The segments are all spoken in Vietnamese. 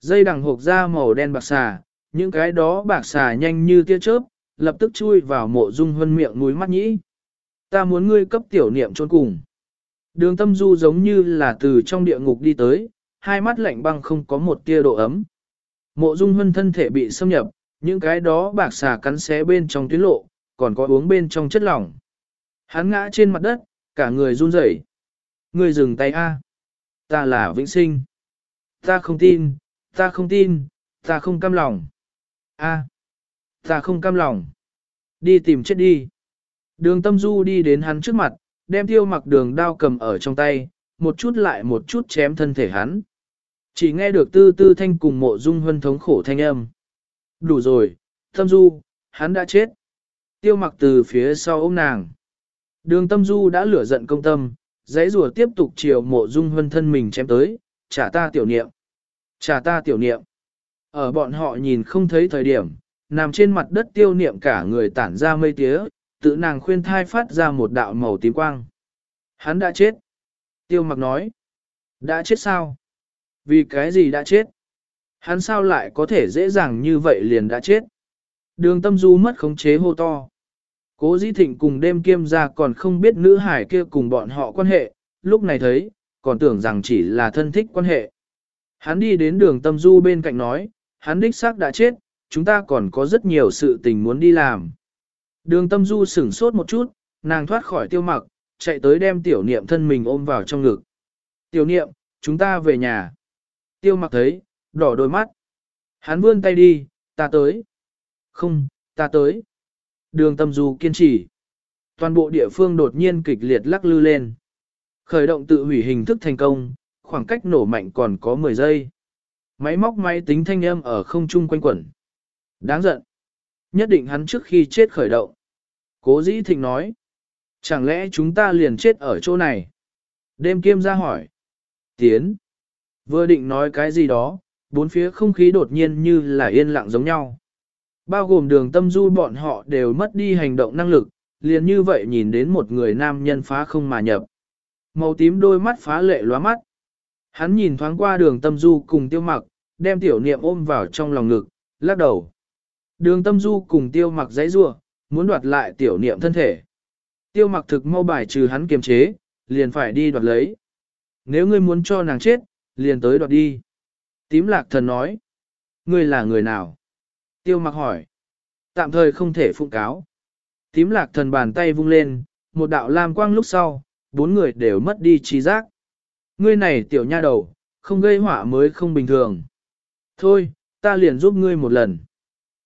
Dây đằng hộp ra màu đen bạc xà, những cái đó bạc xà nhanh như tia chớp, lập tức chui vào mộ dung hân miệng núi mắt nhĩ. Ta muốn ngươi cấp tiểu niệm trôn cùng. Đường tâm du giống như là từ trong địa ngục đi tới, hai mắt lạnh băng không có một tia độ ấm. Mộ dung hân thân thể bị xâm nhập, những cái đó bạc xà cắn xé bên trong tuyến lộ, còn có uống bên trong chất lỏng. Hắn ngã trên mặt đất, cả người run rẩy. Ngươi dừng tay a. Ta là vĩnh sinh. Ta không tin, ta không tin, ta không cam lòng. A. Ta không cam lòng. Đi tìm chết đi. Đường tâm du đi đến hắn trước mặt, đem tiêu mặc đường đao cầm ở trong tay, một chút lại một chút chém thân thể hắn. Chỉ nghe được tư tư thanh cùng mộ dung huân thống khổ thanh âm. Đủ rồi, tâm du, hắn đã chết. Tiêu mặc từ phía sau ôm nàng. Đường tâm du đã lửa giận công tâm, giấy rùa tiếp tục chiều mộ dung huân thân mình chém tới, trả ta tiểu niệm. Trả ta tiểu niệm. Ở bọn họ nhìn không thấy thời điểm, nằm trên mặt đất tiêu niệm cả người tản ra mây tía, tự nàng khuyên thai phát ra một đạo màu tím quang. Hắn đã chết. Tiêu mặc nói. Đã chết sao? Vì cái gì đã chết? Hắn sao lại có thể dễ dàng như vậy liền đã chết? Đường tâm du mất khống chế hô to. Cố dĩ thịnh cùng đêm kiêm ra còn không biết nữ hải kia cùng bọn họ quan hệ, lúc này thấy, còn tưởng rằng chỉ là thân thích quan hệ. Hắn đi đến đường tâm du bên cạnh nói, hắn đích xác đã chết, chúng ta còn có rất nhiều sự tình muốn đi làm. Đường tâm du sửng sốt một chút, nàng thoát khỏi tiêu mặc, chạy tới đem tiểu niệm thân mình ôm vào trong ngực. Tiểu niệm, chúng ta về nhà. Tiêu mặc thấy, đỏ đôi mắt. Hắn vươn tay đi, ta tới. Không, ta tới. Đường tâm du kiên trì. Toàn bộ địa phương đột nhiên kịch liệt lắc lư lên. Khởi động tự hủy hình thức thành công, khoảng cách nổ mạnh còn có 10 giây. Máy móc máy tính thanh âm ở không trung quanh quẩn. Đáng giận. Nhất định hắn trước khi chết khởi động. Cố dĩ thịnh nói. Chẳng lẽ chúng ta liền chết ở chỗ này? Đêm kiêm ra hỏi. Tiến. Vừa định nói cái gì đó, bốn phía không khí đột nhiên như là yên lặng giống nhau. Bao gồm đường tâm du bọn họ đều mất đi hành động năng lực, liền như vậy nhìn đến một người nam nhân phá không mà nhập. Màu tím đôi mắt phá lệ lóa mắt. Hắn nhìn thoáng qua đường tâm du cùng tiêu mặc, đem tiểu niệm ôm vào trong lòng ngực, lắc đầu. Đường tâm du cùng tiêu mặc giấy rua, muốn đoạt lại tiểu niệm thân thể. Tiêu mặc thực mau bài trừ hắn kiềm chế, liền phải đi đoạt lấy. Nếu ngươi muốn cho nàng chết, liền tới đoạt đi. Tím lạc thần nói. Ngươi là người nào? Tiêu mặc hỏi. Tạm thời không thể phụng cáo. Tím lạc thần bàn tay vung lên, một đạo lam quang lúc sau, bốn người đều mất đi trí giác. Ngươi này tiểu nha đầu, không gây họa mới không bình thường. Thôi, ta liền giúp ngươi một lần.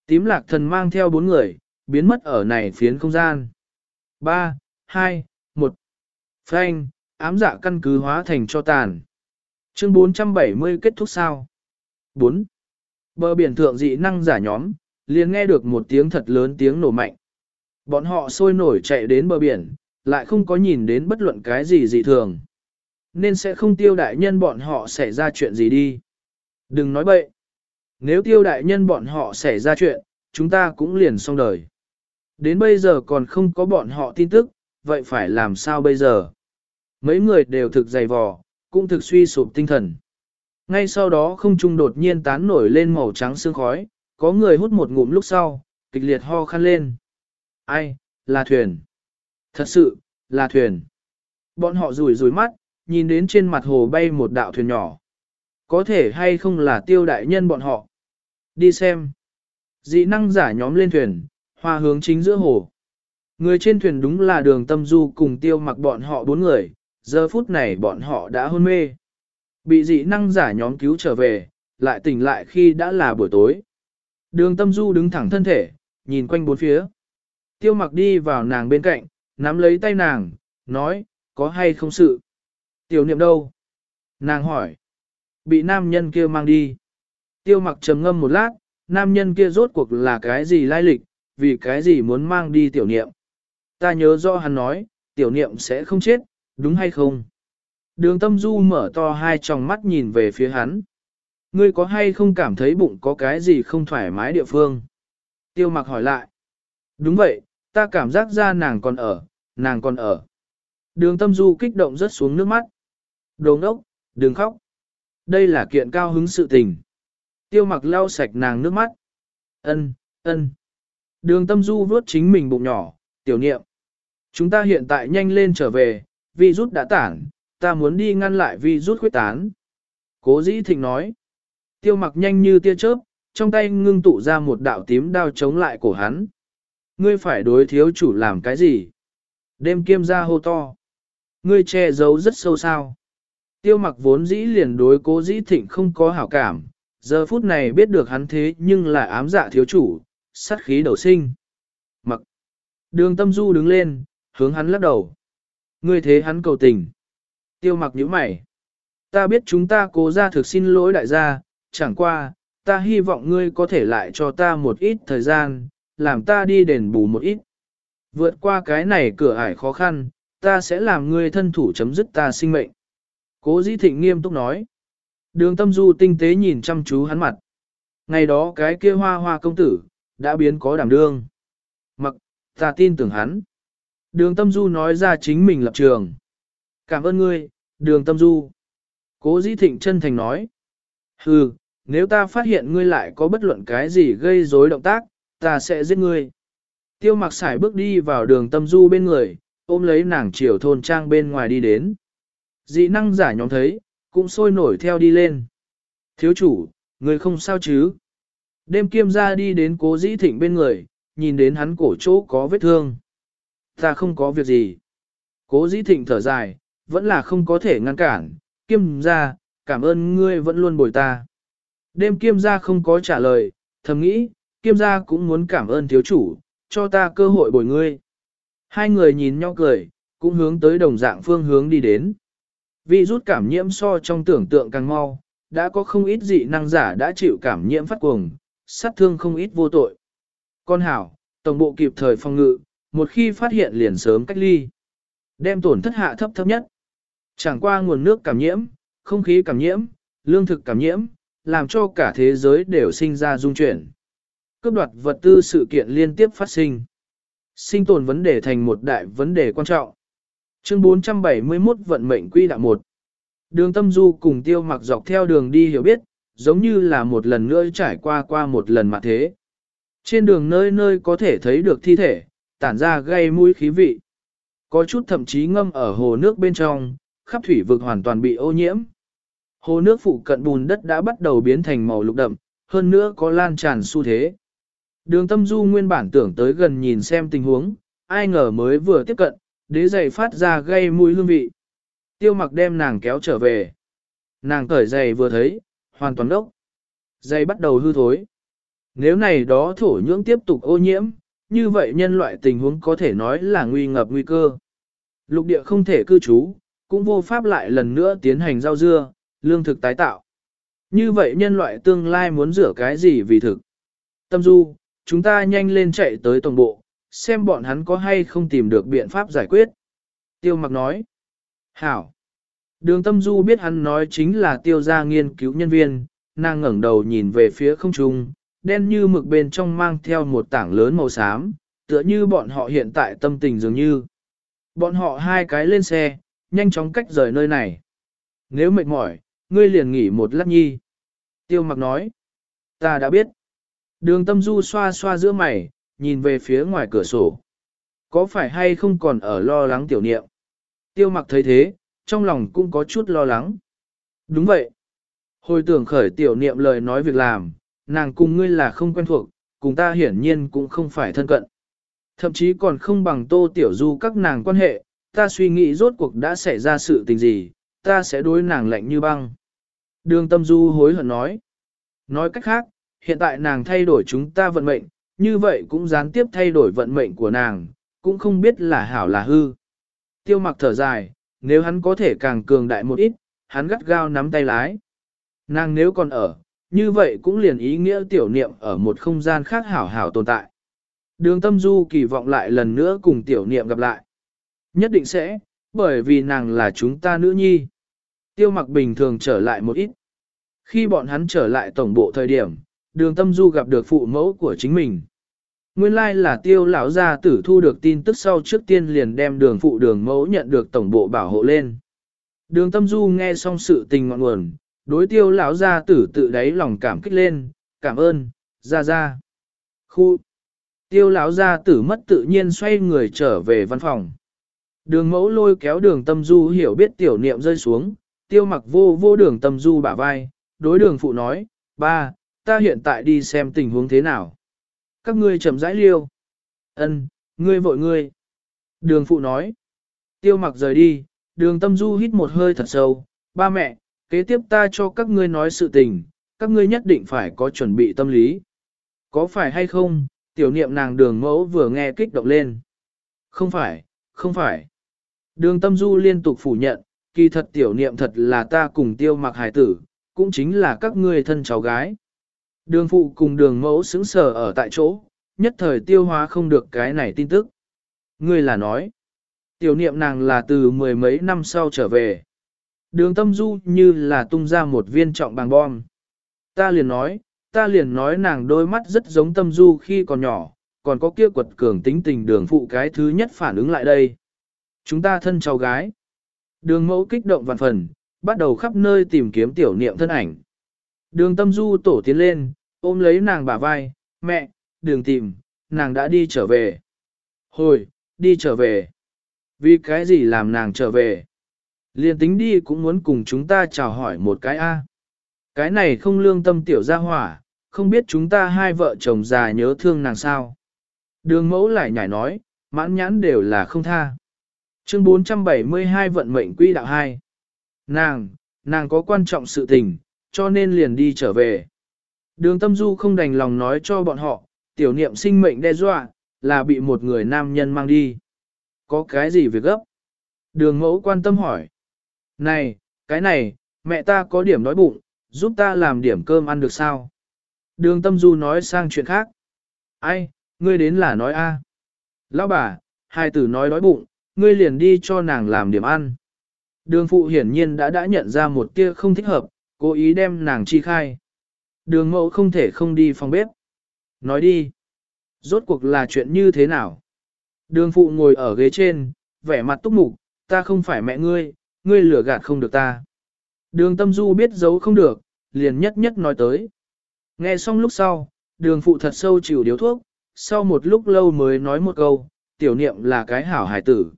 Tím lạc thần mang theo bốn người, biến mất ở này phiến không gian. 3, 2, 1. Phanh, ám dạ căn cứ hóa thành cho tàn. Chương 470 kết thúc sao? 4. Bờ biển thượng dị năng giả nhóm, liền nghe được một tiếng thật lớn tiếng nổ mạnh. Bọn họ sôi nổi chạy đến bờ biển, lại không có nhìn đến bất luận cái gì dị thường. Nên sẽ không tiêu đại nhân bọn họ xảy ra chuyện gì đi. Đừng nói bậy. Nếu tiêu đại nhân bọn họ xảy ra chuyện, chúng ta cũng liền xong đời. Đến bây giờ còn không có bọn họ tin tức, vậy phải làm sao bây giờ? Mấy người đều thực dày vò, cũng thực suy sụp tinh thần. Ngay sau đó không trung đột nhiên tán nổi lên màu trắng sương khói, có người hút một ngụm lúc sau, kịch liệt ho khăn lên. Ai, là thuyền. Thật sự, là thuyền. Bọn họ rủi rủi mắt, nhìn đến trên mặt hồ bay một đạo thuyền nhỏ. Có thể hay không là tiêu đại nhân bọn họ. Đi xem. Dị năng giả nhóm lên thuyền, hoa hướng chính giữa hồ. Người trên thuyền đúng là đường tâm du cùng tiêu mặc bọn họ bốn người, giờ phút này bọn họ đã hôn mê. Bị dị năng giả nhóm cứu trở về, lại tỉnh lại khi đã là buổi tối. Đường tâm du đứng thẳng thân thể, nhìn quanh bốn phía. Tiêu mặc đi vào nàng bên cạnh, nắm lấy tay nàng, nói, có hay không sự? Tiểu niệm đâu? Nàng hỏi. Bị nam nhân kia mang đi. Tiêu mặc trầm ngâm một lát, nam nhân kia rốt cuộc là cái gì lai lịch, vì cái gì muốn mang đi tiểu niệm. Ta nhớ rõ hắn nói, tiểu niệm sẽ không chết, đúng hay không? Đường tâm du mở to hai tròng mắt nhìn về phía hắn. Ngươi có hay không cảm thấy bụng có cái gì không thoải mái địa phương? Tiêu mặc hỏi lại. Đúng vậy, ta cảm giác ra nàng còn ở, nàng còn ở. Đường tâm du kích động rất xuống nước mắt. Đồ ngốc, đừng khóc. Đây là kiện cao hứng sự tình. Tiêu mặc lau sạch nàng nước mắt. Ân, ân. Đường tâm du vuốt chính mình bụng nhỏ, tiểu niệm. Chúng ta hiện tại nhanh lên trở về, vi rút đã tản, ta muốn đi ngăn lại vi rút khuyết tán. Cố dĩ thịnh nói. Tiêu mặc nhanh như tia chớp, trong tay ngưng tụ ra một đạo tím đao chống lại cổ hắn. Ngươi phải đối thiếu chủ làm cái gì? Đêm kiêm ra hô to. Ngươi che giấu rất sâu sao. Tiêu mặc vốn dĩ liền đối cố dĩ thịnh không có hảo cảm, giờ phút này biết được hắn thế nhưng lại ám dạ thiếu chủ, sát khí đầu sinh. Mặc. Đường tâm du đứng lên, hướng hắn lắc đầu. Ngươi thế hắn cầu tình. Tiêu mặc nhíu mày. Ta biết chúng ta cố ra thực xin lỗi đại gia, chẳng qua, ta hy vọng ngươi có thể lại cho ta một ít thời gian, làm ta đi đền bù một ít. Vượt qua cái này cửa ải khó khăn, ta sẽ làm ngươi thân thủ chấm dứt ta sinh mệnh. Cố dĩ thịnh nghiêm túc nói. Đường tâm du tinh tế nhìn chăm chú hắn mặt. Ngày đó cái kia hoa hoa công tử, đã biến có đảm đương. Mặc, ta tin tưởng hắn. Đường tâm du nói ra chính mình lập trường. Cảm ơn ngươi, đường tâm du. Cố dĩ thịnh chân thành nói. Hừ, nếu ta phát hiện ngươi lại có bất luận cái gì gây rối động tác, ta sẽ giết ngươi. Tiêu mặc sải bước đi vào đường tâm du bên người, ôm lấy nàng chiều thôn trang bên ngoài đi đến. Dị năng giả nhóm thấy, cũng sôi nổi theo đi lên. Thiếu chủ, người không sao chứ? Đêm kiêm ra đi đến cố dĩ thịnh bên người, nhìn đến hắn cổ chỗ có vết thương. Ta không có việc gì. Cố dĩ thịnh thở dài, vẫn là không có thể ngăn cản, kiêm ra, cảm ơn ngươi vẫn luôn bồi ta. Đêm kiêm ra không có trả lời, thầm nghĩ, kiêm gia cũng muốn cảm ơn thiếu chủ, cho ta cơ hội bồi ngươi. Hai người nhìn nhau cười, cũng hướng tới đồng dạng phương hướng đi đến. Vì rút cảm nhiễm so trong tưởng tượng càng mau, đã có không ít dị năng giả đã chịu cảm nhiễm phát cuồng, sát thương không ít vô tội. Con hảo, tổng bộ kịp thời phòng ngự, một khi phát hiện liền sớm cách ly. Đem tổn thất hạ thấp thấp nhất. Chẳng qua nguồn nước cảm nhiễm, không khí cảm nhiễm, lương thực cảm nhiễm, làm cho cả thế giới đều sinh ra dung chuyển. Cướp đoạt vật tư sự kiện liên tiếp phát sinh. Sinh tồn vấn đề thành một đại vấn đề quan trọng. Chương 471 vận mệnh quy đạo 1. Đường tâm du cùng tiêu mặc dọc theo đường đi hiểu biết, giống như là một lần nữa trải qua qua một lần mà thế. Trên đường nơi nơi có thể thấy được thi thể, tản ra gây mũi khí vị. Có chút thậm chí ngâm ở hồ nước bên trong, khắp thủy vực hoàn toàn bị ô nhiễm. Hồ nước phụ cận bùn đất đã bắt đầu biến thành màu lục đậm, hơn nữa có lan tràn xu thế. Đường tâm du nguyên bản tưởng tới gần nhìn xem tình huống, ai ngờ mới vừa tiếp cận, đế giày phát ra gây mùi hương vị. Tiêu mặc đem nàng kéo trở về. Nàng cởi giày vừa thấy, hoàn toàn đốc. Giày bắt đầu hư thối. Nếu này đó thổ nhưỡng tiếp tục ô nhiễm, như vậy nhân loại tình huống có thể nói là nguy ngập nguy cơ. Lục địa không thể cư trú, cũng vô pháp lại lần nữa tiến hành rau dưa, lương thực tái tạo. Như vậy nhân loại tương lai muốn rửa cái gì vì thực? Tâm du, chúng ta nhanh lên chạy tới tổng bộ, xem bọn hắn có hay không tìm được biện pháp giải quyết. Tiêu mặc nói. Hảo. Đường tâm du biết hắn nói chính là tiêu gia nghiên cứu nhân viên, nàng ngẩng đầu nhìn về phía không trung, đen như mực bên trong mang theo một tảng lớn màu xám, tựa như bọn họ hiện tại tâm tình dường như. Bọn họ hai cái lên xe, nhanh chóng cách rời nơi này. Nếu mệt mỏi, ngươi liền nghỉ một lát nhi. Tiêu mặc nói. Ta đã biết. Đường tâm du xoa xoa giữa mày, nhìn về phía ngoài cửa sổ. Có phải hay không còn ở lo lắng tiểu niệm? Tiêu mặc thấy thế, trong lòng cũng có chút lo lắng. Đúng vậy. Hồi tưởng khởi tiểu niệm lời nói việc làm, nàng cùng ngươi là không quen thuộc, cùng ta hiển nhiên cũng không phải thân cận. Thậm chí còn không bằng tô tiểu du các nàng quan hệ, ta suy nghĩ rốt cuộc đã xảy ra sự tình gì, ta sẽ đối nàng lạnh như băng. Đường tâm du hối hận nói. Nói cách khác, hiện tại nàng thay đổi chúng ta vận mệnh, như vậy cũng gián tiếp thay đổi vận mệnh của nàng, cũng không biết là hảo là hư. Tiêu mặc thở dài, nếu hắn có thể càng cường đại một ít, hắn gắt gao nắm tay lái. Nàng nếu còn ở, như vậy cũng liền ý nghĩa tiểu niệm ở một không gian khác hảo hảo tồn tại. Đường tâm du kỳ vọng lại lần nữa cùng tiểu niệm gặp lại. Nhất định sẽ, bởi vì nàng là chúng ta nữ nhi. Tiêu mặc bình thường trở lại một ít. Khi bọn hắn trở lại tổng bộ thời điểm, đường tâm du gặp được phụ mẫu của chính mình. Nguyên lai like là tiêu lão gia tử thu được tin tức sau trước tiên liền đem đường phụ đường mẫu nhận được tổng bộ bảo hộ lên. Đường tâm du nghe xong sự tình ngọn nguồn, Đối tiêu lão gia tử tự đáy lòng cảm kích lên, cảm ơn, ra ra. Khu. Tiêu lão gia tử mất tự nhiên xoay người trở về văn phòng. Đường mẫu lôi kéo đường tâm du hiểu biết tiểu niệm rơi xuống, tiêu mặc vô vô đường tâm du bả vai, đối đường phụ nói, ba, ta hiện tại đi xem tình huống thế nào. Các ngươi chậm rãi liêu. Ân, ngươi vội ngươi. Đường phụ nói. Tiêu mặc rời đi, đường tâm du hít một hơi thật sâu. Ba mẹ, kế tiếp ta cho các ngươi nói sự tình, các ngươi nhất định phải có chuẩn bị tâm lý. Có phải hay không, tiểu niệm nàng đường mẫu vừa nghe kích động lên. Không phải, không phải. Đường tâm du liên tục phủ nhận, kỳ thật tiểu niệm thật là ta cùng tiêu mặc hải tử, cũng chính là các ngươi thân cháu gái. Đường phụ cùng đường mẫu xứng sở ở tại chỗ, nhất thời tiêu hóa không được cái này tin tức. Ngươi là nói, tiểu niệm nàng là từ mười mấy năm sau trở về. Đường tâm du như là tung ra một viên trọng bằng bom. Ta liền nói, ta liền nói nàng đôi mắt rất giống tâm du khi còn nhỏ, còn có kia quật cường tính tình đường phụ cái thứ nhất phản ứng lại đây. Chúng ta thân cháu gái. Đường mẫu kích động vạn phần, bắt đầu khắp nơi tìm kiếm tiểu niệm thân ảnh. Đường tâm du tổ tiến lên, ôm lấy nàng bả vai, mẹ, đường tìm, nàng đã đi trở về. Hồi, đi trở về. Vì cái gì làm nàng trở về? Liên tính đi cũng muốn cùng chúng ta chào hỏi một cái A. Cái này không lương tâm tiểu gia hỏa, không biết chúng ta hai vợ chồng già nhớ thương nàng sao. Đường mẫu lại nhảy nói, mãn nhãn đều là không tha. Chương 472 vận mệnh quy đạo 2. Nàng, nàng có quan trọng sự tình, cho nên liền đi trở về. Đường tâm du không đành lòng nói cho bọn họ, tiểu niệm sinh mệnh đe dọa, là bị một người nam nhân mang đi. Có cái gì việc gấp? Đường mẫu quan tâm hỏi. Này, cái này, mẹ ta có điểm đói bụng, giúp ta làm điểm cơm ăn được sao? Đường tâm du nói sang chuyện khác. Ai, ngươi đến là nói a? Lão bà, hai tử nói đói bụng, ngươi liền đi cho nàng làm điểm ăn. Đường phụ hiển nhiên đã đã nhận ra một tia không thích hợp, cố ý đem nàng chi khai. Đường mẫu không thể không đi phòng bếp. Nói đi. Rốt cuộc là chuyện như thế nào? Đường phụ ngồi ở ghế trên, vẻ mặt túc mục, ta không phải mẹ ngươi, ngươi lừa gạt không được ta. Đường tâm du biết giấu không được, liền nhất nhất nói tới. Nghe xong lúc sau, đường phụ thật sâu chịu điếu thuốc, sau một lúc lâu mới nói một câu, tiểu niệm là cái hảo hải tử.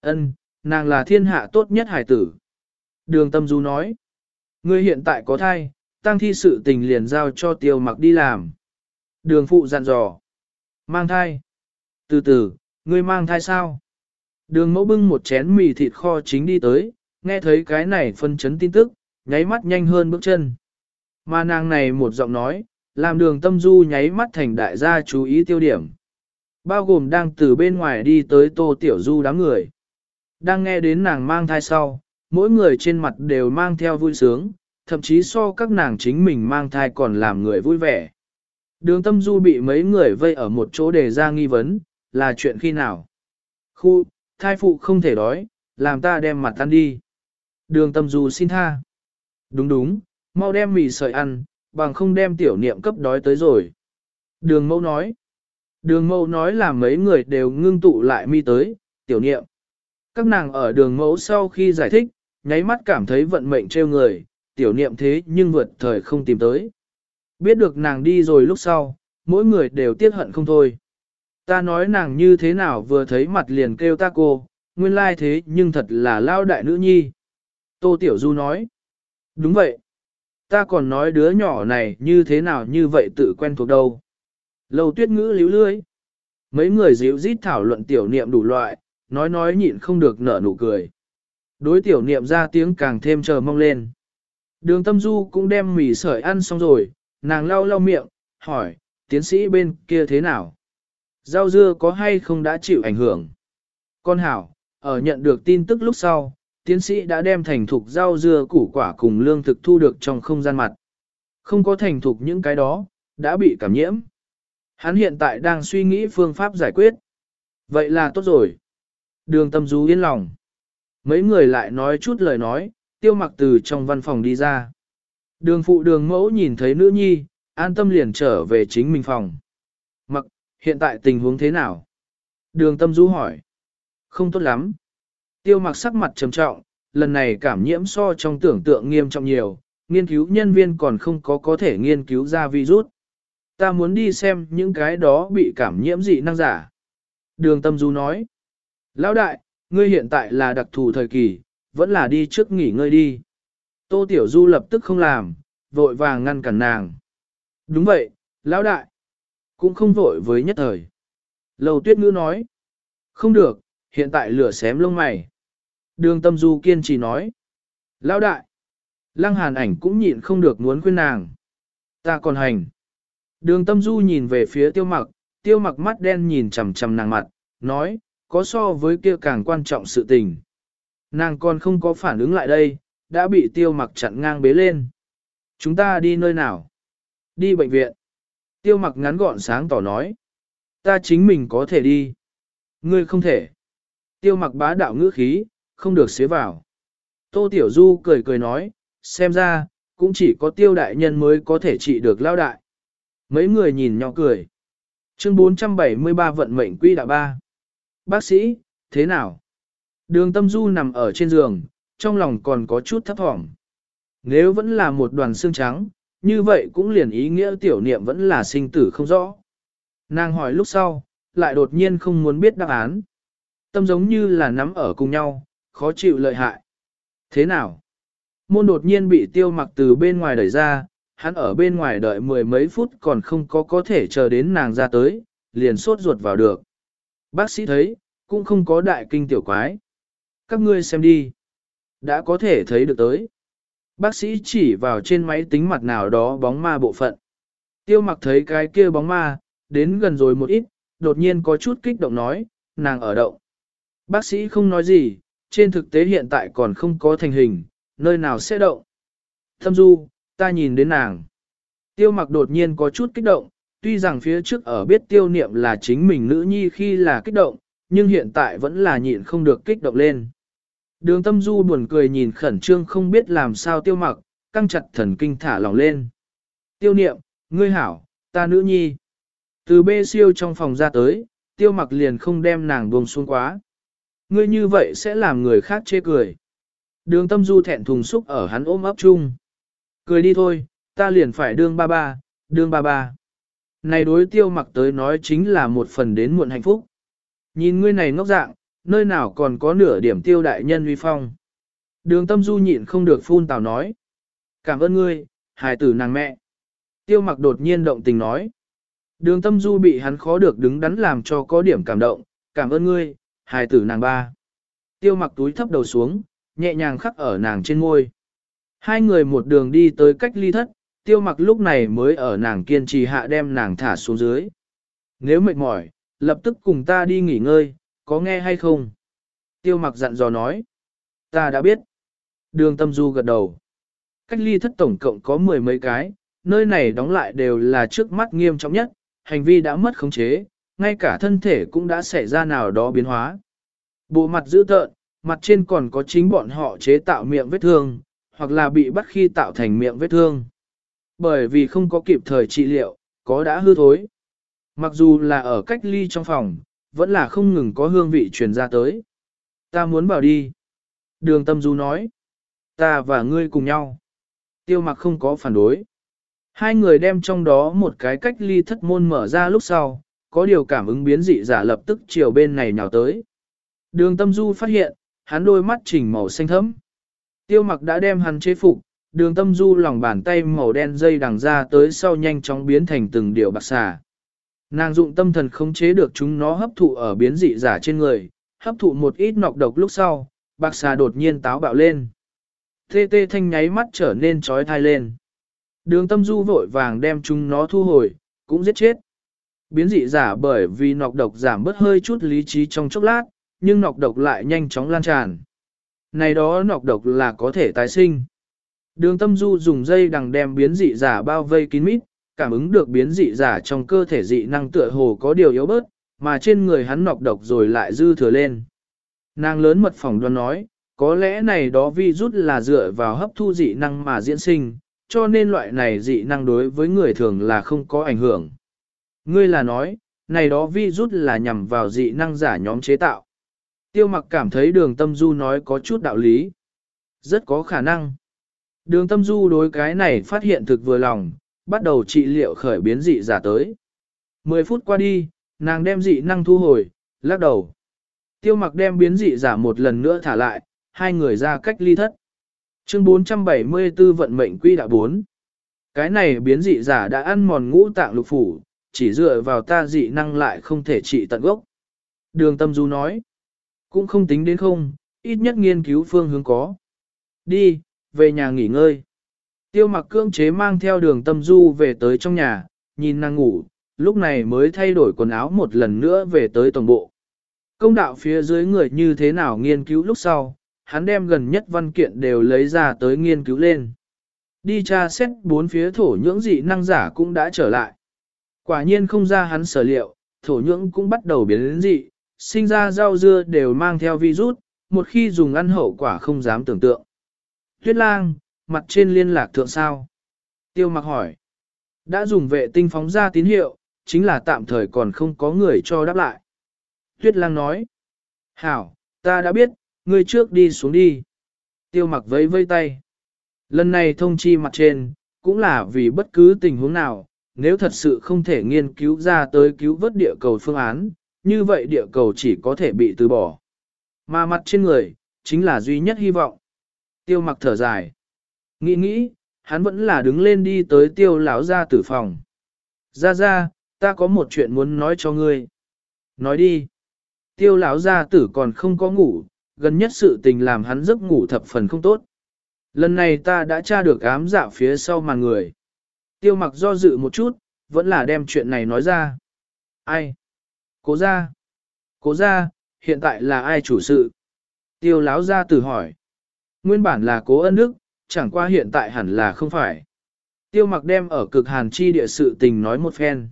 Ân, nàng là thiên hạ tốt nhất hải tử. Đường tâm du nói, ngươi hiện tại có thai, tăng thi sự tình liền giao cho tiêu mặc đi làm. Đường phụ dặn dò, mang thai. Từ từ, ngươi mang thai sao? Đường mẫu bưng một chén mì thịt kho chính đi tới, nghe thấy cái này phân chấn tin tức, nháy mắt nhanh hơn bước chân. Mà nàng này một giọng nói, làm đường tâm du nháy mắt thành đại gia chú ý tiêu điểm. Bao gồm đang từ bên ngoài đi tới tô tiểu du đám người. Đang nghe đến nàng mang thai sau, mỗi người trên mặt đều mang theo vui sướng, thậm chí so các nàng chính mình mang thai còn làm người vui vẻ. Đường tâm du bị mấy người vây ở một chỗ để ra nghi vấn, là chuyện khi nào? Khu, thai phụ không thể đói, làm ta đem mặt ăn đi. Đường tâm du xin tha. Đúng đúng, mau đem mì sợi ăn, bằng không đem tiểu niệm cấp đói tới rồi. Đường mẫu nói. Đường mẫu nói là mấy người đều ngưng tụ lại mi tới, tiểu niệm. Các nàng ở đường mẫu sau khi giải thích, nháy mắt cảm thấy vận mệnh trêu người, tiểu niệm thế nhưng vượt thời không tìm tới. Biết được nàng đi rồi lúc sau, mỗi người đều tiếc hận không thôi. Ta nói nàng như thế nào vừa thấy mặt liền kêu ta cô, nguyên lai thế nhưng thật là lao đại nữ nhi. Tô Tiểu Du nói. Đúng vậy. Ta còn nói đứa nhỏ này như thế nào như vậy tự quen thuộc đâu. Lâu tuyết ngữ líu lưới. Mấy người díu rít thảo luận tiểu niệm đủ loại, nói nói nhịn không được nở nụ cười. Đối tiểu niệm ra tiếng càng thêm chờ mong lên. Đường tâm du cũng đem mì sợi ăn xong rồi, nàng lau lau miệng, hỏi, tiến sĩ bên kia thế nào? Rau dưa có hay không đã chịu ảnh hưởng? Con hảo, ở nhận được tin tức lúc sau, tiến sĩ đã đem thành thục rau dưa củ quả cùng lương thực thu được trong không gian mặt. Không có thành thục những cái đó, đã bị cảm nhiễm. Hắn hiện tại đang suy nghĩ phương pháp giải quyết. Vậy là tốt rồi. Đường tâm du yên lòng. Mấy người lại nói chút lời nói, tiêu mặc từ trong văn phòng đi ra. Đường phụ đường mẫu nhìn thấy nữ nhi, an tâm liền trở về chính mình phòng. Mặc, hiện tại tình huống thế nào? Đường tâm du hỏi. Không tốt lắm. Tiêu mặc sắc mặt trầm trọng, lần này cảm nhiễm so trong tưởng tượng nghiêm trọng nhiều, nghiên cứu nhân viên còn không có có thể nghiên cứu ra virus. Ta muốn đi xem những cái đó bị cảm nhiễm dị năng giả. Đường tâm du nói. Lão đại, ngươi hiện tại là đặc thù thời kỳ, vẫn là đi trước nghỉ ngơi đi. Tô Tiểu Du lập tức không làm, vội vàng ngăn cản nàng. Đúng vậy, lão đại. Cũng không vội với nhất thời. Lầu tuyết ngữ nói. Không được, hiện tại lửa xém lông mày. Đường tâm du kiên trì nói. Lão đại. Lăng hàn ảnh cũng nhịn không được muốn khuyên nàng. Ta còn hành. Đường tâm du nhìn về phía tiêu mặc, tiêu mặc mắt đen nhìn chằm chằm nàng mặt, nói, có so với kia càng quan trọng sự tình. Nàng còn không có phản ứng lại đây, đã bị tiêu mặc chặn ngang bế lên. Chúng ta đi nơi nào? Đi bệnh viện. Tiêu mặc ngắn gọn sáng tỏ nói. Ta chính mình có thể đi. Ngươi không thể. Tiêu mặc bá đạo ngữ khí, không được xế vào. Tô Tiểu Du cười cười nói, xem ra, cũng chỉ có tiêu đại nhân mới có thể trị được lao đại. Mấy người nhìn nhau cười. Chương 473 vận mệnh quy đạo ba. Bác sĩ, thế nào? Đường tâm du nằm ở trên giường, trong lòng còn có chút thấp thỏm. Nếu vẫn là một đoàn xương trắng, như vậy cũng liền ý nghĩa tiểu niệm vẫn là sinh tử không rõ. Nàng hỏi lúc sau, lại đột nhiên không muốn biết đáp án. Tâm giống như là nắm ở cùng nhau, khó chịu lợi hại. Thế nào? Môn đột nhiên bị tiêu mặc từ bên ngoài đẩy ra, hắn ở bên ngoài đợi mười mấy phút còn không có có thể chờ đến nàng ra tới, liền sốt ruột vào được. Bác sĩ thấy, cũng không có đại kinh tiểu quái. Các ngươi xem đi. Đã có thể thấy được tới. Bác sĩ chỉ vào trên máy tính mặt nào đó bóng ma bộ phận. Tiêu mặc thấy cái kia bóng ma, đến gần rồi một ít, đột nhiên có chút kích động nói, nàng ở động. Bác sĩ không nói gì, trên thực tế hiện tại còn không có thành hình, nơi nào sẽ động. Thâm du, ta nhìn đến nàng. Tiêu mặc đột nhiên có chút kích động, tuy rằng phía trước ở biết tiêu niệm là chính mình nữ nhi khi là kích động, nhưng hiện tại vẫn là nhịn không được kích động lên. Đường tâm du buồn cười nhìn khẩn trương không biết làm sao tiêu mặc, căng chặt thần kinh thả lỏng lên. Tiêu niệm, ngươi hảo, ta nữ nhi. Từ bê siêu trong phòng ra tới, tiêu mặc liền không đem nàng buông xuống quá. Ngươi như vậy sẽ làm người khác chê cười. Đường tâm du thẹn thùng xúc ở hắn ôm ấp chung. Cười đi thôi, ta liền phải đương ba ba, đương ba ba. Này đối tiêu mặc tới nói chính là một phần đến muộn hạnh phúc. Nhìn ngươi này ngốc dạng, nơi nào còn có nửa điểm tiêu đại nhân uy phong. Đường tâm du nhịn không được phun tào nói. Cảm ơn ngươi, hài tử nàng mẹ. Tiêu mặc đột nhiên động tình nói. Đường tâm du bị hắn khó được đứng đắn làm cho có điểm cảm động, cảm ơn ngươi, hài tử nàng ba. Tiêu mặc túi thấp đầu xuống, nhẹ nhàng khắc ở nàng trên ngôi. Hai người một đường đi tới cách ly thất, tiêu mặc lúc này mới ở nàng kiên trì hạ đem nàng thả xuống dưới. Nếu mệt mỏi, lập tức cùng ta đi nghỉ ngơi, có nghe hay không? Tiêu mặc dặn dò nói. Ta đã biết. Đường tâm du gật đầu. Cách ly thất tổng cộng có mười mấy cái, nơi này đóng lại đều là trước mắt nghiêm trọng nhất, hành vi đã mất khống chế, ngay cả thân thể cũng đã xảy ra nào đó biến hóa. Bộ mặt dữ tợn, mặt trên còn có chính bọn họ chế tạo miệng vết thương, hoặc là bị bắt khi tạo thành miệng vết thương. Bởi vì không có kịp thời trị liệu, có đã hư thối. Mặc dù là ở cách ly trong phòng, vẫn là không ngừng có hương vị truyền ra tới. Ta muốn bảo đi. Đường tâm du nói. Ta và ngươi cùng nhau. Tiêu mặc không có phản đối. Hai người đem trong đó một cái cách ly thất môn mở ra lúc sau, có điều cảm ứng biến dị giả lập tức chiều bên này nhào tới. Đường tâm du phát hiện, hắn đôi mắt chỉnh màu xanh thẫm. Tiêu mặc đã đem hắn chế phục, đường tâm du lòng bàn tay màu đen dây đằng ra tới sau nhanh chóng biến thành từng điều bạc xà. Nàng dụng tâm thần khống chế được chúng nó hấp thụ ở biến dị giả trên người, hấp thụ một ít nọc độc lúc sau, bạc xà đột nhiên táo bạo lên. Tê tê thanh nháy mắt trở nên trói thai lên. Đường tâm du vội vàng đem chúng nó thu hồi, cũng giết chết. Biến dị giả bởi vì nọc độc giảm bớt hơi chút lý trí trong chốc lát, nhưng nọc độc lại nhanh chóng lan tràn. Này đó nọc độc là có thể tái sinh. Đường tâm du dùng dây đằng đem biến dị giả bao vây kín mít, cảm ứng được biến dị giả trong cơ thể dị năng tựa hồ có điều yếu bớt, mà trên người hắn nọc độc rồi lại dư thừa lên. Nàng lớn mật phỏng đoán nói, có lẽ này đó vi rút là dựa vào hấp thu dị năng mà diễn sinh, cho nên loại này dị năng đối với người thường là không có ảnh hưởng. Ngươi là nói, này đó vi rút là nhằm vào dị năng giả nhóm chế tạo. Tiêu mặc cảm thấy đường tâm du nói có chút đạo lý. Rất có khả năng. Đường tâm du đối cái này phát hiện thực vừa lòng, bắt đầu trị liệu khởi biến dị giả tới. Mười phút qua đi, nàng đem dị năng thu hồi, lắc đầu. Tiêu mặc đem biến dị giả một lần nữa thả lại, hai người ra cách ly thất. Chương 474 vận mệnh quy đạo 4. Cái này biến dị giả đã ăn mòn ngũ tạng lục phủ, chỉ dựa vào ta dị năng lại không thể trị tận gốc. Đường tâm du nói, cũng không tính đến không, ít nhất nghiên cứu phương hướng có. Đi, về nhà nghỉ ngơi. Tiêu mặc cương chế mang theo đường tâm du về tới trong nhà, nhìn nàng ngủ, lúc này mới thay đổi quần áo một lần nữa về tới tổng bộ. Công đạo phía dưới người như thế nào nghiên cứu lúc sau, hắn đem gần nhất văn kiện đều lấy ra tới nghiên cứu lên. Đi tra xét bốn phía thổ nhưỡng dị năng giả cũng đã trở lại. Quả nhiên không ra hắn sở liệu, thổ nhưỡng cũng bắt đầu biến đến dị, sinh ra rau dưa đều mang theo virus, một khi dùng ăn hậu quả không dám tưởng tượng. Tuyết lang, mặt trên liên lạc thượng sao? Tiêu mặc hỏi. Đã dùng vệ tinh phóng ra tín hiệu, chính là tạm thời còn không có người cho đáp lại. Tuyết lang nói. Hảo, ta đã biết, ngươi trước đi xuống đi. Tiêu mặc vẫy vây tay. Lần này thông chi mặt trên, cũng là vì bất cứ tình huống nào, nếu thật sự không thể nghiên cứu ra tới cứu vớt địa cầu phương án, như vậy địa cầu chỉ có thể bị từ bỏ. Mà mặt trên người, chính là duy nhất hy vọng. Tiêu mặc thở dài. Nghĩ nghĩ, hắn vẫn là đứng lên đi tới tiêu lão ra tử phòng. Ra ra, ta có một chuyện muốn nói cho ngươi. Nói đi. Tiêu lão gia tử còn không có ngủ, gần nhất sự tình làm hắn giấc ngủ thập phần không tốt. Lần này ta đã tra được ám dạ phía sau màn người. Tiêu mặc do dự một chút, vẫn là đem chuyện này nói ra. Ai? Cố ra. Cố ra, hiện tại là ai chủ sự? Tiêu Lão ra tử hỏi. Nguyên bản là cố ân đức, chẳng qua hiện tại hẳn là không phải. Tiêu mặc đem ở cực hàn chi địa sự tình nói một phen.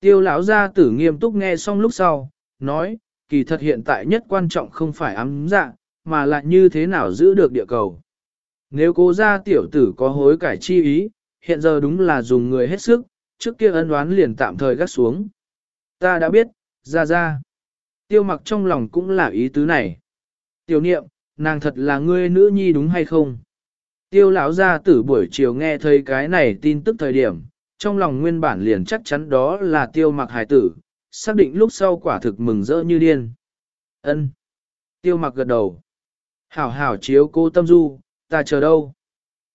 Tiêu lão gia tử nghiêm túc nghe xong lúc sau, nói, kỳ thật hiện tại nhất quan trọng không phải ám dạ, mà là như thế nào giữ được địa cầu. Nếu cố gia tiểu tử có hối cải chi ý, hiện giờ đúng là dùng người hết sức, trước kia ân đoán liền tạm thời gác xuống. Ta đã biết, ra ra. Tiêu mặc trong lòng cũng là ý tứ này. Tiểu niệm, nàng thật là ngươi nữ nhi đúng hay không? Tiêu lão gia tử buổi chiều nghe thấy cái này tin tức thời điểm, trong lòng nguyên bản liền chắc chắn đó là tiêu mặc hải tử, xác định lúc sau quả thực mừng rỡ như điên. Ân. Tiêu mặc gật đầu. Hảo hảo chiếu cô tâm du, ta chờ đâu?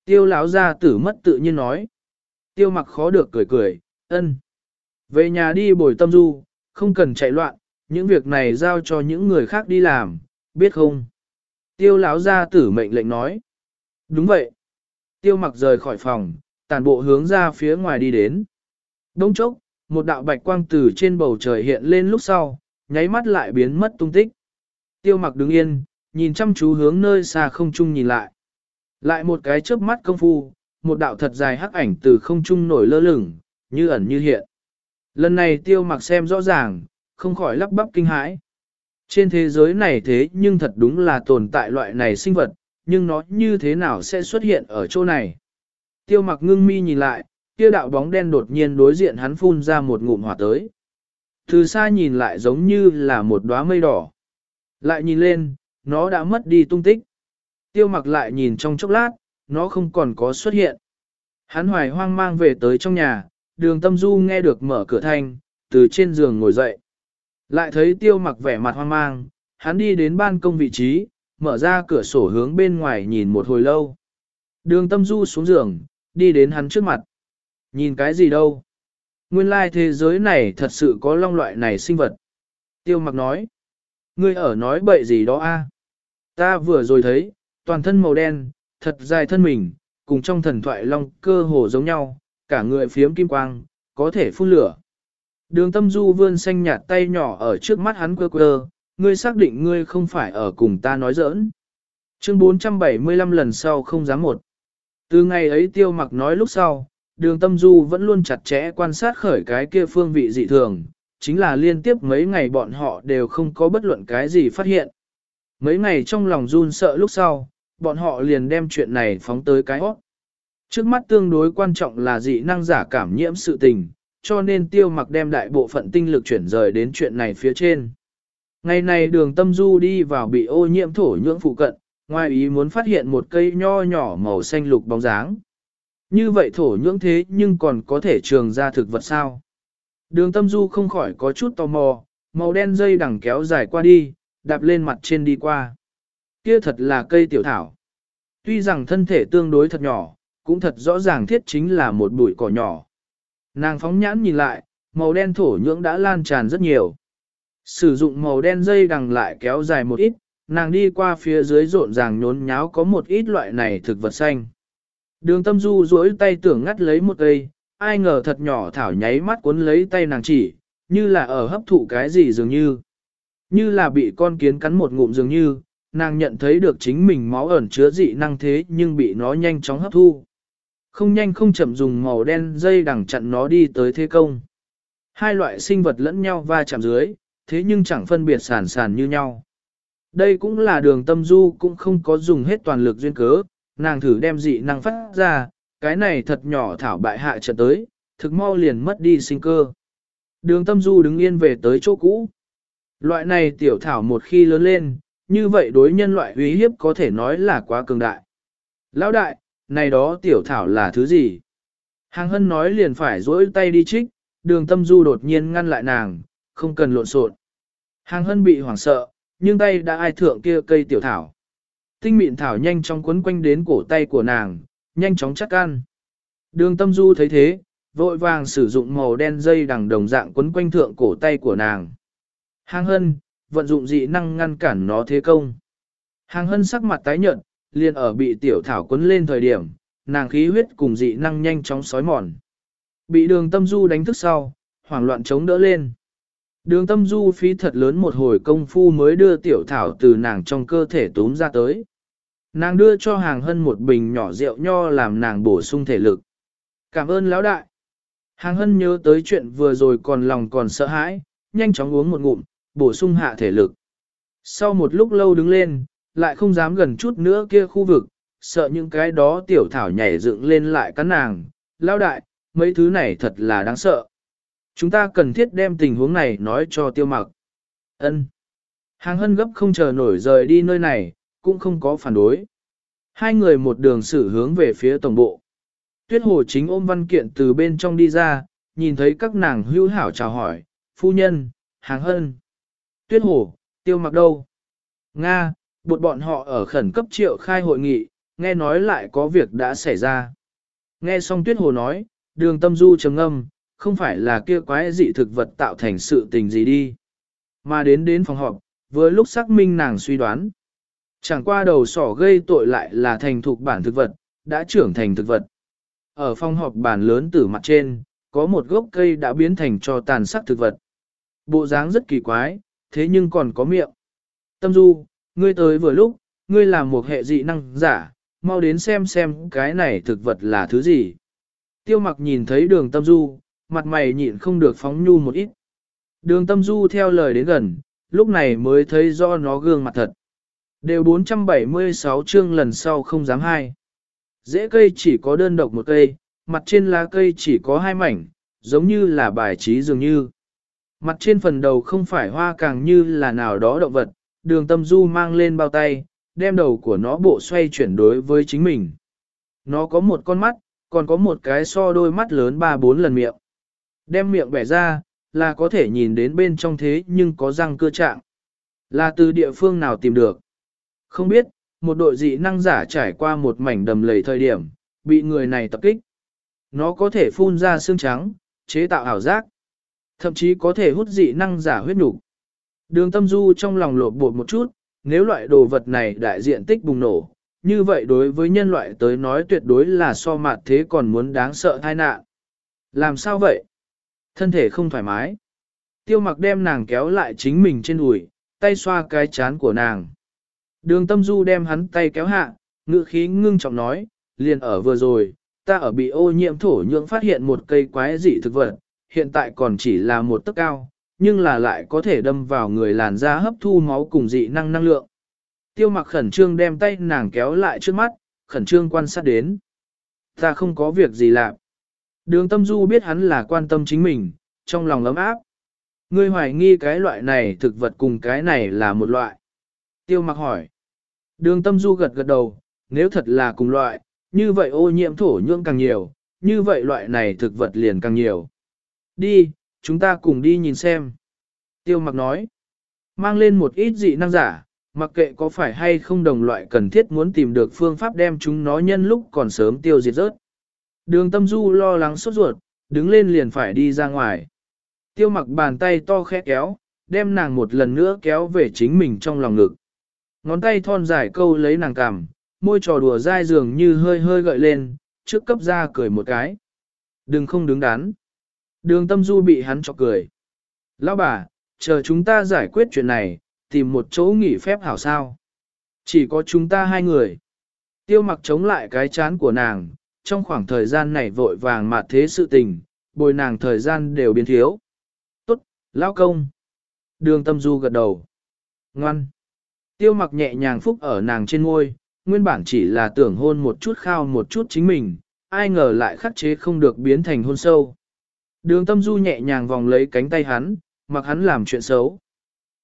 Tiêu lão gia tử mất tự nhiên nói. Tiêu mặc khó được cười cười, ân. Về nhà đi bồi tâm du, không cần chạy loạn, những việc này giao cho những người khác đi làm, biết không? Tiêu lão gia tử mệnh lệnh nói. Đúng vậy. Tiêu mặc rời khỏi phòng, tàn bộ hướng ra phía ngoài đi đến. Đông chốc, một đạo bạch quang từ trên bầu trời hiện lên lúc sau, nháy mắt lại biến mất tung tích. Tiêu mặc đứng yên, nhìn chăm chú hướng nơi xa không trung nhìn lại. Lại một cái chớp mắt công phu, một đạo thật dài hắc ảnh từ không trung nổi lơ lửng, như ẩn như hiện. Lần này tiêu mặc xem rõ ràng, không khỏi lắp bắp kinh hãi. Trên thế giới này thế nhưng thật đúng là tồn tại loại này sinh vật, nhưng nó như thế nào sẽ xuất hiện ở chỗ này. Tiêu mặc ngưng mi nhìn lại, tiêu đạo bóng đen đột nhiên đối diện hắn phun ra một ngụm hỏa tới. Từ xa nhìn lại giống như là một đóa mây đỏ. Lại nhìn lên, nó đã mất đi tung tích. Tiêu mặc lại nhìn trong chốc lát, nó không còn có xuất hiện. Hắn hoài hoang mang về tới trong nhà, đường tâm du nghe được mở cửa thanh, từ trên giường ngồi dậy. Lại thấy tiêu mặc vẻ mặt hoang mang, hắn đi đến ban công vị trí, mở ra cửa sổ hướng bên ngoài nhìn một hồi lâu. Đường tâm du xuống giường, đi đến hắn trước mặt. Nhìn cái gì đâu? Nguyên lai thế giới này thật sự có long loại này sinh vật. Tiêu mặc nói. Ngươi ở nói bậy gì đó a? Ta vừa rồi thấy, toàn thân màu đen, thật dài thân mình, cùng trong thần thoại long cơ hồ giống nhau, cả người phiếm kim quang, có thể phun lửa. Đường tâm du vươn xanh nhạt tay nhỏ ở trước mắt hắn quơ quơ, ngươi xác định ngươi không phải ở cùng ta nói giỡn. Chương 475 lần sau không dám một. Từ ngày ấy tiêu mặc nói lúc sau, đường tâm du vẫn luôn chặt chẽ quan sát khởi cái kia phương vị dị thường, chính là liên tiếp mấy ngày bọn họ đều không có bất luận cái gì phát hiện. Mấy ngày trong lòng run sợ lúc sau, bọn họ liền đem chuyện này phóng tới cái hót. Trước mắt tương đối quan trọng là dị năng giả cảm nhiễm sự tình, cho nên tiêu mặc đem đại bộ phận tinh lực chuyển rời đến chuyện này phía trên. Ngày này đường tâm du đi vào bị ô nhiễm thổ nhưỡng phụ cận, ngoài ý muốn phát hiện một cây nho nhỏ màu xanh lục bóng dáng. Như vậy thổ nhưỡng thế nhưng còn có thể trường ra thực vật sao? Đường tâm du không khỏi có chút tò mò, màu đen dây đằng kéo dài qua đi, đạp lên mặt trên đi qua. Kia thật là cây tiểu thảo. Tuy rằng thân thể tương đối thật nhỏ, cũng thật rõ ràng thiết chính là một bụi cỏ nhỏ. Nàng phóng nhãn nhìn lại, màu đen thổ nhưỡng đã lan tràn rất nhiều. Sử dụng màu đen dây đằng lại kéo dài một ít, nàng đi qua phía dưới rộn ràng nhốn nháo có một ít loại này thực vật xanh. Đường tâm du duỗi tay tưởng ngắt lấy một cây, ai ngờ thật nhỏ thảo nháy mắt cuốn lấy tay nàng chỉ, như là ở hấp thụ cái gì dường như. Như là bị con kiến cắn một ngụm dường như, nàng nhận thấy được chính mình máu ẩn chứa dị năng thế nhưng bị nó nhanh chóng hấp thu. Không nhanh không chậm dùng màu đen dây đằng chặn nó đi tới thế công. Hai loại sinh vật lẫn nhau va chạm dưới, thế nhưng chẳng phân biệt sản sản như nhau. Đây cũng là đường tâm du cũng không có dùng hết toàn lực duyên cớ, nàng thử đem dị năng phát ra, cái này thật nhỏ thảo bại hạ trận tới, thực mau liền mất đi sinh cơ. Đường tâm du đứng yên về tới chỗ cũ. Loại này tiểu thảo một khi lớn lên, như vậy đối nhân loại uy hiếp có thể nói là quá cường đại. Lão đại, này đó tiểu thảo là thứ gì? Hàng hân nói liền phải dỗi tay đi trích, đường tâm du đột nhiên ngăn lại nàng, không cần lộn xộn. Hàng hân bị hoảng sợ, nhưng tay đã ai thượng kia cây tiểu thảo. Tinh mịn thảo nhanh chóng quấn quanh đến cổ tay của nàng, nhanh chóng chắc ăn. Đường tâm du thấy thế, vội vàng sử dụng màu đen dây đằng đồng dạng quấn quanh thượng cổ tay của nàng. Hàng hân, vận dụng dị năng ngăn cản nó thế công. Hàng hân sắc mặt tái nhợt, liền ở bị tiểu thảo quấn lên thời điểm, nàng khí huyết cùng dị năng nhanh chóng sói mòn. Bị đường tâm du đánh thức sau, hoảng loạn chống đỡ lên. Đường tâm du phí thật lớn một hồi công phu mới đưa tiểu thảo từ nàng trong cơ thể tốn ra tới. Nàng đưa cho hàng hân một bình nhỏ rượu nho làm nàng bổ sung thể lực. Cảm ơn lão đại. Hàng hân nhớ tới chuyện vừa rồi còn lòng còn sợ hãi, nhanh chóng uống một ngụm, bổ sung hạ thể lực. Sau một lúc lâu đứng lên, lại không dám gần chút nữa kia khu vực, sợ những cái đó tiểu thảo nhảy dựng lên lại cắn nàng. lao đại, mấy thứ này thật là đáng sợ. Chúng ta cần thiết đem tình huống này nói cho tiêu mặc. Ân. Hàng hân gấp không chờ nổi rời đi nơi này, cũng không có phản đối. Hai người một đường xử hướng về phía tổng bộ. Tuyết hồ chính ôm văn kiện từ bên trong đi ra, nhìn thấy các nàng hưu hảo chào hỏi, phu nhân, hàng hân. Tuyết hồ, tiêu mặc đâu? Nga, bột bọn họ ở khẩn cấp triệu khai hội nghị, nghe nói lại có việc đã xảy ra. Nghe xong tuyết hồ nói, đường tâm du trầm ngâm, không phải là kia quái dị thực vật tạo thành sự tình gì đi. Mà đến đến phòng họp, với lúc xác minh nàng suy đoán. Chẳng qua đầu sỏ gây tội lại là thành thuộc bản thực vật, đã trưởng thành thực vật. Ở phòng họp bản lớn từ mặt trên, có một gốc cây đã biến thành cho tàn sắc thực vật. Bộ dáng rất kỳ quái, thế nhưng còn có miệng. Tâm du, ngươi tới vừa lúc, ngươi là một hệ dị năng giả, mau đến xem xem cái này thực vật là thứ gì. Tiêu mặc nhìn thấy đường tâm du, mặt mày nhịn không được phóng nhu một ít. Đường tâm du theo lời đến gần, lúc này mới thấy do nó gương mặt thật. Đều 476 chương lần sau không dám hai. Dễ cây chỉ có đơn độc một cây, mặt trên lá cây chỉ có hai mảnh, giống như là bài trí dường như. Mặt trên phần đầu không phải hoa càng như là nào đó động vật, đường tâm du mang lên bao tay, đem đầu của nó bộ xoay chuyển đối với chính mình. Nó có một con mắt, còn có một cái so đôi mắt lớn ba bốn lần miệng. Đem miệng bẻ ra, là có thể nhìn đến bên trong thế nhưng có răng cơ trạng. Là từ địa phương nào tìm được? Không biết, một đội dị năng giả trải qua một mảnh đầm lầy thời điểm, bị người này tập kích. Nó có thể phun ra xương trắng, chế tạo ảo giác, thậm chí có thể hút dị năng giả huyết nhục. Đường tâm du trong lòng lột bột một chút, nếu loại đồ vật này đại diện tích bùng nổ, như vậy đối với nhân loại tới nói tuyệt đối là so mặt thế còn muốn đáng sợ tai nạn. Làm sao vậy? Thân thể không thoải mái. Tiêu mặc đem nàng kéo lại chính mình trên đùi, tay xoa cái chán của nàng. Đường tâm du đem hắn tay kéo hạ, ngữ khí ngưng trọng nói, liền ở vừa rồi, ta ở bị ô nhiễm thổ nhưỡng phát hiện một cây quái dị thực vật, hiện tại còn chỉ là một tấc cao, nhưng là lại có thể đâm vào người làn da hấp thu máu cùng dị năng năng lượng. Tiêu mặc khẩn trương đem tay nàng kéo lại trước mắt, khẩn trương quan sát đến. Ta không có việc gì làm. Đường tâm du biết hắn là quan tâm chính mình, trong lòng ấm áp. Ngươi hoài nghi cái loại này thực vật cùng cái này là một loại. Tiêu mặc hỏi. Đường tâm du gật gật đầu, nếu thật là cùng loại, như vậy ô nhiễm thổ nhưỡng càng nhiều, như vậy loại này thực vật liền càng nhiều. Đi, chúng ta cùng đi nhìn xem. Tiêu mặc nói, mang lên một ít dị năng giả, mặc kệ có phải hay không đồng loại cần thiết muốn tìm được phương pháp đem chúng nó nhân lúc còn sớm tiêu diệt rớt. Đường tâm du lo lắng sốt ruột, đứng lên liền phải đi ra ngoài. Tiêu mặc bàn tay to khẽ kéo, đem nàng một lần nữa kéo về chính mình trong lòng ngực. Ngón tay thon dài câu lấy nàng cằm, môi trò đùa dai dường như hơi hơi gợi lên, trước cấp ra cười một cái. Đừng không đứng đắn. Đường tâm du bị hắn chọc cười. Lão bà, chờ chúng ta giải quyết chuyện này, tìm một chỗ nghỉ phép hảo sao. Chỉ có chúng ta hai người. Tiêu mặc chống lại cái chán của nàng, trong khoảng thời gian này vội vàng mà thế sự tình, bồi nàng thời gian đều biến thiếu. Tốt, lão công. Đường tâm du gật đầu. Ngoan. Tiêu mặc nhẹ nhàng phúc ở nàng trên ngôi, nguyên bản chỉ là tưởng hôn một chút khao một chút chính mình, ai ngờ lại khắc chế không được biến thành hôn sâu. Đường tâm du nhẹ nhàng vòng lấy cánh tay hắn, mặc hắn làm chuyện xấu.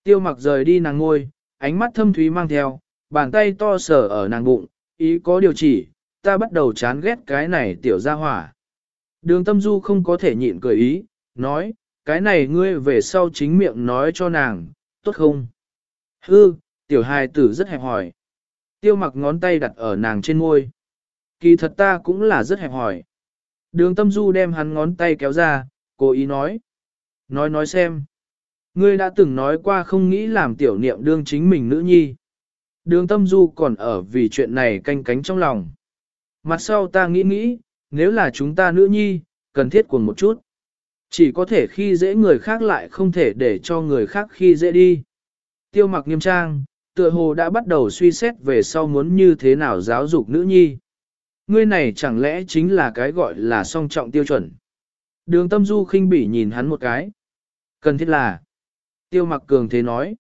Tiêu mặc rời đi nàng ngôi, ánh mắt thâm thúy mang theo, bàn tay to sở ở nàng bụng, ý có điều chỉ, ta bắt đầu chán ghét cái này tiểu gia hỏa. Đường tâm du không có thể nhịn cười ý, nói, cái này ngươi về sau chính miệng nói cho nàng, tốt không? Hư, tiểu hài tử rất hẹp hỏi. Tiêu mặc ngón tay đặt ở nàng trên môi. Kỳ thật ta cũng là rất hẹp hỏi. Đường tâm du đem hắn ngón tay kéo ra, cố ý nói. Nói nói xem. Ngươi đã từng nói qua không nghĩ làm tiểu niệm đương chính mình nữ nhi. Đường tâm du còn ở vì chuyện này canh cánh trong lòng. Mặt sau ta nghĩ nghĩ, nếu là chúng ta nữ nhi, cần thiết cuồng một chút. Chỉ có thể khi dễ người khác lại không thể để cho người khác khi dễ đi. Tiêu mặc nghiêm trang, tựa hồ đã bắt đầu suy xét về sau muốn như thế nào giáo dục nữ nhi. Ngươi này chẳng lẽ chính là cái gọi là song trọng tiêu chuẩn. Đường tâm du khinh bỉ nhìn hắn một cái. Cần thiết là. Tiêu mặc cường thế nói.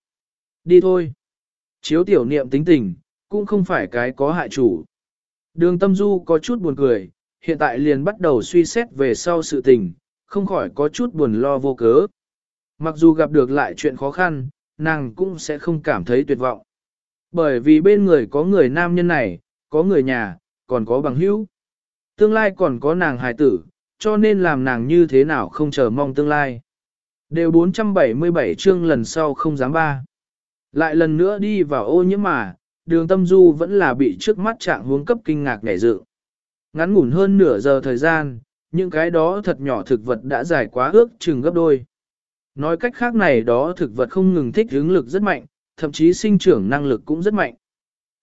Đi thôi. Chiếu tiểu niệm tính tình, cũng không phải cái có hại chủ. Đường tâm du có chút buồn cười, hiện tại liền bắt đầu suy xét về sau sự tình, không khỏi có chút buồn lo vô cớ. Mặc dù gặp được lại chuyện khó khăn, nàng cũng sẽ không cảm thấy tuyệt vọng. Bởi vì bên người có người nam nhân này, có người nhà, còn có bằng hữu. Tương lai còn có nàng hài tử, cho nên làm nàng như thế nào không chờ mong tương lai. Đều 477 chương lần sau không dám ba. Lại lần nữa đi vào ô nhiễm mà, đường tâm du vẫn là bị trước mắt trạng huống cấp kinh ngạc ngảy dự. Ngắn ngủn hơn nửa giờ thời gian, những cái đó thật nhỏ thực vật đã dài quá ước chừng gấp đôi. Nói cách khác này đó thực vật không ngừng thích hướng lực rất mạnh, thậm chí sinh trưởng năng lực cũng rất mạnh.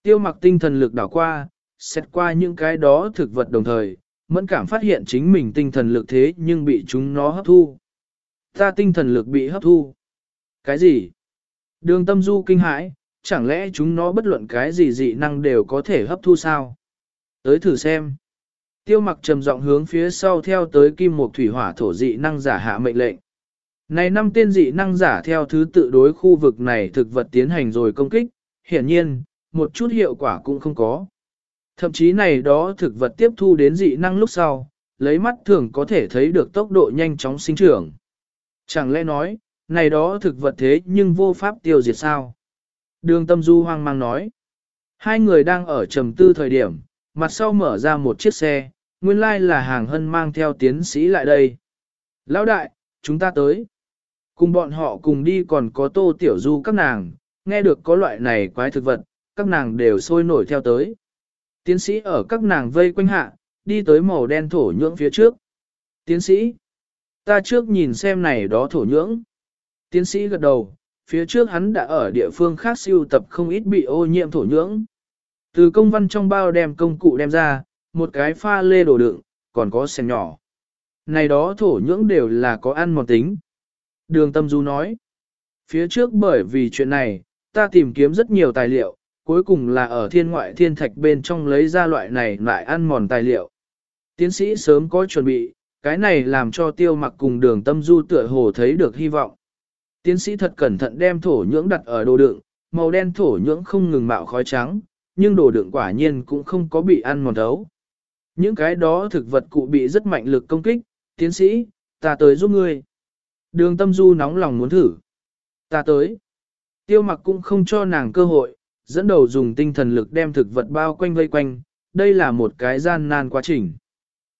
Tiêu mặc tinh thần lực đảo qua, xét qua những cái đó thực vật đồng thời, mẫn cảm phát hiện chính mình tinh thần lực thế nhưng bị chúng nó hấp thu. Ta tinh thần lực bị hấp thu. Cái gì? Đường tâm du kinh hãi, chẳng lẽ chúng nó bất luận cái gì dị năng đều có thể hấp thu sao? Tới thử xem. Tiêu mặc trầm giọng hướng phía sau theo tới kim mục thủy hỏa thổ dị năng giả hạ mệnh lệnh. Này năm tên dị năng giả theo thứ tự đối khu vực này thực vật tiến hành rồi công kích, hiển nhiên, một chút hiệu quả cũng không có. Thậm chí này đó thực vật tiếp thu đến dị năng lúc sau, lấy mắt thường có thể thấy được tốc độ nhanh chóng sinh trưởng. Chẳng lẽ nói, này đó thực vật thế nhưng vô pháp tiêu diệt sao? Đường tâm du hoang mang nói. Hai người đang ở trầm tư thời điểm, mặt sau mở ra một chiếc xe, nguyên lai là hàng hân mang theo tiến sĩ lại đây. Lão đại, chúng ta tới. Cùng bọn họ cùng đi còn có tô tiểu du các nàng, nghe được có loại này quái thực vật, các nàng đều sôi nổi theo tới. Tiến sĩ ở các nàng vây quanh hạ, đi tới màu đen thổ nhưỡng phía trước. Tiến sĩ, ta trước nhìn xem này đó thổ nhưỡng. Tiến sĩ gật đầu, phía trước hắn đã ở địa phương khác siêu tập không ít bị ô nhiễm thổ nhưỡng. Từ công văn trong bao đem công cụ đem ra, một cái pha lê đồ đựng, còn có sen nhỏ. Này đó thổ nhưỡng đều là có ăn một tính. Đường tâm du nói, phía trước bởi vì chuyện này, ta tìm kiếm rất nhiều tài liệu, cuối cùng là ở thiên ngoại thiên thạch bên trong lấy ra loại này lại ăn mòn tài liệu. Tiến sĩ sớm có chuẩn bị, cái này làm cho tiêu mặc cùng đường tâm du tựa hồ thấy được hy vọng. Tiến sĩ thật cẩn thận đem thổ nhưỡng đặt ở đồ đựng, màu đen thổ nhưỡng không ngừng mạo khói trắng, nhưng đồ đựng quả nhiên cũng không có bị ăn mòn thấu. Những cái đó thực vật cụ bị rất mạnh lực công kích, tiến sĩ, ta tới giúp ngươi. Đường tâm du nóng lòng muốn thử. Ta tới. Tiêu mặc cũng không cho nàng cơ hội, dẫn đầu dùng tinh thần lực đem thực vật bao quanh vây quanh, đây là một cái gian nan quá trình.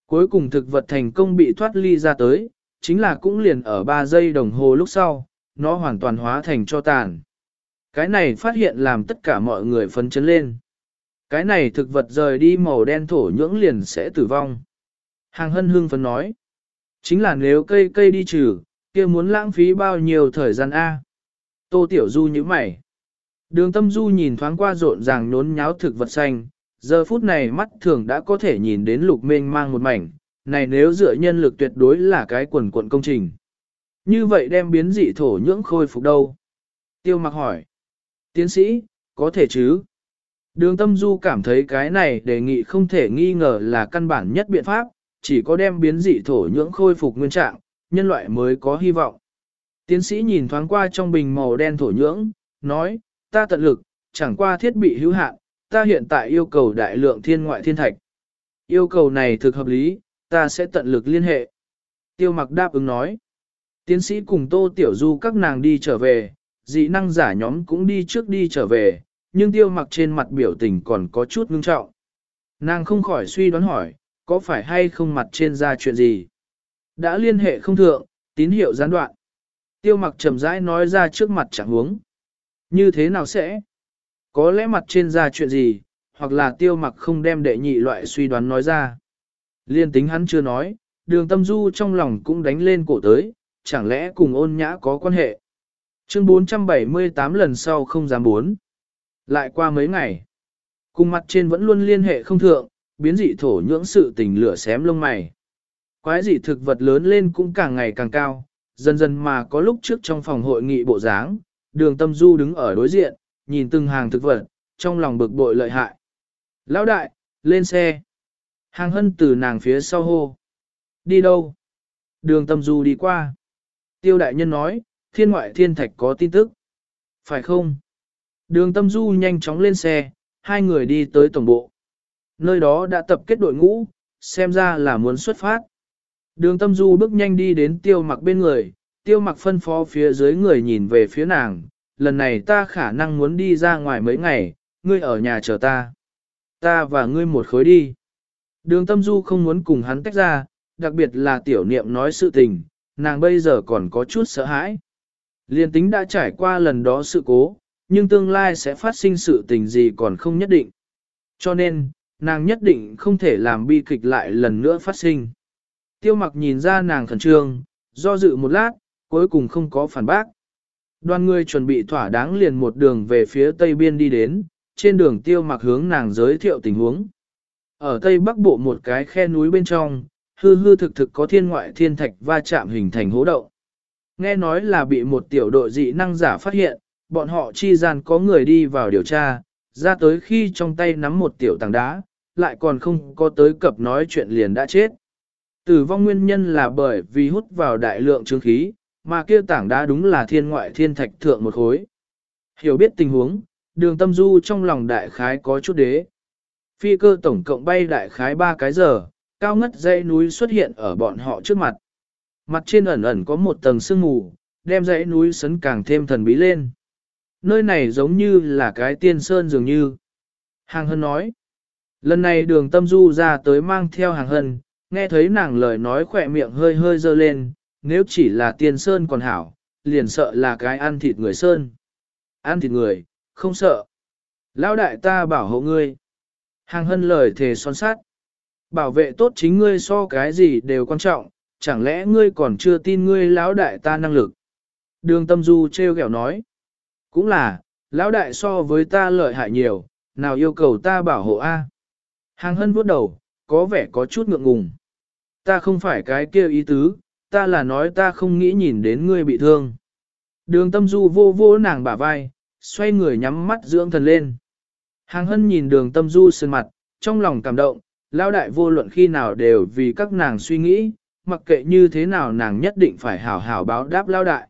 Cuối cùng thực vật thành công bị thoát ly ra tới, chính là cũng liền ở 3 giây đồng hồ lúc sau, nó hoàn toàn hóa thành cho tàn. Cái này phát hiện làm tất cả mọi người phấn chấn lên. Cái này thực vật rời đi màu đen thổ nhưỡng liền sẽ tử vong. Hàng hân hương phấn nói. Chính là nếu cây cây đi trừ, kia muốn lãng phí bao nhiêu thời gian A. Tô Tiểu Du như mày. Đường tâm du nhìn thoáng qua rộn ràng nhốn nháo thực vật xanh, giờ phút này mắt thường đã có thể nhìn đến lục mênh mang một mảnh, này nếu dựa nhân lực tuyệt đối là cái quần quận công trình. Như vậy đem biến dị thổ nhưỡng khôi phục đâu? Tiêu mặc hỏi. Tiến sĩ, có thể chứ? Đường tâm du cảm thấy cái này đề nghị không thể nghi ngờ là căn bản nhất biện pháp, chỉ có đem biến dị thổ nhưỡng khôi phục nguyên trạng, nhân loại mới có hy vọng. Tiến sĩ nhìn thoáng qua trong bình màu đen thổ nhưỡng, nói, ta tận lực, chẳng qua thiết bị hữu hạn, ta hiện tại yêu cầu đại lượng thiên ngoại thiên thạch. Yêu cầu này thực hợp lý, ta sẽ tận lực liên hệ. Tiêu mặc đáp ứng nói. Tiến sĩ cùng Tô Tiểu Du các nàng đi trở về, dị năng giả nhóm cũng đi trước đi trở về, nhưng tiêu mặc trên mặt biểu tình còn có chút ngưng trọng. Nàng không khỏi suy đoán hỏi, có phải hay không mặt trên ra chuyện gì? Đã liên hệ không thượng, tín hiệu gián đoạn. Tiêu mặc chậm rãi nói ra trước mặt chẳng huống. Như thế nào sẽ? Có lẽ mặt trên ra chuyện gì, hoặc là tiêu mặc không đem đệ nhị loại suy đoán nói ra. Liên tính hắn chưa nói, đường tâm du trong lòng cũng đánh lên cổ tới, chẳng lẽ cùng ôn nhã có quan hệ. Chương 478 lần sau không dám bốn. Lại qua mấy ngày, cùng mặt trên vẫn luôn liên hệ không thượng, biến dị thổ nhưỡng sự tình lửa xém lông mày. Quái dị thực vật lớn lên cũng càng ngày càng cao, dần dần mà có lúc trước trong phòng hội nghị bộ dáng, đường tâm du đứng ở đối diện, nhìn từng hàng thực vật, trong lòng bực bội lợi hại. Lão đại, lên xe. Hàng hân từ nàng phía sau hô. Đi đâu? Đường tâm du đi qua. Tiêu đại nhân nói, thiên ngoại thiên thạch có tin tức. Phải không? Đường tâm du nhanh chóng lên xe, hai người đi tới tổng bộ. Nơi đó đã tập kết đội ngũ, xem ra là muốn xuất phát. Đường tâm du bước nhanh đi đến tiêu mặc bên người, tiêu mặc phân phó phía dưới người nhìn về phía nàng, lần này ta khả năng muốn đi ra ngoài mấy ngày, ngươi ở nhà chờ ta. Ta và ngươi một khối đi. Đường tâm du không muốn cùng hắn tách ra, đặc biệt là tiểu niệm nói sự tình, nàng bây giờ còn có chút sợ hãi. Liên tính đã trải qua lần đó sự cố, nhưng tương lai sẽ phát sinh sự tình gì còn không nhất định. Cho nên, nàng nhất định không thể làm bi kịch lại lần nữa phát sinh. Tiêu mặc nhìn ra nàng khẩn trương, do dự một lát, cuối cùng không có phản bác. Đoàn người chuẩn bị thỏa đáng liền một đường về phía tây biên đi đến, trên đường tiêu mặc hướng nàng giới thiệu tình huống. Ở tây bắc bộ một cái khe núi bên trong, hư hư thực thực có thiên ngoại thiên thạch va chạm hình thành hố đậu. Nghe nói là bị một tiểu đội dị năng giả phát hiện, bọn họ chi gian có người đi vào điều tra, ra tới khi trong tay nắm một tiểu tảng đá, lại còn không có tới cập nói chuyện liền đã chết. Tử vong nguyên nhân là bởi vì hút vào đại lượng trương khí, mà kia tảng đá đúng là thiên ngoại thiên thạch thượng một khối. Hiểu biết tình huống, đường tâm du trong lòng đại khái có chút đế. Phi cơ tổng cộng bay đại khái 3 cái giờ, cao ngất dãy núi xuất hiện ở bọn họ trước mặt. Mặt trên ẩn ẩn có một tầng sương mù, đem dãy núi sấn càng thêm thần bí lên. Nơi này giống như là cái tiên sơn dường như. Hàng Hân nói. Lần này đường tâm du ra tới mang theo hàng Hân, nghe thấy nàng lời nói khỏe miệng hơi hơi dơ lên, nếu chỉ là tiền sơn còn hảo, liền sợ là cái ăn thịt người sơn. Ăn thịt người, không sợ. Lão đại ta bảo hộ ngươi. Hàng hân lời thề son sát. Bảo vệ tốt chính ngươi so cái gì đều quan trọng, chẳng lẽ ngươi còn chưa tin ngươi lão đại ta năng lực. Đường tâm du treo kẹo nói. Cũng là, lão đại so với ta lợi hại nhiều, nào yêu cầu ta bảo hộ A. Hàng hân vuốt đầu, có vẻ có chút ngượng ngùng. Ta không phải cái kia ý tứ, ta là nói ta không nghĩ nhìn đến ngươi bị thương. Đường tâm du vô vô nàng bả vai, xoay người nhắm mắt dưỡng thần lên. Hàng hân nhìn đường tâm du sơn mặt, trong lòng cảm động, lao đại vô luận khi nào đều vì các nàng suy nghĩ, mặc kệ như thế nào nàng nhất định phải hảo hảo báo đáp lao đại.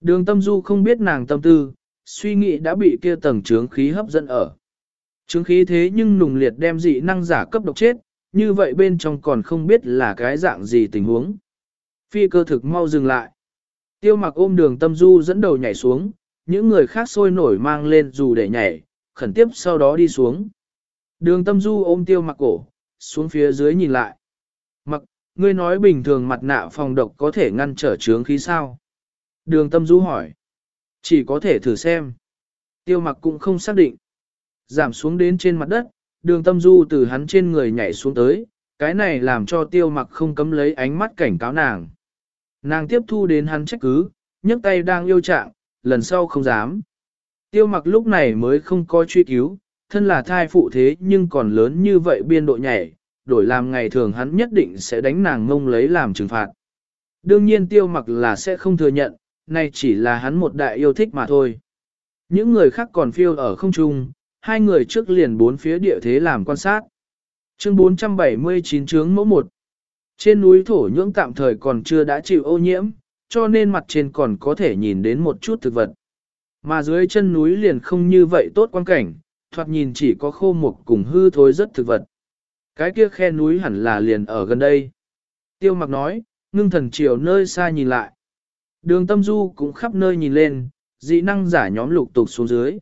Đường tâm du không biết nàng tâm tư, suy nghĩ đã bị kia tầng trướng khí hấp dẫn ở. Trướng khí thế nhưng nùng liệt đem dị năng giả cấp độc chết, như vậy bên trong còn không biết là cái dạng gì tình huống. Phi cơ thực mau dừng lại. Tiêu mặc ôm đường tâm du dẫn đầu nhảy xuống, những người khác sôi nổi mang lên dù để nhảy, khẩn tiếp sau đó đi xuống. Đường tâm du ôm tiêu mặc cổ, xuống phía dưới nhìn lại. Mặc, ngươi nói bình thường mặt nạ phòng độc có thể ngăn trở trướng khí sao? Đường tâm du hỏi. Chỉ có thể thử xem. Tiêu mặc cũng không xác định. Giảm xuống đến trên mặt đất, đường tâm du từ hắn trên người nhảy xuống tới, cái này làm cho tiêu mặc không cấm lấy ánh mắt cảnh cáo nàng. Nàng tiếp thu đến hắn trách cứ, nhấc tay đang yêu trạng, lần sau không dám. Tiêu mặc lúc này mới không có truy cứu, thân là thai phụ thế nhưng còn lớn như vậy biên độ nhảy, đổi làm ngày thường hắn nhất định sẽ đánh nàng ngông lấy làm trừng phạt. Đương nhiên tiêu mặc là sẽ không thừa nhận, này chỉ là hắn một đại yêu thích mà thôi. Những người khác còn phiêu ở không trung, hai người trước liền bốn phía địa thế làm quan sát. Chương 479 chướng mẫu 1 trên núi thổ nhưỡng tạm thời còn chưa đã chịu ô nhiễm, cho nên mặt trên còn có thể nhìn đến một chút thực vật. Mà dưới chân núi liền không như vậy tốt quan cảnh, thoạt nhìn chỉ có khô mục cùng hư thối rất thực vật. Cái kia khe núi hẳn là liền ở gần đây. Tiêu mặc nói, ngưng thần chiều nơi xa nhìn lại. Đường tâm du cũng khắp nơi nhìn lên, dị năng giả nhóm lục tục xuống dưới.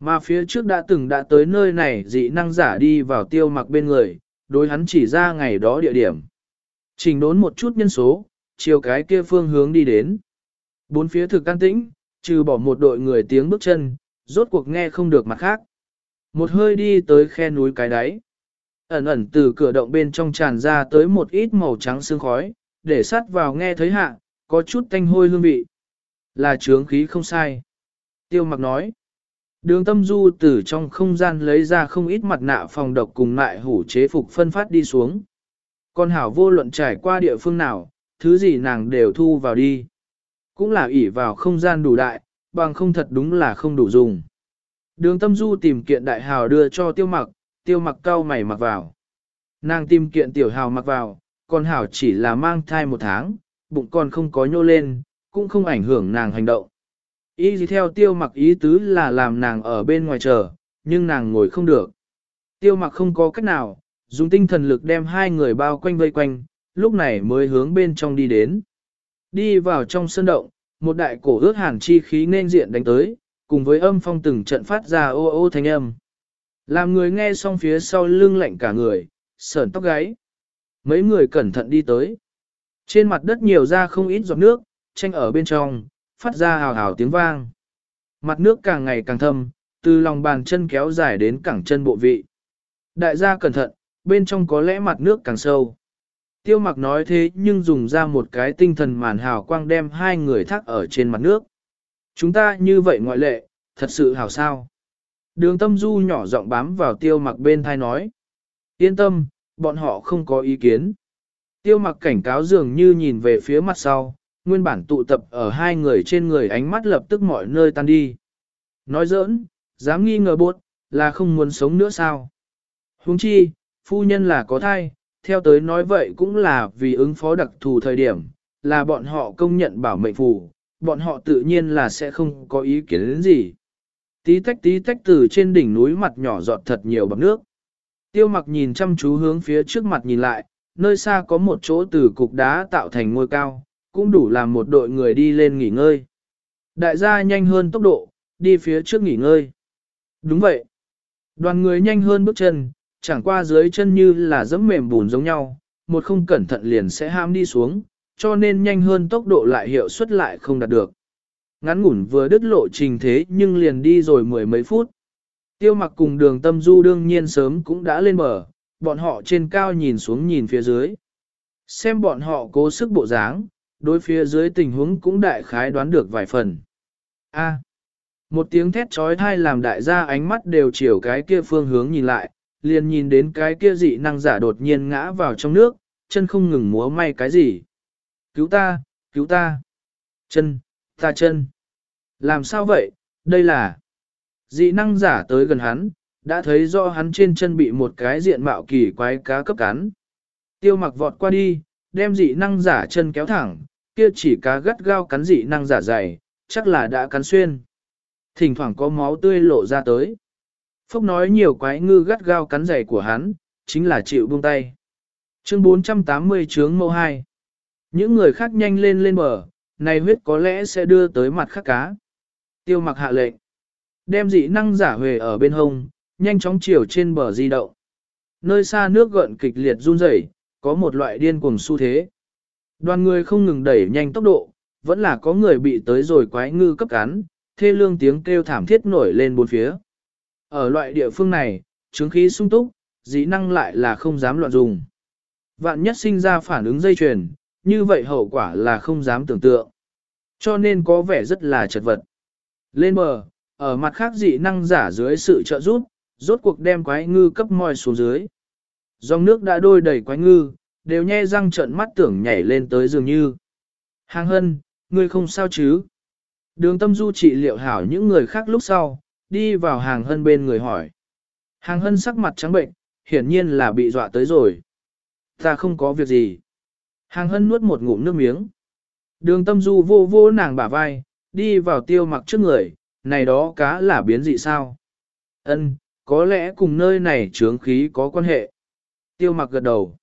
Mà phía trước đã từng đã tới nơi này dị năng giả đi vào tiêu mặc bên người, đối hắn chỉ ra ngày đó địa điểm. Trình đốn một chút nhân số, chiều cái kia phương hướng đi đến. Bốn phía thực can tĩnh, trừ bỏ một đội người tiếng bước chân, rốt cuộc nghe không được mặt khác. Một hơi đi tới khe núi cái đáy. Ẩn ẩn từ cửa động bên trong tràn ra tới một ít màu trắng sương khói, để sát vào nghe thấy hạ, có chút tanh hôi hương vị. Là trướng khí không sai. Tiêu mặc nói. Đường tâm du từ trong không gian lấy ra không ít mặt nạ phòng độc cùng lại hủ chế phục phân phát đi xuống. Con hảo vô luận trải qua địa phương nào, thứ gì nàng đều thu vào đi. Cũng là ỷ vào không gian đủ đại, bằng không thật đúng là không đủ dùng. Đường tâm du tìm kiện đại hào đưa cho tiêu mặc, tiêu mặc cao mày mặc vào. Nàng tìm kiện tiểu hào mặc vào, còn hảo chỉ là mang thai một tháng, bụng còn không có nhô lên, cũng không ảnh hưởng nàng hành động. Ý gì theo tiêu mặc ý tứ là làm nàng ở bên ngoài chờ, nhưng nàng ngồi không được. Tiêu mặc không có cách nào, dùng tinh thần lực đem hai người bao quanh vây quanh, lúc này mới hướng bên trong đi đến. Đi vào trong sân động, một đại cổ ước hàn chi khí nên diện đánh tới, cùng với âm phong từng trận phát ra ô ô thanh âm. Làm người nghe xong phía sau lưng lạnh cả người, sởn tóc gáy. Mấy người cẩn thận đi tới. Trên mặt đất nhiều ra không ít giọt nước, tranh ở bên trong, phát ra hào hào tiếng vang. Mặt nước càng ngày càng thâm, từ lòng bàn chân kéo dài đến cẳng chân bộ vị. Đại gia cẩn thận, bên trong có lẽ mặt nước càng sâu. Tiêu mặc nói thế nhưng dùng ra một cái tinh thần màn hào quang đem hai người thác ở trên mặt nước. Chúng ta như vậy ngoại lệ, thật sự hào sao. Đường tâm du nhỏ giọng bám vào tiêu mặc bên thai nói. Yên tâm, bọn họ không có ý kiến. Tiêu mặc cảnh cáo dường như nhìn về phía mặt sau, nguyên bản tụ tập ở hai người trên người ánh mắt lập tức mọi nơi tan đi. Nói giỡn, dám nghi ngờ buốt, là không muốn sống nữa sao? Huống chi, phu nhân là có thai, theo tới nói vậy cũng là vì ứng phó đặc thù thời điểm, là bọn họ công nhận bảo mệnh phù, bọn họ tự nhiên là sẽ không có ý kiến đến gì. Tí tách tí tách từ trên đỉnh núi mặt nhỏ giọt thật nhiều bằng nước. Tiêu mặc nhìn chăm chú hướng phía trước mặt nhìn lại, nơi xa có một chỗ từ cục đá tạo thành ngôi cao, cũng đủ làm một đội người đi lên nghỉ ngơi. Đại gia nhanh hơn tốc độ, đi phía trước nghỉ ngơi. Đúng vậy. Đoàn người nhanh hơn bước chân, chẳng qua dưới chân như là dẫm mềm bùn giống nhau, một không cẩn thận liền sẽ ham đi xuống, cho nên nhanh hơn tốc độ lại hiệu suất lại không đạt được. Ngắn ngủn vừa đứt lộ trình thế nhưng liền đi rồi mười mấy phút. Tiêu mặc cùng đường tâm du đương nhiên sớm cũng đã lên bờ, bọn họ trên cao nhìn xuống nhìn phía dưới. Xem bọn họ cố sức bộ dáng, đối phía dưới tình huống cũng đại khái đoán được vài phần. A. một tiếng thét trói thai làm đại gia ánh mắt đều chiều cái kia phương hướng nhìn lại, liền nhìn đến cái kia dị năng giả đột nhiên ngã vào trong nước, chân không ngừng múa may cái gì. Cứu ta, cứu ta. Chân, ta chân. Làm sao vậy, đây là... Dị năng giả tới gần hắn, đã thấy do hắn trên chân bị một cái diện mạo kỳ quái cá cấp cắn. Tiêu mặc vọt qua đi, đem dị năng giả chân kéo thẳng, kia chỉ cá gắt gao cắn dị năng giả dày, chắc là đã cắn xuyên. Thỉnh thoảng có máu tươi lộ ra tới. Phúc nói nhiều quái ngư gắt gao cắn giày của hắn, chính là chịu buông tay. Chương 480 chướng mâu 2 Những người khác nhanh lên lên bờ, này huyết có lẽ sẽ đưa tới mặt khác cá. Tiêu mặc hạ lệnh. đem dị năng giả huề ở bên hông, nhanh chóng chiều trên bờ di động. Nơi xa nước gợn kịch liệt run rẩy, có một loại điên cuồng xu thế. Đoàn người không ngừng đẩy nhanh tốc độ, vẫn là có người bị tới rồi quái ngư cấp cắn, thê lương tiếng kêu thảm thiết nổi lên bốn phía. Ở loại địa phương này, chứng khí sung túc, dĩ năng lại là không dám loạn dùng. Vạn nhất sinh ra phản ứng dây chuyền, như vậy hậu quả là không dám tưởng tượng. Cho nên có vẻ rất là chật vật. Lên bờ, ở mặt khác dị năng giả dưới sự trợ giúp, rốt cuộc đem quái ngư cấp moi xuống dưới. Dòng nước đã đôi đầy quái ngư, đều nhe răng trợn mắt tưởng nhảy lên tới dường như. Hàng hân, ngươi không sao chứ? Đường tâm du trị liệu hảo những người khác lúc sau, đi vào hàng hân bên người hỏi. Hàng hân sắc mặt trắng bệnh, hiển nhiên là bị dọa tới rồi. Ta không có việc gì. Hàng hân nuốt một ngụm nước miếng. Đường tâm du vô vô nàng bả vai, đi vào tiêu mặc trước người, này đó cá là biến dị sao? Ân, có lẽ cùng nơi này trướng khí có quan hệ. Tiêu mặc gật đầu.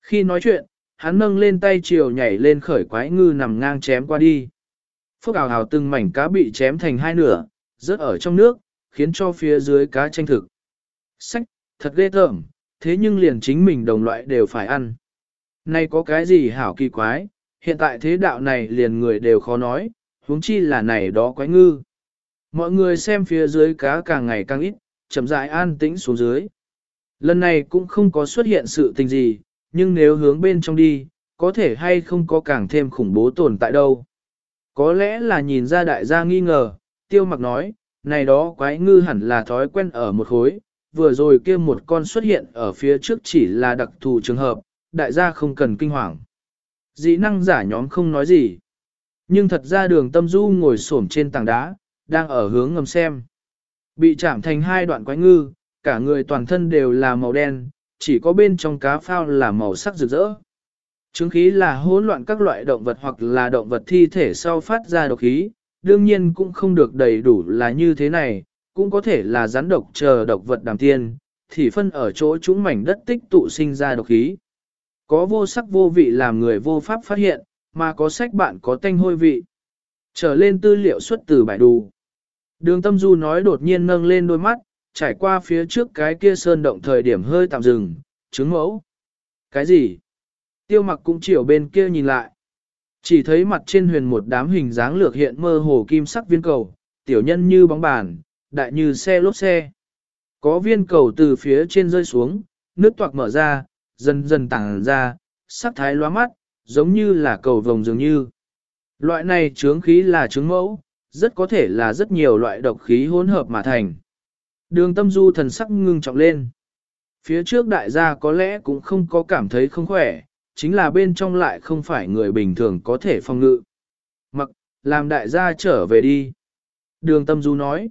Khi nói chuyện, hắn nâng lên tay chiều nhảy lên khởi quái ngư nằm ngang chém qua đi. Phúc ảo hào từng mảnh cá bị chém thành hai nửa, rớt ở trong nước, khiến cho phía dưới cá tranh thực. Sách, thật ghê tởm, thế nhưng liền chính mình đồng loại đều phải ăn. Này có cái gì hảo kỳ quái, hiện tại thế đạo này liền người đều khó nói, huống chi là này đó quái ngư. Mọi người xem phía dưới cá càng ngày càng ít, chậm rãi an tĩnh xuống dưới. Lần này cũng không có xuất hiện sự tình gì, nhưng nếu hướng bên trong đi, có thể hay không có càng thêm khủng bố tồn tại đâu. Có lẽ là nhìn ra đại gia nghi ngờ, tiêu mặc nói, này đó quái ngư hẳn là thói quen ở một khối, vừa rồi kia một con xuất hiện ở phía trước chỉ là đặc thù trường hợp, đại gia không cần kinh hoàng. Dĩ năng giả nhóm không nói gì. Nhưng thật ra đường tâm du ngồi xổm trên tảng đá, đang ở hướng ngầm xem. Bị chạm thành hai đoạn quái ngư, cả người toàn thân đều là màu đen, chỉ có bên trong cá phao là màu sắc rực rỡ. Chứng khí là hỗn loạn các loại động vật hoặc là động vật thi thể sau phát ra độc khí, đương nhiên cũng không được đầy đủ là như thế này, cũng có thể là rắn độc chờ độc vật đàm tiên, thì phân ở chỗ chúng mảnh đất tích tụ sinh ra độc khí. Có vô sắc vô vị làm người vô pháp phát hiện, mà có sách bạn có tanh hôi vị. Trở lên tư liệu xuất từ bài đù. Đường tâm du nói đột nhiên nâng lên đôi mắt, trải qua phía trước cái kia sơn động thời điểm hơi tạm dừng, chứng mẫu. Cái gì? Tiêu mặc cũng chiều bên kia nhìn lại. Chỉ thấy mặt trên huyền một đám hình dáng lược hiện mơ hồ kim sắc viên cầu, tiểu nhân như bóng bàn, đại như xe lốp xe. Có viên cầu từ phía trên rơi xuống, nước toạc mở ra, dần dần tảng ra, sắc thái loa mắt, giống như là cầu vồng dường như. Loại này trướng khí là trướng mẫu, rất có thể là rất nhiều loại độc khí hỗn hợp mà thành. Đường tâm du thần sắc ngưng trọng lên. Phía trước đại gia có lẽ cũng không có cảm thấy không khỏe, chính là bên trong lại không phải người bình thường có thể phong ngự. Mặc, làm đại gia trở về đi. Đường tâm du nói.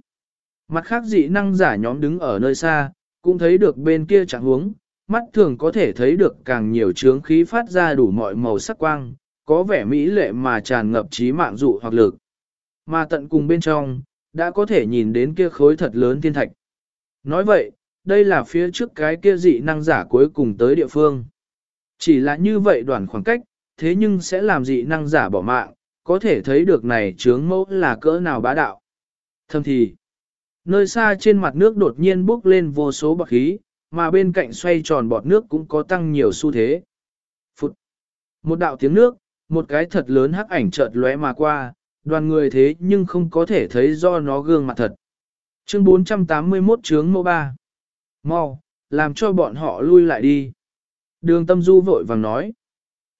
Mặt khác dị năng giả nhóm đứng ở nơi xa, cũng thấy được bên kia chẳng huống, mắt thường có thể thấy được càng nhiều trướng khí phát ra đủ mọi màu sắc quang, có vẻ mỹ lệ mà tràn ngập trí mạng dụ hoặc lực. Mà tận cùng bên trong, đã có thể nhìn đến kia khối thật lớn thiên thạch. Nói vậy, đây là phía trước cái kia dị năng giả cuối cùng tới địa phương. Chỉ là như vậy đoạn khoảng cách, thế nhưng sẽ làm dị năng giả bỏ mạng, có thể thấy được này chướng mẫu là cỡ nào bá đạo. Thâm thì, nơi xa trên mặt nước đột nhiên bốc lên vô số bọt khí, mà bên cạnh xoay tròn bọt nước cũng có tăng nhiều xu thế. Phụt! Một đạo tiếng nước, một cái thật lớn hắc ảnh chợt lóe mà qua, đoàn người thế nhưng không có thể thấy do nó gương mặt thật. Chương 481 chướng mẫu 3. Mau, làm cho bọn họ lui lại đi. Đường tâm du vội vàng nói.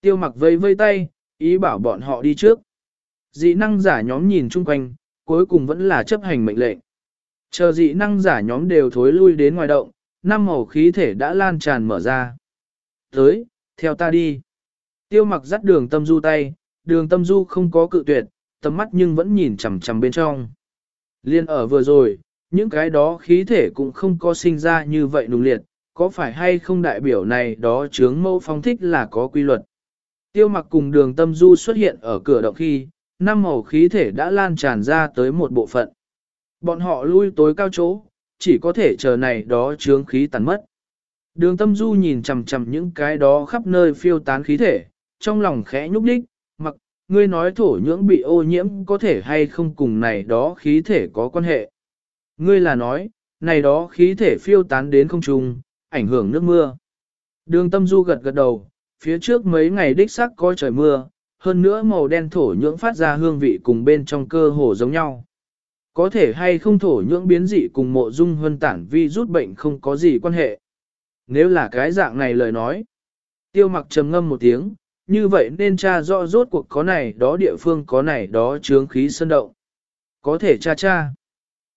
Tiêu mặc vây vây tay, ý bảo bọn họ đi trước. Dị năng giả nhóm nhìn chung quanh, cuối cùng vẫn là chấp hành mệnh lệnh. Chờ dị năng giả nhóm đều thối lui đến ngoài động, năm màu khí thể đã lan tràn mở ra. Tới, theo ta đi. Tiêu mặc dắt đường tâm du tay, đường tâm du không có cự tuyệt, tầm mắt nhưng vẫn nhìn chằm chằm bên trong. Liên ở vừa rồi, những cái đó khí thể cũng không có sinh ra như vậy nùng liệt, có phải hay không đại biểu này đó chướng mẫu phong thích là có quy luật. Tiêu mặc cùng đường tâm du xuất hiện ở cửa động khi, năm màu khí thể đã lan tràn ra tới một bộ phận. Bọn họ lui tối cao chỗ, chỉ có thể chờ này đó chướng khí tàn mất. Đường tâm du nhìn chằm chằm những cái đó khắp nơi phiêu tán khí thể, trong lòng khẽ nhúc đích, mặc, ngươi nói thổ nhưỡng bị ô nhiễm có thể hay không cùng này đó khí thể có quan hệ. Ngươi là nói, này đó khí thể phiêu tán đến không trung, ảnh hưởng nước mưa. Đường tâm du gật gật đầu, phía trước mấy ngày đích sắc có trời mưa, hơn nữa màu đen thổ nhưỡng phát ra hương vị cùng bên trong cơ hồ giống nhau. Có thể hay không thổ nhưỡng biến dị cùng mộ dung huân tản vi rút bệnh không có gì quan hệ. Nếu là cái dạng này lời nói, tiêu mặc trầm ngâm một tiếng, như vậy nên tra rõ rốt cuộc có này đó địa phương có này đó chướng khí sơn động. Có thể tra tra.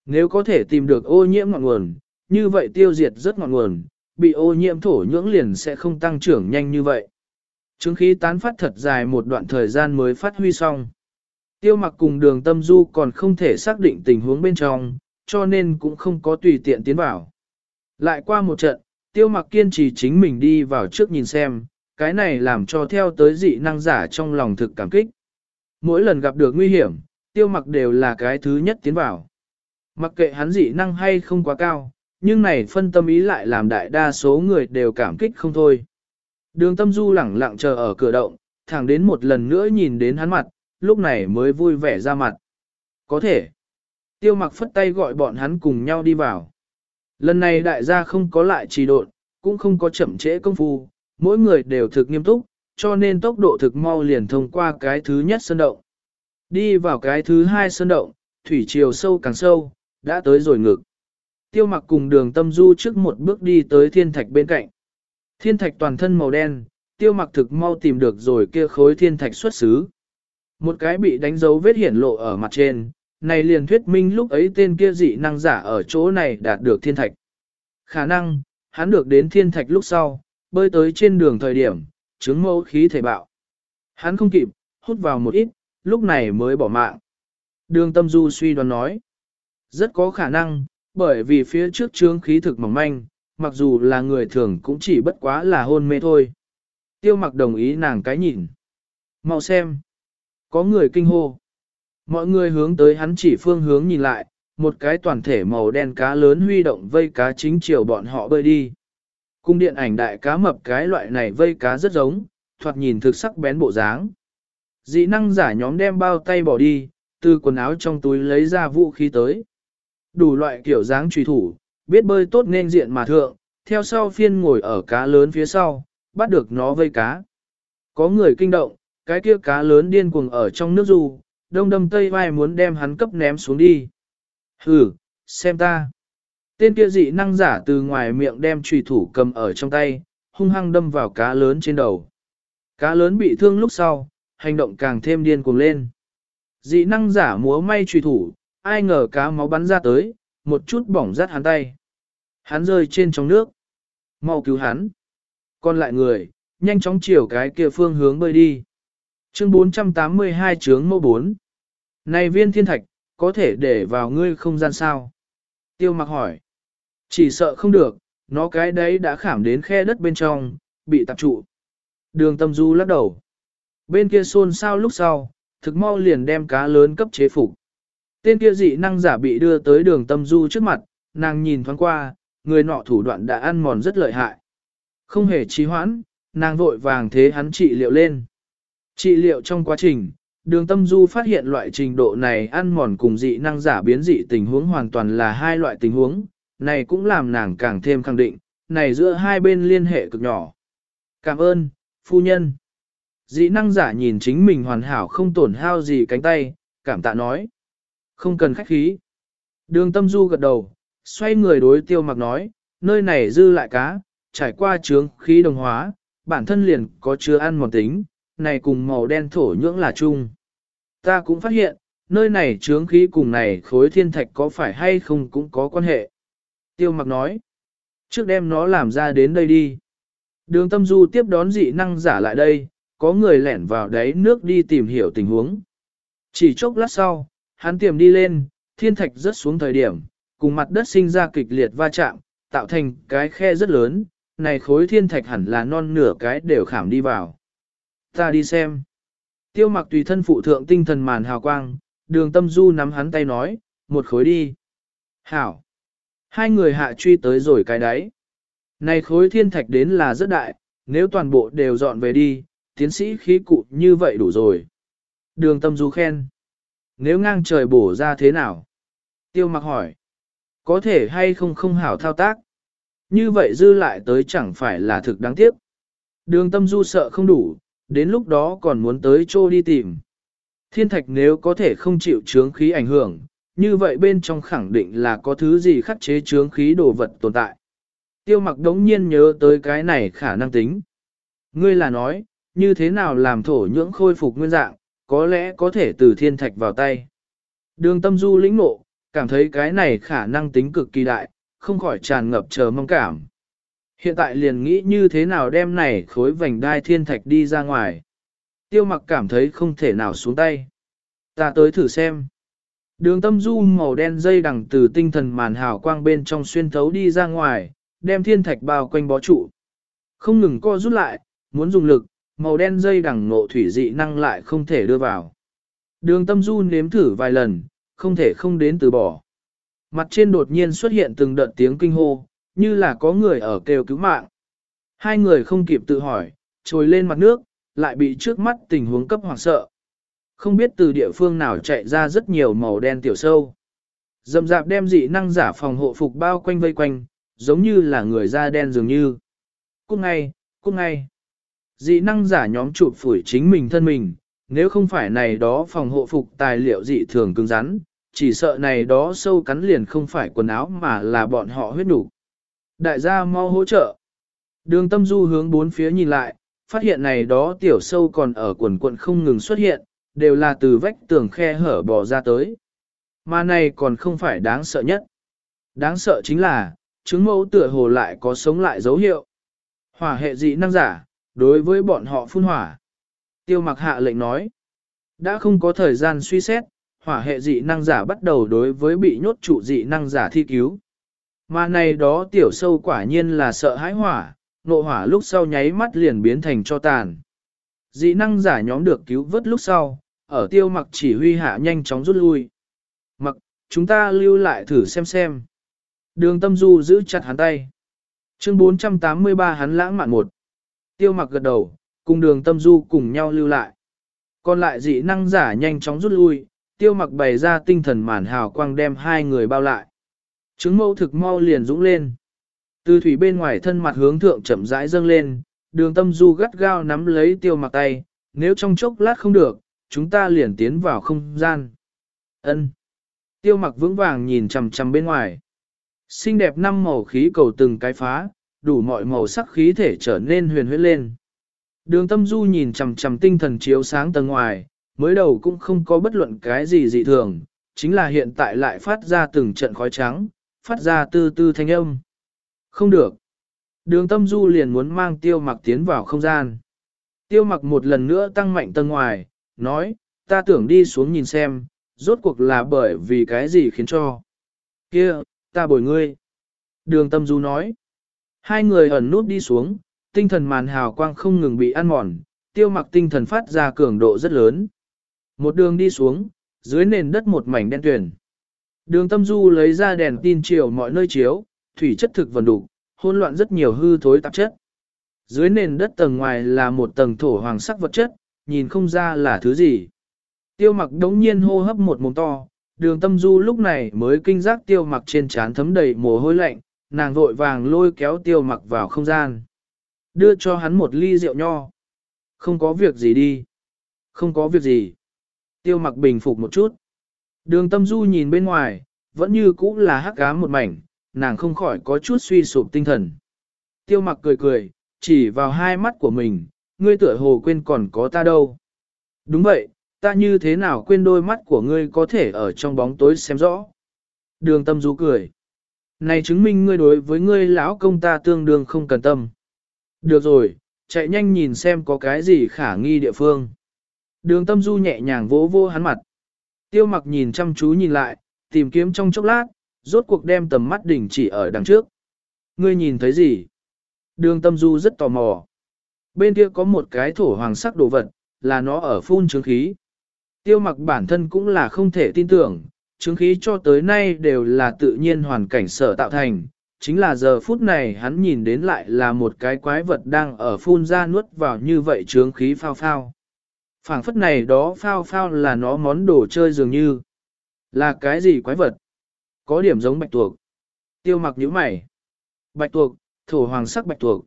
Nếu có thể tìm được ô nhiễm ngọn nguồn, như vậy tiêu diệt rất ngọn nguồn, bị ô nhiễm thổ nhưỡng liền sẽ không tăng trưởng nhanh như vậy. Trứng khí tán phát thật dài một đoạn thời gian mới phát huy xong. Tiêu mặc cùng đường tâm du còn không thể xác định tình huống bên trong, cho nên cũng không có tùy tiện tiến vào. Lại qua một trận, tiêu mặc kiên trì chính mình đi vào trước nhìn xem, cái này làm cho theo tới dị năng giả trong lòng thực cảm kích. Mỗi lần gặp được nguy hiểm, tiêu mặc đều là cái thứ nhất tiến vào. Mặc kệ hắn dị năng hay không quá cao, nhưng này phân tâm ý lại làm đại đa số người đều cảm kích không thôi. Đường tâm du lẳng lặng chờ ở cửa động, thẳng đến một lần nữa nhìn đến hắn mặt, lúc này mới vui vẻ ra mặt. Có thể. Tiêu mặc phất tay gọi bọn hắn cùng nhau đi vào. Lần này đại gia không có lại trì độn, cũng không có chậm trễ công phu, mỗi người đều thực nghiêm túc, cho nên tốc độ thực mau liền thông qua cái thứ nhất sơn động. Đi vào cái thứ hai sơn động, thủy chiều sâu càng sâu, đã tới rồi ngực. Tiêu mặc cùng đường tâm du trước một bước đi tới thiên thạch bên cạnh. Thiên thạch toàn thân màu đen, tiêu mặc thực mau tìm được rồi kia khối thiên thạch xuất xứ. Một cái bị đánh dấu vết hiển lộ ở mặt trên, này liền thuyết minh lúc ấy tên kia dị năng giả ở chỗ này đạt được thiên thạch. Khả năng, hắn được đến thiên thạch lúc sau, bơi tới trên đường thời điểm, chứng mẫu khí thể bạo. Hắn không kịp, hút vào một ít, lúc này mới bỏ mạng. Đường tâm du suy đoán nói. Rất có khả năng, bởi vì phía trước trướng khí thực mỏng manh, mặc dù là người thường cũng chỉ bất quá là hôn mê thôi. Tiêu mặc đồng ý nàng cái nhìn. Mau xem. Có người kinh hô. Mọi người hướng tới hắn chỉ phương hướng nhìn lại, một cái toàn thể màu đen cá lớn huy động vây cá chính chiều bọn họ bơi đi. Cung điện ảnh đại cá mập cái loại này vây cá rất giống, thoạt nhìn thực sắc bén bộ dáng. Dị năng giả nhóm đem bao tay bỏ đi, từ quần áo trong túi lấy ra vũ khí tới. Đủ loại kiểu dáng truy thủ, biết bơi tốt nên diện mà thượng, theo sau phiên ngồi ở cá lớn phía sau, bắt được nó vây cá. Có người kinh động, cái kia cá lớn điên cuồng ở trong nước du, đông đâm tây vai muốn đem hắn cấp ném xuống đi. Hừ, xem ta. Tên kia dị năng giả từ ngoài miệng đem trùy thủ cầm ở trong tay, hung hăng đâm vào cá lớn trên đầu. Cá lớn bị thương lúc sau, hành động càng thêm điên cuồng lên. Dị năng giả múa may trùy thủ, ai ngờ cá máu bắn ra tới, một chút bỏng rát hắn tay. Hắn rơi trên trong nước. Mau cứu hắn. Còn lại người, nhanh chóng chiều cái kia phương hướng bơi đi. Chương 482 chướng mẫu 4. Này viên thiên thạch, có thể để vào ngươi không gian sao? Tiêu mặc hỏi. Chỉ sợ không được, nó cái đấy đã khảm đến khe đất bên trong, bị tạp trụ. Đường tâm du lắc đầu. Bên kia xôn xao lúc sau, thực mau liền đem cá lớn cấp chế phục. Tên kia dị năng giả bị đưa tới đường tâm du trước mặt, nàng nhìn thoáng qua, người nọ thủ đoạn đã ăn mòn rất lợi hại. Không hề trì hoãn, nàng vội vàng thế hắn trị liệu lên. Trị liệu trong quá trình, đường tâm du phát hiện loại trình độ này ăn mòn cùng dị năng giả biến dị tình huống hoàn toàn là hai loại tình huống, này cũng làm nàng càng thêm khẳng định, này giữa hai bên liên hệ cực nhỏ. Cảm ơn, phu nhân. Dị năng giả nhìn chính mình hoàn hảo không tổn hao gì cánh tay, cảm tạ nói. Không cần khách khí. Đường tâm du gật đầu, xoay người đối tiêu mặc nói, nơi này dư lại cá, trải qua trướng khí đồng hóa, bản thân liền có chứa ăn mòn tính, này cùng màu đen thổ nhưỡng là chung. Ta cũng phát hiện, nơi này trướng khí cùng này khối thiên thạch có phải hay không cũng có quan hệ. Tiêu mặc nói, trước đem nó làm ra đến đây đi. Đường tâm du tiếp đón dị năng giả lại đây, có người lẻn vào đáy nước đi tìm hiểu tình huống. Chỉ chốc lát sau, hắn tiềm đi lên, thiên thạch rớt xuống thời điểm, cùng mặt đất sinh ra kịch liệt va chạm, tạo thành cái khe rất lớn, này khối thiên thạch hẳn là non nửa cái đều khảm đi vào. Ta đi xem. Tiêu mặc tùy thân phụ thượng tinh thần màn hào quang, đường tâm du nắm hắn tay nói, một khối đi. Hảo. Hai người hạ truy tới rồi cái đáy. Này khối thiên thạch đến là rất đại, nếu toàn bộ đều dọn về đi, tiến sĩ khí cụ như vậy đủ rồi. Đường tâm du khen. Nếu ngang trời bổ ra thế nào? Tiêu mặc hỏi. có thể hay không không hảo thao tác. Như vậy dư lại tới chẳng phải là thực đáng tiếc. Đường tâm du sợ không đủ, đến lúc đó còn muốn tới chỗ đi tìm. Thiên thạch nếu có thể không chịu chướng khí ảnh hưởng, như vậy bên trong khẳng định là có thứ gì khắc chế chướng khí đồ vật tồn tại. Tiêu mặc đống nhiên nhớ tới cái này khả năng tính. Ngươi là nói, như thế nào làm thổ nhưỡng khôi phục nguyên dạng, có lẽ có thể từ thiên thạch vào tay. Đường tâm du lĩnh ngộ, cảm thấy cái này khả năng tính cực kỳ đại, không khỏi tràn ngập chờ mong cảm. Hiện tại liền nghĩ như thế nào đem này khối vành đai thiên thạch đi ra ngoài. Tiêu mặc cảm thấy không thể nào xuống tay. Ta tới thử xem. Đường tâm du màu đen dây đằng từ tinh thần màn hào quang bên trong xuyên thấu đi ra ngoài, đem thiên thạch bao quanh bó trụ. Không ngừng co rút lại, muốn dùng lực, màu đen dây đằng nộ thủy dị năng lại không thể đưa vào. Đường tâm du nếm thử vài lần, không thể không đến từ bỏ. Mặt trên đột nhiên xuất hiện từng đợt tiếng kinh hô, như là có người ở kêu cứu mạng. Hai người không kịp tự hỏi, trồi lên mặt nước, lại bị trước mắt tình huống cấp hoảng sợ. Không biết từ địa phương nào chạy ra rất nhiều màu đen tiểu sâu. Dầm dạp đem dị năng giả phòng hộ phục bao quanh vây quanh, giống như là người da đen dường như. Cút ngay, cút ngay. Dị năng giả nhóm chụp phủi chính mình thân mình, nếu không phải này đó phòng hộ phục tài liệu dị thường cứng rắn, chỉ sợ này đó sâu cắn liền không phải quần áo mà là bọn họ huyết đủ. Đại gia mau hỗ trợ. Đường tâm du hướng bốn phía nhìn lại, phát hiện này đó tiểu sâu còn ở quần quận không ngừng xuất hiện, đều là từ vách tường khe hở bò ra tới. Mà này còn không phải đáng sợ nhất. Đáng sợ chính là, chứng mẫu tựa hồ lại có sống lại dấu hiệu. Hỏa hệ dị năng giả, đối với bọn họ phun hỏa. Tiêu mặc hạ lệnh nói, đã không có thời gian suy xét, hỏa hệ dị năng giả bắt đầu đối với bị nhốt trụ dị năng giả thi cứu. Mà này đó tiểu sâu quả nhiên là sợ hãi hỏa, nộ hỏa lúc sau nháy mắt liền biến thành cho tàn. Dị năng giả nhóm được cứu vớt lúc sau, ở tiêu mặc chỉ huy hạ nhanh chóng rút lui. Mặc, chúng ta lưu lại thử xem xem. Đường tâm du giữ chặt hắn tay. Chương 483 hắn lãng mạn một. Tiêu mặc gật đầu, cùng đường tâm du cùng nhau lưu lại. Còn lại dị năng giả nhanh chóng rút lui, tiêu mặc bày ra tinh thần màn hào quang đem hai người bao lại. Trứng mẫu thực mau liền dũng lên. Từ thủy bên ngoài thân mặt hướng thượng chậm rãi dâng lên, đường tâm du gắt gao nắm lấy tiêu mặc tay, nếu trong chốc lát không được, chúng ta liền tiến vào không gian. Ân. Tiêu mặc vững vàng nhìn chằm chằm bên ngoài. Xinh đẹp năm màu khí cầu từng cái phá, đủ mọi màu sắc khí thể trở nên huyền huyễn lên. Đường tâm du nhìn chằm chằm tinh thần chiếu sáng tầng ngoài, mới đầu cũng không có bất luận cái gì dị thường, chính là hiện tại lại phát ra từng trận khói trắng, phát ra tư tư thanh âm. Không được. Đường tâm du liền muốn mang tiêu mặc tiến vào không gian. Tiêu mặc một lần nữa tăng mạnh tầng ngoài, nói, ta tưởng đi xuống nhìn xem, rốt cuộc là bởi vì cái gì khiến cho. kia ta bồi ngươi. Đường tâm du nói. Hai người ẩn nút đi xuống, tinh thần màn hào quang không ngừng bị ăn mòn, tiêu mặc tinh thần phát ra cường độ rất lớn. Một đường đi xuống, dưới nền đất một mảnh đen tuyển. Đường tâm du lấy ra đèn tin chiều mọi nơi chiếu, thủy chất thực vần đủ, hỗn loạn rất nhiều hư thối tạp chất. Dưới nền đất tầng ngoài là một tầng thổ hoàng sắc vật chất, nhìn không ra là thứ gì. Tiêu mặc đống nhiên hô hấp một mồm to, đường tâm du lúc này mới kinh giác tiêu mặc trên trán thấm đầy mồ hôi lạnh, nàng vội vàng lôi kéo tiêu mặc vào không gian. Đưa cho hắn một ly rượu nho. Không có việc gì đi. Không có việc gì. Tiêu mặc bình phục một chút. Đường tâm du nhìn bên ngoài, vẫn như cũ là hắc ám một mảnh, nàng không khỏi có chút suy sụp tinh thần. Tiêu mặc cười cười, chỉ vào hai mắt của mình, ngươi tựa hồ quên còn có ta đâu. Đúng vậy, ta như thế nào quên đôi mắt của ngươi có thể ở trong bóng tối xem rõ. Đường tâm du cười. Này chứng minh ngươi đối với ngươi lão công ta tương đương không cần tâm. Được rồi, chạy nhanh nhìn xem có cái gì khả nghi địa phương. Đường tâm du nhẹ nhàng vỗ vô hắn mặt. Tiêu mặc nhìn chăm chú nhìn lại, tìm kiếm trong chốc lát, rốt cuộc đem tầm mắt đỉnh chỉ ở đằng trước. Ngươi nhìn thấy gì? Đường tâm du rất tò mò. Bên kia có một cái thổ hoàng sắc đồ vật, là nó ở phun trướng khí. Tiêu mặc bản thân cũng là không thể tin tưởng, trướng khí cho tới nay đều là tự nhiên hoàn cảnh sở tạo thành. Chính là giờ phút này hắn nhìn đến lại là một cái quái vật đang ở phun ra nuốt vào như vậy trướng khí phao phao phảng phất này đó phao phao là nó món đồ chơi dường như. Là cái gì quái vật? Có điểm giống bạch tuộc. Tiêu mặc nhíu mày. Bạch tuộc, thổ hoàng sắc bạch tuộc.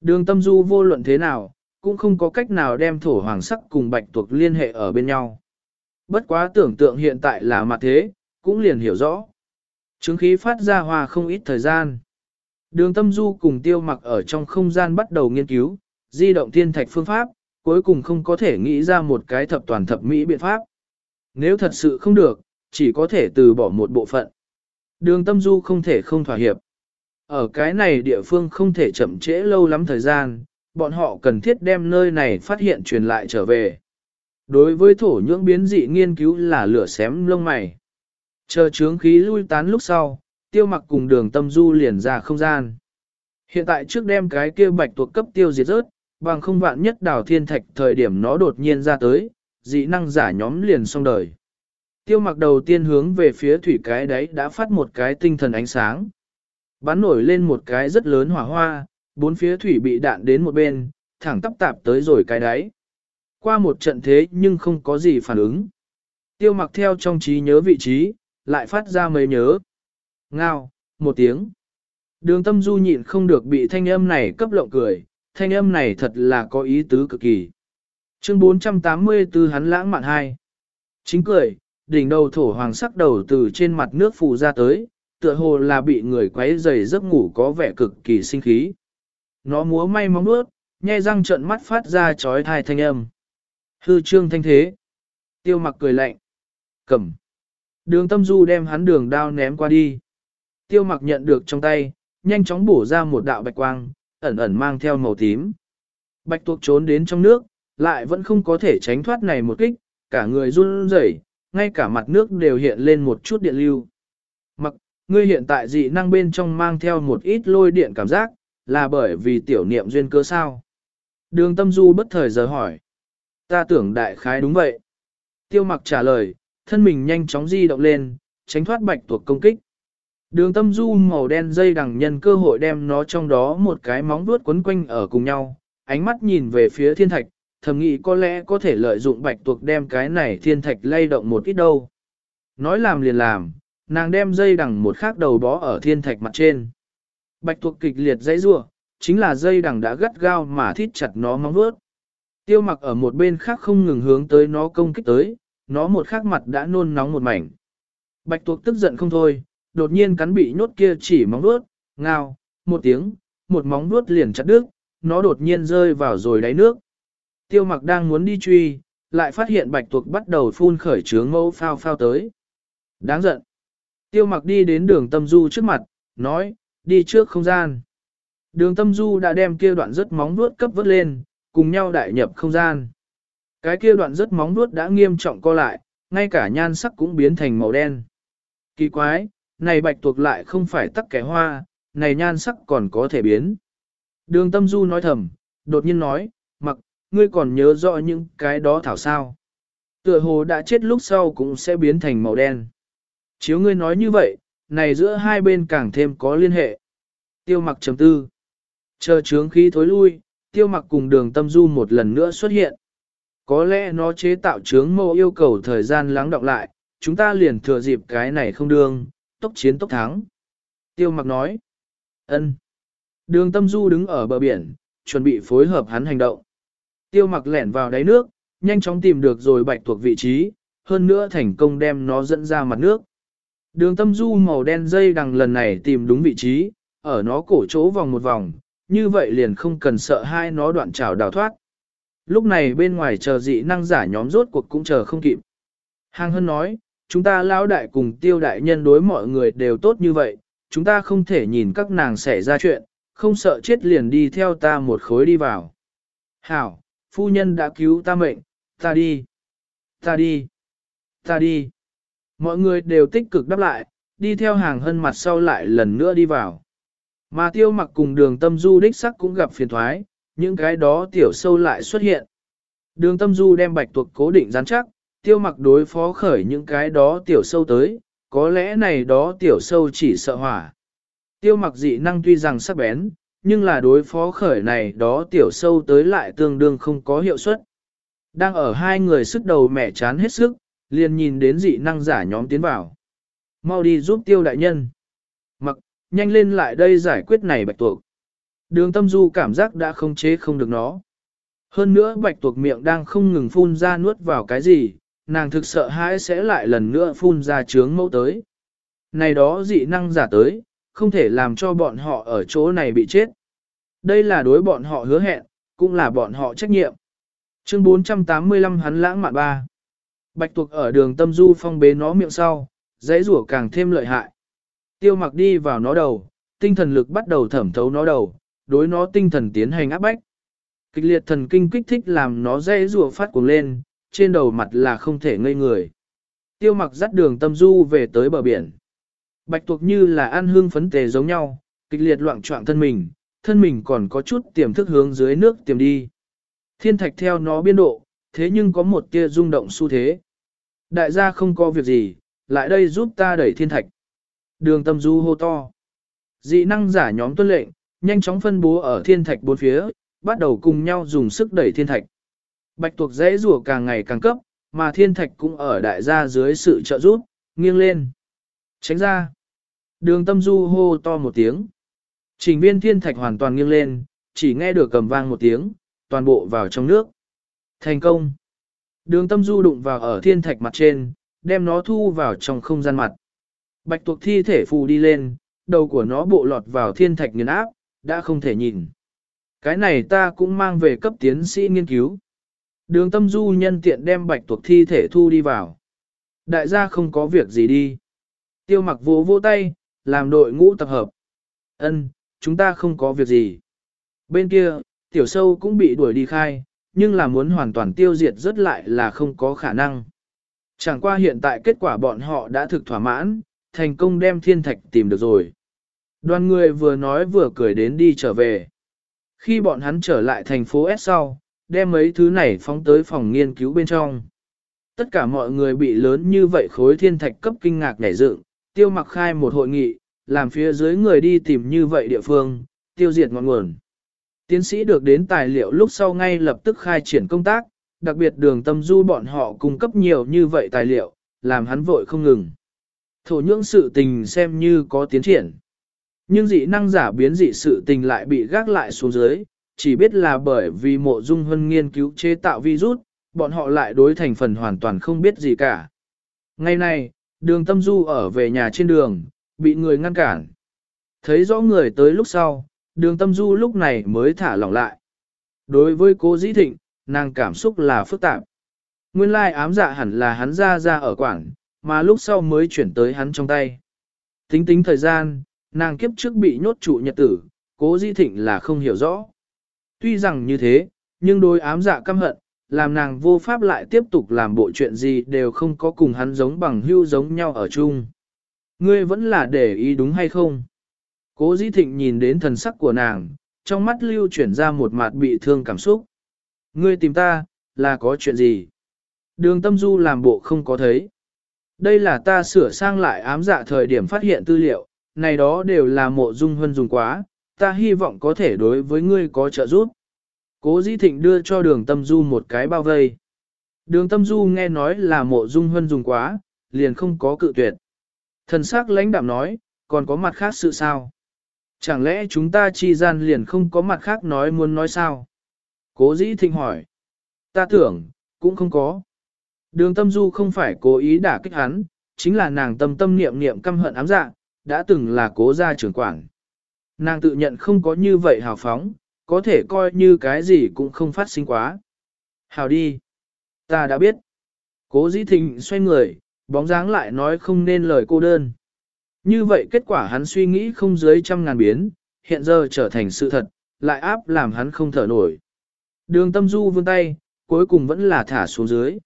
Đường tâm du vô luận thế nào, cũng không có cách nào đem thổ hoàng sắc cùng bạch tuộc liên hệ ở bên nhau. Bất quá tưởng tượng hiện tại là mặt thế, cũng liền hiểu rõ. Chứng khí phát ra hòa không ít thời gian. Đường tâm du cùng tiêu mặc ở trong không gian bắt đầu nghiên cứu, di động thiên thạch phương pháp, cuối cùng không có thể nghĩ ra một cái thập toàn thập mỹ biện pháp. Nếu thật sự không được, chỉ có thể từ bỏ một bộ phận. Đường tâm du không thể không thỏa hiệp. Ở cái này địa phương không thể chậm trễ lâu lắm thời gian, bọn họ cần thiết đem nơi này phát hiện truyền lại trở về. Đối với thổ nhưỡng biến dị nghiên cứu là lửa xém lông mày. Chờ trướng khí lui tán lúc sau, tiêu mặc cùng đường tâm du liền ra không gian. Hiện tại trước đem cái kia bạch tuộc cấp tiêu diệt rớt, bằng không vạn nhất đào thiên thạch thời điểm nó đột nhiên ra tới, dị năng giả nhóm liền xong đời. Tiêu mặc đầu tiên hướng về phía thủy cái đấy đã phát một cái tinh thần ánh sáng. Bắn nổi lên một cái rất lớn hỏa hoa, bốn phía thủy bị đạn đến một bên, thẳng tắp tạp tới rồi cái đáy. Qua một trận thế nhưng không có gì phản ứng. Tiêu mặc theo trong trí nhớ vị trí, lại phát ra mấy nhớ. Ngao, một tiếng. Đường tâm du nhịn không được bị thanh âm này cấp lộng cười, thanh âm này thật là có ý tứ cực kỳ. Chương 484 hắn lãng mạn hai. Chính cười, đỉnh đầu thổ hoàng sắc đầu từ trên mặt nước phù ra tới, tựa hồ là bị người quấy dày giấc ngủ có vẻ cực kỳ sinh khí. Nó múa may móng nuốt, nhai răng trợn mắt phát ra chói thai thanh âm. Hư trương thanh thế. Tiêu mặc cười lạnh. Cầm. Đường tâm du đem hắn đường đao ném qua đi. Tiêu mặc nhận được trong tay, nhanh chóng bổ ra một đạo bạch quang, ẩn ẩn mang theo màu tím. Bạch tuộc trốn đến trong nước, lại vẫn không có thể tránh thoát này một kích, cả người run rẩy, ngay cả mặt nước đều hiện lên một chút điện lưu. Mặc, ngươi hiện tại dị năng bên trong mang theo một ít lôi điện cảm giác, là bởi vì tiểu niệm duyên cơ sao? Đường tâm du bất thời giờ hỏi. Ta tưởng đại khái đúng vậy. Tiêu mặc trả lời, thân mình nhanh chóng di động lên, tránh thoát bạch tuộc công kích. Đường tâm du màu đen dây đằng nhân cơ hội đem nó trong đó một cái móng vuốt quấn quanh ở cùng nhau, ánh mắt nhìn về phía thiên thạch, thầm nghĩ có lẽ có thể lợi dụng bạch tuộc đem cái này thiên thạch lay động một ít đâu. Nói làm liền làm, nàng đem dây đằng một khác đầu bó ở thiên thạch mặt trên. Bạch tuộc kịch liệt dãy rua, chính là dây đằng đã gắt gao mà thít chặt nó móng vuốt. Tiêu mặc ở một bên khác không ngừng hướng tới nó công kích tới, nó một khắc mặt đã nôn nóng một mảnh. Bạch tuộc tức giận không thôi, đột nhiên cắn bị nhốt kia chỉ móng vuốt, ngao, một tiếng, một móng vuốt liền chặt đứt, nó đột nhiên rơi vào rồi đáy nước. Tiêu mặc đang muốn đi truy, lại phát hiện bạch tuộc bắt đầu phun khởi trướng mẫu phao phao tới. Đáng giận. Tiêu mặc đi đến đường tâm du trước mặt, nói, đi trước không gian. Đường tâm du đã đem kia đoạn rất móng vuốt cấp vớt lên, cùng nhau đại nhập không gian. Cái kia đoạn rất móng nuốt đã nghiêm trọng co lại, ngay cả nhan sắc cũng biến thành màu đen. Kỳ quái, này bạch tuộc lại không phải tắc kẻ hoa, này nhan sắc còn có thể biến. Đường tâm du nói thầm, đột nhiên nói, mặc, ngươi còn nhớ rõ những cái đó thảo sao. Tựa hồ đã chết lúc sau cũng sẽ biến thành màu đen. Chiếu ngươi nói như vậy, này giữa hai bên càng thêm có liên hệ. Tiêu mặc chấm tư. Chờ trướng khí thối lui, tiêu mặc cùng đường tâm du một lần nữa xuất hiện. Có lẽ nó chế tạo chướng mâu yêu cầu thời gian lắng đọng lại, chúng ta liền thừa dịp cái này không đương, tốc chiến tốc thắng. Tiêu mặc nói. ân. Đường tâm du đứng ở bờ biển, chuẩn bị phối hợp hắn hành động. Tiêu mặc lẻn vào đáy nước, nhanh chóng tìm được rồi bạch thuộc vị trí, hơn nữa thành công đem nó dẫn ra mặt nước. Đường tâm du màu đen dây đằng lần này tìm đúng vị trí, ở nó cổ chỗ vòng một vòng, như vậy liền không cần sợ hai nó đoạn trào đào thoát. Lúc này bên ngoài chờ dị năng giả nhóm rốt cuộc cũng chờ không kịp. Hàng Hân nói, chúng ta lão đại cùng tiêu đại nhân đối mọi người đều tốt như vậy, chúng ta không thể nhìn các nàng xảy ra chuyện, không sợ chết liền đi theo ta một khối đi vào. Hảo, phu nhân đã cứu ta mệnh, ta đi, ta đi, ta đi. Mọi người đều tích cực đáp lại, đi theo hàng hân mặt sau lại lần nữa đi vào. Mà tiêu mặc cùng đường tâm du đích sắc cũng gặp phiền thoái, những cái đó tiểu sâu lại xuất hiện. Đường tâm du đem bạch tuộc cố định rắn chắc, tiêu mặc đối phó khởi những cái đó tiểu sâu tới, có lẽ này đó tiểu sâu chỉ sợ hỏa. Tiêu mặc dị năng tuy rằng sắc bén, nhưng là đối phó khởi này đó tiểu sâu tới lại tương đương không có hiệu suất. Đang ở hai người sức đầu mẻ chán hết sức, liền nhìn đến dị năng giả nhóm tiến vào. Mau đi giúp tiêu đại nhân. Nhanh lên lại đây giải quyết này bạch tuộc. Đường tâm du cảm giác đã không chế không được nó. Hơn nữa bạch tuộc miệng đang không ngừng phun ra nuốt vào cái gì, nàng thực sợ hãi sẽ lại lần nữa phun ra trướng mẫu tới. Này đó dị năng giả tới, không thể làm cho bọn họ ở chỗ này bị chết. Đây là đối bọn họ hứa hẹn, cũng là bọn họ trách nhiệm. Chương 485 hắn lãng mạn ba. Bạch tuộc ở đường tâm du phong bế nó miệng sau, dãy rủa càng thêm lợi hại. Tiêu mặc đi vào nó đầu, tinh thần lực bắt đầu thẩm thấu nó đầu, đối nó tinh thần tiến hành áp bách. Kịch liệt thần kinh kích thích làm nó dễ rùa phát cuồng lên, trên đầu mặt là không thể ngây người. Tiêu mặc dắt đường tâm du về tới bờ biển. Bạch tuộc như là ăn hương phấn tề giống nhau, kịch liệt loạn trọng thân mình, thân mình còn có chút tiềm thức hướng dưới nước tiềm đi. Thiên thạch theo nó biên độ, thế nhưng có một tia rung động xu thế. Đại gia không có việc gì, lại đây giúp ta đẩy thiên thạch. Đường tâm du hô to. Dị năng giả nhóm tuân lệnh, nhanh chóng phân bố ở thiên thạch bốn phía, bắt đầu cùng nhau dùng sức đẩy thiên thạch. Bạch tuộc dễ rùa càng ngày càng cấp, mà thiên thạch cũng ở đại gia dưới sự trợ giúp, nghiêng lên. Tránh ra. Đường tâm du hô to một tiếng. Trình viên thiên thạch hoàn toàn nghiêng lên, chỉ nghe được cầm vang một tiếng, toàn bộ vào trong nước. Thành công. Đường tâm du đụng vào ở thiên thạch mặt trên, đem nó thu vào trong không gian mặt. Bạch tuộc thi thể phù đi lên, đầu của nó bộ lọt vào thiên thạch nghiền áp, đã không thể nhìn. Cái này ta cũng mang về cấp tiến sĩ nghiên cứu. Đường tâm du nhân tiện đem bạch tuộc thi thể thu đi vào. Đại gia không có việc gì đi. Tiêu mặc vỗ vỗ tay, làm đội ngũ tập hợp. Ân, chúng ta không có việc gì. Bên kia, tiểu sâu cũng bị đuổi đi khai, nhưng là muốn hoàn toàn tiêu diệt rất lại là không có khả năng. Chẳng qua hiện tại kết quả bọn họ đã thực thỏa mãn, thành công đem thiên thạch tìm được rồi. Đoàn người vừa nói vừa cười đến đi trở về. Khi bọn hắn trở lại thành phố S sau, đem mấy thứ này phóng tới phòng nghiên cứu bên trong. Tất cả mọi người bị lớn như vậy khối thiên thạch cấp kinh ngạc nhảy dựng, tiêu mặc khai một hội nghị, làm phía dưới người đi tìm như vậy địa phương, tiêu diệt ngọn nguồn. Tiến sĩ được đến tài liệu lúc sau ngay lập tức khai triển công tác, đặc biệt đường tâm du bọn họ cung cấp nhiều như vậy tài liệu, làm hắn vội không ngừng. Thổ nhưỡng sự tình xem như có tiến triển. Nhưng dị năng giả biến dị sự tình lại bị gác lại xuống dưới, chỉ biết là bởi vì mộ dung hân nghiên cứu chế tạo virus, bọn họ lại đối thành phần hoàn toàn không biết gì cả. Ngày nay đường tâm du ở về nhà trên đường, bị người ngăn cản. Thấy rõ người tới lúc sau, đường tâm du lúc này mới thả lỏng lại. Đối với cố dĩ thịnh, nàng cảm xúc là phức tạp. Nguyên lai ám dạ hẳn là hắn ra ra ở quảng, mà lúc sau mới chuyển tới hắn trong tay. Tính tính thời gian, nàng kiếp trước bị nhốt trụ nhật tử, cố Di thịnh là không hiểu rõ. Tuy rằng như thế, nhưng đôi ám dạ căm hận, làm nàng vô pháp lại tiếp tục làm bộ chuyện gì đều không có cùng hắn giống bằng hưu giống nhau ở chung. Ngươi vẫn là để ý đúng hay không? Cố Di thịnh nhìn đến thần sắc của nàng, trong mắt lưu chuyển ra một mặt bị thương cảm xúc. Ngươi tìm ta, là có chuyện gì? Đường tâm du làm bộ không có thấy. Đây là ta sửa sang lại ám dạ thời điểm phát hiện tư liệu, này đó đều là mộ dung hân dùng quá, ta hy vọng có thể đối với ngươi có trợ giúp. Cố dĩ thịnh đưa cho đường tâm du một cái bao vây. Đường tâm du nghe nói là mộ dung hân dùng quá, liền không có cự tuyệt. Thần sắc lãnh đạm nói, còn có mặt khác sự sao? Chẳng lẽ chúng ta chi gian liền không có mặt khác nói muốn nói sao? Cố dĩ thịnh hỏi. Ta tưởng, cũng không có. Đường tâm du không phải cố ý đả kích hắn, chính là nàng tâm tâm niệm niệm căm hận ám dạ, đã từng là cố gia trưởng quản. Nàng tự nhận không có như vậy hào phóng, có thể coi như cái gì cũng không phát sinh quá. Hào đi. Ta đã biết. Cố dĩ thịnh xoay người, bóng dáng lại nói không nên lời cô đơn. Như vậy kết quả hắn suy nghĩ không dưới trăm ngàn biến, hiện giờ trở thành sự thật, lại áp làm hắn không thở nổi. Đường tâm du vươn tay, cuối cùng vẫn là thả xuống dưới.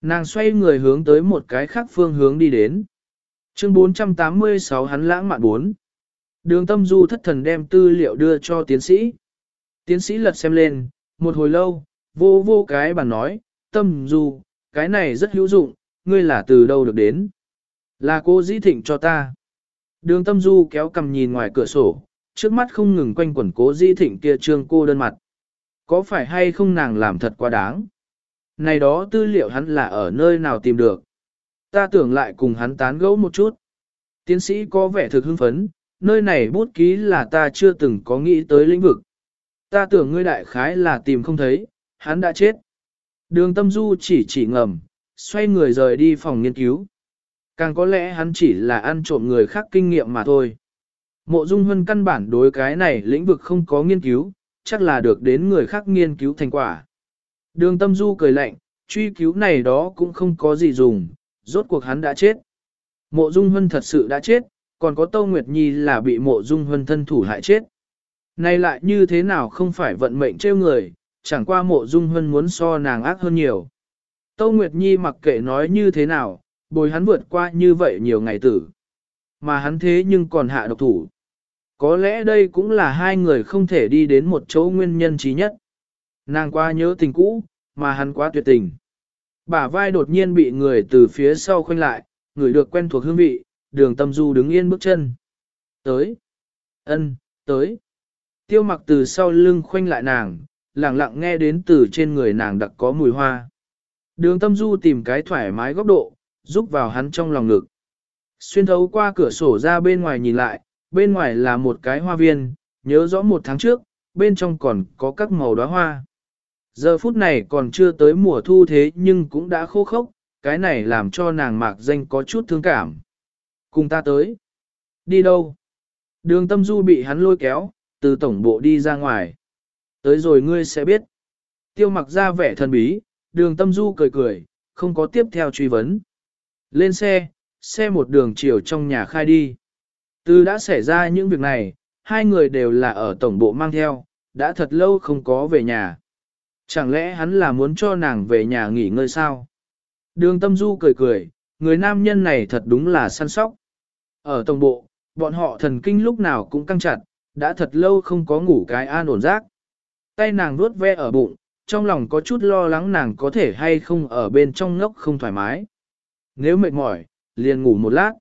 Nàng xoay người hướng tới một cái khác phương hướng đi đến. Chương 486 hắn lãng mạn 4. Đường tâm du thất thần đem tư liệu đưa cho tiến sĩ. Tiến sĩ lật xem lên, một hồi lâu, vô vô cái bàn nói, tâm du, cái này rất hữu dụng, ngươi là từ đâu được đến. Là cô dĩ thịnh cho ta. Đường tâm du kéo cầm nhìn ngoài cửa sổ, trước mắt không ngừng quanh quẩn cố dĩ thịnh kia trương cô đơn mặt. Có phải hay không nàng làm thật quá đáng? Này đó tư liệu hắn là ở nơi nào tìm được? Ta tưởng lại cùng hắn tán gẫu một chút. Tiến sĩ có vẻ thực hưng phấn, nơi này bút ký là ta chưa từng có nghĩ tới lĩnh vực. Ta tưởng ngươi đại khái là tìm không thấy, hắn đã chết. Đường tâm du chỉ chỉ ngầm, xoay người rời đi phòng nghiên cứu. Càng có lẽ hắn chỉ là ăn trộm người khác kinh nghiệm mà thôi. Mộ Dung Hân căn bản đối cái này lĩnh vực không có nghiên cứu, chắc là được đến người khác nghiên cứu thành quả. Đường tâm du cười lạnh, truy cứu này đó cũng không có gì dùng, rốt cuộc hắn đã chết. Mộ Dung Hân thật sự đã chết, còn có Tâu Nguyệt Nhi là bị mộ Dung Hân thân thủ hại chết. Này lại như thế nào không phải vận mệnh trêu người, chẳng qua mộ Dung Hân muốn so nàng ác hơn nhiều. Tâu Nguyệt Nhi mặc kệ nói như thế nào, bồi hắn vượt qua như vậy nhiều ngày tử. Mà hắn thế nhưng còn hạ độc thủ. Có lẽ đây cũng là hai người không thể đi đến một chỗ nguyên nhân trí nhất. Nàng quá nhớ tình cũ, mà hắn quá tuyệt tình. Bả vai đột nhiên bị người từ phía sau khoanh lại, người được quen thuộc hương vị, đường tâm du đứng yên bước chân. Tới. ân, tới. Tiêu mặc từ sau lưng khoanh lại nàng, lặng lặng nghe đến từ trên người nàng đặc có mùi hoa. Đường tâm du tìm cái thoải mái góc độ, giúp vào hắn trong lòng ngực. Xuyên thấu qua cửa sổ ra bên ngoài nhìn lại, bên ngoài là một cái hoa viên, nhớ rõ một tháng trước, bên trong còn có các màu đóa hoa. Giờ phút này còn chưa tới mùa thu thế nhưng cũng đã khô khốc, cái này làm cho nàng mạc danh có chút thương cảm. Cùng ta tới. Đi đâu? Đường tâm du bị hắn lôi kéo, từ tổng bộ đi ra ngoài. Tới rồi ngươi sẽ biết. Tiêu mặc ra vẻ thần bí, đường tâm du cười cười, không có tiếp theo truy vấn. Lên xe, xe một đường chiều trong nhà khai đi. Từ đã xảy ra những việc này, hai người đều là ở tổng bộ mang theo, đã thật lâu không có về nhà. Chẳng lẽ hắn là muốn cho nàng về nhà nghỉ ngơi sao? Đường tâm du cười cười, người nam nhân này thật đúng là săn sóc. Ở tổng bộ, bọn họ thần kinh lúc nào cũng căng chặt, đã thật lâu không có ngủ cái an ổn rác. Tay nàng nuốt ve ở bụng, trong lòng có chút lo lắng nàng có thể hay không ở bên trong ngốc không thoải mái. Nếu mệt mỏi, liền ngủ một lát.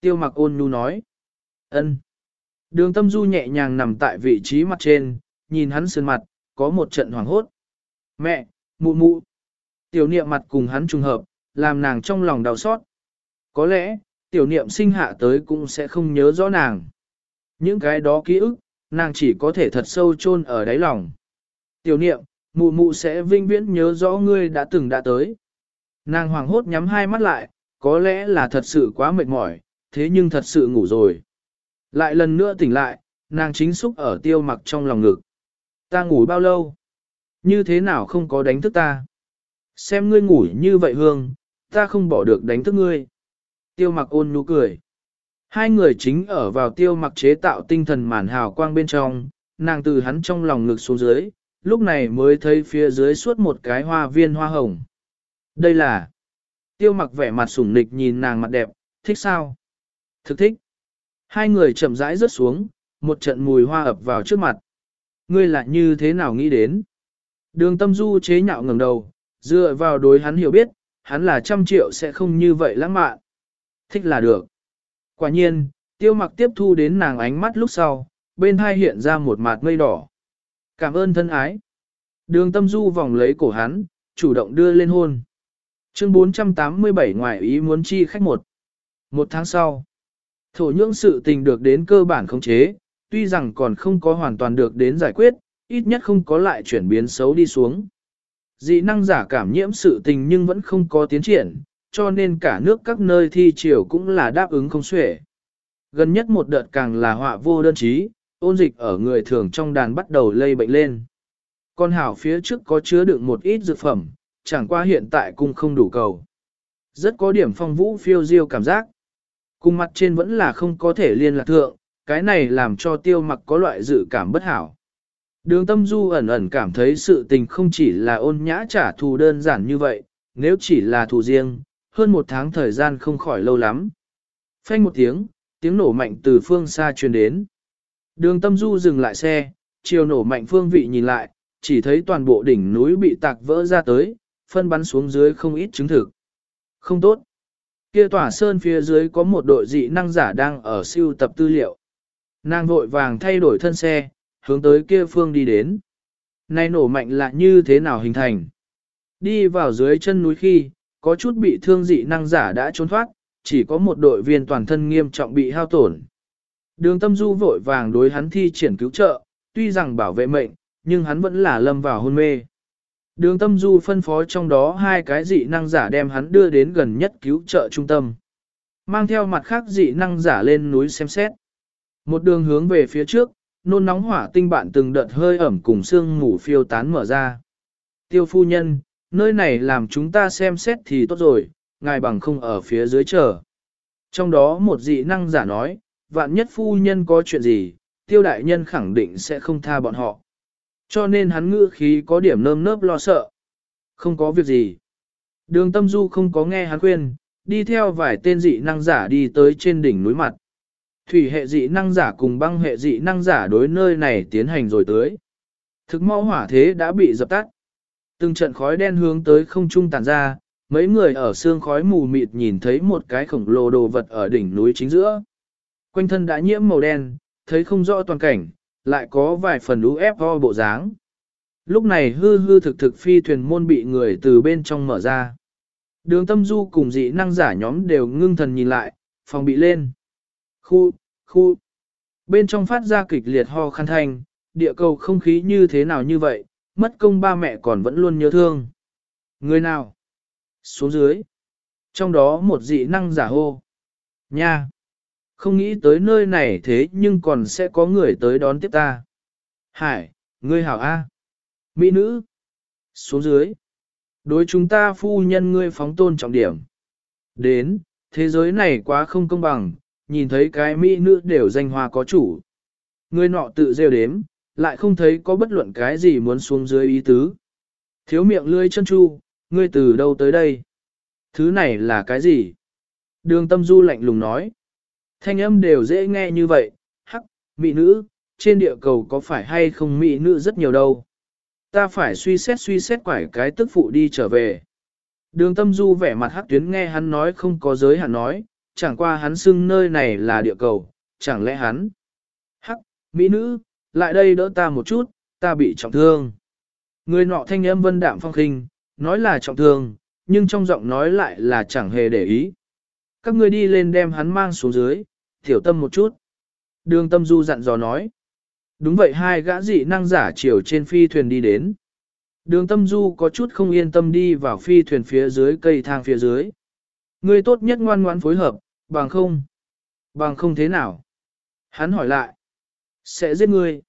Tiêu mặc ôn nhu nói. ân. Đường tâm du nhẹ nhàng nằm tại vị trí mặt trên, nhìn hắn sơn mặt, có một trận hoảng hốt. Mẹ, mụ mụ. Tiểu niệm mặt cùng hắn trùng hợp, làm nàng trong lòng đau xót. Có lẽ, tiểu niệm sinh hạ tới cũng sẽ không nhớ rõ nàng. Những cái đó ký ức, nàng chỉ có thể thật sâu chôn ở đáy lòng. Tiểu niệm, mụ mụ sẽ vinh viễn nhớ rõ ngươi đã từng đã tới. Nàng hoàng hốt nhắm hai mắt lại, có lẽ là thật sự quá mệt mỏi, thế nhưng thật sự ngủ rồi. Lại lần nữa tỉnh lại, nàng chính xúc ở tiêu mặc trong lòng ngực. Ta ngủ bao lâu? Như thế nào không có đánh thức ta? Xem ngươi ngủ như vậy hương, ta không bỏ được đánh thức ngươi. Tiêu mặc ôn nhu cười. Hai người chính ở vào tiêu mặc chế tạo tinh thần màn hào quang bên trong, nàng từ hắn trong lòng ngực xuống dưới, lúc này mới thấy phía dưới suốt một cái hoa viên hoa hồng. Đây là tiêu mặc vẻ mặt sủng nịch nhìn nàng mặt đẹp, thích sao? Thực thích. Hai người chậm rãi rớt xuống, một trận mùi hoa ập vào trước mặt. Ngươi lại như thế nào nghĩ đến? Đường tâm du chế nhạo ngẩng đầu, dựa vào đối hắn hiểu biết, hắn là trăm triệu sẽ không như vậy lãng mạn. Thích là được. Quả nhiên, tiêu mặc tiếp thu đến nàng ánh mắt lúc sau, bên hai hiện ra một mạt mây đỏ. Cảm ơn thân ái. Đường tâm du vòng lấy cổ hắn, chủ động đưa lên hôn. Chương 487 ngoại ý muốn chi khách một. Một tháng sau, thổ nhưỡng sự tình được đến cơ bản khống chế, tuy rằng còn không có hoàn toàn được đến giải quyết, ít nhất không có lại chuyển biến xấu đi xuống. Dị năng giả cảm nhiễm sự tình nhưng vẫn không có tiến triển, cho nên cả nước các nơi thi triều cũng là đáp ứng không xuể. Gần nhất một đợt càng là họa vô đơn chí, ôn dịch ở người thường trong đàn bắt đầu lây bệnh lên. Con hảo phía trước có chứa đựng một ít dược phẩm, chẳng qua hiện tại cũng không đủ cầu. Rất có điểm phong vũ phiêu diêu cảm giác. Cùng mặt trên vẫn là không có thể liên lạc thượng, cái này làm cho tiêu mặc có loại dự cảm bất hảo. Đường tâm du ẩn ẩn cảm thấy sự tình không chỉ là ôn nhã trả thù đơn giản như vậy, nếu chỉ là thù riêng, hơn một tháng thời gian không khỏi lâu lắm. Phanh một tiếng, tiếng nổ mạnh từ phương xa truyền đến. Đường tâm du dừng lại xe, chiều nổ mạnh phương vị nhìn lại, chỉ thấy toàn bộ đỉnh núi bị tạc vỡ ra tới, phân bắn xuống dưới không ít chứng thực. Không tốt. Kia tỏa sơn phía dưới có một đội dị năng giả đang ở siêu tập tư liệu. Nàng vội vàng thay đổi thân xe, hướng tới kia phương đi đến. Này nổ mạnh là như thế nào hình thành? Đi vào dưới chân núi khi, có chút bị thương dị năng giả đã trốn thoát, chỉ có một đội viên toàn thân nghiêm trọng bị hao tổn. Đường tâm du vội vàng đối hắn thi triển cứu trợ, tuy rằng bảo vệ mệnh, nhưng hắn vẫn là lâm vào hôn mê. Đường tâm du phân phó trong đó hai cái dị năng giả đem hắn đưa đến gần nhất cứu trợ trung tâm. Mang theo mặt khác dị năng giả lên núi xem xét. Một đường hướng về phía trước, nôn nóng hỏa tinh bạn từng đợt hơi ẩm cùng sương ngủ phiêu tán mở ra. Tiêu phu nhân, nơi này làm chúng ta xem xét thì tốt rồi, ngài bằng không ở phía dưới chờ. Trong đó một dị năng giả nói, vạn nhất phu nhân có chuyện gì, tiêu đại nhân khẳng định sẽ không tha bọn họ. Cho nên hắn ngữ khí có điểm nơm nớp lo sợ. Không có việc gì. Đường tâm du không có nghe hắn khuyên, đi theo vài tên dị năng giả đi tới trên đỉnh núi mặt. Thủy hệ dị năng giả cùng băng hệ dị năng giả đối nơi này tiến hành rồi tới. Thực mau hỏa thế đã bị dập tắt. Từng trận khói đen hướng tới không trung tàn ra, mấy người ở xương khói mù mịt nhìn thấy một cái khổng lồ đồ vật ở đỉnh núi chính giữa. Quanh thân đã nhiễm màu đen, thấy không rõ toàn cảnh, lại có vài phần UFO bộ dáng. Lúc này hư hư thực thực phi thuyền môn bị người từ bên trong mở ra. Đường tâm du cùng dị năng giả nhóm đều ngưng thần nhìn lại, phòng bị lên. Khu, khu. Bên trong phát ra kịch liệt ho khăn thanh, địa cầu không khí như thế nào như vậy, mất công ba mẹ còn vẫn luôn nhớ thương. Người nào? Xuống dưới. Trong đó một dị năng giả hô. Nha! Không nghĩ tới nơi này thế nhưng còn sẽ có người tới đón tiếp ta. Hải, ngươi hảo A. Mỹ nữ. Xuống dưới. Đối chúng ta phu nhân ngươi phóng tôn trọng điểm. Đến, thế giới này quá không công bằng, nhìn thấy cái Mỹ nữ đều danh hoa có chủ. người nọ tự rêu đếm, lại không thấy có bất luận cái gì muốn xuống dưới ý tứ. Thiếu miệng lươi chân chu, ngươi từ đâu tới đây? Thứ này là cái gì? Đường tâm du lạnh lùng nói. Thanh âm đều dễ nghe như vậy, hắc, mỹ nữ, trên địa cầu có phải hay không mỹ nữ rất nhiều đâu. Ta phải suy xét suy xét quải cái tức phụ đi trở về. Đường tâm du vẻ mặt hắc tuyến nghe hắn nói không có giới hạn nói, chẳng qua hắn xưng nơi này là địa cầu, chẳng lẽ hắn. Hắc, mỹ nữ, lại đây đỡ ta một chút, ta bị trọng thương. Người nọ thanh âm vân đạm phong khinh, nói là trọng thương, nhưng trong giọng nói lại là chẳng hề để ý. Các ngươi đi lên đem hắn mang xuống dưới, tiểu tâm một chút. Đường tâm du dặn dò nói. Đúng vậy hai gã dị năng giả chiều trên phi thuyền đi đến. Đường tâm du có chút không yên tâm đi vào phi thuyền phía dưới cây thang phía dưới. Ngươi tốt nhất ngoan ngoãn phối hợp, bằng không. Bằng không thế nào? Hắn hỏi lại. Sẽ giết ngươi.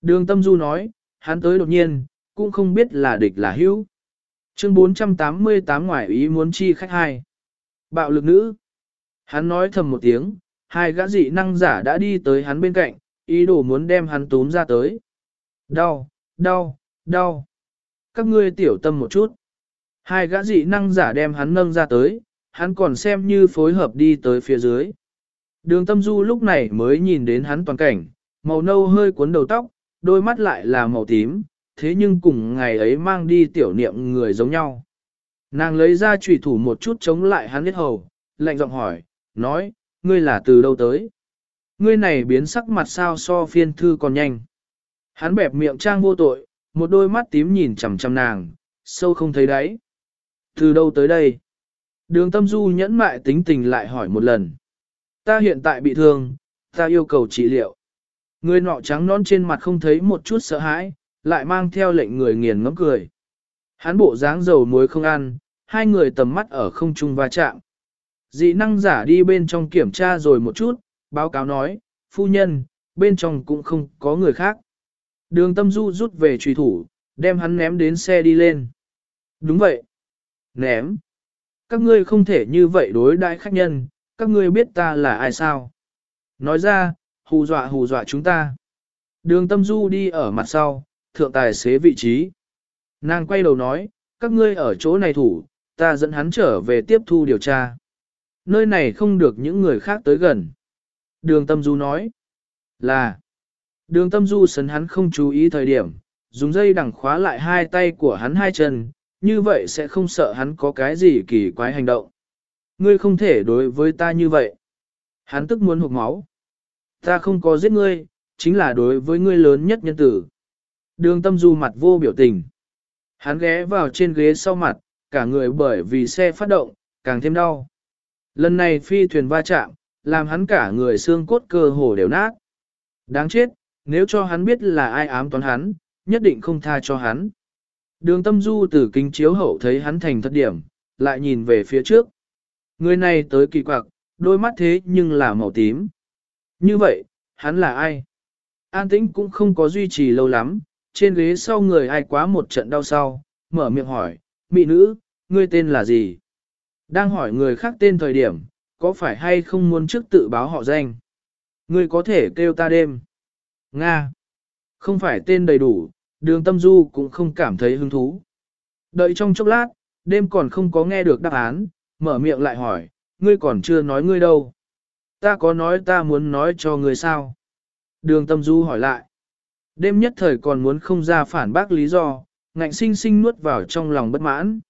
Đường tâm du nói, hắn tới đột nhiên, cũng không biết là địch là hữu. Chương 488 ngoại ý muốn chi khách hai. Bạo lực nữ. Hắn nói thầm một tiếng, hai gã dị năng giả đã đi tới hắn bên cạnh, ý đồ muốn đem hắn túm ra tới. Đau, đau, đau. Các ngươi tiểu tâm một chút. Hai gã dị năng giả đem hắn nâng ra tới, hắn còn xem như phối hợp đi tới phía dưới. Đường tâm du lúc này mới nhìn đến hắn toàn cảnh, màu nâu hơi cuốn đầu tóc, đôi mắt lại là màu tím, thế nhưng cùng ngày ấy mang đi tiểu niệm người giống nhau. Nàng lấy ra trùy thủ một chút chống lại hắn biết hầu, lạnh giọng hỏi, nói, ngươi là từ đâu tới? Ngươi này biến sắc mặt sao so phiên thư còn nhanh. Hắn bẹp miệng trang vô tội, một đôi mắt tím nhìn chằm chằm nàng, sâu không thấy đáy. Từ đâu tới đây? Đường tâm du nhẫn mại tính tình lại hỏi một lần. Ta hiện tại bị thương, ta yêu cầu trị liệu. Người nọ trắng non trên mặt không thấy một chút sợ hãi, lại mang theo lệnh người nghiền ngẫm cười. Hán bộ dáng dầu muối không ăn, hai người tầm mắt ở không trung va chạm. Dị năng giả đi bên trong kiểm tra rồi một chút, báo cáo nói, phu nhân, bên trong cũng không có người khác. Đường tâm du rút về trùy thủ, đem hắn ném đến xe đi lên. Đúng vậy. Ném. Các ngươi không thể như vậy đối đãi khách nhân, các ngươi biết ta là ai sao? Nói ra, hù dọa hù dọa chúng ta. Đường tâm du đi ở mặt sau, thượng tài xế vị trí. Nàng quay đầu nói, các ngươi ở chỗ này thủ, ta dẫn hắn trở về tiếp thu điều tra. Nơi này không được những người khác tới gần. Đường tâm du nói, là, đường tâm du sấn hắn không chú ý thời điểm, dùng dây đằng khóa lại hai tay của hắn hai chân, như vậy sẽ không sợ hắn có cái gì kỳ quái hành động. Ngươi không thể đối với ta như vậy. Hắn tức muốn hụt máu. Ta không có giết ngươi, chính là đối với ngươi lớn nhất nhân tử. Đường tâm du mặt vô biểu tình. Hắn ghé vào trên ghế sau mặt, cả người bởi vì xe phát động, càng thêm đau. Lần này phi thuyền va chạm, làm hắn cả người xương cốt cơ hồ đều nát. Đáng chết, nếu cho hắn biết là ai ám toán hắn, nhất định không tha cho hắn. Đường tâm du từ kính chiếu hậu thấy hắn thành thất điểm, lại nhìn về phía trước. Người này tới kỳ quặc, đôi mắt thế nhưng là màu tím. Như vậy, hắn là ai? An tĩnh cũng không có duy trì lâu lắm, trên ghế sau người ai quá một trận đau sau, mở miệng hỏi, mị nữ, ngươi tên là gì? Đang hỏi người khác tên thời điểm, có phải hay không muốn trước tự báo họ danh? Ngươi có thể kêu ta đêm. Nga. Không phải tên đầy đủ, đường tâm du cũng không cảm thấy hứng thú. Đợi trong chốc lát, đêm còn không có nghe được đáp án, mở miệng lại hỏi, ngươi còn chưa nói ngươi đâu. Ta có nói ta muốn nói cho ngươi sao? Đường tâm du hỏi lại. Đêm nhất thời còn muốn không ra phản bác lý do, ngạnh sinh sinh nuốt vào trong lòng bất mãn.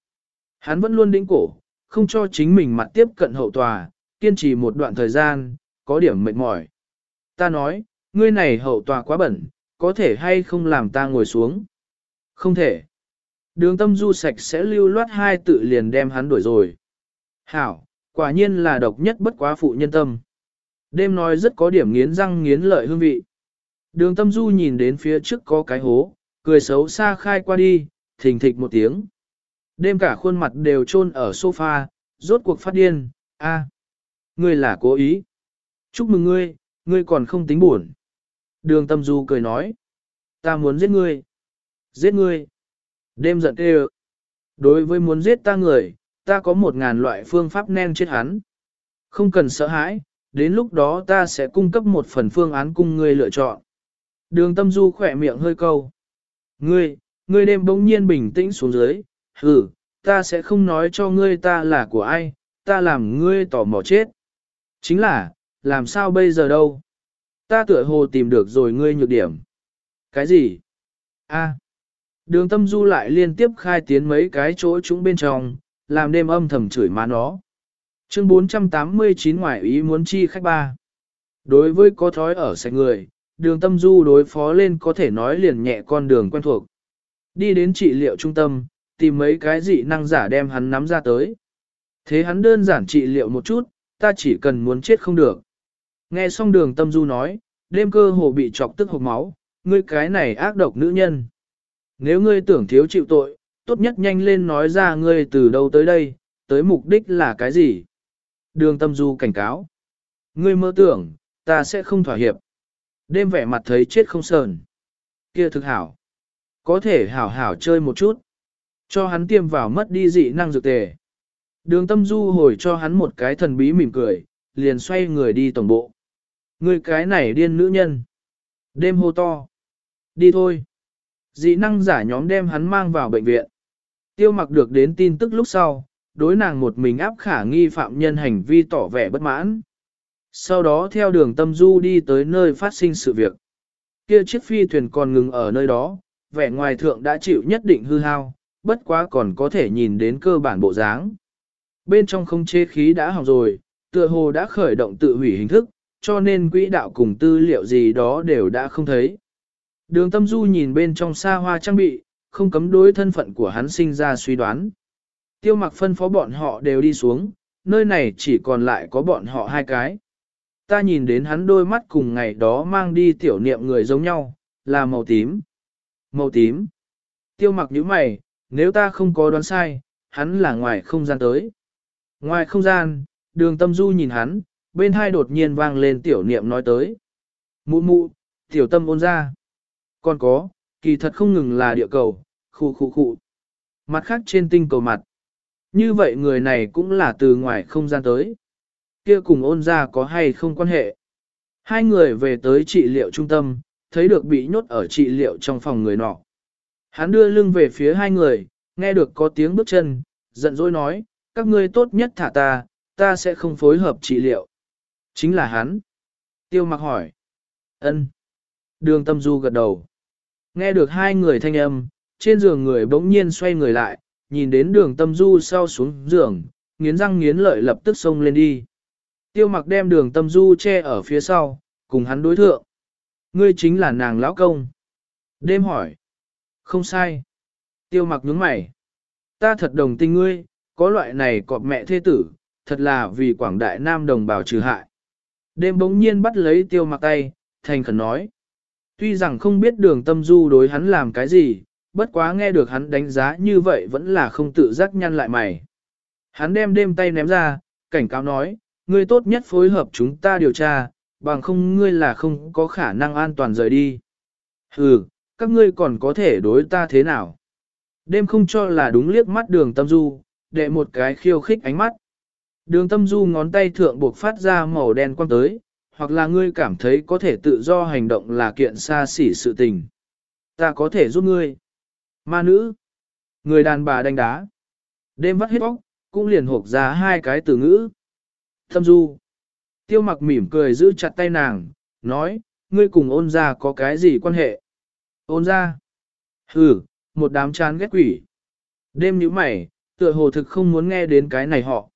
Hắn vẫn luôn đĩnh cổ, không cho chính mình mặt tiếp cận hậu tòa, kiên trì một đoạn thời gian, có điểm mệt mỏi. Ta nói, ngươi này hậu tòa quá bẩn, có thể hay không làm ta ngồi xuống? Không thể. Đường tâm du sạch sẽ lưu loát hai tự liền đem hắn đuổi rồi. Hảo, quả nhiên là độc nhất bất quá phụ nhân tâm. Đêm nói rất có điểm nghiến răng nghiến lợi hương vị. Đường tâm du nhìn đến phía trước có cái hố, cười xấu xa khai qua đi, thình thịch một tiếng. Đêm cả khuôn mặt đều chôn ở sofa, rốt cuộc phát điên, a, ngươi là cố ý. Chúc mừng ngươi, ngươi còn không tính buồn. Đường tâm du cười nói, ta muốn giết ngươi. Giết ngươi. Đêm giận kêu. Đối với muốn giết ta người, ta có một ngàn loại phương pháp nên chết hắn. Không cần sợ hãi, đến lúc đó ta sẽ cung cấp một phần phương án cung ngươi lựa chọn. Đường tâm du khỏe miệng hơi câu. Ngươi, ngươi đêm bỗng nhiên bình tĩnh xuống dưới, hừ, ta sẽ không nói cho ngươi ta là của ai, ta làm ngươi tỏ mò chết. Chính là, làm sao bây giờ đâu? Ta tựa hồ tìm được rồi ngươi nhược điểm. Cái gì? A. Đường tâm du lại liên tiếp khai tiến mấy cái chỗ chúng bên trong, làm đêm âm thầm chửi má nó. Chương 489 ngoại ý muốn chi khách ba. Đối với có thói ở sạch người, đường tâm du đối phó lên có thể nói liền nhẹ con đường quen thuộc. Đi đến trị liệu trung tâm, tìm mấy cái dị năng giả đem hắn nắm ra tới. Thế hắn đơn giản trị liệu một chút, ta chỉ cần muốn chết không được. Nghe xong đường tâm du nói, đêm cơ hồ bị chọc tức hộp máu, ngươi cái này ác độc nữ nhân. Nếu ngươi tưởng thiếu chịu tội, tốt nhất nhanh lên nói ra ngươi từ đâu tới đây, tới mục đích là cái gì. Đường tâm du cảnh cáo. Ngươi mơ tưởng, ta sẽ không thỏa hiệp. Đêm vẻ mặt thấy chết không sờn. Kia thực hảo. Có thể hảo hảo chơi một chút. Cho hắn tiêm vào mất đi dị năng dược tề. Đường tâm du hồi cho hắn một cái thần bí mỉm cười, liền xoay người đi tổng bộ. Người cái này điên nữ nhân. Đêm hô to. Đi thôi. Dị năng giả nhóm đem hắn mang vào bệnh viện. Tiêu mặc được đến tin tức lúc sau, đối nàng một mình áp khả nghi phạm nhân hành vi tỏ vẻ bất mãn. Sau đó theo đường tâm du đi tới nơi phát sinh sự việc. Kia chiếc phi thuyền còn ngừng ở nơi đó, vẻ ngoài thượng đã chịu nhất định hư hao, bất quá còn có thể nhìn đến cơ bản bộ dáng. Bên trong không chế khí đã hỏng rồi, tựa hồ đã khởi động tự hủy hình thức, cho nên quỹ đạo cùng tư liệu gì đó đều đã không thấy. Đường tâm du nhìn bên trong xa hoa trang bị, không cấm đối thân phận của hắn sinh ra suy đoán. Tiêu mặc phân phó bọn họ đều đi xuống, nơi này chỉ còn lại có bọn họ hai cái. Ta nhìn đến hắn đôi mắt cùng ngày đó mang đi tiểu niệm người giống nhau, là màu tím. Màu tím. Tiêu mặc như mày, nếu ta không có đoán sai, hắn là ngoài không gian tới. Ngoài không gian, đường tâm du nhìn hắn, bên hai đột nhiên vang lên tiểu niệm nói tới. Mụ mụ, tiểu tâm ôn ra. Còn có, kỳ thật không ngừng là địa cầu, khu khu khu. Mặt khác trên tinh cầu mặt. Như vậy người này cũng là từ ngoài không gian tới. Kia cùng ôn ra có hay không quan hệ. Hai người về tới trị liệu trung tâm, thấy được bị nhốt ở trị liệu trong phòng người nọ. Hắn đưa lưng về phía hai người, nghe được có tiếng bước chân, giận dỗi nói, các ngươi tốt nhất thả ta, ta sẽ không phối hợp trị liệu. Chính là hắn. Tiêu mặc hỏi. ân. Đường tâm du gật đầu. Nghe được hai người thanh âm, trên giường người bỗng nhiên xoay người lại, nhìn đến đường tâm du sau xuống giường, nghiến răng nghiến lợi lập tức xông lên đi. Tiêu mặc đem đường tâm du che ở phía sau, cùng hắn đối thượng. Ngươi chính là nàng lão công. Đêm hỏi. Không sai. Tiêu mặc nhướng mày. Ta thật đồng tình ngươi, có loại này cọp mẹ thế tử, thật là vì quảng đại nam đồng bào trừ hại. Đêm bỗng nhiên bắt lấy tiêu mặc tay, thành khẩn nói. Tuy rằng không biết đường tâm du đối hắn làm cái gì, bất quá nghe được hắn đánh giá như vậy vẫn là không tự giác nhăn lại mày. Hắn đem đêm tay ném ra, cảnh cáo nói, ngươi tốt nhất phối hợp chúng ta điều tra, bằng không ngươi là không có khả năng an toàn rời đi. Hừ, các ngươi còn có thể đối ta thế nào? Đêm không cho là đúng liếc mắt đường tâm du, đệ một cái khiêu khích ánh mắt. Đường tâm du ngón tay thượng buộc phát ra màu đen quang tới, hoặc là ngươi cảm thấy có thể tự do hành động là kiện xa xỉ sự tình. Ta có thể giúp ngươi. Ma nữ. Người đàn bà đánh đá. Đêm vắt hết bóc, cũng liền hộp ra hai cái từ ngữ. Tâm du. Tiêu mặc mỉm cười giữ chặt tay nàng, nói, ngươi cùng ôn ra có cái gì quan hệ? Ôn ra. Ừ, một đám chán ghét quỷ. Đêm nhíu mày, tựa hồ thực không muốn nghe đến cái này họ.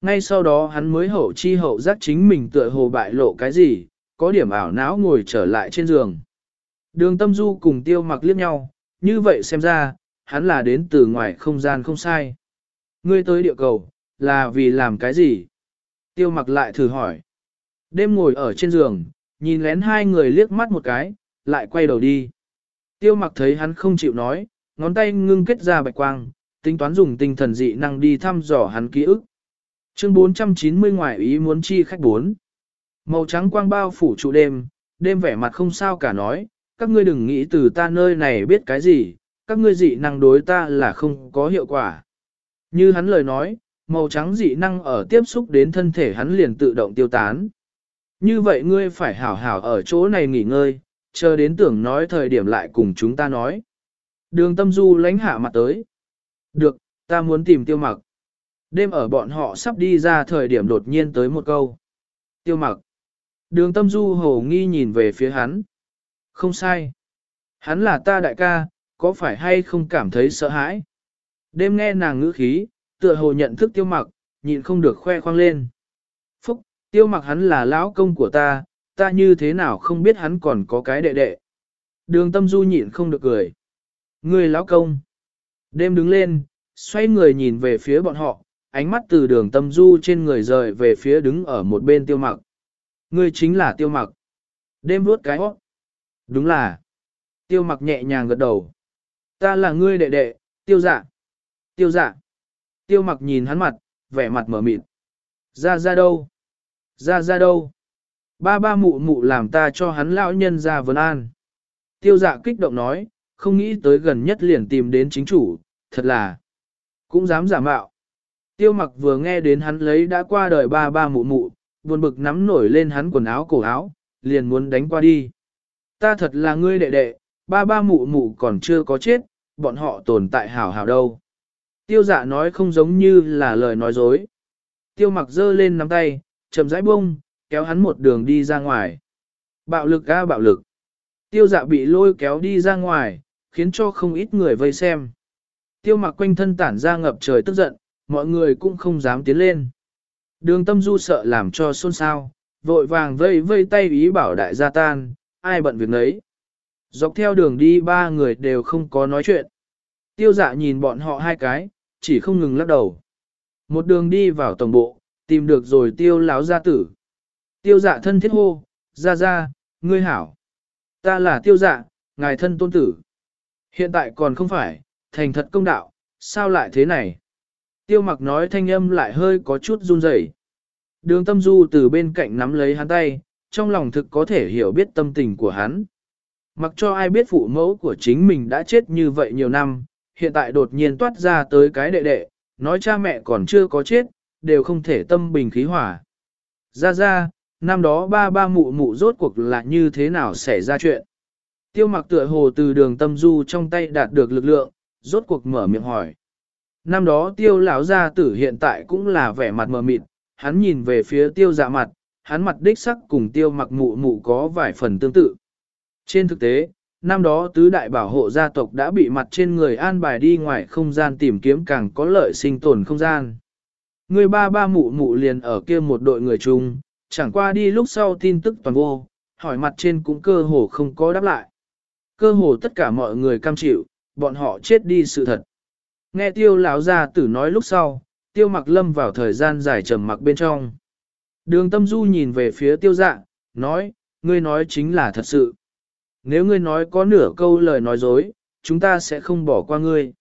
Ngay sau đó hắn mới hậu chi hậu giác chính mình tựa hồ bại lộ cái gì, có điểm ảo não ngồi trở lại trên giường. Đường tâm du cùng tiêu mặc liếc nhau, như vậy xem ra, hắn là đến từ ngoài không gian không sai. Ngươi tới địa cầu, là vì làm cái gì? Tiêu mặc lại thử hỏi. Đêm ngồi ở trên giường, nhìn lén hai người liếc mắt một cái, lại quay đầu đi. Tiêu mặc thấy hắn không chịu nói, ngón tay ngưng kết ra bạch quang, tính toán dùng tinh thần dị năng đi thăm dò hắn ký ức. Chương 490 ngoại ý muốn chi khách 4. Màu trắng quang bao phủ trụ đêm, đêm vẻ mặt không sao cả nói, các ngươi đừng nghĩ từ ta nơi này biết cái gì, các ngươi dị năng đối ta là không có hiệu quả. Như hắn lời nói, màu trắng dị năng ở tiếp xúc đến thân thể hắn liền tự động tiêu tán. Như vậy ngươi phải hảo hảo ở chỗ này nghỉ ngơi, chờ đến tưởng nói thời điểm lại cùng chúng ta nói. Đường tâm du lánh hạ mặt tới. Được, ta muốn tìm tiêu mặc. Đêm ở bọn họ sắp đi ra thời điểm đột nhiên tới một câu. Tiêu mặc. Đường tâm du hồ nghi nhìn về phía hắn. Không sai. Hắn là ta đại ca, có phải hay không cảm thấy sợ hãi? Đêm nghe nàng ngữ khí, tựa hồ nhận thức tiêu mặc, nhịn không được khoe khoang lên. Phúc, tiêu mặc hắn là lão công của ta, ta như thế nào không biết hắn còn có cái đệ đệ. Đường tâm du nhịn không được cười. Người lão công. Đêm đứng lên, xoay người nhìn về phía bọn họ, ánh mắt từ đường tâm du trên người rời về phía đứng ở một bên tiêu mặc. Ngươi chính là tiêu mặc. Đêm vuốt cái hót. Đúng là. Tiêu mặc nhẹ nhàng gật đầu. Ta là ngươi đệ đệ, tiêu dạ. Tiêu dạ. Tiêu mặc nhìn hắn mặt, vẻ mặt mở mịt. Ra ra đâu? Ra ra đâu? Ba ba mụ mụ làm ta cho hắn lão nhân ra vấn an. Tiêu dạ kích động nói, không nghĩ tới gần nhất liền tìm đến chính chủ, thật là, cũng dám giả mạo. Tiêu mặc vừa nghe đến hắn lấy đã qua đời ba ba mụ mụ, buồn bực nắm nổi lên hắn quần áo cổ áo, liền muốn đánh qua đi. Ta thật là ngươi đệ đệ, ba ba mụ mụ còn chưa có chết, bọn họ tồn tại hảo hảo đâu. Tiêu dạ nói không giống như là lời nói dối. Tiêu mặc giơ lên nắm tay, chậm rãi bông, kéo hắn một đường đi ra ngoài. Bạo lực ga bạo lực. Tiêu dạ bị lôi kéo đi ra ngoài, khiến cho không ít người vây xem. Tiêu mặc quanh thân tản ra ngập trời tức giận, mọi người cũng không dám tiến lên. Đường tâm du sợ làm cho xôn xao, vội vàng vây vây tay ý bảo đại gia tan, ai bận việc nấy. Dọc theo đường đi ba người đều không có nói chuyện. Tiêu dạ nhìn bọn họ hai cái, chỉ không ngừng lắc đầu. Một đường đi vào tổng bộ, tìm được rồi tiêu láo gia tử. Tiêu dạ thân thiết hô, ra ra, ngươi hảo. Ta là tiêu dạ, ngài thân tôn tử. Hiện tại còn không phải, thành thật công đạo, sao lại thế này? Tiêu mặc nói thanh âm lại hơi có chút run rẩy. Đường tâm du từ bên cạnh nắm lấy hắn tay, trong lòng thực có thể hiểu biết tâm tình của hắn. Mặc cho ai biết phụ mẫu của chính mình đã chết như vậy nhiều năm, hiện tại đột nhiên toát ra tới cái đệ đệ, nói cha mẹ còn chưa có chết, đều không thể tâm bình khí hỏa. Ra ra, năm đó ba ba mụ mụ rốt cuộc là như thế nào xảy ra chuyện. Tiêu mặc tựa hồ từ đường tâm du trong tay đạt được lực lượng, rốt cuộc mở miệng hỏi. Năm đó tiêu lão gia tử hiện tại cũng là vẻ mặt mờ mịt, hắn nhìn về phía tiêu dạ mặt, hắn mặt đích sắc cùng tiêu mặc mụ mụ có vài phần tương tự. Trên thực tế, năm đó tứ đại bảo hộ gia tộc đã bị mặt trên người an bài đi ngoài không gian tìm kiếm càng có lợi sinh tồn không gian. Người ba ba mụ mụ liền ở kia một đội người chung, chẳng qua đi lúc sau tin tức toàn vô, hỏi mặt trên cũng cơ hồ không có đáp lại. Cơ hồ tất cả mọi người cam chịu, bọn họ chết đi sự thật. Nghe tiêu lão gia tử nói lúc sau, tiêu mặc lâm vào thời gian dài trầm mặc bên trong. Đường tâm du nhìn về phía tiêu dạ, nói, ngươi nói chính là thật sự. Nếu ngươi nói có nửa câu lời nói dối, chúng ta sẽ không bỏ qua ngươi.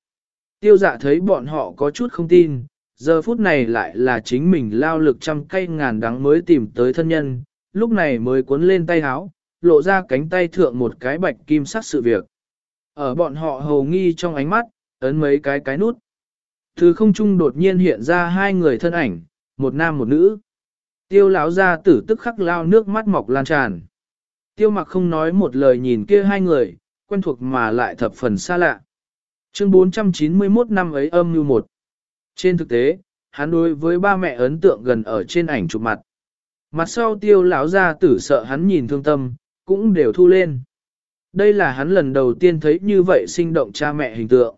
Tiêu dạ thấy bọn họ có chút không tin, giờ phút này lại là chính mình lao lực trăm cây ngàn đắng mới tìm tới thân nhân, lúc này mới cuốn lên tay háo, lộ ra cánh tay thượng một cái bạch kim sắc sự việc. Ở bọn họ hầu nghi trong ánh mắt, ấn mấy cái cái nút. Thứ không trung đột nhiên hiện ra hai người thân ảnh, một nam một nữ. Tiêu lão ra tử tức khắc lao nước mắt mọc lan tràn. Tiêu mặc không nói một lời nhìn kia hai người, quen thuộc mà lại thập phần xa lạ. Chương 491 năm ấy âm như một. Trên thực tế, hắn đối với ba mẹ ấn tượng gần ở trên ảnh chụp mặt. Mặt sau tiêu lão ra tử sợ hắn nhìn thương tâm, cũng đều thu lên. Đây là hắn lần đầu tiên thấy như vậy sinh động cha mẹ hình tượng.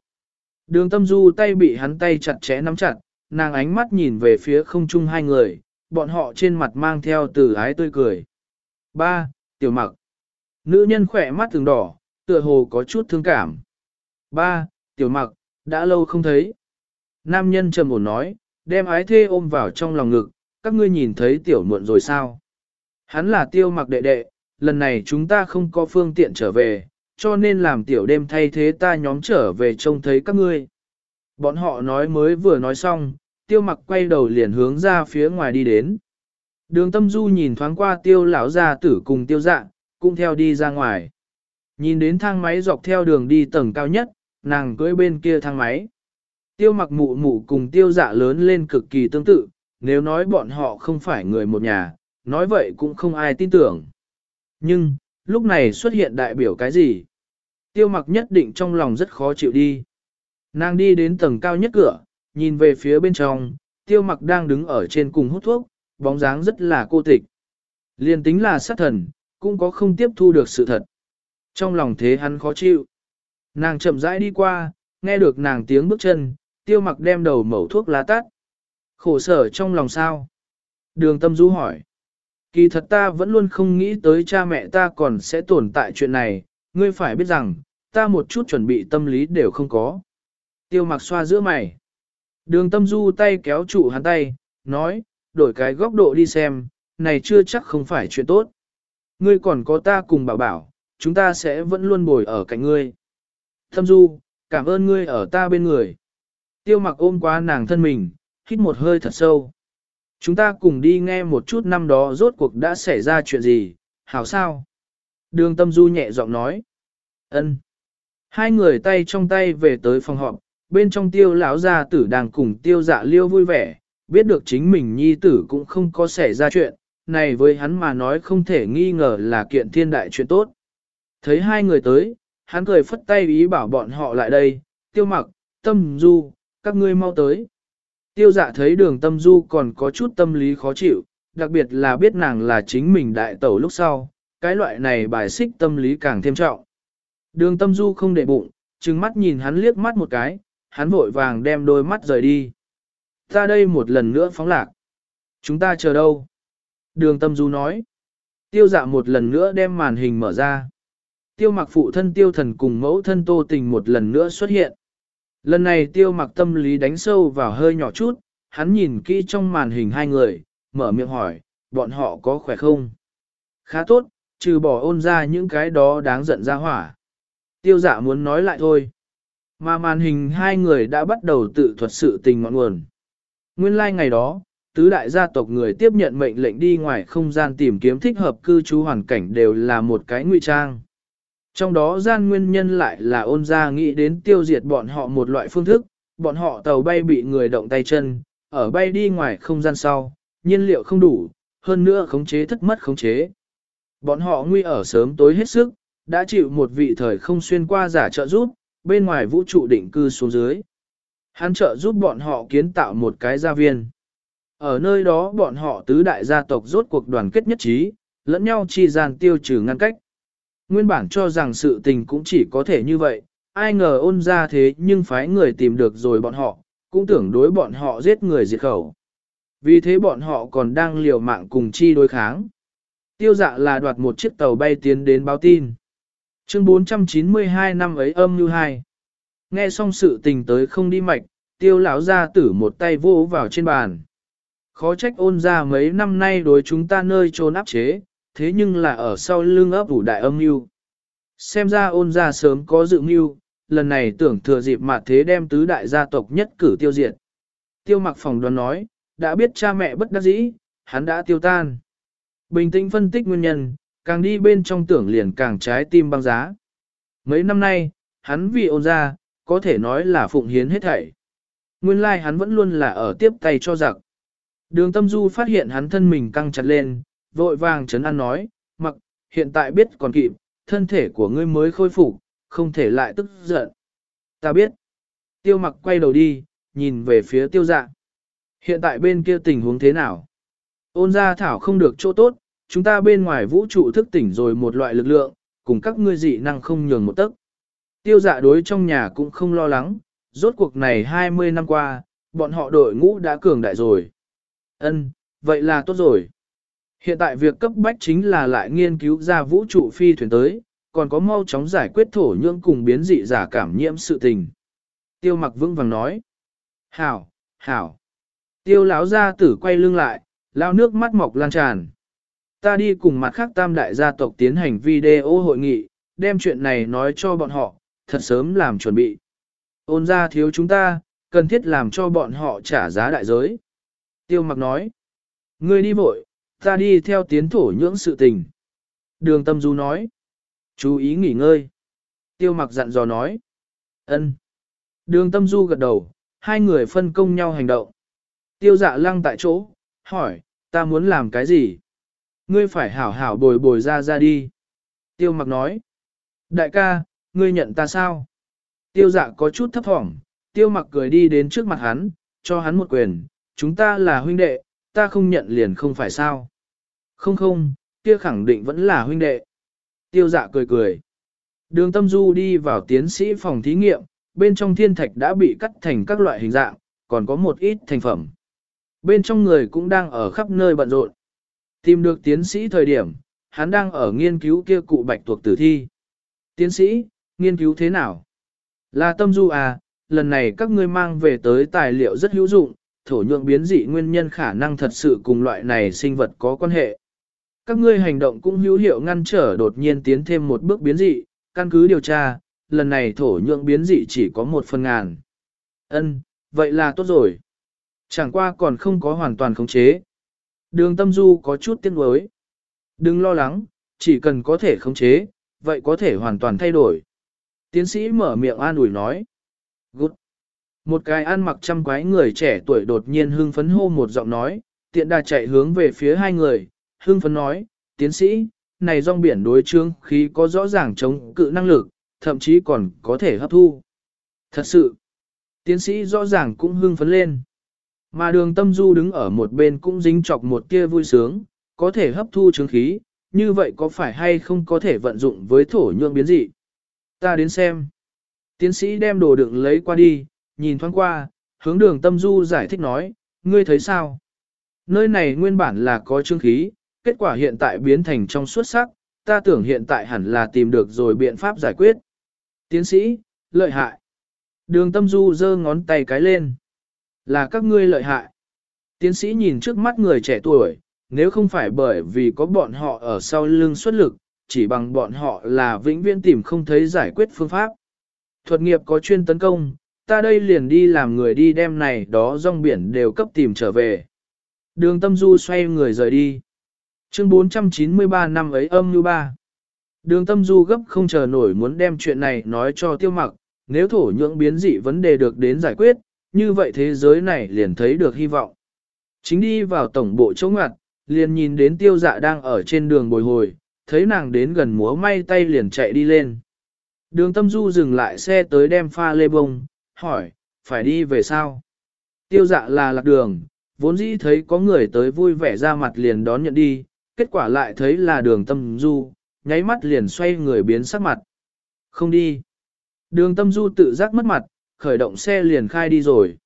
Đường tâm du tay bị hắn tay chặt chẽ nắm chặt, nàng ánh mắt nhìn về phía không chung hai người, bọn họ trên mặt mang theo từ ái tươi cười. Ba, Tiểu mặc. Nữ nhân khỏe mắt thường đỏ, tựa hồ có chút thương cảm. Ba, Tiểu mặc, đã lâu không thấy. Nam nhân trầm ổn nói, đem ái thê ôm vào trong lòng ngực, các ngươi nhìn thấy tiểu muộn rồi sao? Hắn là tiêu mặc đệ đệ, lần này chúng ta không có phương tiện trở về, cho nên làm tiểu đêm thay thế ta nhóm trở về trông thấy các ngươi. Bọn họ nói mới vừa nói xong, tiêu mặc quay đầu liền hướng ra phía ngoài đi đến. Đường tâm du nhìn thoáng qua tiêu lão gia tử cùng tiêu dạ, cũng theo đi ra ngoài. Nhìn đến thang máy dọc theo đường đi tầng cao nhất, nàng cưỡi bên kia thang máy. Tiêu mặc mụ mụ cùng tiêu dạ lớn lên cực kỳ tương tự, nếu nói bọn họ không phải người một nhà, nói vậy cũng không ai tin tưởng. Nhưng, lúc này xuất hiện đại biểu cái gì? Tiêu mặc nhất định trong lòng rất khó chịu đi. Nàng đi đến tầng cao nhất cửa, nhìn về phía bên trong, tiêu mặc đang đứng ở trên cùng hút thuốc, bóng dáng rất là cô tịch. Liên tính là sát thần, cũng có không tiếp thu được sự thật. Trong lòng thế hắn khó chịu. Nàng chậm rãi đi qua, nghe được nàng tiếng bước chân, tiêu mặc đem đầu mẩu thuốc lá tắt. Khổ sở trong lòng sao? Đường tâm du hỏi. Kỳ thật ta vẫn luôn không nghĩ tới cha mẹ ta còn sẽ tồn tại chuyện này, ngươi phải biết rằng, ta một chút chuẩn bị tâm lý đều không có. Tiêu mặc xoa giữa mày. Đường tâm du tay kéo trụ hắn tay, nói, đổi cái góc độ đi xem, này chưa chắc không phải chuyện tốt. Ngươi còn có ta cùng bảo bảo, chúng ta sẽ vẫn luôn bồi ở cạnh ngươi. Tâm du, cảm ơn ngươi ở ta bên người. Tiêu mặc ôm qua nàng thân mình, hít một hơi thật sâu. Chúng ta cùng đi nghe một chút năm đó rốt cuộc đã xảy ra chuyện gì, hảo sao? Đường tâm du nhẹ giọng nói. ân. Hai người tay trong tay về tới phòng họp, bên trong tiêu lão gia tử đang cùng tiêu dạ liêu vui vẻ, biết được chính mình nhi tử cũng không có xảy ra chuyện, này với hắn mà nói không thể nghi ngờ là kiện thiên đại chuyện tốt. Thấy hai người tới, hắn cười phất tay ý bảo bọn họ lại đây, tiêu mặc, tâm du, các ngươi mau tới. Tiêu dạ thấy đường tâm du còn có chút tâm lý khó chịu, đặc biệt là biết nàng là chính mình đại tẩu lúc sau, cái loại này bài xích tâm lý càng thêm trọng. Đường tâm du không để bụng, trừng mắt nhìn hắn liếc mắt một cái, hắn vội vàng đem đôi mắt rời đi. Ta đây một lần nữa phóng lạc. Chúng ta chờ đâu? Đường tâm du nói. Tiêu dạ một lần nữa đem màn hình mở ra. Tiêu mặc phụ thân tiêu thần cùng mẫu thân tô tình một lần nữa xuất hiện. Lần này tiêu mặc tâm lý đánh sâu vào hơi nhỏ chút, hắn nhìn kỹ trong màn hình hai người, mở miệng hỏi, bọn họ có khỏe không? Khá tốt, trừ bỏ ôn ra những cái đó đáng giận ra hỏa. Tiêu giả muốn nói lại thôi. Mà màn hình hai người đã bắt đầu tự thuật sự tình ngọn nguồn. Nguyên lai like ngày đó, tứ đại gia tộc người tiếp nhận mệnh lệnh đi ngoài không gian tìm kiếm thích hợp cư trú hoàn cảnh đều là một cái ngụy trang. Trong đó gian nguyên nhân lại là ôn gia nghĩ đến tiêu diệt bọn họ một loại phương thức, bọn họ tàu bay bị người động tay chân, ở bay đi ngoài không gian sau, nhiên liệu không đủ, hơn nữa khống chế thất mất khống chế. Bọn họ nguy ở sớm tối hết sức, đã chịu một vị thời không xuyên qua giả trợ giúp, bên ngoài vũ trụ định cư xuống dưới. Hắn trợ giúp bọn họ kiến tạo một cái gia viên. Ở nơi đó bọn họ tứ đại gia tộc rốt cuộc đoàn kết nhất trí, lẫn nhau chi gian tiêu trừ ngăn cách. Nguyên bản cho rằng sự tình cũng chỉ có thể như vậy, ai ngờ ôn ra thế nhưng phái người tìm được rồi bọn họ, cũng tưởng đối bọn họ giết người diệt khẩu. Vì thế bọn họ còn đang liều mạng cùng chi đối kháng. Tiêu dạ là đoạt một chiếc tàu bay tiến đến báo tin. Chương 492 năm ấy âm như hai. Nghe xong sự tình tới không đi mạch, tiêu lão ra tử một tay vô vào trên bàn. Khó trách ôn ra mấy năm nay đối chúng ta nơi trốn áp chế, thế nhưng là ở sau lưng ấp ủ đại âm mưu. Xem ra ôn ra sớm có dự mưu, lần này tưởng thừa dịp mà thế đem tứ đại gia tộc nhất cử tiêu diệt. Tiêu mặc phòng đoán nói, đã biết cha mẹ bất đắc dĩ, hắn đã tiêu tan. Bình tĩnh phân tích nguyên nhân, càng đi bên trong tưởng liền càng trái tim băng giá. Mấy năm nay, hắn vì ôn ra, có thể nói là phụng hiến hết thảy. Nguyên lai like hắn vẫn luôn là ở tiếp tay cho giặc. Đường tâm du phát hiện hắn thân mình căng chặt lên, vội vàng chấn an nói, mặc, hiện tại biết còn kịp, thân thể của ngươi mới khôi phục, không thể lại tức giận. Ta biết. Tiêu mặc quay đầu đi, nhìn về phía tiêu dạ. Hiện tại bên kia tình huống thế nào? Ôn gia thảo không được chỗ tốt, chúng ta bên ngoài vũ trụ thức tỉnh rồi một loại lực lượng, cùng các ngươi dị năng không nhường một tấc. Tiêu dạ đối trong nhà cũng không lo lắng, rốt cuộc này 20 năm qua, bọn họ đội ngũ đã cường đại rồi. Ân, vậy là tốt rồi. Hiện tại việc cấp bách chính là lại nghiên cứu ra vũ trụ phi thuyền tới, còn có mau chóng giải quyết thổ nhưỡng cùng biến dị giả cảm nhiễm sự tình. Tiêu mặc vững vàng nói. Hảo, hảo. Tiêu lão gia tử quay lưng lại, lao nước mắt mọc lan tràn. Ta đi cùng mặt khác tam đại gia tộc tiến hành video hội nghị, đem chuyện này nói cho bọn họ, thật sớm làm chuẩn bị. Ôn ra thiếu chúng ta, cần thiết làm cho bọn họ trả giá đại giới. Tiêu mặc nói. Ngươi đi vội, ta đi theo tiến thổ nhưỡng sự tình. Đường tâm du nói. Chú ý nghỉ ngơi. Tiêu mặc dặn dò nói. ân. Đường tâm du gật đầu, hai người phân công nhau hành động. Tiêu dạ lăng tại chỗ, hỏi, ta muốn làm cái gì? Ngươi phải hảo hảo bồi bồi ra ra đi. Tiêu mặc nói. Đại ca, ngươi nhận ta sao? Tiêu dạ có chút thấp thỏm, tiêu mặc cười đi đến trước mặt hắn, cho hắn một quyền, chúng ta là huynh đệ, ta không nhận liền không phải sao. Không không, kia khẳng định vẫn là huynh đệ. Tiêu dạ cười cười. Đường tâm du đi vào tiến sĩ phòng thí nghiệm, bên trong thiên thạch đã bị cắt thành các loại hình dạng, còn có một ít thành phẩm. Bên trong người cũng đang ở khắp nơi bận rộn. Tìm được tiến sĩ thời điểm, hắn đang ở nghiên cứu kia cụ bạch tuộc tử thi. Tiến sĩ, nghiên cứu thế nào? Là tâm du à, lần này các ngươi mang về tới tài liệu rất hữu dụng, thổ nhượng biến dị nguyên nhân khả năng thật sự cùng loại này sinh vật có quan hệ. Các ngươi hành động cũng hữu hiệu ngăn trở đột nhiên tiến thêm một bước biến dị, căn cứ điều tra, lần này thổ nhượng biến dị chỉ có một phần ngàn. Ân, vậy là tốt rồi. Chẳng qua còn không có hoàn toàn khống chế. Đường tâm du có chút tiếc nuối. Đừng lo lắng, chỉ cần có thể khống chế, vậy có thể hoàn toàn thay đổi. Tiến sĩ mở miệng an ủi nói. Good. Một cái ăn mặc trăm quái người trẻ tuổi đột nhiên hưng phấn hô một giọng nói, tiện đà chạy hướng về phía hai người, hưng phấn nói, tiến sĩ, này rong biển đối trương khí có rõ ràng chống cự năng lực, thậm chí còn có thể hấp thu. Thật sự, tiến sĩ rõ ràng cũng hưng phấn lên. Mà đường tâm du đứng ở một bên cũng dính chọc một tia vui sướng, có thể hấp thu trương khí, như vậy có phải hay không có thể vận dụng với thổ nhượng biến dị? Ta đến xem. Tiến sĩ đem đồ đựng lấy qua đi, nhìn thoáng qua, hướng đường tâm du giải thích nói, ngươi thấy sao? Nơi này nguyên bản là có trương khí, kết quả hiện tại biến thành trong suốt sắc, ta tưởng hiện tại hẳn là tìm được rồi biện pháp giải quyết. Tiến sĩ, lợi hại. Đường tâm du giơ ngón tay cái lên. Là các ngươi lợi hại. Tiến sĩ nhìn trước mắt người trẻ tuổi, nếu không phải bởi vì có bọn họ ở sau lưng xuất lực, chỉ bằng bọn họ là vĩnh viễn tìm không thấy giải quyết phương pháp. Thuật nghiệp có chuyên tấn công, ta đây liền đi làm người đi đem này đó rong biển đều cấp tìm trở về. Đường tâm du xoay người rời đi. Chương 493 năm ấy âm như ba. Đường tâm du gấp không chờ nổi muốn đem chuyện này nói cho tiêu mặc, nếu thổ nhưỡng biến dị vấn đề được đến giải quyết, như vậy thế giới này liền thấy được hy vọng. Chính đi vào tổng bộ chỗ ngặt, liền nhìn đến tiêu dạ đang ở trên đường bồi hồi, thấy nàng đến gần múa may tay liền chạy đi lên. Đường tâm du dừng lại xe tới đem pha lê bông, hỏi, phải đi về sao? Tiêu dạ là lạc đường, vốn dĩ thấy có người tới vui vẻ ra mặt liền đón nhận đi, kết quả lại thấy là đường tâm du, nháy mắt liền xoay người biến sắc mặt. Không đi. Đường tâm du tự giác mất mặt, khởi động xe liền khai đi rồi.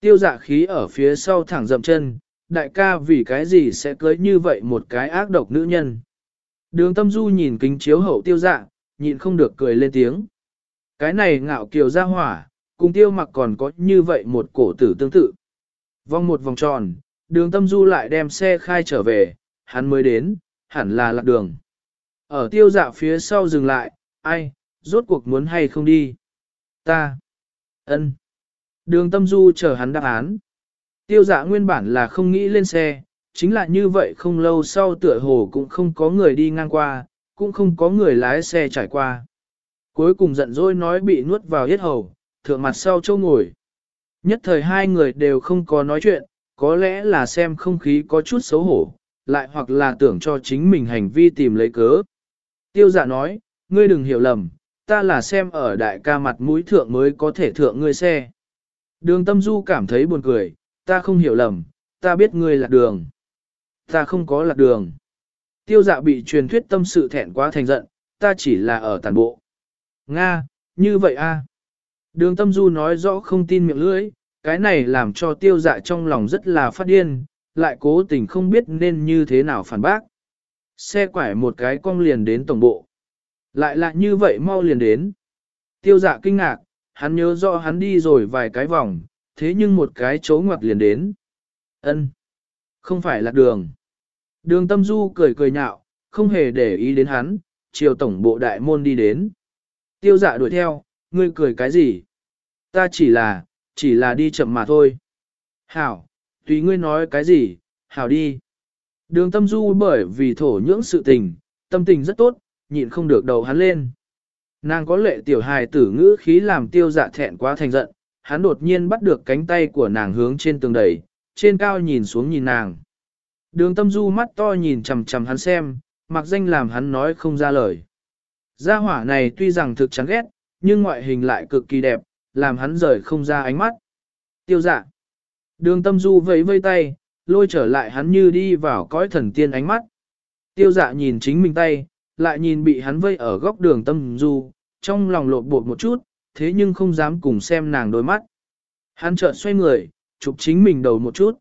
Tiêu dạ khí ở phía sau thẳng dậm chân, đại ca vì cái gì sẽ cưới như vậy một cái ác độc nữ nhân. Đường tâm du nhìn kính chiếu hậu tiêu dạ, nhịn không được cười lên tiếng. Cái này ngạo kiều ra hỏa, cùng tiêu mặc còn có như vậy một cổ tử tương tự. Vòng một vòng tròn, Đường tâm du lại đem xe khai trở về, hắn mới đến, hẳn là lạc đường. Ở tiêu dạ phía sau dừng lại, ai, rốt cuộc muốn hay không đi? Ta. ân. Đường tâm du chờ hắn đáp án. Tiêu dạ nguyên bản là không nghĩ lên xe, chính là như vậy không lâu sau tựa hồ cũng không có người đi ngang qua, cũng không có người lái xe trải qua. Cuối cùng giận dỗi nói bị nuốt vào hết hầu, thượng mặt sau châu ngồi. Nhất thời hai người đều không có nói chuyện, có lẽ là xem không khí có chút xấu hổ, lại hoặc là tưởng cho chính mình hành vi tìm lấy cớ. Tiêu dạ nói, ngươi đừng hiểu lầm, ta là xem ở đại ca mặt mũi thượng mới có thể thượng ngươi xe. Đường tâm du cảm thấy buồn cười, ta không hiểu lầm, ta biết ngươi lạc đường. Ta không có lạc đường. Tiêu dạ bị truyền thuyết tâm sự thẹn quá thành giận, ta chỉ là ở tàn bộ. Nga, như vậy a. Đường tâm du nói rõ không tin miệng lưỡi, cái này làm cho tiêu dạ trong lòng rất là phát điên, lại cố tình không biết nên như thế nào phản bác. Xe quải một cái cong liền đến tổng bộ. Lại lại như vậy mau liền đến. Tiêu dạ kinh ngạc, hắn nhớ rõ hắn đi rồi vài cái vòng, thế nhưng một cái chỗ ngoặt liền đến. ân Không phải là đường. Đường tâm du cười cười nhạo, không hề để ý đến hắn, chiều tổng bộ đại môn đi đến. Tiêu dạ đuổi theo, ngươi cười cái gì? Ta chỉ là, chỉ là đi chậm mà thôi. Hảo, tùy ngươi nói cái gì, hảo đi. Đường tâm du bởi vì thổ nhưỡng sự tình, tâm tình rất tốt, nhịn không được đầu hắn lên. Nàng có lệ tiểu hài tử ngữ khí làm tiêu dạ thẹn quá thành giận, hắn đột nhiên bắt được cánh tay của nàng hướng trên tường đẩy, trên cao nhìn xuống nhìn nàng. Đường tâm du mắt to nhìn chầm chầm hắn xem, mặc danh làm hắn nói không ra lời. Gia hỏa này tuy rằng thực chán ghét, nhưng ngoại hình lại cực kỳ đẹp, làm hắn rời không ra ánh mắt. Tiêu dạ. Đường tâm du vẫy vây tay, lôi trở lại hắn như đi vào cõi thần tiên ánh mắt. Tiêu dạ nhìn chính mình tay, lại nhìn bị hắn vây ở góc đường tâm du, trong lòng lột bột một chút, thế nhưng không dám cùng xem nàng đôi mắt. Hắn chợt xoay người, chụp chính mình đầu một chút.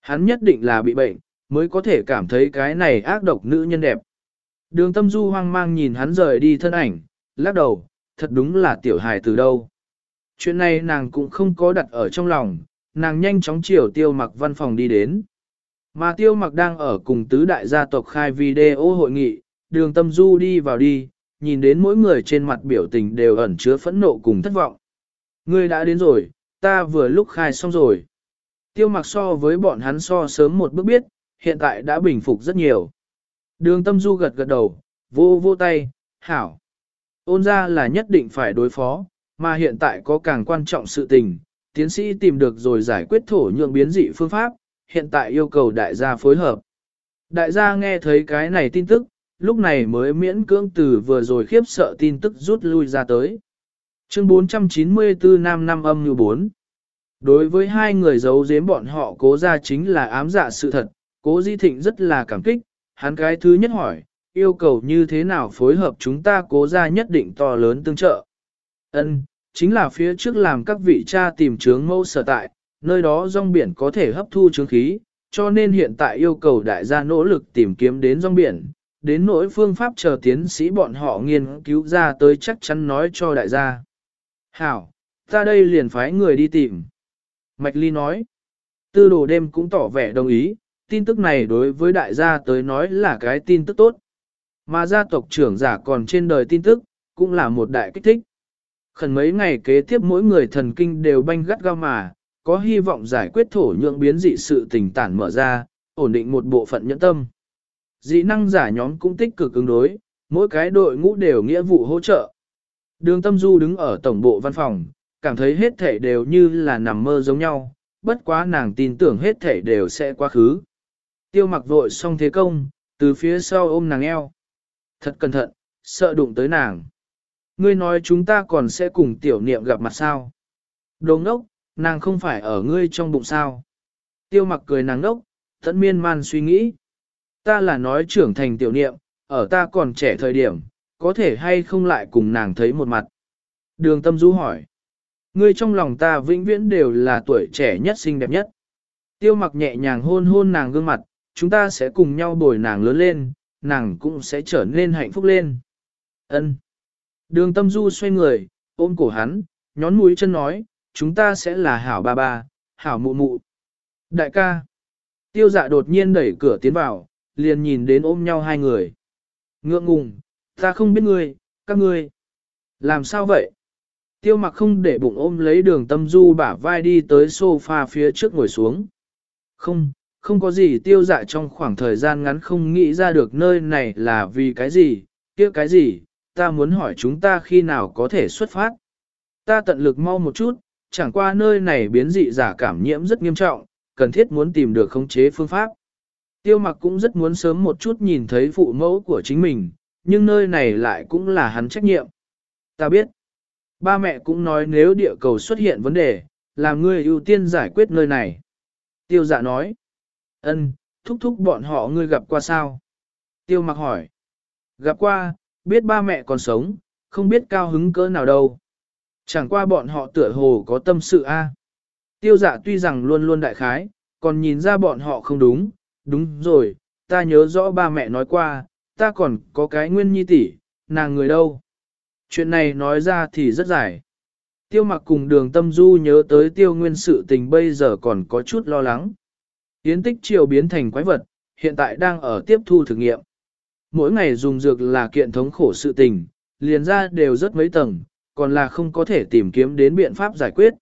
Hắn nhất định là bị bệnh, mới có thể cảm thấy cái này ác độc nữ nhân đẹp. Đường tâm du hoang mang nhìn hắn rời đi thân ảnh, lắc đầu, thật đúng là tiểu hài từ đâu. Chuyện này nàng cũng không có đặt ở trong lòng, nàng nhanh chóng chiều tiêu mặc văn phòng đi đến. Mà tiêu mặc đang ở cùng tứ đại gia tộc khai video hội nghị, đường tâm du đi vào đi, nhìn đến mỗi người trên mặt biểu tình đều ẩn chứa phẫn nộ cùng thất vọng. Ngươi đã đến rồi, ta vừa lúc khai xong rồi. Tiêu mặc so với bọn hắn so sớm một bước biết, hiện tại đã bình phục rất nhiều. Đường tâm du gật gật đầu, vô vô tay, hảo. Ôn ra là nhất định phải đối phó, mà hiện tại có càng quan trọng sự tình, tiến sĩ tìm được rồi giải quyết thổ nhượng biến dị phương pháp, hiện tại yêu cầu đại gia phối hợp. Đại gia nghe thấy cái này tin tức, lúc này mới miễn cưỡng từ vừa rồi khiếp sợ tin tức rút lui ra tới. Chương 494 Nam năm âm như 4 Đối với hai người giấu giếm bọn họ cố ra chính là ám dạ sự thật, cố di thịnh rất là cảm kích, hắn cái thứ nhất hỏi, yêu cầu như thế nào phối hợp chúng ta cố ra nhất định to lớn tương trợ. Ân, chính là phía trước làm các vị cha tìm trướng mẫu sở tại, nơi đó rong biển có thể hấp thu trướng khí, cho nên hiện tại yêu cầu đại gia nỗ lực tìm kiếm đến rong biển, đến nỗi phương pháp chờ tiến sĩ bọn họ nghiên cứu ra tới chắc chắn nói cho đại gia. Hảo, ta đây liền phái người đi tìm. Mạch Ly nói, tư đồ đêm cũng tỏ vẻ đồng ý, tin tức này đối với đại gia tới nói là cái tin tức tốt. Mà gia tộc trưởng giả còn trên đời tin tức, cũng là một đại kích thích. Khẩn mấy ngày kế tiếp mỗi người thần kinh đều banh gắt gao mà, có hy vọng giải quyết thổ nhượng biến dị sự tình tản mở ra, ổn định một bộ phận nhẫn tâm. Dị năng giả nhóm cũng tích cực ứng đối, mỗi cái đội ngũ đều nghĩa vụ hỗ trợ. Đường tâm du đứng ở tổng bộ văn phòng, cảm thấy hết thể đều như là nằm mơ giống nhau, bất quá nàng tin tưởng hết thể đều sẽ quá khứ. Tiêu mặc vội xong thế công, từ phía sau ôm nàng eo. Thật cẩn thận, sợ đụng tới nàng. Ngươi nói chúng ta còn sẽ cùng tiểu niệm gặp mặt sao? Đồ ngốc, nàng không phải ở ngươi trong bụng sao? Tiêu mặc cười nàng ngốc, tận miên man suy nghĩ. Ta là nói trưởng thành tiểu niệm, ở ta còn trẻ thời điểm, có thể hay không lại cùng nàng thấy một mặt. Đường tâm du hỏi. Ngươi trong lòng ta vĩnh viễn đều là tuổi trẻ nhất xinh đẹp nhất. Tiêu mặc nhẹ nhàng hôn hôn nàng gương mặt, chúng ta sẽ cùng nhau bồi nàng lớn lên, nàng cũng sẽ trở nên hạnh phúc lên. Ân. Đường tâm du xoay người, ôm cổ hắn, nhón mũi chân nói, chúng ta sẽ là hảo ba ba, hảo mụ mụ. Đại ca. Tiêu dạ đột nhiên đẩy cửa tiến vào, liền nhìn đến ôm nhau hai người. Ngượng ngùng, ta không biết ngươi, các ngươi. Làm sao vậy? Tiêu mặc không để bụng ôm lấy đường tâm du bả vai đi tới sofa phía trước ngồi xuống. Không, không có gì tiêu dạ trong khoảng thời gian ngắn không nghĩ ra được nơi này là vì cái gì, kia cái gì, ta muốn hỏi chúng ta khi nào có thể xuất phát. Ta tận lực mau một chút, chẳng qua nơi này biến dị giả cảm nhiễm rất nghiêm trọng, cần thiết muốn tìm được khống chế phương pháp. Tiêu mặc cũng rất muốn sớm một chút nhìn thấy phụ mẫu của chính mình, nhưng nơi này lại cũng là hắn trách nhiệm. Ta biết, ba mẹ cũng nói nếu địa cầu xuất hiện vấn đề, làm ngươi ưu tiên giải quyết nơi này. Tiêu dạ nói, ân, thúc thúc bọn họ ngươi gặp qua sao? Tiêu mặc hỏi, gặp qua, biết ba mẹ còn sống, không biết cao hứng cỡ nào đâu. Chẳng qua bọn họ tựa hồ có tâm sự a. Tiêu dạ tuy rằng luôn luôn đại khái, còn nhìn ra bọn họ không đúng, đúng rồi, ta nhớ rõ ba mẹ nói qua, ta còn có cái nguyên nhi tỷ, nàng người đâu. Chuyện này nói ra thì rất dài. Tiêu mặc cùng đường tâm du nhớ tới tiêu nguyên sự tình bây giờ còn có chút lo lắng. Yến tích triều biến thành quái vật, hiện tại đang ở tiếp thu thử nghiệm. Mỗi ngày dùng dược là kiện thống khổ sự tình, liền ra đều rất mấy tầng, còn là không có thể tìm kiếm đến biện pháp giải quyết.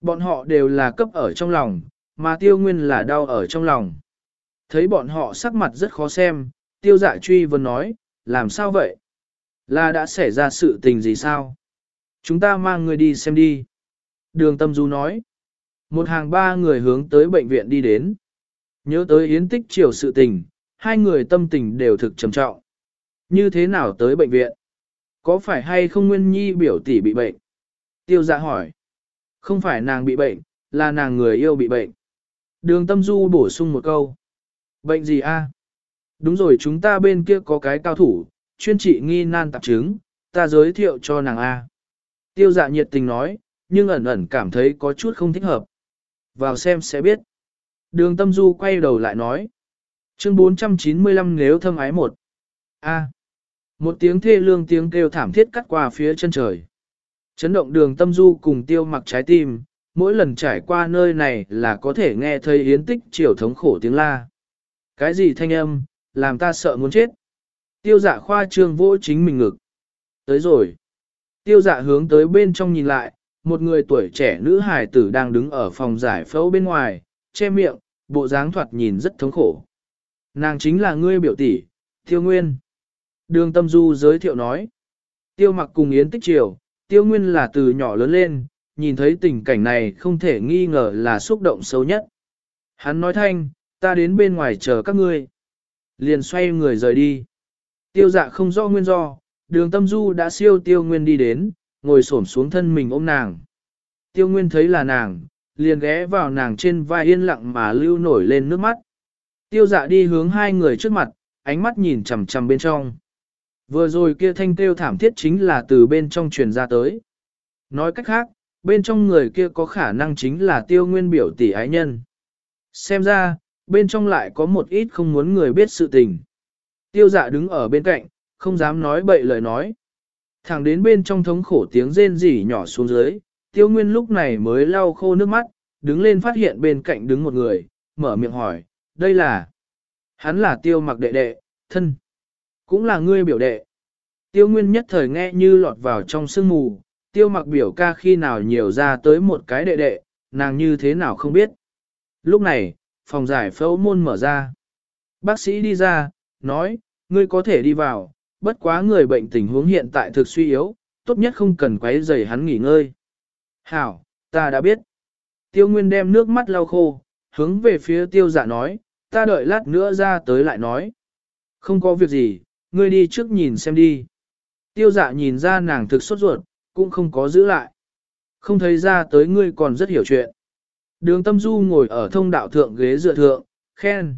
Bọn họ đều là cấp ở trong lòng, mà tiêu nguyên là đau ở trong lòng. Thấy bọn họ sắc mặt rất khó xem, tiêu dạ truy vấn nói, làm sao vậy? Là đã xảy ra sự tình gì sao? Chúng ta mang người đi xem đi. Đường tâm du nói. Một hàng ba người hướng tới bệnh viện đi đến. Nhớ tới yến tích chiều sự tình, hai người tâm tình đều thực trầm trọng. Như thế nào tới bệnh viện? Có phải hay không Nguyên Nhi biểu tỷ bị bệnh? Tiêu dạ hỏi. Không phải nàng bị bệnh, là nàng người yêu bị bệnh. Đường tâm du bổ sung một câu. Bệnh gì a? Đúng rồi chúng ta bên kia có cái cao thủ, chuyên trị nghi nan tạp chứng, ta giới thiệu cho nàng a. Tiêu dạ nhiệt tình nói, nhưng ẩn ẩn cảm thấy có chút không thích hợp. Vào xem sẽ biết. Đường tâm du quay đầu lại nói. Chương 495 nếu thâm ái một. A. Một tiếng thê lương tiếng kêu thảm thiết cắt qua phía chân trời. Chấn động đường tâm du cùng tiêu mặc trái tim, mỗi lần trải qua nơi này là có thể nghe thấy yến tích chiều thống khổ tiếng la. Cái gì thanh âm, làm ta sợ muốn chết. Tiêu dạ khoa trương vỗ chính mình ngực. Tới rồi. Tiêu dạ hướng tới bên trong nhìn lại, một người tuổi trẻ nữ hài tử đang đứng ở phòng giải phẫu bên ngoài, che miệng, bộ dáng thoạt nhìn rất thống khổ. Nàng chính là ngươi biểu tỷ, Tiêu Nguyên. Đường Tâm Du giới thiệu nói. Tiêu mặc cùng Yến Tích Triều, Tiêu Nguyên là từ nhỏ lớn lên, nhìn thấy tình cảnh này không thể nghi ngờ là xúc động sâu nhất. Hắn nói thanh, ta đến bên ngoài chờ các ngươi. Liền xoay người rời đi. Tiêu dạ không do nguyên do, đường tâm du đã siêu tiêu nguyên đi đến, ngồi xổm xuống thân mình ôm nàng. Tiêu nguyên thấy là nàng, liền ghé vào nàng trên vai yên lặng mà lưu nổi lên nước mắt. Tiêu dạ đi hướng hai người trước mặt, ánh mắt nhìn chằm chằm bên trong. Vừa rồi kia thanh tiêu thảm thiết chính là từ bên trong truyền ra tới. Nói cách khác, bên trong người kia có khả năng chính là tiêu nguyên biểu tỷ ái nhân. Xem ra, bên trong lại có một ít không muốn người biết sự tình. Tiêu dạ đứng ở bên cạnh, không dám nói bậy lời nói. Thẳng đến bên trong thống khổ tiếng rên rỉ nhỏ xuống dưới, tiêu nguyên lúc này mới lau khô nước mắt, đứng lên phát hiện bên cạnh đứng một người, mở miệng hỏi, đây là... Hắn là tiêu mặc đệ đệ, thân. Cũng là ngươi biểu đệ. Tiêu nguyên nhất thời nghe như lọt vào trong sương mù, tiêu mặc biểu ca khi nào nhiều ra tới một cái đệ đệ, nàng như thế nào không biết. Lúc này, phòng giải phẫu môn mở ra. Bác sĩ đi ra, nói, ngươi có thể đi vào, bất quá người bệnh tình huống hiện tại thực suy yếu, tốt nhất không cần quấy rầy hắn nghỉ ngơi. Hảo, ta đã biết. Tiêu Nguyên đem nước mắt lau khô, hướng về phía tiêu dạ nói, ta đợi lát nữa ra tới lại nói. Không có việc gì, ngươi đi trước nhìn xem đi. Tiêu dạ nhìn ra nàng thực sốt ruột, cũng không có giữ lại. Không thấy ra tới ngươi còn rất hiểu chuyện. Đường tâm du ngồi ở thông đạo thượng ghế dựa thượng, khen.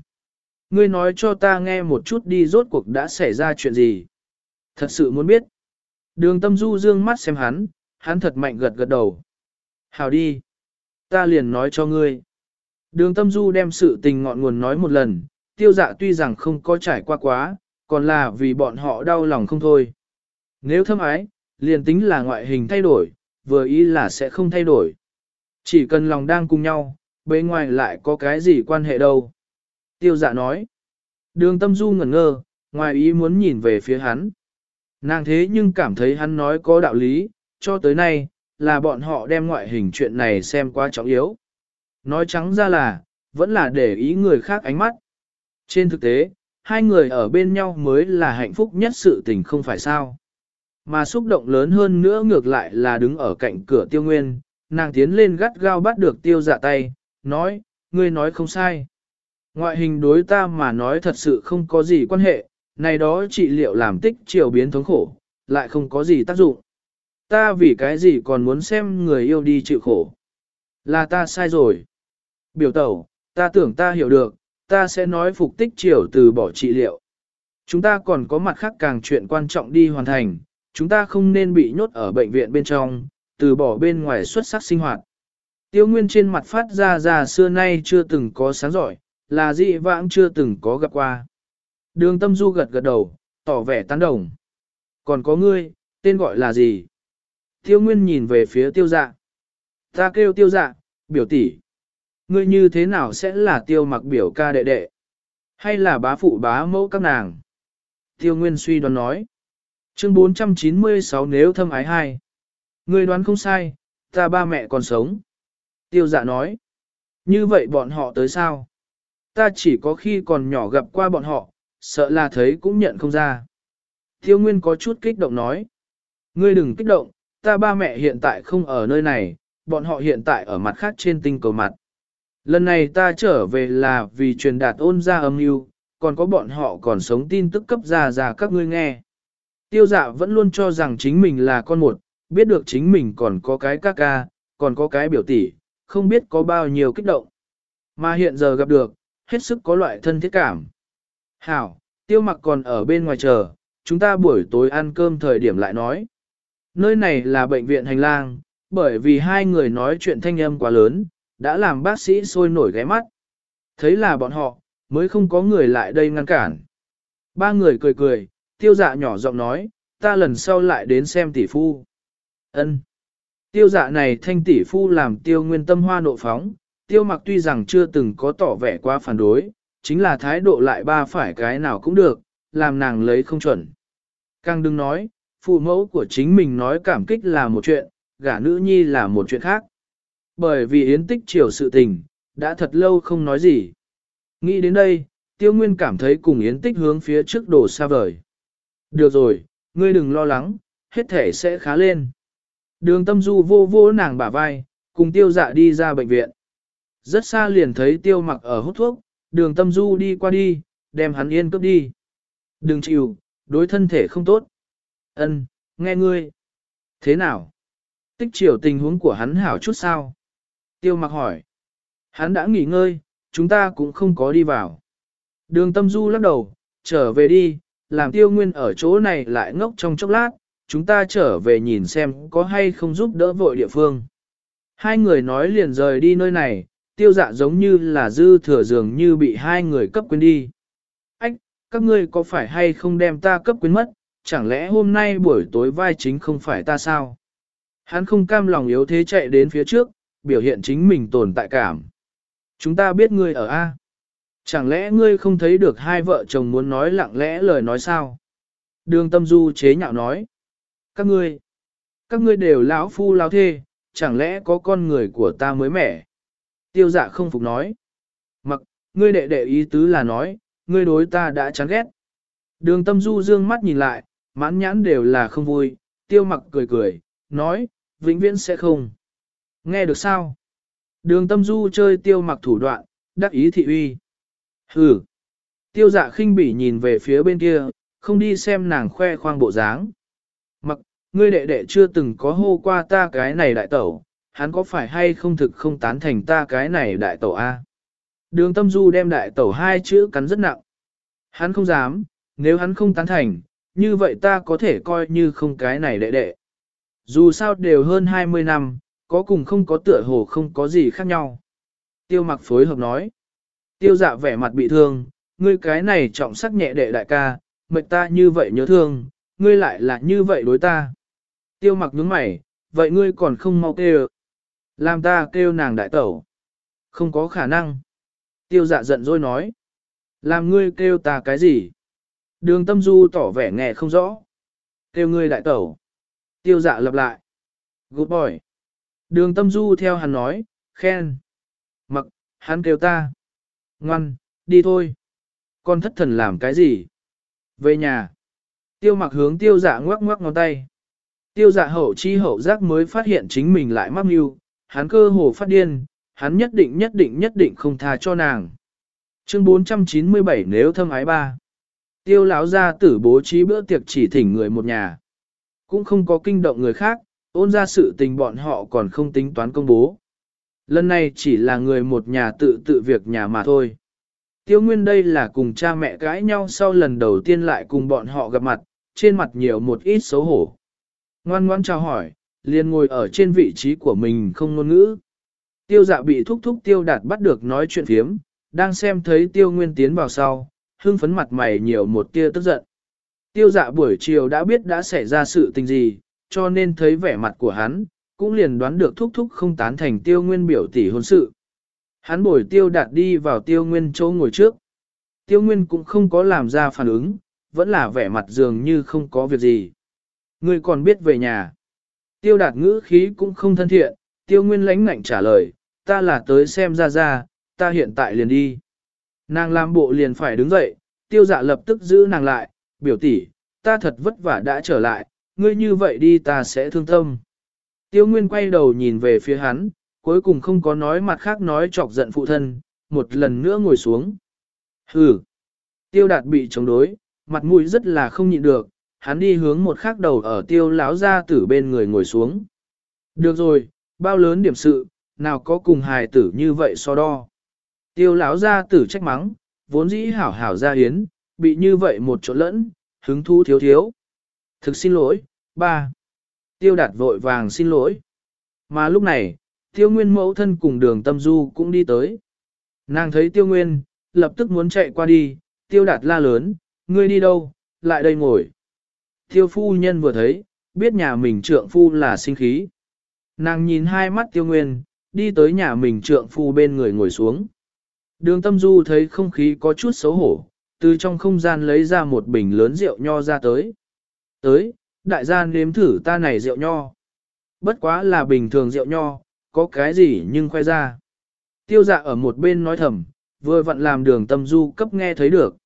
Ngươi nói cho ta nghe một chút đi rốt cuộc đã xảy ra chuyện gì. Thật sự muốn biết. Đường tâm du dương mắt xem hắn, hắn thật mạnh gật gật đầu. Hào đi. Ta liền nói cho ngươi. Đường tâm du đem sự tình ngọn nguồn nói một lần, tiêu dạ tuy rằng không có trải qua quá, còn là vì bọn họ đau lòng không thôi. Nếu thâm ái, liền tính là ngoại hình thay đổi, vừa ý là sẽ không thay đổi. Chỉ cần lòng đang cùng nhau, bên ngoài lại có cái gì quan hệ đâu. Tiêu dạ nói. Đường tâm du ngẩn ngơ, ngoài ý muốn nhìn về phía hắn. Nàng thế nhưng cảm thấy hắn nói có đạo lý, cho tới nay, là bọn họ đem ngoại hình chuyện này xem quá trọng yếu. Nói trắng ra là, vẫn là để ý người khác ánh mắt. Trên thực tế, hai người ở bên nhau mới là hạnh phúc nhất sự tình không phải sao. Mà xúc động lớn hơn nữa ngược lại là đứng ở cạnh cửa tiêu nguyên, nàng tiến lên gắt gao bắt được tiêu dạ tay, nói, ngươi nói không sai. Ngoại hình đối ta mà nói thật sự không có gì quan hệ, này đó trị liệu làm tích chiều biến thống khổ, lại không có gì tác dụng. Ta vì cái gì còn muốn xem người yêu đi chịu khổ. Là ta sai rồi. Biểu tẩu, ta tưởng ta hiểu được, ta sẽ nói phục tích chiều từ bỏ trị liệu. Chúng ta còn có mặt khác càng chuyện quan trọng đi hoàn thành, chúng ta không nên bị nhốt ở bệnh viện bên trong, từ bỏ bên ngoài xuất sắc sinh hoạt. Tiêu Nguyên trên mặt phát ra ra xưa nay chưa từng có sáng giỏi, là dị vãng chưa từng có gặp qua. Đường tâm du gật gật đầu, tỏ vẻ tán đồng. Còn có ngươi, tên gọi là gì? Tiêu Nguyên nhìn về phía tiêu dạ. Ta kêu tiêu dạ, biểu tỷ. Ngươi như thế nào sẽ là tiêu mặc biểu ca đệ đệ? Hay là bá phụ bá mẫu các nàng? Tiêu Nguyên suy đoán nói. Chương 496 nếu thâm ái hai. Ngươi đoán không sai, ta ba mẹ còn sống. Tiêu dạ nói. Như vậy bọn họ tới sao? Ta chỉ có khi còn nhỏ gặp qua bọn họ, sợ là thấy cũng nhận không ra. Tiêu Nguyên có chút kích động nói. Ngươi đừng kích động, ta ba mẹ hiện tại không ở nơi này, bọn họ hiện tại ở mặt khác trên tinh cầu mặt. Lần này ta trở về là vì truyền đạt ôn ra âm mưu, còn có bọn họ còn sống tin tức cấp ra ra các ngươi nghe. Tiêu dạ vẫn luôn cho rằng chính mình là con một, biết được chính mình còn có cái ca ca, còn có cái biểu tỷ, không biết có bao nhiêu kích động. Mà hiện giờ gặp được, hết sức có loại thân thiết cảm. Hảo, tiêu mặc còn ở bên ngoài chờ, chúng ta buổi tối ăn cơm thời điểm lại nói. Nơi này là bệnh viện hành lang, bởi vì hai người nói chuyện thanh âm quá lớn, đã làm bác sĩ sôi nổi ghé mắt. Thấy là bọn họ, mới không có người lại đây ngăn cản. Ba người cười cười, tiêu dạ nhỏ giọng nói, ta lần sau lại đến xem tỷ phu. Ân. Tiêu dạ này thanh tỷ phu làm tiêu nguyên tâm hoa nộ phóng, tiêu mặc tuy rằng chưa từng có tỏ vẻ quá phản đối, chính là thái độ lại ba phải cái nào cũng được, làm nàng lấy không chuẩn. Càng đừng nói, phụ mẫu của chính mình nói cảm kích là một chuyện, gả nữ nhi là một chuyện khác. Bởi vì yến tích chiều sự tình, đã thật lâu không nói gì. Nghĩ đến đây, tiêu nguyên cảm thấy cùng yến tích hướng phía trước đổ xa vời. Được rồi, ngươi đừng lo lắng, hết thể sẽ khá lên. Đường tâm du vô vô nàng bả vai, cùng tiêu dạ đi ra bệnh viện. Rất xa liền thấy tiêu mặc ở hút thuốc, đường tâm du đi qua đi, đem hắn yên cướp đi. Đừng chịu, đối thân thể không tốt. Ân, nghe ngươi. Thế nào? Tích chiều tình huống của hắn hảo chút sao? Tiêu mặc hỏi. Hắn đã nghỉ ngơi, chúng ta cũng không có đi vào. Đường tâm du lắc đầu, trở về đi, làm tiêu nguyên ở chỗ này lại ngốc trong chốc lát, chúng ta trở về nhìn xem có hay không giúp đỡ vội địa phương. Hai người nói liền rời đi nơi này, tiêu dạ giống như là dư thừa dường như bị hai người cấp quên đi. Ách, các ngươi có phải hay không đem ta cấp quên mất, chẳng lẽ hôm nay buổi tối vai chính không phải ta sao? Hắn không cam lòng yếu thế chạy đến phía trước, biểu hiện chính mình tồn tại cảm. Chúng ta biết ngươi ở A. Chẳng lẽ ngươi không thấy được hai vợ chồng muốn nói lặng lẽ lời nói sao? Đường tâm du chế nhạo nói. Các ngươi, các ngươi đều lão phu lão thê, chẳng lẽ có con người của ta mới mẻ? Tiêu dạ không phục nói. Mặc, ngươi đệ đệ ý tứ là nói, ngươi đối ta đã chán ghét. Đường tâm du dương mắt nhìn lại, mãn nhãn đều là không vui, tiêu mặc cười cười, nói, vĩnh viễn sẽ không. Nghe được sao? Đường tâm du chơi tiêu mặc thủ đoạn, đắc ý thị uy. Hừ. Tiêu dạ khinh bỉ nhìn về phía bên kia, không đi xem nàng khoe khoang bộ dáng. Mặc, ngươi đệ đệ chưa từng có hô qua ta cái này đại tẩu, hắn có phải hay không thực không tán thành ta cái này đại tẩu A. Đường tâm du đem đại tẩu hai chữ cắn rất nặng. Hắn không dám, nếu hắn không tán thành, như vậy ta có thể coi như không cái này đệ đệ. Dù sao đều hơn 20 năm, có cùng không có tựa hồ không có gì khác nhau. Tiêu mặc phối hợp nói. Tiêu dạ vẻ mặt bị thương, ngươi cái này trọng sắc nhẹ đệ đại ca, mệt ta như vậy nhớ thương, ngươi lại là như vậy đối ta. Tiêu mặc nhướng mày, vậy ngươi còn không mau kêu. Làm ta kêu nàng đại tẩu. Không có khả năng. Tiêu dạ giận dỗi nói. Làm ngươi kêu ta cái gì? Đường tâm du tỏ vẻ nghe không rõ. Kêu ngươi đại tẩu. Tiêu dạ lặp lại. Good boy. Đường tâm du theo hắn nói, khen. Mặc, hắn kêu ta. Ngoan, đi thôi. Con thất thần làm cái gì? Về nhà. Tiêu mặc hướng tiêu dạ ngoắc ngoắc ngón tay. Tiêu dạ hậu chi hậu giác mới phát hiện chính mình lại mắc mưu, hắn cơ hồ phát điên, hắn nhất định nhất định nhất định không tha cho nàng. Chương 497 nếu thâm ái ba. Tiêu lão ra tử bố trí bữa tiệc chỉ thỉnh người một nhà. Cũng không có kinh động người khác, ôn ra sự tình bọn họ còn không tính toán công bố. Lần này chỉ là người một nhà tự tự việc nhà mà thôi. Tiêu Nguyên đây là cùng cha mẹ cãi nhau sau lần đầu tiên lại cùng bọn họ gặp mặt, trên mặt nhiều một ít xấu hổ. Ngoan ngoan chào hỏi, liền ngồi ở trên vị trí của mình không ngôn ngữ. Tiêu dạ bị thúc thúc tiêu đạt bắt được nói chuyện phiếm, đang xem thấy tiêu nguyên tiến vào sau, hưng phấn mặt mày nhiều một tia tức giận. Tiêu dạ buổi chiều đã biết đã xảy ra sự tình gì, cho nên thấy vẻ mặt của hắn, cũng liền đoán được thúc thúc không tán thành tiêu nguyên biểu tỷ hôn sự. Hắn bồi tiêu đạt đi vào tiêu nguyên chỗ ngồi trước. Tiêu nguyên cũng không có làm ra phản ứng, vẫn là vẻ mặt dường như không có việc gì. người còn biết về nhà. Tiêu đạt ngữ khí cũng không thân thiện, tiêu nguyên lãnh ngạnh trả lời, ta là tới xem ra ra, ta hiện tại liền đi. Nàng làm bộ liền phải đứng dậy, tiêu dạ lập tức giữ nàng lại, biểu tỷ, ta thật vất vả đã trở lại, ngươi như vậy đi ta sẽ thương tâm. Tiêu Nguyên quay đầu nhìn về phía hắn, cuối cùng không có nói mặt khác nói chọc giận phụ thân, một lần nữa ngồi xuống. Hừ. Tiêu đạt bị chống đối, mặt mũi rất là không nhịn được, hắn đi hướng một khác đầu ở tiêu láo ra tử bên người ngồi xuống. Được rồi, bao lớn điểm sự, nào có cùng hài tử như vậy so đo. Tiêu Lão ra tử trách mắng, vốn dĩ hảo hảo ra hiến, bị như vậy một chỗ lẫn, hứng thú thiếu thiếu. Thực xin lỗi, ba. Tiêu đạt vội vàng xin lỗi. Mà lúc này, tiêu nguyên mẫu thân cùng đường tâm du cũng đi tới. Nàng thấy tiêu nguyên, lập tức muốn chạy qua đi, tiêu đạt la lớn, ngươi đi đâu, lại đây ngồi. Tiêu phu nhân vừa thấy, biết nhà mình trượng phu là sinh khí. Nàng nhìn hai mắt tiêu nguyên, đi tới nhà mình trượng phu bên người ngồi xuống. Đường tâm du thấy không khí có chút xấu hổ, từ trong không gian lấy ra một bình lớn rượu nho ra tới. Tới, đại gia nếm thử ta này rượu nho. Bất quá là bình thường rượu nho, có cái gì nhưng khoe ra. Tiêu dạ ở một bên nói thầm, vừa vặn làm đường tâm du cấp nghe thấy được.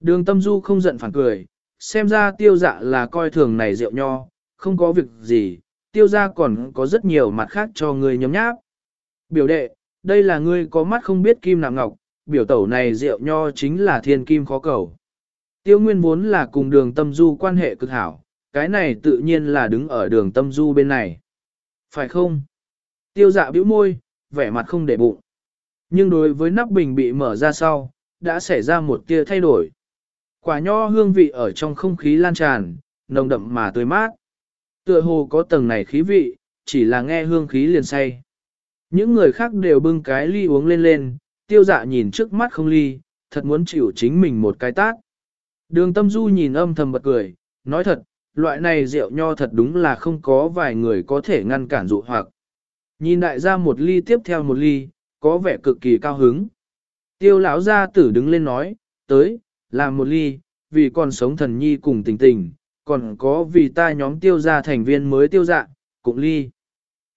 Đường tâm du không giận phản cười, xem ra tiêu dạ là coi thường này rượu nho, không có việc gì, tiêu ra còn có rất nhiều mặt khác cho người nhóm nháp. Biểu đệ, đây là ngươi có mắt không biết kim nạm ngọc, biểu tẩu này rượu nho chính là thiên kim khó cầu. Tiêu nguyên vốn là cùng đường tâm du quan hệ cực hảo, cái này tự nhiên là đứng ở đường tâm du bên này. Phải không? Tiêu dạ bĩu môi, vẻ mặt không để bụng. Nhưng đối với nắp bình bị mở ra sau, đã xảy ra một tia thay đổi. Quả nho hương vị ở trong không khí lan tràn, nồng đậm mà tươi mát. Tựa hồ có tầng này khí vị, chỉ là nghe hương khí liền say. Những người khác đều bưng cái ly uống lên lên, tiêu dạ nhìn trước mắt không ly, thật muốn chịu chính mình một cái tát. Đường tâm du nhìn âm thầm bật cười, nói thật, loại này rượu nho thật đúng là không có vài người có thể ngăn cản dụ hoặc. Nhìn đại gia một ly tiếp theo một ly, có vẻ cực kỳ cao hứng. Tiêu lão gia tử đứng lên nói, tới, làm một ly, vì còn sống thần nhi cùng tình tình, còn có vì ta nhóm tiêu gia thành viên mới tiêu dạ, cũng ly.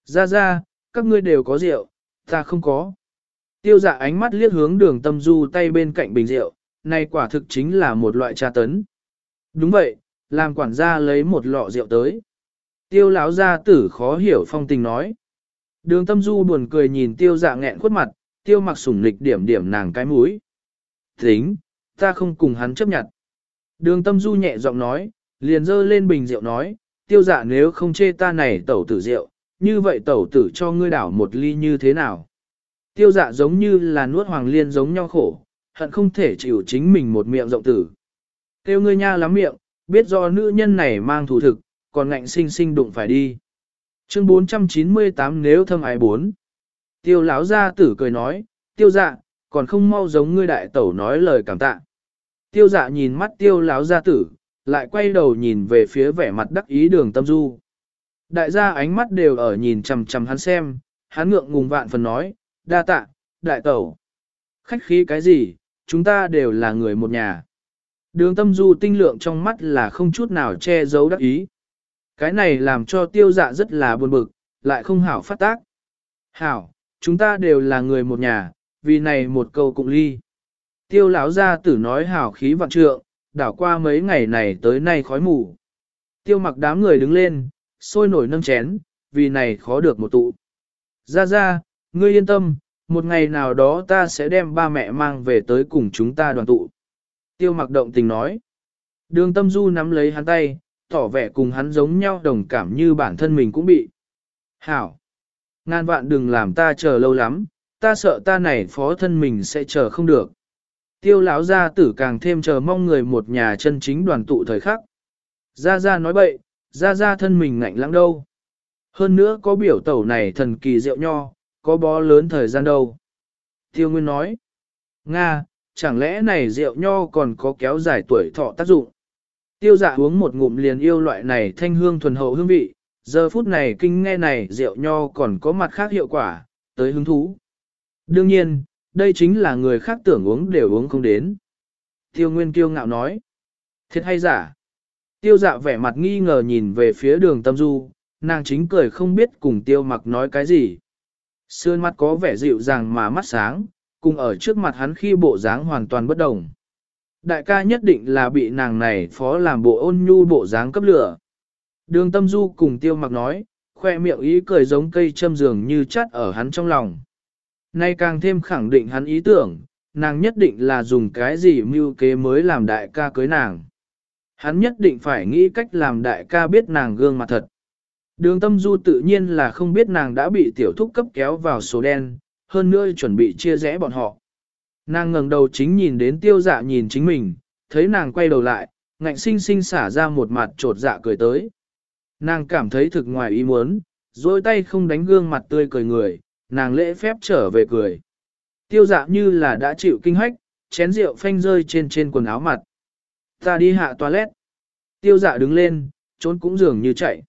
Ra ra, các ngươi đều có rượu, ta không có. Tiêu dạ ánh mắt liếc hướng đường tâm du tay bên cạnh bình rượu, này quả thực chính là một loại trà tấn. Đúng vậy, làm quản gia lấy một lọ rượu tới. Tiêu lão gia tử khó hiểu phong tình nói. Đường tâm du buồn cười nhìn tiêu dạ nghẹn khuất mặt, tiêu mặc sủng lịch điểm điểm nàng cái mũi. Tính, ta không cùng hắn chấp nhận. Đường tâm du nhẹ giọng nói, liền dơ lên bình rượu nói, tiêu dạ nếu không chê ta này tẩu tử rượu, như vậy tẩu tử cho ngươi đảo một ly như thế nào? Tiêu dạ giống như là nuốt hoàng liên giống nhau khổ, hận không thể chịu chính mình một miệng rộng tử. Tiêu ngươi nha lắm miệng, biết do nữ nhân này mang thủ thực, còn ngạnh sinh sinh đụng phải đi. Chương 498 nếu thâm ái bốn. Tiêu lão gia tử cười nói, tiêu dạ, còn không mau giống ngươi đại tẩu nói lời cảm tạ. Tiêu dạ nhìn mắt tiêu lão gia tử, lại quay đầu nhìn về phía vẻ mặt đắc ý đường tâm du. Đại gia ánh mắt đều ở nhìn chằm chằm hắn xem, hắn ngượng ngùng vạn phần nói, đa tạ, đại tẩu. Khách khí cái gì, chúng ta đều là người một nhà. Đường tâm du tinh lượng trong mắt là không chút nào che giấu đắc ý. Cái này làm cho tiêu dạ rất là buồn bực, lại không hảo phát tác. Hảo, chúng ta đều là người một nhà, vì này một câu cụng ly. Tiêu lão gia tử nói hảo khí vạn trượng, đảo qua mấy ngày này tới nay khói mù. Tiêu mặc đám người đứng lên, sôi nổi nâng chén, vì này khó được một tụ. Ra ra, ngươi yên tâm, một ngày nào đó ta sẽ đem ba mẹ mang về tới cùng chúng ta đoàn tụ. Tiêu mặc động tình nói. Đường tâm du nắm lấy hắn tay, tỏ vẻ cùng hắn giống nhau đồng cảm như bản thân mình cũng bị. Hảo! Ngàn vạn đừng làm ta chờ lâu lắm, ta sợ ta này phó thân mình sẽ chờ không được. Tiêu lão gia tử càng thêm chờ mong người một nhà chân chính đoàn tụ thời khắc. Gia Gia nói bậy, Gia Gia thân mình ngạnh lãng đâu. Hơn nữa có biểu tẩu này thần kỳ rượu nho, có bó lớn thời gian đâu. Tiêu Nguyên nói, Nga, chẳng lẽ này rượu nho còn có kéo dài tuổi thọ tác dụng. Tiêu dạ uống một ngụm liền yêu loại này thanh hương thuần hậu hương vị, giờ phút này kinh nghe này rượu nho còn có mặt khác hiệu quả, tới hứng thú. Đương nhiên, đây chính là người khác tưởng uống đều uống không đến. Tiêu Nguyên kiêu ngạo nói, thiệt hay giả? Tiêu dạ vẻ mặt nghi ngờ nhìn về phía đường tâm du, nàng chính cười không biết cùng tiêu mặc nói cái gì. Sương mắt có vẻ dịu dàng mà mắt sáng, cùng ở trước mặt hắn khi bộ dáng hoàn toàn bất đồng. Đại ca nhất định là bị nàng này phó làm bộ ôn nhu bộ dáng cấp lửa. Đường tâm du cùng tiêu mặc nói, khoe miệng ý cười giống cây châm dường như chắt ở hắn trong lòng. Nay càng thêm khẳng định hắn ý tưởng, nàng nhất định là dùng cái gì mưu kế mới làm đại ca cưới nàng. Hắn nhất định phải nghĩ cách làm đại ca biết nàng gương mặt thật. Đường tâm du tự nhiên là không biết nàng đã bị tiểu thúc cấp kéo vào số đen, hơn nữa chuẩn bị chia rẽ bọn họ. Nàng ngẩng đầu chính nhìn đến tiêu dạ nhìn chính mình, thấy nàng quay đầu lại, ngạnh sinh sinh xả ra một mặt trột dạ cười tới. Nàng cảm thấy thực ngoài ý muốn, dôi tay không đánh gương mặt tươi cười người, nàng lễ phép trở về cười. Tiêu dạ như là đã chịu kinh hách, chén rượu phanh rơi trên trên quần áo mặt. Ta đi hạ toilet. Tiêu dạ đứng lên, trốn cũng dường như chạy.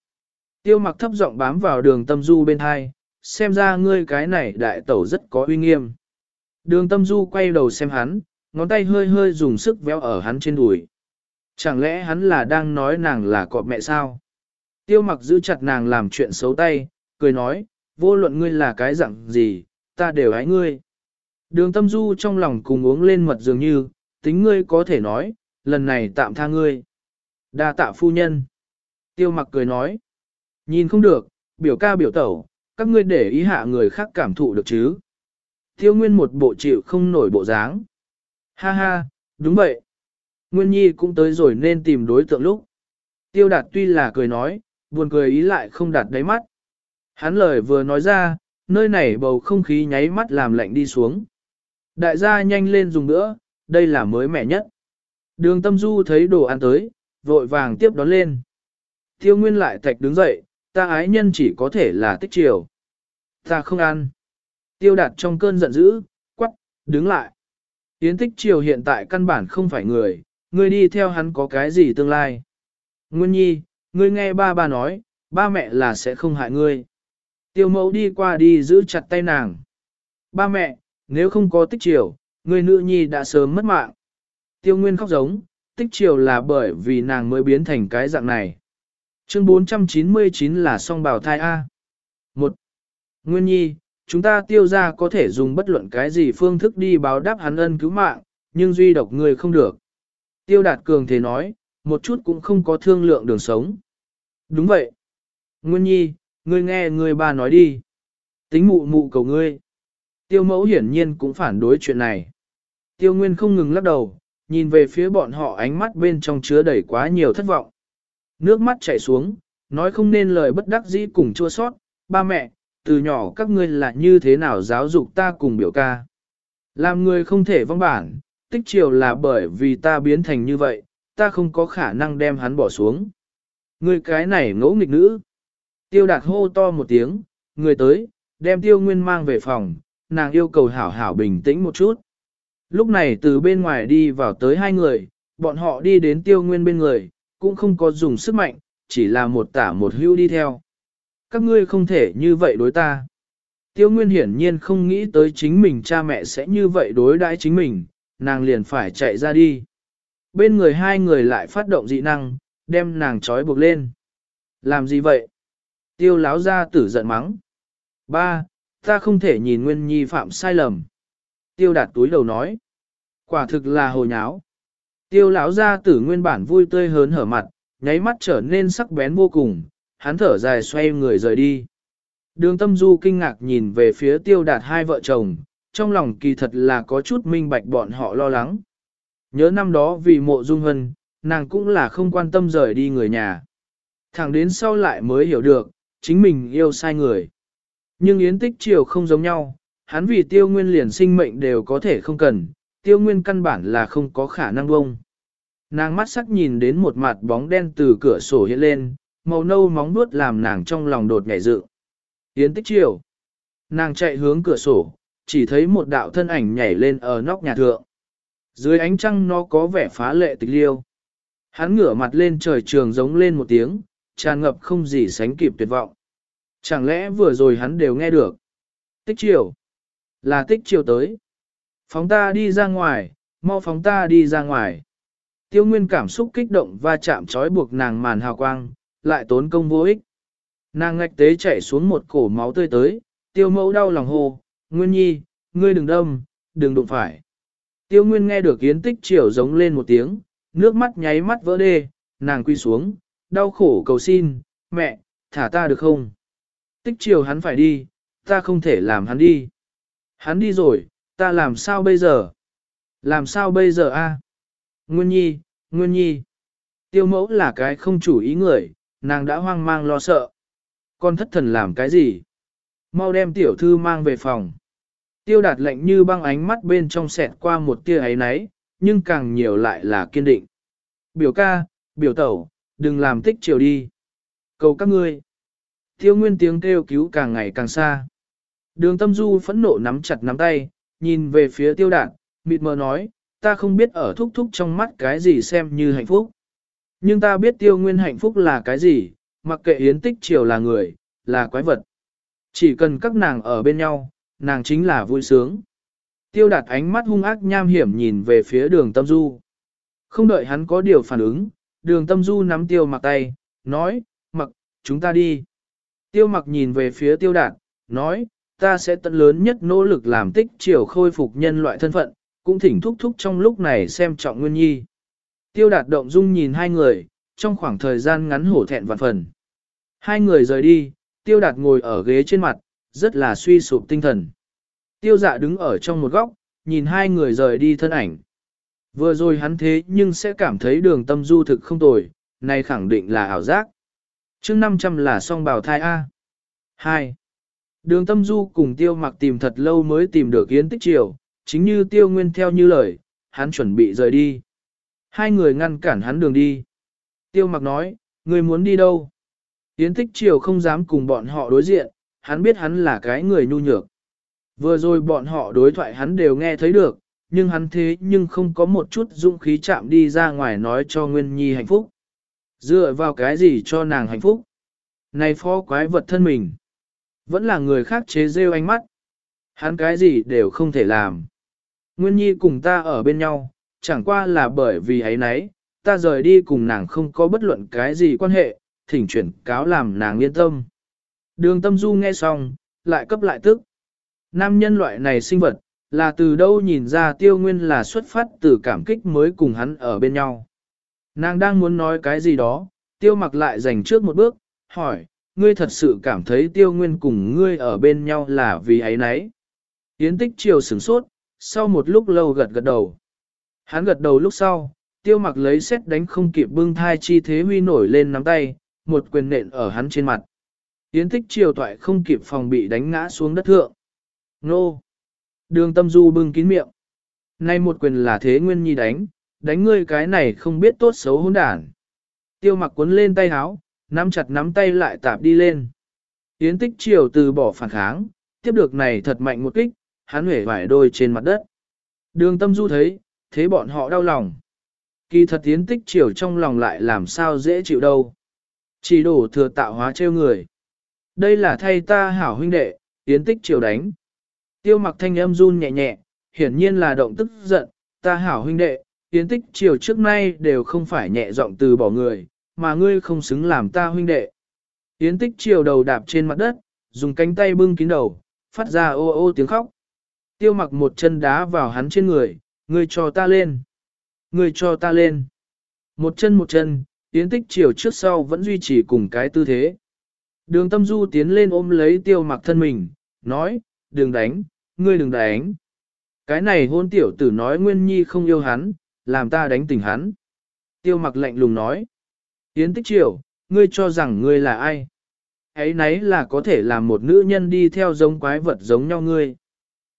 Tiêu mặc thấp giọng bám vào đường tâm du bên hai, xem ra ngươi cái này đại tẩu rất có uy nghiêm. Đường tâm du quay đầu xem hắn, ngón tay hơi hơi dùng sức véo ở hắn trên đùi. Chẳng lẽ hắn là đang nói nàng là cọp mẹ sao? Tiêu mặc giữ chặt nàng làm chuyện xấu tay, cười nói, vô luận ngươi là cái dạng gì, ta đều ái ngươi. Đường tâm du trong lòng cùng uống lên mật dường như, tính ngươi có thể nói, lần này tạm tha ngươi. đa tạ phu nhân. Tiêu mặc cười nói, nhìn không được, biểu ca biểu tẩu, các ngươi để ý hạ người khác cảm thụ được chứ. Tiêu Nguyên một bộ chịu không nổi bộ dáng. Ha ha, đúng vậy. Nguyên Nhi cũng tới rồi nên tìm đối tượng lúc. Tiêu Đạt tuy là cười nói, buồn cười ý lại không đạt đáy mắt. Hắn lời vừa nói ra, nơi này bầu không khí nháy mắt làm lạnh đi xuống. Đại gia nhanh lên dùng nữa, đây là mới mẻ nhất. Đường tâm du thấy đồ ăn tới, vội vàng tiếp đón lên. Tiêu Nguyên lại thạch đứng dậy, ta ái nhân chỉ có thể là tích chiều. Ta không ăn. Tiêu đạt trong cơn giận dữ, quắc, đứng lại. Yến tích triều hiện tại căn bản không phải người, ngươi đi theo hắn có cái gì tương lai. Nguyên nhi, ngươi nghe ba ba nói, ba mẹ là sẽ không hại ngươi. Tiêu mẫu đi qua đi giữ chặt tay nàng. Ba mẹ, nếu không có tích triều, ngươi nữ nhi đã sớm mất mạng. Tiêu nguyên khóc giống, tích chiều là bởi vì nàng mới biến thành cái dạng này. Chương 499 là song bào thai A. 1. Nguyên nhi, chúng ta tiêu ra có thể dùng bất luận cái gì phương thức đi báo đáp hắn ân cứu mạng, nhưng duy độc người không được. Tiêu đạt cường thế nói, một chút cũng không có thương lượng đường sống. Đúng vậy. Nguyên nhi, ngươi nghe người bà nói đi. Tính mụ mụ cầu ngươi. Tiêu mẫu hiển nhiên cũng phản đối chuyện này. Tiêu nguyên không ngừng lắc đầu, nhìn về phía bọn họ ánh mắt bên trong chứa đầy quá nhiều thất vọng. Nước mắt chảy xuống, nói không nên lời bất đắc dĩ cùng chua sót, ba mẹ, từ nhỏ các ngươi là như thế nào giáo dục ta cùng biểu ca. Làm người không thể vong bản, tích chiều là bởi vì ta biến thành như vậy, ta không có khả năng đem hắn bỏ xuống. Người cái này ngỗ nghịch nữ. Tiêu đạt hô to một tiếng, người tới, đem tiêu nguyên mang về phòng, nàng yêu cầu hảo hảo bình tĩnh một chút. Lúc này từ bên ngoài đi vào tới hai người, bọn họ đi đến tiêu nguyên bên người, cũng không có dùng sức mạnh, chỉ là một tả một hưu đi theo các ngươi không thể như vậy đối ta. Tiêu Nguyên hiển nhiên không nghĩ tới chính mình cha mẹ sẽ như vậy đối đãi chính mình, nàng liền phải chạy ra đi. Bên người hai người lại phát động dị năng, đem nàng trói buộc lên. Làm gì vậy? Tiêu láo ra tử giận mắng. Ba, ta không thể nhìn Nguyên Nhi phạm sai lầm. Tiêu đạt túi đầu nói. Quả thực là hồ nháo. Tiêu lão gia tử nguyên bản vui tươi hớn hở mặt, nháy mắt trở nên sắc bén vô cùng, hắn thở dài xoay người rời đi. Đường tâm du kinh ngạc nhìn về phía tiêu đạt hai vợ chồng, trong lòng kỳ thật là có chút minh bạch bọn họ lo lắng. Nhớ năm đó vì mộ dung hân, nàng cũng là không quan tâm rời đi người nhà. Thẳng đến sau lại mới hiểu được, chính mình yêu sai người. Nhưng Yến Tích Triều không giống nhau, hắn vì tiêu nguyên liền sinh mệnh đều có thể không cần, tiêu nguyên căn bản là không có khả năng bông. Nàng mắt sắc nhìn đến một mặt bóng đen từ cửa sổ hiện lên, màu nâu móng nuốt làm nàng trong lòng đột nhảy dự. Yến Tích chiều. Nàng chạy hướng cửa sổ, chỉ thấy một đạo thân ảnh nhảy lên ở nóc nhà thượng. Dưới ánh trăng nó có vẻ phá lệ tịch liêu. Hắn ngửa mặt lên trời trường giống lên một tiếng, tràn ngập không gì sánh kịp tuyệt vọng. Chẳng lẽ vừa rồi hắn đều nghe được? Tích chiều. Là tích chiều tới. Phóng ta đi ra ngoài, mau phóng ta đi ra ngoài. Tiêu nguyên cảm xúc kích động và chạm trói buộc nàng màn hào quang, lại tốn công vô ích. Nàng ngạch tế chạy xuống một cổ máu tươi tới, tiêu mẫu đau lòng hồ Nguyên nhi, ngươi đừng đâm, đừng đụng phải. Tiêu Nguyên nghe được Yến Tích chiều giống lên một tiếng, nước mắt nháy mắt vỡ đê, nàng quy xuống, đau khổ cầu xin, mẹ, thả ta được không? Tích chiều hắn phải đi, ta không thể làm hắn đi. Hắn đi rồi, ta làm sao bây giờ? Làm sao bây giờ a? Nguyên Nhi, Nguyên Nhi. Tiêu mẫu là cái không chủ ý người, nàng đã hoang mang lo sợ. Con thất thần làm cái gì? Mau đem tiểu thư mang về phòng. Tiêu đạt lệnh như băng ánh mắt bên trong xẹt qua một tia ấy náy, nhưng càng nhiều lại là kiên định. Biểu ca, biểu tẩu, đừng làm tích chiều đi. Cầu các ngươi. Tiêu nguyên tiếng kêu cứu càng ngày càng xa. Đường tâm du phẫn nộ nắm chặt nắm tay, nhìn về phía tiêu đạt, mịt mờ nói, ta không biết ở thúc thúc trong mắt cái gì xem như hạnh phúc. Nhưng ta biết tiêu nguyên hạnh phúc là cái gì, mặc kệ yến tích chiều là người, là quái vật. Chỉ cần các nàng ở bên nhau, nàng chính là vui sướng. Tiêu đạt ánh mắt hung ác nham hiểm nhìn về phía đường tâm du. Không đợi hắn có điều phản ứng, đường tâm du nắm tiêu mặc tay, nói, mặc, chúng ta đi. Tiêu mặc nhìn về phía tiêu đạt, nói, ta sẽ tận lớn nhất nỗ lực làm tích chiều khôi phục nhân loại thân phận, cũng thỉnh thúc thúc trong lúc này xem trọng nguyên nhi. Tiêu đạt động dung nhìn hai người, trong khoảng thời gian ngắn hổ thẹn vạn phần. Hai người rời đi, tiêu đạt ngồi ở ghế trên mặt, rất là suy sụp tinh thần. Tiêu dạ đứng ở trong một góc, nhìn hai người rời đi thân ảnh. Vừa rồi hắn thế nhưng sẽ cảm thấy đường tâm du thực không tồi, này khẳng định là ảo giác. chương 500 là song bào thai A. 2. Đường tâm du cùng tiêu mặc tìm thật lâu mới tìm được Yến Tích Triều, chính như tiêu nguyên theo như lời, hắn chuẩn bị rời đi. Hai người ngăn cản hắn đường đi. Tiêu mặc nói, người muốn đi đâu? Yến Tích Triều không dám cùng bọn họ đối diện, hắn biết hắn là cái người nhu nhược. Vừa rồi bọn họ đối thoại hắn đều nghe thấy được, nhưng hắn thế nhưng không có một chút dũng khí chạm đi ra ngoài nói cho Nguyên Nhi hạnh phúc. Dựa vào cái gì cho nàng hạnh phúc? Này phó quái vật thân mình. Vẫn là người khác chế rêu ánh mắt. Hắn cái gì đều không thể làm. Nguyên Nhi cùng ta ở bên nhau, chẳng qua là bởi vì ấy nấy, ta rời đi cùng nàng không có bất luận cái gì quan hệ, thỉnh chuyển cáo làm nàng yên tâm. Đường tâm du nghe xong, lại cấp lại tức. Nam nhân loại này sinh vật, là từ đâu nhìn ra tiêu nguyên là xuất phát từ cảm kích mới cùng hắn ở bên nhau. Nàng đang muốn nói cái gì đó, tiêu mặc lại dành trước một bước, hỏi, ngươi thật sự cảm thấy tiêu nguyên cùng ngươi ở bên nhau là vì ấy nấy. Yến tích chiều sửng sốt, sau một lúc lâu gật gật đầu. Hắn gật đầu lúc sau, tiêu mặc lấy xét đánh không kịp bưng thai chi thế huy nổi lên nắm tay, một quyền nện ở hắn trên mặt. Yến tích chiều toại không kịp phòng bị đánh ngã xuống đất thượng. Nô! Đường tâm du bưng kín miệng. Nay một quyền là thế nguyên nhi đánh, đánh ngươi cái này không biết tốt xấu hỗn đản. Tiêu mặc cuốn lên tay háo, nắm chặt nắm tay lại tạp đi lên. Yến tích chiều từ bỏ phản kháng, tiếp được này thật mạnh một kích, hắn hể vải đôi trên mặt đất. Đường tâm du thấy, thế bọn họ đau lòng. Kỳ thật Yến tích chiều trong lòng lại làm sao dễ chịu đâu. Chỉ đổ thừa tạo hóa trêu người. Đây là thay ta hảo huynh đệ, Yến tích chiều đánh. Tiêu mặc thanh âm run nhẹ nhẹ, hiển nhiên là động tức giận, ta hảo huynh đệ, Yến tích chiều trước nay đều không phải nhẹ giọng từ bỏ người, mà ngươi không xứng làm ta huynh đệ. Yến tích chiều đầu đạp trên mặt đất, dùng cánh tay bưng kín đầu, phát ra ô ô tiếng khóc. Tiêu mặc một chân đá vào hắn trên người, ngươi cho ta lên. Ngươi cho ta lên. Một chân một chân, Yến tích chiều trước sau vẫn duy trì cùng cái tư thế. Đường tâm du tiến lên ôm lấy tiêu mặc thân mình, nói, đừng đánh, ngươi đừng đánh. Cái này hôn tiểu tử nói Nguyên Nhi không yêu hắn, làm ta đánh tỉnh hắn. Tiêu mặc lạnh lùng nói. Yến tích triều, ngươi cho rằng ngươi là ai? Ấy nấy là có thể làm một nữ nhân đi theo giống quái vật giống nhau ngươi.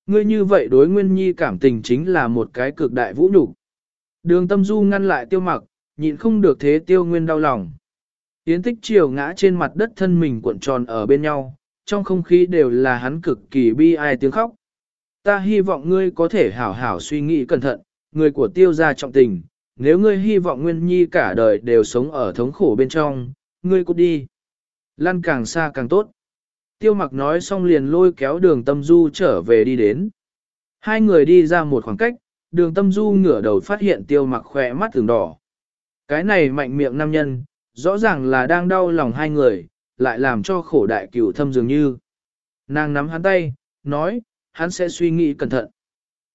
Ngươi như vậy đối Nguyên Nhi cảm tình chính là một cái cực đại vũ nhục. Đường tâm du ngăn lại tiêu mặc, nhịn không được thế tiêu nguyên đau lòng. Yến tích triều ngã trên mặt đất thân mình cuộn tròn ở bên nhau, trong không khí đều là hắn cực kỳ bi ai tiếng khóc. Ta hy vọng ngươi có thể hảo hảo suy nghĩ cẩn thận, người của tiêu gia trọng tình, nếu ngươi hy vọng Nguyên Nhi cả đời đều sống ở thống khổ bên trong, ngươi cút đi. Lăn càng xa càng tốt. Tiêu mặc nói xong liền lôi kéo đường tâm du trở về đi đến. Hai người đi ra một khoảng cách, đường tâm du ngửa đầu phát hiện tiêu mặc khỏe mắt thường đỏ. Cái này mạnh miệng nam nhân, rõ ràng là đang đau lòng hai người, lại làm cho khổ đại cửu thâm dường như. Nàng nắm hắn tay, nói, hắn sẽ suy nghĩ cẩn thận.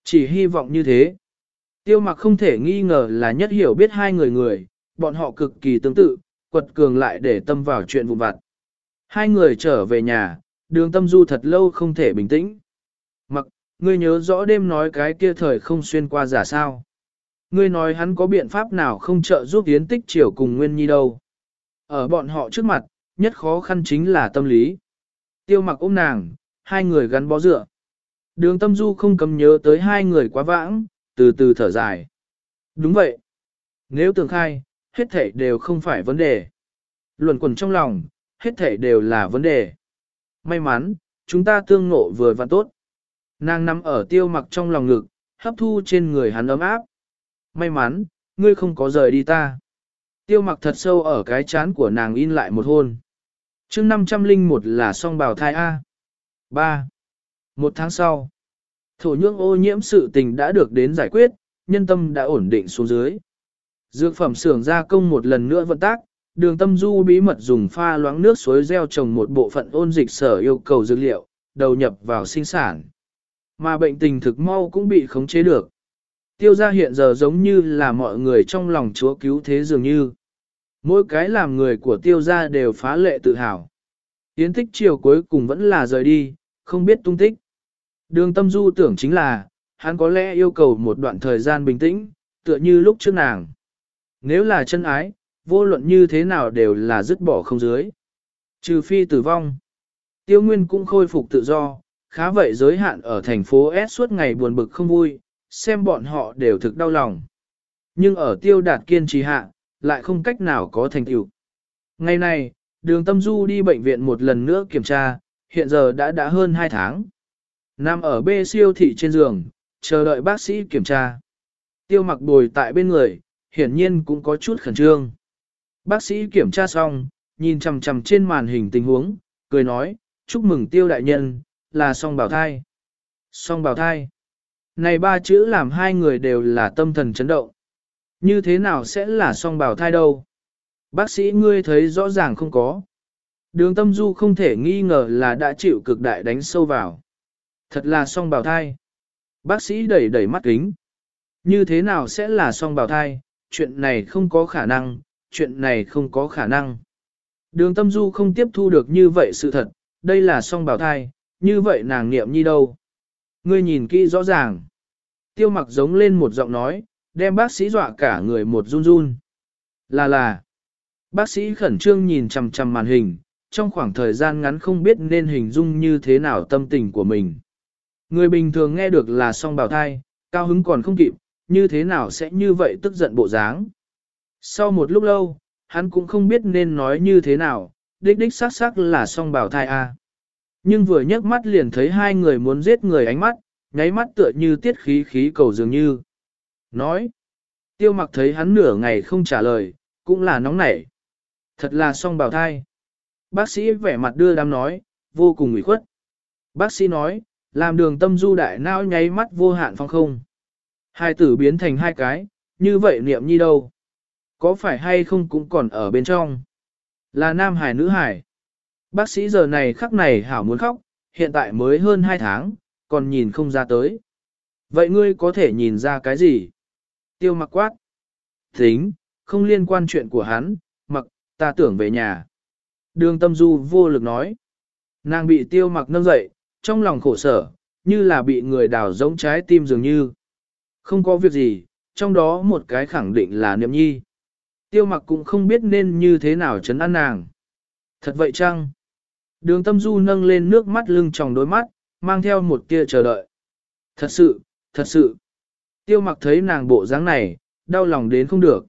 Chỉ hy vọng như thế. Tiêu mặc không thể nghi ngờ là nhất hiểu biết hai người người, bọn họ cực kỳ tương tự, quật cường lại để tâm vào chuyện vụn vặt. Hai người trở về nhà, đường tâm du thật lâu không thể bình tĩnh. Mặc, ngươi nhớ rõ đêm nói cái kia thời không xuyên qua giả sao. Ngươi nói hắn có biện pháp nào không trợ giúp tiến tích triều cùng Nguyên Nhi đâu. Ở bọn họ trước mặt, nhất khó khăn chính là tâm lý. Tiêu mặc ôm nàng, hai người gắn bó dựa. Đường tâm du không cầm nhớ tới hai người quá vãng, từ từ thở dài. Đúng vậy. Nếu tường khai, hết thảy đều không phải vấn đề. Luẩn quẩn trong lòng, hết thảy đều là vấn đề. May mắn, chúng ta tương ngộ vừa và tốt. Nàng nằm ở tiêu mặc trong lòng ngực, hấp thu trên người hắn ấm áp. May mắn, ngươi không có rời đi ta. Tiêu mặc thật sâu ở cái chán của nàng in lại một hôn. chương 501 là song bào thai A. 3. Một tháng sau, thổ nhưỡng ô nhiễm sự tình đã được đến giải quyết, nhân tâm đã ổn định xuống dưới. Dược phẩm xưởng gia công một lần nữa vận tác, đường tâm du bí mật dùng pha loãng nước suối gieo trồng một bộ phận ôn dịch sở yêu cầu dược liệu, đầu nhập vào sinh sản. Mà bệnh tình thực mau cũng bị khống chế được. Tiêu gia hiện giờ giống như là mọi người trong lòng chúa cứu thế dường như. Mỗi cái làm người của tiêu gia đều phá lệ tự hào. Yến tích chiều cuối cùng vẫn là rời đi, không biết tung tích. Đường tâm du tưởng chính là, hắn có lẽ yêu cầu một đoạn thời gian bình tĩnh, tựa như lúc trước nàng. Nếu là chân ái, vô luận như thế nào đều là dứt bỏ không dưới. Trừ phi tử vong. Tiêu Nguyên cũng khôi phục tự do, khá vậy giới hạn ở thành phố S suốt ngày buồn bực không vui, xem bọn họ đều thực đau lòng. Nhưng ở tiêu đạt kiên trì hạ, lại không cách nào có thành tựu. Ngày này, đường tâm du đi bệnh viện một lần nữa kiểm tra, hiện giờ đã đã hơn 2 tháng. Nằm ở bê siêu thị trên giường, chờ đợi bác sĩ kiểm tra. Tiêu mặc bồi tại bên người, hiển nhiên cũng có chút khẩn trương. Bác sĩ kiểm tra xong, nhìn chằm chằm trên màn hình tình huống, cười nói, chúc mừng tiêu đại nhân, là song bào thai. Song bào thai. Này ba chữ làm hai người đều là tâm thần chấn động. Như thế nào sẽ là song bào thai đâu? Bác sĩ ngươi thấy rõ ràng không có. Đường tâm du không thể nghi ngờ là đã chịu cực đại đánh sâu vào. Thật là song bào thai. Bác sĩ đẩy đẩy mắt kính. Như thế nào sẽ là song bào thai? Chuyện này không có khả năng, chuyện này không có khả năng. Đường tâm du không tiếp thu được như vậy sự thật, đây là song bào thai, như vậy nàng niệm nhi đâu. Ngươi nhìn kỹ rõ ràng. Tiêu mặc giống lên một giọng nói, đem bác sĩ dọa cả người một run run. Là là. Bác sĩ khẩn trương nhìn chằm chằm màn hình, trong khoảng thời gian ngắn không biết nên hình dung như thế nào tâm tình của mình. Người bình thường nghe được là song bào thai, cao hứng còn không kịp, như thế nào sẽ như vậy tức giận bộ dáng. Sau một lúc lâu, hắn cũng không biết nên nói như thế nào, đích đích xác xác là song bào thai A. Nhưng vừa nhấc mắt liền thấy hai người muốn giết người ánh mắt, nháy mắt tựa như tiết khí khí cầu dường như. Nói, tiêu mặc thấy hắn nửa ngày không trả lời, cũng là nóng nảy. Thật là song bào thai. Bác sĩ vẻ mặt đưa đám nói, vô cùng ủy khuất. Bác sĩ nói, làm đường tâm du đại não nháy mắt vô hạn phong không. Hai tử biến thành hai cái, như vậy niệm nhi đâu? Có phải hay không cũng còn ở bên trong? Là nam hải nữ hải. Bác sĩ giờ này khắc này hảo muốn khóc, hiện tại mới hơn hai tháng, còn nhìn không ra tới. Vậy ngươi có thể nhìn ra cái gì? Tiêu mặc quát. Tính, không liên quan chuyện của hắn, mặc, ta tưởng về nhà. Đường tâm du vô lực nói. Nàng bị tiêu mặc nâng dậy, trong lòng khổ sở, như là bị người đào giống trái tim dường như. Không có việc gì, trong đó một cái khẳng định là niệm nhi. Tiêu mặc cũng không biết nên như thế nào chấn an nàng. Thật vậy chăng? Đường tâm du nâng lên nước mắt lưng tròng đôi mắt, mang theo một tia chờ đợi. Thật sự, thật sự. Tiêu mặc thấy nàng bộ dáng này, đau lòng đến không được.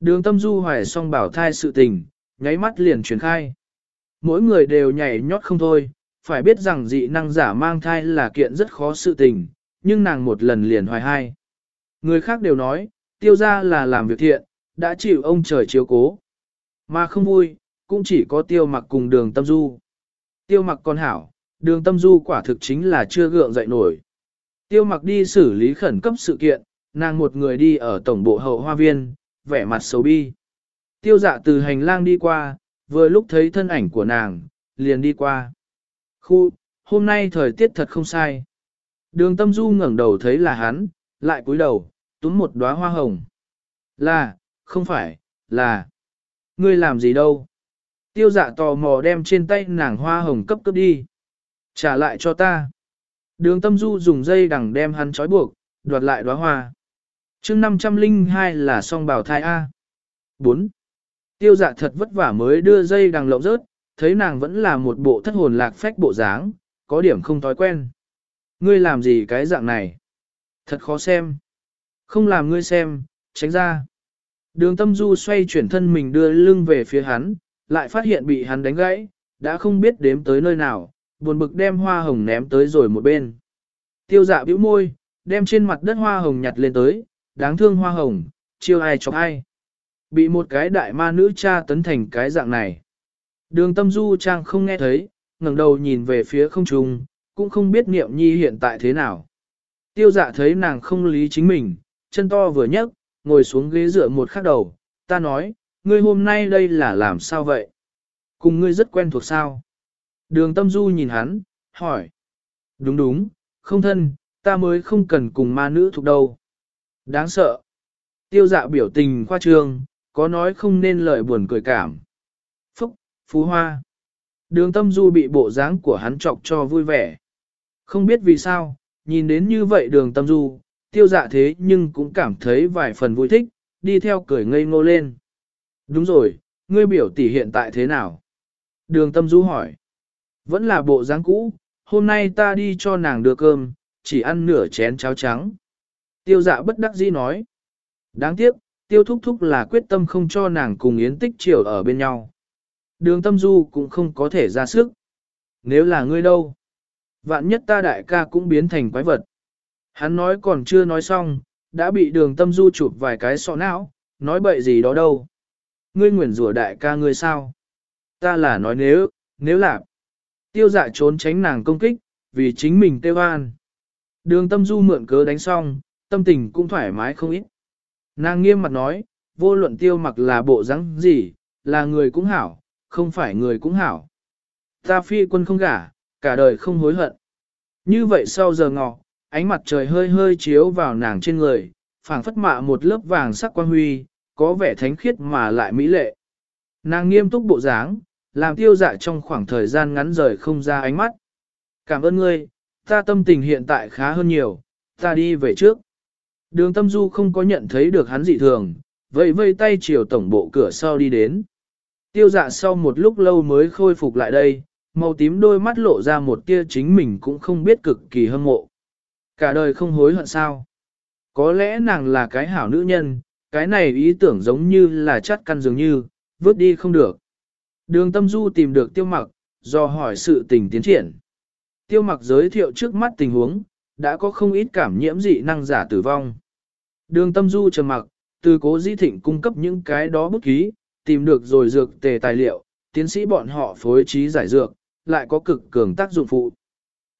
Đường tâm du hoài xong bảo thai sự tình, nháy mắt liền truyền khai. Mỗi người đều nhảy nhót không thôi, phải biết rằng dị năng giả mang thai là kiện rất khó sự tình, nhưng nàng một lần liền hoài hai. Người khác đều nói, tiêu ra là làm việc thiện, đã chịu ông trời chiếu cố. Mà không vui, cũng chỉ có tiêu mặc cùng đường tâm du. Tiêu mặc con hảo, đường tâm du quả thực chính là chưa gượng dậy nổi. Tiêu mặc đi xử lý khẩn cấp sự kiện, nàng một người đi ở tổng bộ hậu hoa viên, vẻ mặt xấu bi. Tiêu dạ từ hành lang đi qua, vừa lúc thấy thân ảnh của nàng, liền đi qua. Khu, hôm nay thời tiết thật không sai. Đường tâm du ngẩng đầu thấy là hắn, lại cúi đầu, túm một đóa hoa hồng. Là, không phải, là. Ngươi làm gì đâu? Tiêu dạ tò mò đem trên tay nàng hoa hồng cấp cấp đi. Trả lại cho ta. Đường tâm du dùng dây đằng đem hắn trói buộc, đoạt lại đóa hoa. chương 502 là song bảo thai A. 4. Tiêu dạ thật vất vả mới đưa dây đằng lộng rớt, thấy nàng vẫn là một bộ thất hồn lạc phách bộ dáng, có điểm không thói quen. Ngươi làm gì cái dạng này? Thật khó xem. Không làm ngươi xem, tránh ra. Đường tâm du xoay chuyển thân mình đưa lưng về phía hắn, lại phát hiện bị hắn đánh gãy, đã không biết đếm tới nơi nào, buồn bực đem hoa hồng ném tới rồi một bên. Tiêu dạ bĩu môi, đem trên mặt đất hoa hồng nhặt lên tới, đáng thương hoa hồng, chiêu ai chọc ai. Bị một cái đại ma nữ cha tấn thành cái dạng này. Đường tâm du trang không nghe thấy, ngẩng đầu nhìn về phía không trung, cũng không biết niệm nhi hiện tại thế nào. Tiêu dạ thấy nàng không lý chính mình, chân to vừa nhấc, ngồi xuống ghế dựa một khắc đầu, ta nói, ngươi hôm nay đây là làm sao vậy? Cùng ngươi rất quen thuộc sao? Đường tâm du nhìn hắn, hỏi. Đúng đúng, không thân, ta mới không cần cùng ma nữ thuộc đâu. Đáng sợ. Tiêu dạ biểu tình khoa trương, có nói không nên lời buồn cười cảm. Phú hoa. Đường tâm du bị bộ dáng của hắn chọc cho vui vẻ. Không biết vì sao, nhìn đến như vậy đường tâm du, tiêu dạ thế nhưng cũng cảm thấy vài phần vui thích, đi theo cười ngây ngô lên. Đúng rồi, ngươi biểu tỷ hiện tại thế nào? Đường tâm du hỏi. Vẫn là bộ dáng cũ, hôm nay ta đi cho nàng đưa cơm, chỉ ăn nửa chén cháo trắng. Tiêu dạ bất đắc dĩ nói. Đáng tiếc, tiêu thúc thúc là quyết tâm không cho nàng cùng Yến Tích chiều ở bên nhau. Đường tâm du cũng không có thể ra sức. Nếu là ngươi đâu? Vạn nhất ta đại ca cũng biến thành quái vật. Hắn nói còn chưa nói xong, đã bị đường tâm du chụp vài cái sọ não, nói bậy gì đó đâu. Ngươi nguyền rủa đại ca ngươi sao? Ta là nói nếu, nếu là tiêu dạ trốn tránh nàng công kích, vì chính mình tiêu an. Đường tâm du mượn cớ đánh xong, tâm tình cũng thoải mái không ít. Nàng nghiêm mặt nói, vô luận tiêu mặc là bộ rắn gì, là người cũng hảo, không phải người cũng hảo. Ta phi quân không gả, cả đời không hối hận. Như vậy sau giờ ngọ, ánh mặt trời hơi hơi chiếu vào nàng trên người, phảng phất mạ một lớp vàng sắc quang huy, có vẻ thánh khiết mà lại mỹ lệ. Nàng nghiêm túc bộ dáng, làm tiêu dạ trong khoảng thời gian ngắn rời không ra ánh mắt. Cảm ơn ngươi, ta tâm tình hiện tại khá hơn nhiều, ta đi về trước. Đường tâm du không có nhận thấy được hắn dị thường, vậy vây tay chiều tổng bộ cửa sau đi đến. Tiêu dạ sau một lúc lâu mới khôi phục lại đây, màu tím đôi mắt lộ ra một tia chính mình cũng không biết cực kỳ hâm mộ. Cả đời không hối hận sao. Có lẽ nàng là cái hảo nữ nhân, cái này ý tưởng giống như là chắt căn dường như, vứt đi không được. Đường tâm du tìm được tiêu mặc, do hỏi sự tình tiến triển. Tiêu mặc giới thiệu trước mắt tình huống, đã có không ít cảm nhiễm dị năng giả tử vong. Đường tâm du trầm mặc, từ cố di thịnh cung cấp những cái đó bút ký, tìm được rồi dược tề tài liệu, tiến sĩ bọn họ phối trí giải dược, lại có cực cường tác dụng phụ.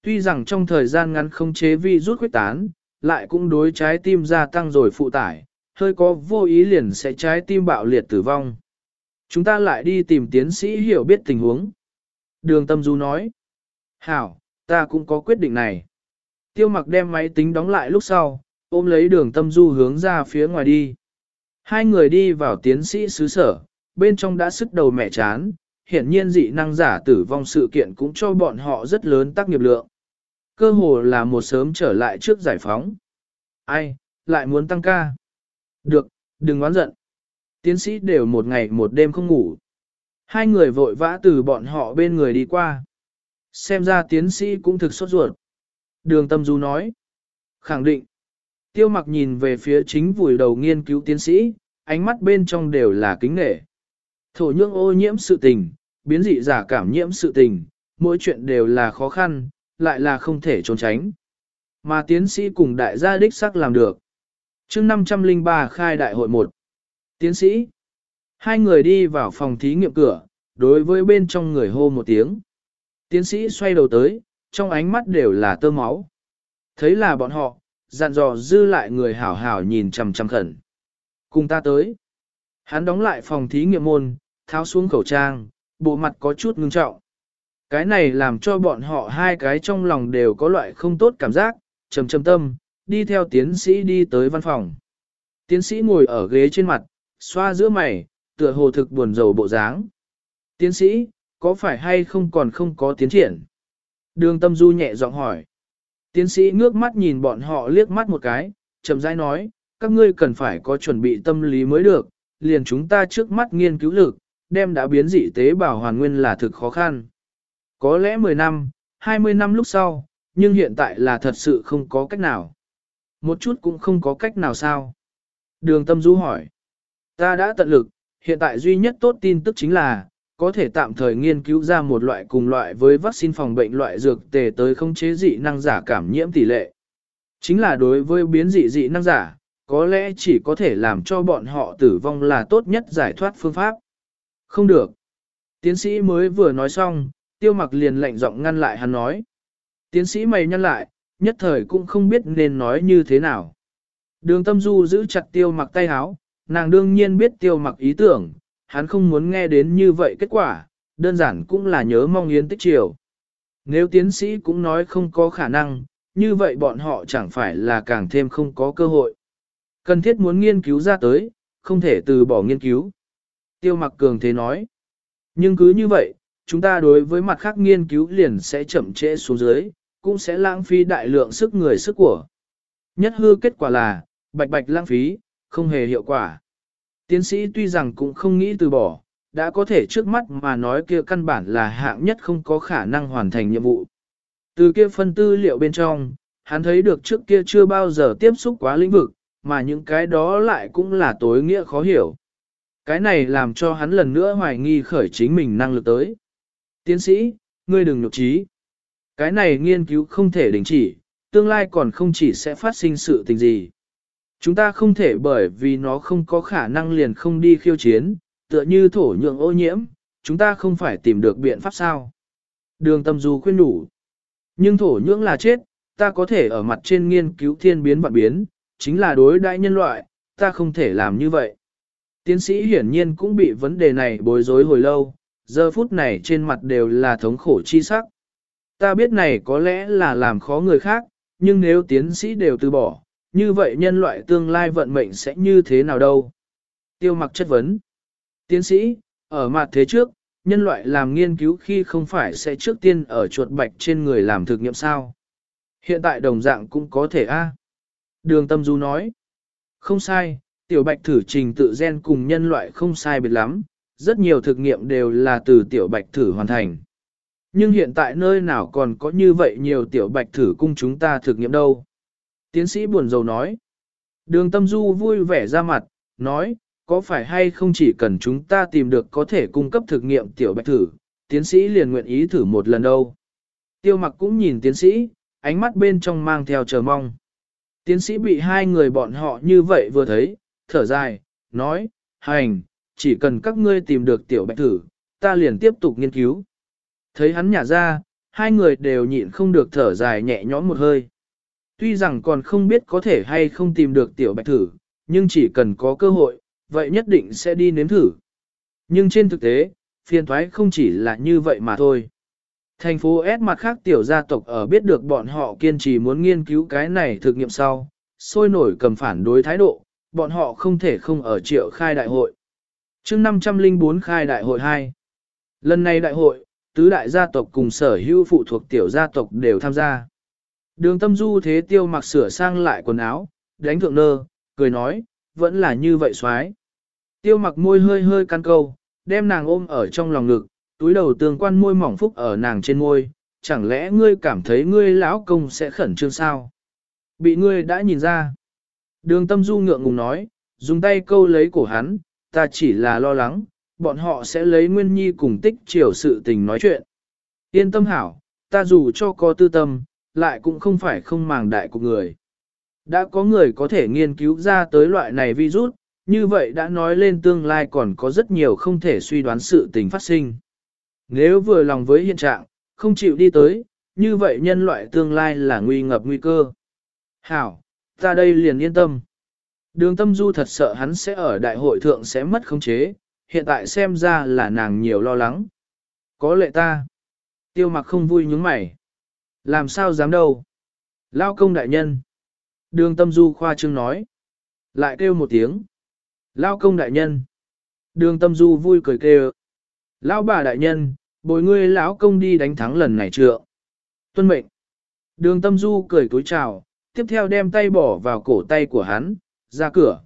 Tuy rằng trong thời gian ngắn không chế vi rút khuyết tán, lại cũng đối trái tim gia tăng rồi phụ tải, hơi có vô ý liền sẽ trái tim bạo liệt tử vong. Chúng ta lại đi tìm tiến sĩ hiểu biết tình huống. Đường tâm du nói. Hảo, ta cũng có quyết định này. Tiêu mặc đem máy tính đóng lại lúc sau, ôm lấy đường tâm du hướng ra phía ngoài đi. Hai người đi vào tiến sĩ xứ sở, bên trong đã sức đầu mẹ chán, hiển nhiên dị năng giả tử vong sự kiện cũng cho bọn họ rất lớn tác nghiệp lượng. Cơ hồ là một sớm trở lại trước giải phóng. Ai, lại muốn tăng ca. Được, đừng oán giận. Tiến sĩ đều một ngày một đêm không ngủ. Hai người vội vã từ bọn họ bên người đi qua. Xem ra tiến sĩ cũng thực sốt ruột. Đường tâm du nói. Khẳng định. Tiêu mặc nhìn về phía chính vùi đầu nghiên cứu tiến sĩ, ánh mắt bên trong đều là kính nghệ. Thổ nhưỡng ô nhiễm sự tình, biến dị giả cảm nhiễm sự tình, mỗi chuyện đều là khó khăn, lại là không thể trốn tránh. Mà tiến sĩ cùng đại gia đích sắc làm được. chương 503 khai đại hội 1. Tiến sĩ. Hai người đi vào phòng thí nghiệm cửa, đối với bên trong người hô một tiếng. Tiến sĩ xoay đầu tới, trong ánh mắt đều là tơ máu. Thấy là bọn họ, dặn dò dư lại người hảo hảo nhìn chằm chằm khẩn. Cùng ta tới. Hắn đóng lại phòng thí nghiệm môn, tháo xuống khẩu trang, bộ mặt có chút ngưng trọng. Cái này làm cho bọn họ hai cái trong lòng đều có loại không tốt cảm giác, trầm trầm tâm, đi theo tiến sĩ đi tới văn phòng. Tiến sĩ ngồi ở ghế trên mặt, xoa giữa mày, tựa hồ thực buồn rầu bộ dáng. Tiến sĩ, có phải hay không còn không có tiến triển? Đường tâm du nhẹ giọng hỏi. Tiến sĩ ngước mắt nhìn bọn họ liếc mắt một cái, chậm rãi nói, các ngươi cần phải có chuẩn bị tâm lý mới được, liền chúng ta trước mắt nghiên cứu lực, đem đã biến dị tế bào hoàn nguyên là thực khó khăn. Có lẽ 10 năm, 20 năm lúc sau, nhưng hiện tại là thật sự không có cách nào. Một chút cũng không có cách nào sao. Đường tâm du hỏi. Ta đã tận lực, hiện tại duy nhất tốt tin tức chính là, có thể tạm thời nghiên cứu ra một loại cùng loại với vaccine phòng bệnh loại dược tề tới không chế dị năng giả cảm nhiễm tỷ lệ. Chính là đối với biến dị dị năng giả, có lẽ chỉ có thể làm cho bọn họ tử vong là tốt nhất giải thoát phương pháp. Không được. Tiến sĩ mới vừa nói xong, tiêu mặc liền lạnh giọng ngăn lại hắn nói. Tiến sĩ mày nhăn lại, nhất thời cũng không biết nên nói như thế nào. Đường tâm du giữ chặt tiêu mặc tay háo, nàng đương nhiên biết tiêu mặc ý tưởng, hắn không muốn nghe đến như vậy kết quả, đơn giản cũng là nhớ mong yến tích chiều. Nếu tiến sĩ cũng nói không có khả năng, như vậy bọn họ chẳng phải là càng thêm không có cơ hội. Cần thiết muốn nghiên cứu ra tới, không thể từ bỏ nghiên cứu. Tiêu mặc cường thế nói. Nhưng cứ như vậy, chúng ta đối với mặt khác nghiên cứu liền sẽ chậm trễ xuống dưới, cũng sẽ lãng phí đại lượng sức người sức của. Nhất hư kết quả là, bạch bạch lãng phí, không hề hiệu quả. Tiến sĩ tuy rằng cũng không nghĩ từ bỏ, đã có thể trước mắt mà nói kia căn bản là hạng nhất không có khả năng hoàn thành nhiệm vụ. Từ kia phân tư liệu bên trong, hắn thấy được trước kia chưa bao giờ tiếp xúc quá lĩnh vực, mà những cái đó lại cũng là tối nghĩa khó hiểu. Cái này làm cho hắn lần nữa hoài nghi khởi chính mình năng lực tới. Tiến sĩ, ngươi đừng nhục trí. Cái này nghiên cứu không thể đình chỉ, tương lai còn không chỉ sẽ phát sinh sự tình gì. Chúng ta không thể bởi vì nó không có khả năng liền không đi khiêu chiến, tựa như thổ nhượng ô nhiễm, chúng ta không phải tìm được biện pháp sao. Đường tâm du khuyên đủ. Nhưng thổ nhưỡng là chết, ta có thể ở mặt trên nghiên cứu thiên biến vạn biến, chính là đối đại nhân loại, ta không thể làm như vậy. Tiến sĩ hiển nhiên cũng bị vấn đề này bối rối hồi lâu, giờ phút này trên mặt đều là thống khổ chi sắc. Ta biết này có lẽ là làm khó người khác, nhưng nếu tiến sĩ đều từ bỏ, như vậy nhân loại tương lai vận mệnh sẽ như thế nào đâu? Tiêu mặc chất vấn. Tiến sĩ, ở mặt thế trước, nhân loại làm nghiên cứu khi không phải sẽ trước tiên ở chuột bạch trên người làm thực nghiệm sao? Hiện tại đồng dạng cũng có thể a. Đường tâm du nói. Không sai, tiểu bạch thử trình tự gen cùng nhân loại không sai biệt lắm, rất nhiều thực nghiệm đều là từ tiểu bạch thử hoàn thành. Nhưng hiện tại nơi nào còn có như vậy nhiều tiểu bạch thử cung chúng ta thực nghiệm đâu. Tiến sĩ buồn rầu nói. Đường tâm du vui vẻ ra mặt, nói, có phải hay không chỉ cần chúng ta tìm được có thể cung cấp thực nghiệm tiểu bạch thử, tiến sĩ liền nguyện ý thử một lần đâu. Tiêu mặc cũng nhìn tiến sĩ, ánh mắt bên trong mang theo chờ mong. Tiến sĩ bị hai người bọn họ như vậy vừa thấy, thở dài, nói, hành, chỉ cần các ngươi tìm được tiểu bạch thử, ta liền tiếp tục nghiên cứu. Thấy hắn nhả ra, hai người đều nhịn không được thở dài nhẹ nhõm một hơi. Tuy rằng còn không biết có thể hay không tìm được tiểu bạch thử, nhưng chỉ cần có cơ hội, vậy nhất định sẽ đi nếm thử. Nhưng trên thực tế, phiền thoái không chỉ là như vậy mà thôi. Thành phố S mặt khác tiểu gia tộc ở biết được bọn họ kiên trì muốn nghiên cứu cái này thực nghiệm sau, sôi nổi cầm phản đối thái độ, bọn họ không thể không ở triệu khai đại hội. chương 504 khai đại hội 2. Lần này đại hội, tứ đại gia tộc cùng sở hữu phụ thuộc tiểu gia tộc đều tham gia. Đường tâm du thế tiêu mặc sửa sang lại quần áo, đánh thượng nơ, cười nói, vẫn là như vậy xoái. Tiêu mặc môi hơi hơi căn câu, đem nàng ôm ở trong lòng ngực, túi đầu tương quan môi mỏng phúc ở nàng trên môi, chẳng lẽ ngươi cảm thấy ngươi lão công sẽ khẩn trương sao? Bị ngươi đã nhìn ra. Đường tâm du ngượng ngùng nói, dùng tay câu lấy cổ hắn, ta chỉ là lo lắng, bọn họ sẽ lấy nguyên nhi cùng tích chiều sự tình nói chuyện. Yên tâm hảo, ta dù cho có tư tâm, lại cũng không phải không màng đại của người. Đã có người có thể nghiên cứu ra tới loại này virus, như vậy đã nói lên tương lai còn có rất nhiều không thể suy đoán sự tình phát sinh. Nếu vừa lòng với hiện trạng, không chịu đi tới, như vậy nhân loại tương lai là nguy ngập nguy cơ. Hảo, ta đây liền yên tâm. Đường tâm du thật sợ hắn sẽ ở đại hội thượng sẽ mất khống chế, hiện tại xem ra là nàng nhiều lo lắng. Có lệ ta. Tiêu mặc không vui nhướng mày. Làm sao dám đâu. Lao công đại nhân. Đường tâm du khoa trương nói. Lại kêu một tiếng. Lao công đại nhân. Đường tâm du vui cười kêu. Lão bà đại nhân, bồi ngươi lão công đi đánh thắng lần này trượng. Tuân mệnh. Đường tâm du cười cúi chào, tiếp theo đem tay bỏ vào cổ tay của hắn, ra cửa.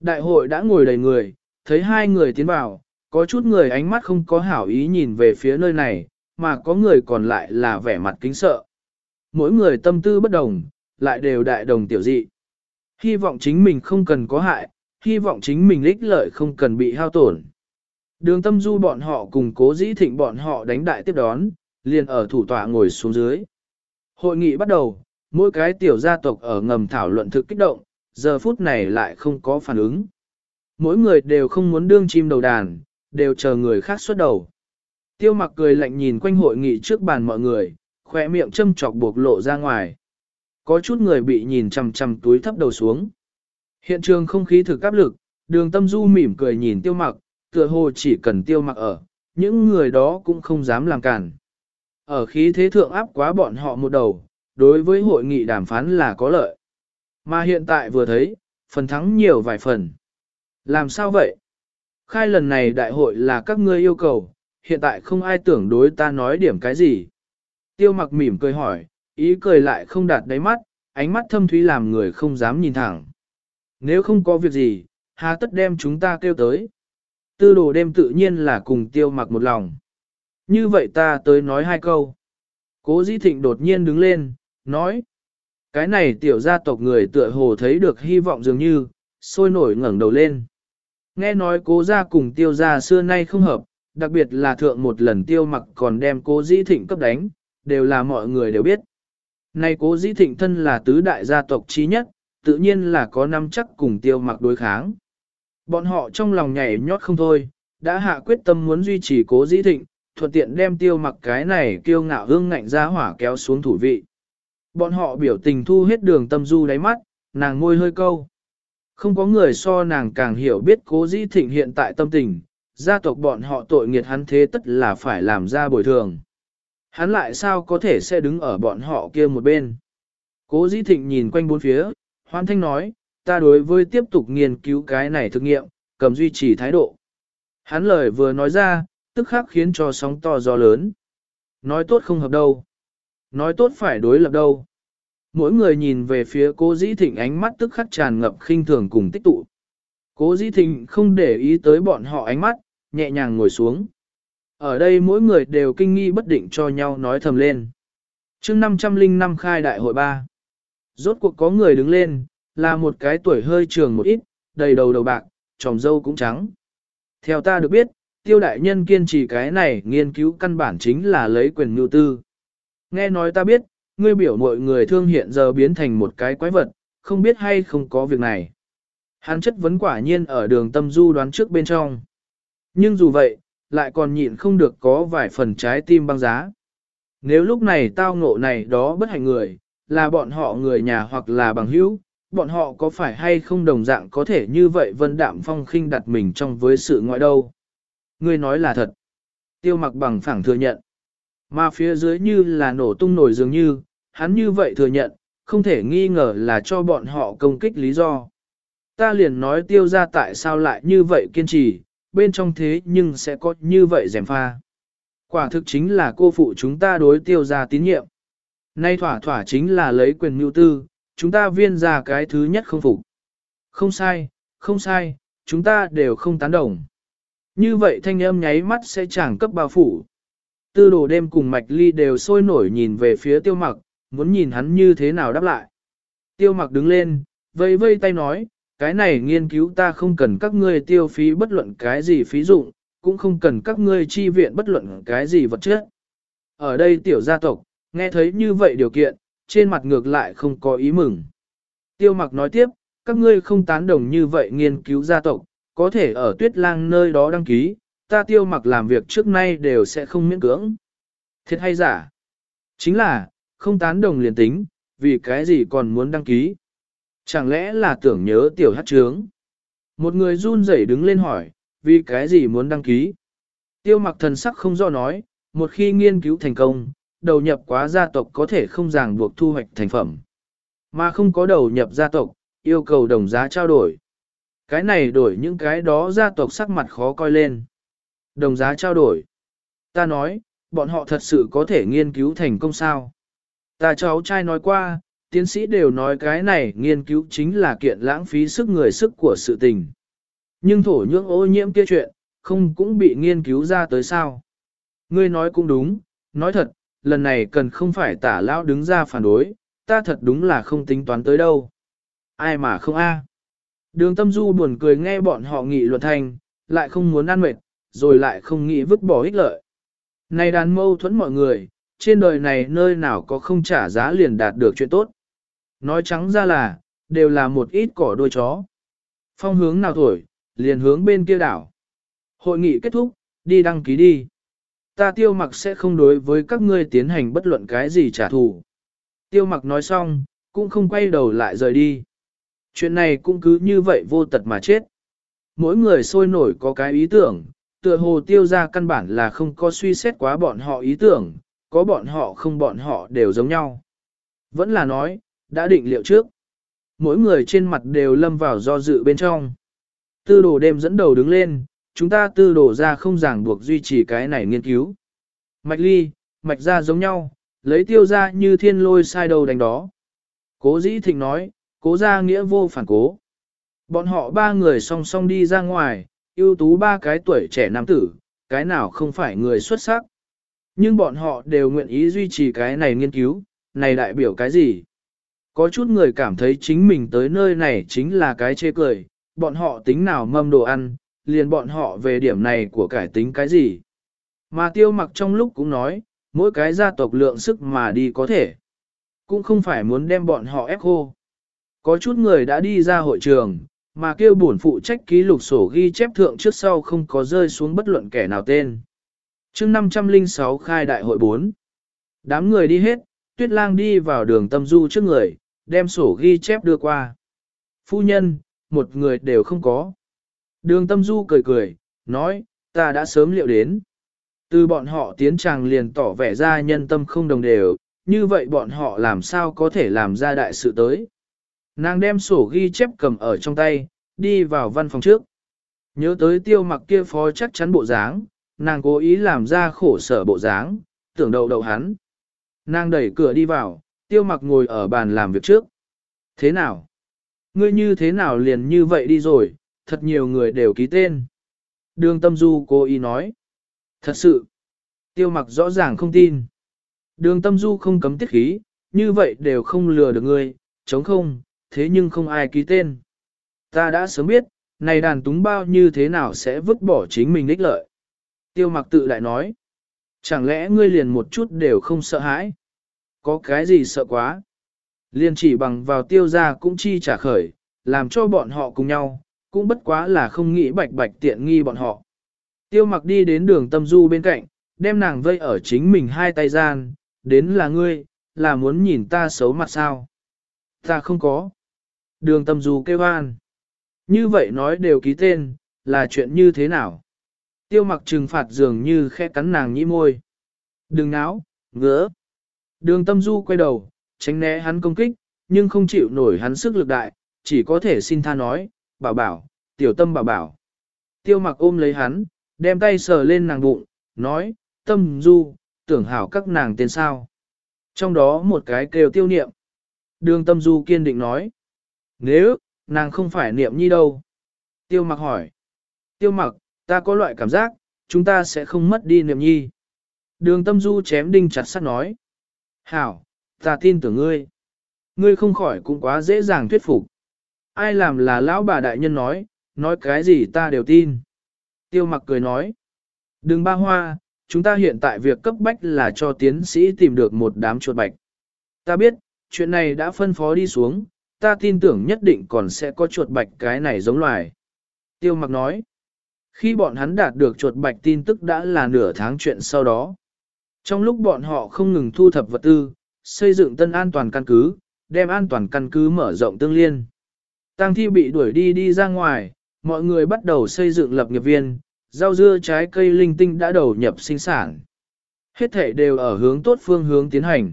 Đại hội đã ngồi đầy người, thấy hai người tiến vào, có chút người ánh mắt không có hảo ý nhìn về phía nơi này, mà có người còn lại là vẻ mặt kính sợ. Mỗi người tâm tư bất đồng, lại đều đại đồng tiểu dị. Hy vọng chính mình không cần có hại, hy vọng chính mình lích lợi không cần bị hao tổn. Đường tâm du bọn họ cùng cố dĩ thịnh bọn họ đánh đại tiếp đón, liền ở thủ tọa ngồi xuống dưới. Hội nghị bắt đầu, mỗi cái tiểu gia tộc ở ngầm thảo luận thực kích động, giờ phút này lại không có phản ứng. Mỗi người đều không muốn đương chim đầu đàn, đều chờ người khác xuất đầu. Tiêu mặc cười lạnh nhìn quanh hội nghị trước bàn mọi người, khỏe miệng châm chọc buộc lộ ra ngoài. Có chút người bị nhìn chằm chằm túi thấp đầu xuống. Hiện trường không khí thực áp lực, đường tâm du mỉm cười nhìn tiêu mặc, tựa hồ chỉ cần tiêu mặc ở, những người đó cũng không dám làm cản. Ở khí thế thượng áp quá bọn họ một đầu, đối với hội nghị đàm phán là có lợi. Mà hiện tại vừa thấy, phần thắng nhiều vài phần. Làm sao vậy? Khai lần này đại hội là các ngươi yêu cầu, hiện tại không ai tưởng đối ta nói điểm cái gì. Tiêu mặc mỉm cười hỏi, ý cười lại không đạt đáy mắt, ánh mắt thâm thúy làm người không dám nhìn thẳng. Nếu không có việc gì, hà tất đem chúng ta kêu tới. Tư đồ đêm tự nhiên là cùng tiêu mặc một lòng. Như vậy ta tới nói hai câu. Cố dĩ thịnh đột nhiên đứng lên, nói. Cái này tiểu gia tộc người tựa hồ thấy được hy vọng dường như, sôi nổi ngẩng đầu lên. Nghe nói cố gia cùng tiêu gia xưa nay không hợp, đặc biệt là thượng một lần tiêu mặc còn đem cố dĩ thịnh cấp đánh, đều là mọi người đều biết. Này cố dĩ thịnh thân là tứ đại gia tộc trí nhất, tự nhiên là có năm chắc cùng tiêu mặc đối kháng. Bọn họ trong lòng nhảy nhót không thôi, đã hạ quyết tâm muốn duy trì cố dĩ thịnh, thuận tiện đem tiêu mặc cái này kiêu ngạo hương ngạnh ra hỏa kéo xuống thủ vị. Bọn họ biểu tình thu hết đường tâm du đáy mắt, nàng môi hơi câu. Không có người so nàng càng hiểu biết cố dĩ thịnh hiện tại tâm tình, gia tộc bọn họ tội nghiệt hắn thế tất là phải làm ra bồi thường. Hắn lại sao có thể sẽ đứng ở bọn họ kia một bên. Cố dĩ thịnh nhìn quanh bốn phía, hoan thanh nói, ta đối với tiếp tục nghiên cứu cái này thực nghiệm, cầm duy trì thái độ. Hắn lời vừa nói ra, tức khắc khiến cho sóng to gió lớn. Nói tốt không hợp đâu. Nói tốt phải đối lập đâu. Mỗi người nhìn về phía cố dĩ thịnh ánh mắt tức khắc tràn ngập khinh thường cùng tích tụ. Cố dĩ thịnh không để ý tới bọn họ ánh mắt, nhẹ nhàng ngồi xuống. Ở đây mỗi người đều kinh nghi bất định cho nhau nói thầm lên. chương 505 khai đại hội 3. Rốt cuộc có người đứng lên, là một cái tuổi hơi trường một ít, đầy đầu đầu bạc, tròng dâu cũng trắng. Theo ta được biết, tiêu đại nhân kiên trì cái này nghiên cứu căn bản chính là lấy quyền nhu tư. Nghe nói ta biết, ngươi biểu mọi người thương hiện giờ biến thành một cái quái vật, không biết hay không có việc này. Hắn chất vấn quả nhiên ở đường tâm du đoán trước bên trong. Nhưng dù vậy, lại còn nhịn không được có vài phần trái tim băng giá. Nếu lúc này tao ngộ này đó bất hạnh người, là bọn họ người nhà hoặc là bằng hữu, bọn họ có phải hay không đồng dạng có thể như vậy vân đạm phong khinh đặt mình trong với sự ngoại đâu. Ngươi nói là thật. Tiêu mặc bằng phẳng thừa nhận. Mà phía dưới như là nổ tung nổi dường như, hắn như vậy thừa nhận, không thể nghi ngờ là cho bọn họ công kích lý do. Ta liền nói tiêu ra tại sao lại như vậy kiên trì, bên trong thế nhưng sẽ có như vậy rèm pha. Quả thực chính là cô phụ chúng ta đối tiêu ra tín nhiệm. Nay thỏa thỏa chính là lấy quyền mưu tư, chúng ta viên ra cái thứ nhất không phục. Không sai, không sai, chúng ta đều không tán đồng. Như vậy thanh âm nháy mắt sẽ chẳng cấp bao phủ. Tư đồ đêm cùng mạch ly đều sôi nổi nhìn về phía tiêu mặc, muốn nhìn hắn như thế nào đáp lại. Tiêu mặc đứng lên, vây vây tay nói, cái này nghiên cứu ta không cần các ngươi tiêu phí bất luận cái gì phí dụng, cũng không cần các ngươi chi viện bất luận cái gì vật chất. Ở đây tiểu gia tộc, nghe thấy như vậy điều kiện, trên mặt ngược lại không có ý mừng. Tiêu mặc nói tiếp, các ngươi không tán đồng như vậy nghiên cứu gia tộc, có thể ở tuyết lang nơi đó đăng ký, ta tiêu mặc làm việc trước nay đều sẽ không miễn cưỡng. Thiệt hay giả? Chính là, không tán đồng liền tính, vì cái gì còn muốn đăng ký? Chẳng lẽ là tưởng nhớ tiểu hát trướng? Một người run rẩy đứng lên hỏi, vì cái gì muốn đăng ký? Tiêu mặc thần sắc không do nói, một khi nghiên cứu thành công, đầu nhập quá gia tộc có thể không ràng buộc thu hoạch thành phẩm. Mà không có đầu nhập gia tộc, yêu cầu đồng giá trao đổi. Cái này đổi những cái đó gia tộc sắc mặt khó coi lên. Đồng giá trao đổi. Ta nói, bọn họ thật sự có thể nghiên cứu thành công sao. Ta cháu trai nói qua, tiến sĩ đều nói cái này nghiên cứu chính là kiện lãng phí sức người sức của sự tình. Nhưng thổ nhưỡng ô nhiễm kia chuyện, không cũng bị nghiên cứu ra tới sao. Ngươi nói cũng đúng, nói thật, lần này cần không phải tả lão đứng ra phản đối, ta thật đúng là không tính toán tới đâu. Ai mà không a? Đường tâm du buồn cười nghe bọn họ nghị luận thành, lại không muốn ăn mệt, rồi lại không nghĩ vứt bỏ ích lợi. Này đàn mâu thuẫn mọi người, trên đời này nơi nào có không trả giá liền đạt được chuyện tốt. Nói trắng ra là, đều là một ít cỏ đuôi chó. Phong hướng nào thổi, liền hướng bên kia đảo. Hội nghị kết thúc, đi đăng ký đi. Ta tiêu mặc sẽ không đối với các ngươi tiến hành bất luận cái gì trả thù. Tiêu mặc nói xong, cũng không quay đầu lại rời đi. Chuyện này cũng cứ như vậy vô tật mà chết. Mỗi người sôi nổi có cái ý tưởng, tựa hồ tiêu ra căn bản là không có suy xét quá bọn họ ý tưởng, có bọn họ không bọn họ đều giống nhau. Vẫn là nói, đã định liệu trước. Mỗi người trên mặt đều lâm vào do dự bên trong. Tư đồ đêm dẫn đầu đứng lên, chúng ta tư đồ ra không ràng buộc duy trì cái này nghiên cứu. Mạch ly, mạch ra giống nhau, lấy tiêu ra như thiên lôi sai đầu đánh đó. Cố dĩ thịnh nói, cố ra nghĩa vô phản cố. Bọn họ ba người song song đi ra ngoài, ưu tú ba cái tuổi trẻ nam tử, cái nào không phải người xuất sắc. Nhưng bọn họ đều nguyện ý duy trì cái này nghiên cứu, này đại biểu cái gì? Có chút người cảm thấy chính mình tới nơi này chính là cái chê cười, bọn họ tính nào mâm đồ ăn, liền bọn họ về điểm này của cải tính cái gì. Mà tiêu mặc trong lúc cũng nói, mỗi cái gia tộc lượng sức mà đi có thể. Cũng không phải muốn đem bọn họ ép khô. Có chút người đã đi ra hội trường, mà kêu bổn phụ trách ký lục sổ ghi chép thượng trước sau không có rơi xuống bất luận kẻ nào tên. chương 506 khai đại hội 4. Đám người đi hết, tuyết lang đi vào đường tâm du trước người, đem sổ ghi chép đưa qua. Phu nhân, một người đều không có. Đường tâm du cười cười, nói, ta đã sớm liệu đến. Từ bọn họ tiến tràng liền tỏ vẻ ra nhân tâm không đồng đều, như vậy bọn họ làm sao có thể làm ra đại sự tới. Nàng đem sổ ghi chép cầm ở trong tay, đi vào văn phòng trước. Nhớ tới tiêu mặc kia phó chắc chắn bộ dáng, nàng cố ý làm ra khổ sở bộ dáng, tưởng đầu đầu hắn. Nàng đẩy cửa đi vào, tiêu mặc ngồi ở bàn làm việc trước. Thế nào? Ngươi như thế nào liền như vậy đi rồi, thật nhiều người đều ký tên. Đường tâm du cố ý nói. Thật sự, tiêu mặc rõ ràng không tin. Đường tâm du không cấm tiết khí, như vậy đều không lừa được ngươi, chống không, thế nhưng không ai ký tên. Ta đã sớm biết, này đàn túng bao như thế nào sẽ vứt bỏ chính mình ích lợi. Tiêu mặc tự lại nói. Chẳng lẽ ngươi liền một chút đều không sợ hãi? Có cái gì sợ quá? Liền chỉ bằng vào tiêu ra cũng chi trả khởi, làm cho bọn họ cùng nhau, cũng bất quá là không nghĩ bạch bạch tiện nghi bọn họ. Tiêu mặc đi đến đường tâm du bên cạnh, đem nàng vây ở chính mình hai tay gian, đến là ngươi, là muốn nhìn ta xấu mặt sao? Ta không có. Đường tâm du kêu an. Như vậy nói đều ký tên, là chuyện như thế nào? Tiêu mặc trừng phạt dường như khe cắn nàng nhĩ môi. Đừng náo, ngứa. Đường tâm du quay đầu, tránh né hắn công kích, nhưng không chịu nổi hắn sức lực đại, chỉ có thể xin tha nói, bảo bảo, tiểu tâm bảo bảo. Tiêu mặc ôm lấy hắn, đem tay sờ lên nàng bụng, nói, tâm du, tưởng hảo các nàng tên sao. Trong đó một cái kêu tiêu niệm. Đường tâm du kiên định nói, nếu, nàng không phải niệm nhi đâu. Tiêu mặc hỏi, tiêu mặc, ta có loại cảm giác, chúng ta sẽ không mất đi niệm nhi. Đường tâm du chém đinh chặt sắt nói, hảo, ta tin tưởng ngươi. Ngươi không khỏi cũng quá dễ dàng thuyết phục. Ai làm là lão bà đại nhân nói, nói cái gì ta đều tin. Tiêu mặc cười nói. Đừng ba hoa, chúng ta hiện tại việc cấp bách là cho tiến sĩ tìm được một đám chuột bạch. Ta biết, chuyện này đã phân phó đi xuống, ta tin tưởng nhất định còn sẽ có chuột bạch cái này giống loài. Tiêu mặc nói. Khi bọn hắn đạt được chuột bạch tin tức đã là nửa tháng chuyện sau đó. Trong lúc bọn họ không ngừng thu thập vật tư, xây dựng tân an toàn căn cứ, đem an toàn căn cứ mở rộng tương liên. Tăng thi bị đuổi đi đi ra ngoài, mọi người bắt đầu xây dựng lập nghiệp viên, rau dưa trái cây linh tinh đã đầu nhập sinh sản. Hết thể đều ở hướng tốt phương hướng tiến hành.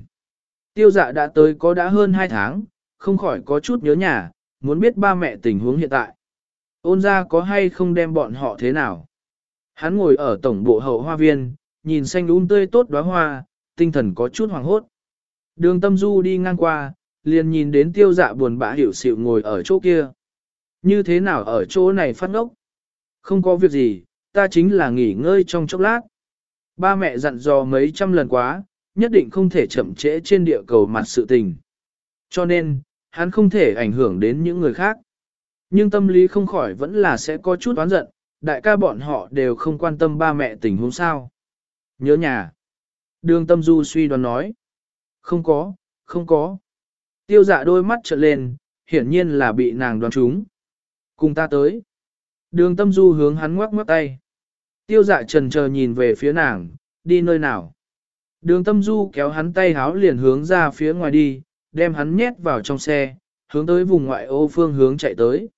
Tiêu dạ đã tới có đã hơn 2 tháng, không khỏi có chút nhớ nhà, muốn biết ba mẹ tình huống hiện tại. Ôn ra có hay không đem bọn họ thế nào? Hắn ngồi ở tổng bộ hậu hoa viên, nhìn xanh un tươi tốt đóa hoa, tinh thần có chút hoàng hốt. Đường tâm du đi ngang qua, liền nhìn đến tiêu dạ buồn bã hiểu xịu ngồi ở chỗ kia. Như thế nào ở chỗ này phát ngốc? Không có việc gì, ta chính là nghỉ ngơi trong chốc lát. Ba mẹ dặn dò mấy trăm lần quá, nhất định không thể chậm trễ trên địa cầu mặt sự tình. Cho nên, hắn không thể ảnh hưởng đến những người khác. Nhưng tâm lý không khỏi vẫn là sẽ có chút oán giận, đại ca bọn họ đều không quan tâm ba mẹ tình huống sao. Nhớ nhà. Đường tâm du suy đoán nói. Không có, không có. Tiêu dạ đôi mắt trợn lên, hiển nhiên là bị nàng đoán trúng. Cùng ta tới. Đường tâm du hướng hắn ngoắc ngoắc tay. Tiêu dạ trần chờ nhìn về phía nàng, đi nơi nào. Đường tâm du kéo hắn tay háo liền hướng ra phía ngoài đi, đem hắn nhét vào trong xe, hướng tới vùng ngoại ô phương hướng chạy tới.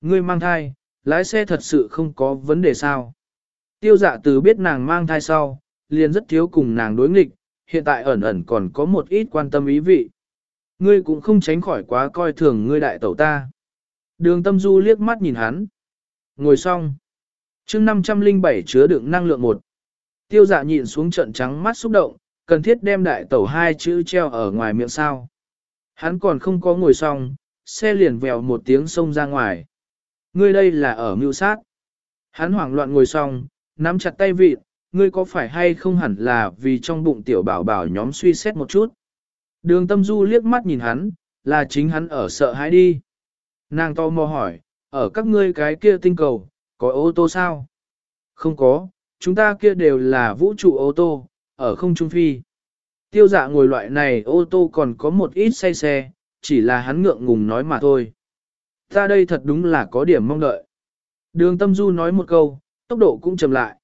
Ngươi mang thai, lái xe thật sự không có vấn đề sao. Tiêu dạ từ biết nàng mang thai sau, liền rất thiếu cùng nàng đối nghịch, hiện tại ẩn ẩn còn có một ít quan tâm ý vị. Ngươi cũng không tránh khỏi quá coi thường ngươi đại tẩu ta. Đường tâm du liếc mắt nhìn hắn. Ngồi xong. chương 507 chứa đựng năng lượng một. Tiêu dạ nhìn xuống trận trắng mắt xúc động, cần thiết đem đại tẩu hai chữ treo ở ngoài miệng sao. Hắn còn không có ngồi xong, xe liền vèo một tiếng xông ra ngoài. Ngươi đây là ở mưu sát. Hắn hoảng loạn ngồi xong, nắm chặt tay vịt, ngươi có phải hay không hẳn là vì trong bụng tiểu bảo bảo nhóm suy xét một chút. Đường tâm du liếc mắt nhìn hắn, là chính hắn ở sợ hãi đi. Nàng to mò hỏi, ở các ngươi cái kia tinh cầu, có ô tô sao? Không có, chúng ta kia đều là vũ trụ ô tô, ở không trung phi. Tiêu dạ ngồi loại này ô tô còn có một ít say xe, chỉ là hắn ngượng ngùng nói mà thôi. Ta đây thật đúng là có điểm mong đợi. Đường tâm du nói một câu, tốc độ cũng chậm lại.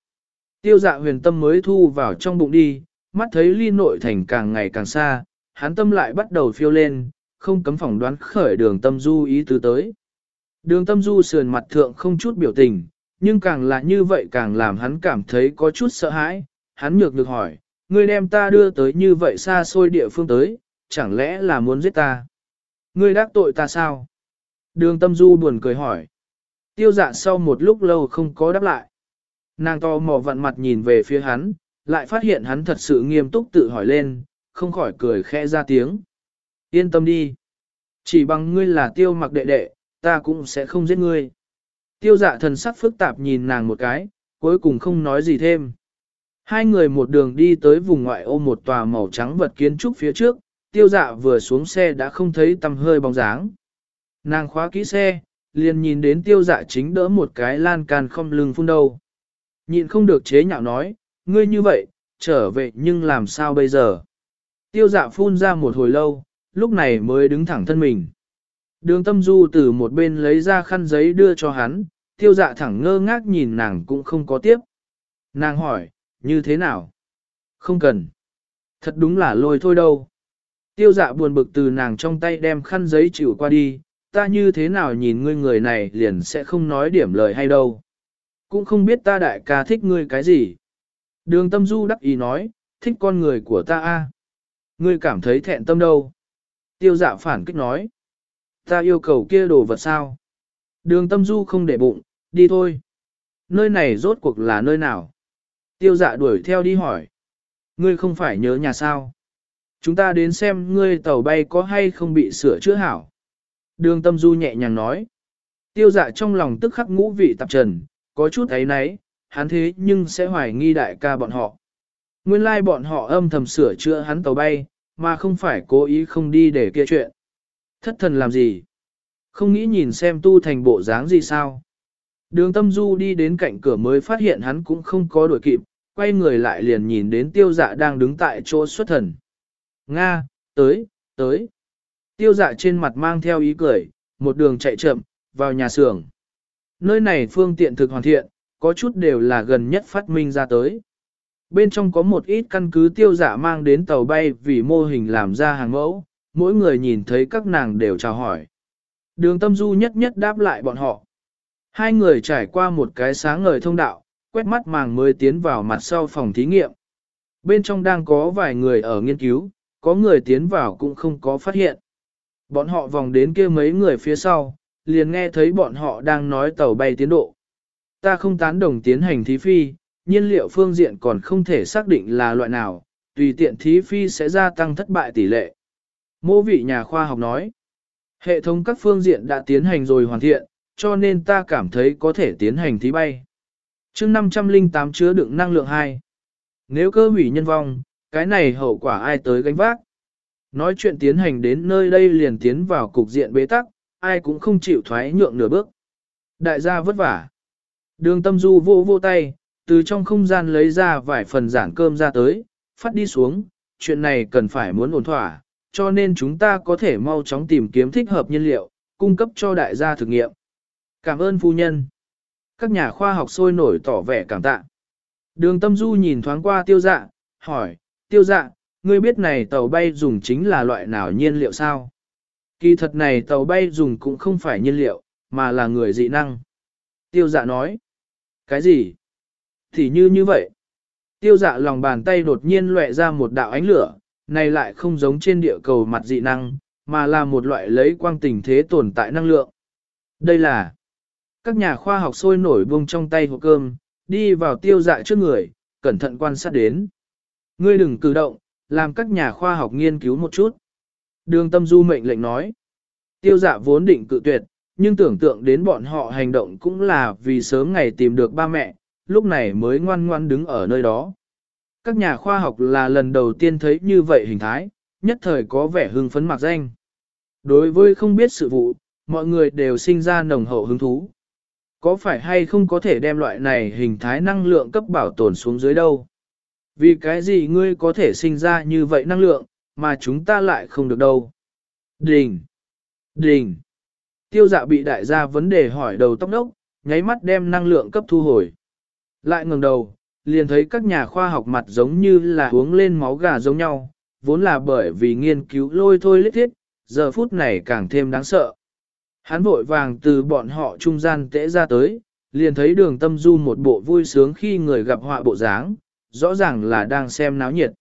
Tiêu dạ huyền tâm mới thu vào trong bụng đi, mắt thấy ly nội thành càng ngày càng xa, hắn tâm lại bắt đầu phiêu lên, không cấm phỏng đoán khởi đường tâm du ý tứ tới. Đường tâm du sườn mặt thượng không chút biểu tình, nhưng càng là như vậy càng làm hắn cảm thấy có chút sợ hãi, hắn nhược được hỏi, ngươi đem ta đưa tới như vậy xa xôi địa phương tới, chẳng lẽ là muốn giết ta? Ngươi đắc tội ta sao? Đường tâm du buồn cười hỏi. Tiêu dạ sau một lúc lâu không có đáp lại. Nàng to mò vặn mặt nhìn về phía hắn, lại phát hiện hắn thật sự nghiêm túc tự hỏi lên, không khỏi cười khẽ ra tiếng. Yên tâm đi. Chỉ bằng ngươi là tiêu mặc đệ đệ, ta cũng sẽ không giết ngươi. Tiêu dạ thần sắc phức tạp nhìn nàng một cái, cuối cùng không nói gì thêm. Hai người một đường đi tới vùng ngoại ô một tòa màu trắng vật kiến trúc phía trước, tiêu dạ vừa xuống xe đã không thấy tầm hơi bóng dáng. Nàng khóa kỹ xe, liền nhìn đến tiêu dạ chính đỡ một cái lan can không lưng phun đầu. Nhịn không được chế nhạo nói, ngươi như vậy, trở về nhưng làm sao bây giờ? Tiêu dạ phun ra một hồi lâu, lúc này mới đứng thẳng thân mình. Đường tâm du từ một bên lấy ra khăn giấy đưa cho hắn, tiêu dạ thẳng ngơ ngác nhìn nàng cũng không có tiếp. Nàng hỏi, như thế nào? Không cần. Thật đúng là lôi thôi đâu. Tiêu dạ buồn bực từ nàng trong tay đem khăn giấy chịu qua đi, ta như thế nào nhìn ngươi người này liền sẽ không nói điểm lời hay đâu. Cũng không biết ta đại ca thích ngươi cái gì. Đường tâm du đắc ý nói, thích con người của ta a. Ngươi cảm thấy thẹn tâm đâu. Tiêu dạ phản kích nói. Ta yêu cầu kia đồ vật sao? Đường tâm du không để bụng, đi thôi. Nơi này rốt cuộc là nơi nào? Tiêu dạ đuổi theo đi hỏi. Ngươi không phải nhớ nhà sao? Chúng ta đến xem ngươi tàu bay có hay không bị sửa chữa hảo. Đường tâm du nhẹ nhàng nói. Tiêu dạ trong lòng tức khắc ngũ vị tạp trần, có chút ấy nấy, hắn thế nhưng sẽ hoài nghi đại ca bọn họ. Nguyên lai like bọn họ âm thầm sửa chữa hắn tàu bay, mà không phải cố ý không đi để kia chuyện. Thất thần làm gì? Không nghĩ nhìn xem tu thành bộ dáng gì sao? Đường tâm du đi đến cạnh cửa mới phát hiện hắn cũng không có đuổi kịp, quay người lại liền nhìn đến tiêu dạ đang đứng tại chỗ xuất thần. Nga, tới, tới. Tiêu dạ trên mặt mang theo ý cười, một đường chạy chậm, vào nhà xưởng. Nơi này phương tiện thực hoàn thiện, có chút đều là gần nhất phát minh ra tới. Bên trong có một ít căn cứ tiêu dạ mang đến tàu bay vì mô hình làm ra hàng mẫu, mỗi người nhìn thấy các nàng đều chào hỏi. Đường tâm du nhất nhất đáp lại bọn họ. Hai người trải qua một cái sáng ngời thông đạo, quét mắt màng mới tiến vào mặt sau phòng thí nghiệm. Bên trong đang có vài người ở nghiên cứu, có người tiến vào cũng không có phát hiện. Bọn họ vòng đến kia mấy người phía sau, liền nghe thấy bọn họ đang nói tàu bay tiến độ. Ta không tán đồng tiến hành thí phi, nhiên liệu phương diện còn không thể xác định là loại nào, tùy tiện thí phi sẽ gia tăng thất bại tỷ lệ. Mô vị nhà khoa học nói, hệ thống các phương diện đã tiến hành rồi hoàn thiện, cho nên ta cảm thấy có thể tiến hành thí bay chương 508 chứa đựng năng lượng 2. Nếu cơ hủy nhân vong, cái này hậu quả ai tới gánh vác? Nói chuyện tiến hành đến nơi đây liền tiến vào cục diện bế tắc, ai cũng không chịu thoái nhượng nửa bước. Đại gia vất vả. Đường tâm du vô vô tay, từ trong không gian lấy ra vài phần giản cơm ra tới, phát đi xuống, chuyện này cần phải muốn ổn thỏa, cho nên chúng ta có thể mau chóng tìm kiếm thích hợp nhiên liệu, cung cấp cho đại gia thực nghiệm. Cảm ơn phu nhân. Các nhà khoa học sôi nổi tỏ vẻ cảm tạ. Đường tâm du nhìn thoáng qua tiêu dạ, hỏi, tiêu dạ, ngươi biết này tàu bay dùng chính là loại nào nhiên liệu sao? Kỳ thật này tàu bay dùng cũng không phải nhiên liệu, mà là người dị năng. Tiêu dạ nói, cái gì? Thì như như vậy. Tiêu dạ lòng bàn tay đột nhiên lệ ra một đạo ánh lửa, này lại không giống trên địa cầu mặt dị năng, mà là một loại lấy quang tình thế tồn tại năng lượng. Đây là các nhà khoa học sôi nổi buông trong tay hộp cơm, đi vào tiêu dạ trước người, cẩn thận quan sát đến. Ngươi đừng cử động, làm các nhà khoa học nghiên cứu một chút. Đường tâm du mệnh lệnh nói. Tiêu dạ vốn định cự tuyệt, nhưng tưởng tượng đến bọn họ hành động cũng là vì sớm ngày tìm được ba mẹ, lúc này mới ngoan ngoan đứng ở nơi đó. Các nhà khoa học là lần đầu tiên thấy như vậy hình thái, nhất thời có vẻ hưng phấn mặc danh. Đối với không biết sự vụ, mọi người đều sinh ra nồng hậu hứng thú. Có phải hay không có thể đem loại này hình thái năng lượng cấp bảo tồn xuống dưới đâu? Vì cái gì ngươi có thể sinh ra như vậy năng lượng, mà chúng ta lại không được đâu? Đình! Đình! Tiêu dạ bị đại gia vấn đề hỏi đầu tóc đốc, nháy mắt đem năng lượng cấp thu hồi. Lại ngừng đầu, liền thấy các nhà khoa học mặt giống như là uống lên máu gà giống nhau, vốn là bởi vì nghiên cứu lôi thôi lít thiết, giờ phút này càng thêm đáng sợ. Hắn vội vàng từ bọn họ trung gian tễ ra tới, liền thấy đường tâm du một bộ vui sướng khi người gặp họa bộ dáng, rõ ràng là đang xem náo nhiệt.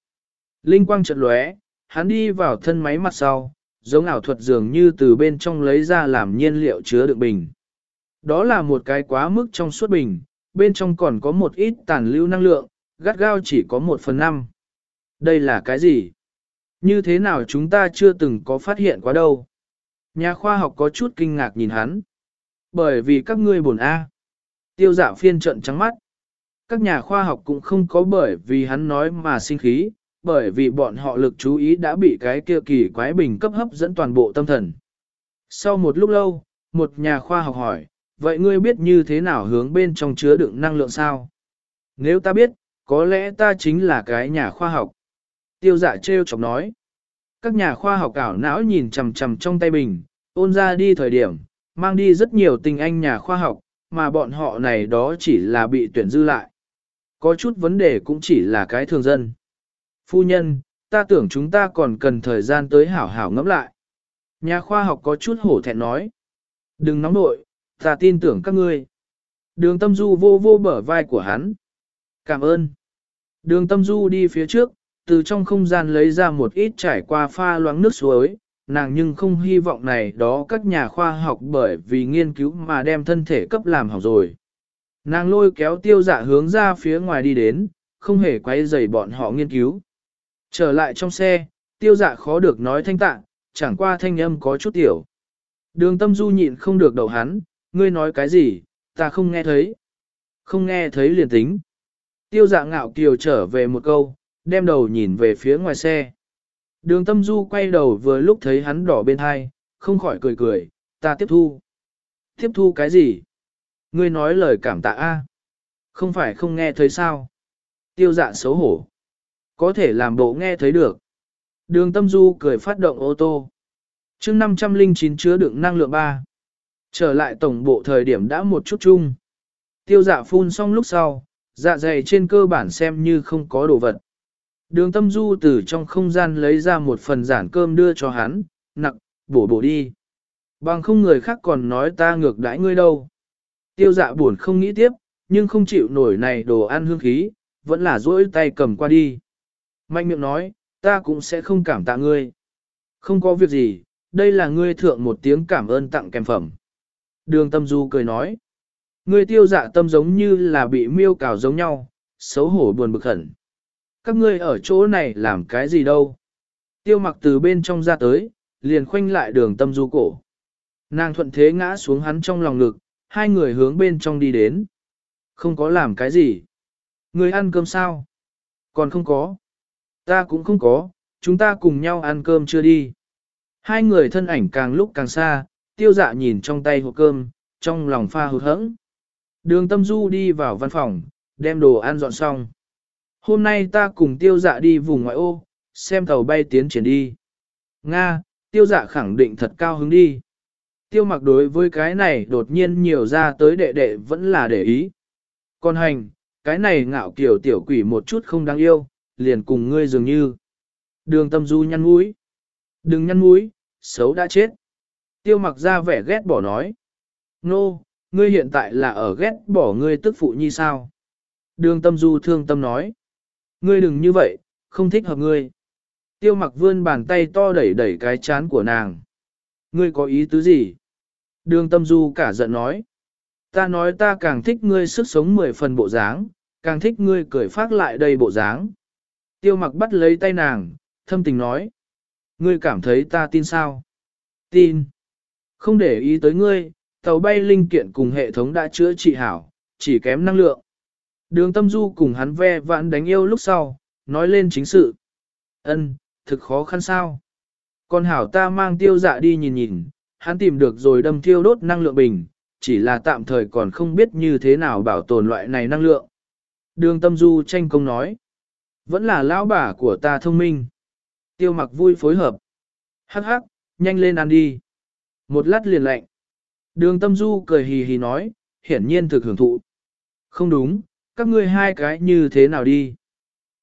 Linh quang chợt lóe, hắn đi vào thân máy mặt sau, giống ảo thuật dường như từ bên trong lấy ra làm nhiên liệu chứa đựng bình. Đó là một cái quá mức trong suốt bình, bên trong còn có một ít tàn lưu năng lượng, gắt gao chỉ có một phần năm. Đây là cái gì? Như thế nào chúng ta chưa từng có phát hiện quá đâu? Nhà khoa học có chút kinh ngạc nhìn hắn. Bởi vì các ngươi buồn A. Tiêu dạ phiên trận trắng mắt. Các nhà khoa học cũng không có bởi vì hắn nói mà sinh khí, bởi vì bọn họ lực chú ý đã bị cái kia kỳ quái bình cấp hấp dẫn toàn bộ tâm thần. Sau một lúc lâu, một nhà khoa học hỏi, vậy ngươi biết như thế nào hướng bên trong chứa đựng năng lượng sao? Nếu ta biết, có lẽ ta chính là cái nhà khoa học. Tiêu dạ trêu chọc nói. Các nhà khoa học ảo não nhìn chằm chằm trong tay bình, ôn ra đi thời điểm, mang đi rất nhiều tình anh nhà khoa học, mà bọn họ này đó chỉ là bị tuyển dư lại. Có chút vấn đề cũng chỉ là cái thường dân. Phu nhân, ta tưởng chúng ta còn cần thời gian tới hảo hảo ngẫm lại. Nhà khoa học có chút hổ thẹn nói. Đừng nóng nội, ta tin tưởng các ngươi. Đường tâm du vô vô bở vai của hắn. Cảm ơn. Đường tâm du đi phía trước, từ trong không gian lấy ra một ít trải qua pha loãng nước suối, nàng nhưng không hy vọng này đó các nhà khoa học bởi vì nghiên cứu mà đem thân thể cấp làm hỏng rồi. Nàng lôi kéo tiêu dạ hướng ra phía ngoài đi đến, không hề quay dày bọn họ nghiên cứu. Trở lại trong xe, tiêu dạ khó được nói thanh tạng, chẳng qua thanh âm có chút tiểu. Đường tâm du nhịn không được đầu hắn, ngươi nói cái gì, ta không nghe thấy. Không nghe thấy liền tính. Tiêu dạ ngạo kiều trở về một câu, đem đầu nhìn về phía ngoài xe. Đường tâm du quay đầu vừa lúc thấy hắn đỏ bên hai, không khỏi cười cười, ta tiếp thu. Tiếp thu cái gì? Ngươi nói lời cảm tạ a? Không phải không nghe thấy sao? Tiêu dạ xấu hổ. Có thể làm bộ nghe thấy được. Đường tâm du cười phát động ô tô. chương 509 chứa đựng năng lượng 3. Trở lại tổng bộ thời điểm đã một chút chung. Tiêu dạ phun xong lúc sau, dạ dày trên cơ bản xem như không có đồ vật. Đường tâm du từ trong không gian lấy ra một phần giản cơm đưa cho hắn, nặng, bổ bổ đi. Bằng không người khác còn nói ta ngược đãi ngươi đâu. Tiêu dạ buồn không nghĩ tiếp, nhưng không chịu nổi này đồ ăn hương khí, vẫn là duỗi tay cầm qua đi. Mạnh miệng nói, ta cũng sẽ không cảm tạ ngươi. Không có việc gì, đây là ngươi thượng một tiếng cảm ơn tặng kèm phẩm. Đường tâm du cười nói, ngươi tiêu dạ tâm giống như là bị miêu cào giống nhau, xấu hổ buồn bực hẳn. Các ngươi ở chỗ này làm cái gì đâu? Tiêu mặc từ bên trong ra tới, liền khoanh lại đường tâm du cổ. Nàng thuận thế ngã xuống hắn trong lòng ngực, hai người hướng bên trong đi đến. Không có làm cái gì. Người ăn cơm sao? Còn không có. Ta cũng không có, chúng ta cùng nhau ăn cơm chưa đi. Hai người thân ảnh càng lúc càng xa, tiêu dạ nhìn trong tay hộp cơm, trong lòng pha hụt hẫng. Đường tâm du đi vào văn phòng, đem đồ ăn dọn xong. Hôm nay ta cùng tiêu dạ đi vùng ngoại ô, xem tàu bay tiến triển đi. Nga, tiêu dạ khẳng định thật cao hứng đi. Tiêu mặc đối với cái này đột nhiên nhiều ra tới đệ đệ vẫn là để ý. Còn hành, cái này ngạo kiểu tiểu quỷ một chút không đáng yêu, liền cùng ngươi dường như. Đường tâm du nhăn mũi. Đừng nhăn mũi, xấu đã chết. Tiêu mặc ra vẻ ghét bỏ nói. Nô, no, ngươi hiện tại là ở ghét bỏ ngươi tức phụ nhi sao? Đường tâm du thương tâm nói. Ngươi đừng như vậy, không thích hợp ngươi. Tiêu mặc vươn bàn tay to đẩy đẩy cái chán của nàng. Ngươi có ý tứ gì? Đường tâm du cả giận nói. Ta nói ta càng thích ngươi sức sống mười phần bộ dáng, càng thích ngươi cười phát lại đây bộ dáng. Tiêu mặc bắt lấy tay nàng, thâm tình nói. Ngươi cảm thấy ta tin sao? Tin. Không để ý tới ngươi, tàu bay linh kiện cùng hệ thống đã chữa trị hảo, chỉ kém năng lượng. Đường tâm du cùng hắn ve vãn đánh yêu lúc sau, nói lên chính sự. Ân, thực khó khăn sao? Con hảo ta mang tiêu dạ đi nhìn nhìn, hắn tìm được rồi đâm thiêu đốt năng lượng bình, chỉ là tạm thời còn không biết như thế nào bảo tồn loại này năng lượng. Đường tâm du tranh công nói. Vẫn là lão bà của ta thông minh. Tiêu mặc vui phối hợp. Hắc hắc, nhanh lên ăn đi. Một lát liền lạnh. Đường tâm du cười hì hì nói, hiển nhiên thực hưởng thụ. Không đúng, các ngươi hai cái như thế nào đi?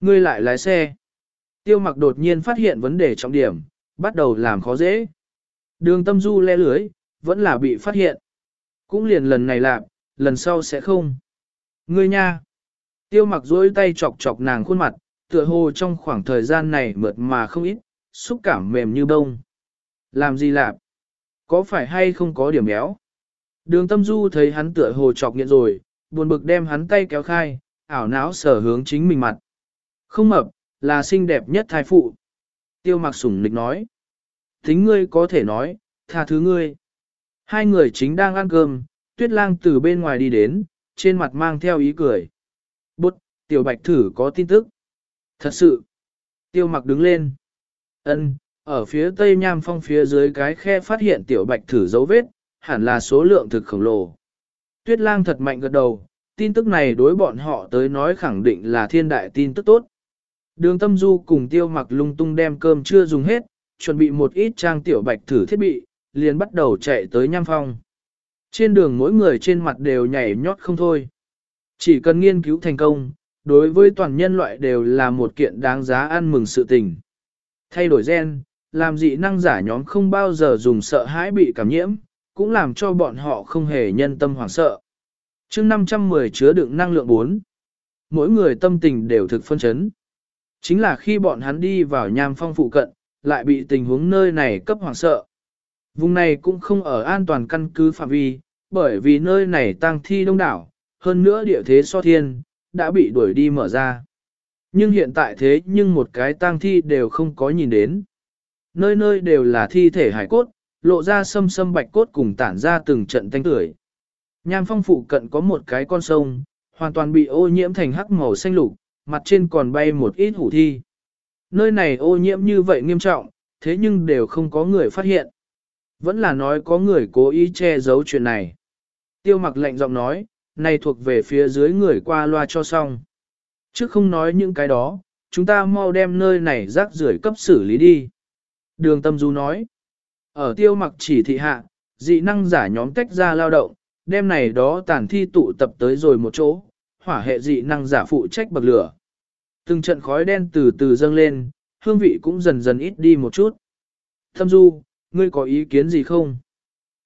Ngươi lại lái xe. Tiêu mặc đột nhiên phát hiện vấn đề trọng điểm, bắt đầu làm khó dễ. Đường tâm du le lưới, vẫn là bị phát hiện. Cũng liền lần này làm, lần sau sẽ không. Ngươi nha. Tiêu mặc dối tay chọc chọc nàng khuôn mặt, tựa hồ trong khoảng thời gian này mượt mà không ít, xúc cảm mềm như bông. Làm gì lạp? Có phải hay không có điểm béo? Đường tâm du thấy hắn tựa hồ chọc nghiện rồi, buồn bực đem hắn tay kéo khai, ảo não sở hướng chính mình mặt. Không mập, là xinh đẹp nhất thai phụ. Tiêu mặc sủng nịch nói. Tính ngươi có thể nói, tha thứ ngươi. Hai người chính đang ăn cơm, tuyết lang từ bên ngoài đi đến, trên mặt mang theo ý cười. Bút, tiểu bạch thử có tin tức. Thật sự. Tiêu mặc đứng lên. ân ở phía tây nham phong phía dưới cái khe phát hiện tiểu bạch thử dấu vết, hẳn là số lượng thực khổng lồ. Tuyết lang thật mạnh gật đầu, tin tức này đối bọn họ tới nói khẳng định là thiên đại tin tức tốt. Đường tâm du cùng tiêu mặc lung tung đem cơm chưa dùng hết, chuẩn bị một ít trang tiểu bạch thử thiết bị, liền bắt đầu chạy tới nham phong. Trên đường mỗi người trên mặt đều nhảy nhót không thôi. Chỉ cần nghiên cứu thành công, đối với toàn nhân loại đều là một kiện đáng giá ăn mừng sự tình. Thay đổi gen, làm dị năng giả nhóm không bao giờ dùng sợ hãi bị cảm nhiễm, cũng làm cho bọn họ không hề nhân tâm hoảng sợ. chương 510 chứa đựng năng lượng 4. Mỗi người tâm tình đều thực phân chấn. Chính là khi bọn hắn đi vào nham phong phụ cận, lại bị tình huống nơi này cấp hoảng sợ. Vùng này cũng không ở an toàn căn cứ phạm vi, bởi vì nơi này tăng thi đông đảo, hơn nữa địa thế so thiên, đã bị đuổi đi mở ra. Nhưng hiện tại thế nhưng một cái tang thi đều không có nhìn đến. Nơi nơi đều là thi thể hải cốt, lộ ra sâm sâm bạch cốt cùng tản ra từng trận thanh tưởi. Nham phong phụ cận có một cái con sông, hoàn toàn bị ô nhiễm thành hắc màu xanh lục, mặt trên còn bay một ít hủ thi. Nơi này ô nhiễm như vậy nghiêm trọng, thế nhưng đều không có người phát hiện. Vẫn là nói có người cố ý che giấu chuyện này. Tiêu mặc lệnh giọng nói, này thuộc về phía dưới người qua loa cho xong. Chứ không nói những cái đó, chúng ta mau đem nơi này rác rưởi cấp xử lý đi. Đường tâm du nói, ở tiêu mặc chỉ thị hạ, dị năng giả nhóm tách ra lao động, đêm này đó tàn thi tụ tập tới rồi một chỗ, hỏa hệ dị năng giả phụ trách bậc lửa. Từng trận khói đen từ từ dâng lên, hương vị cũng dần dần ít đi một chút. Thâm du, ngươi có ý kiến gì không?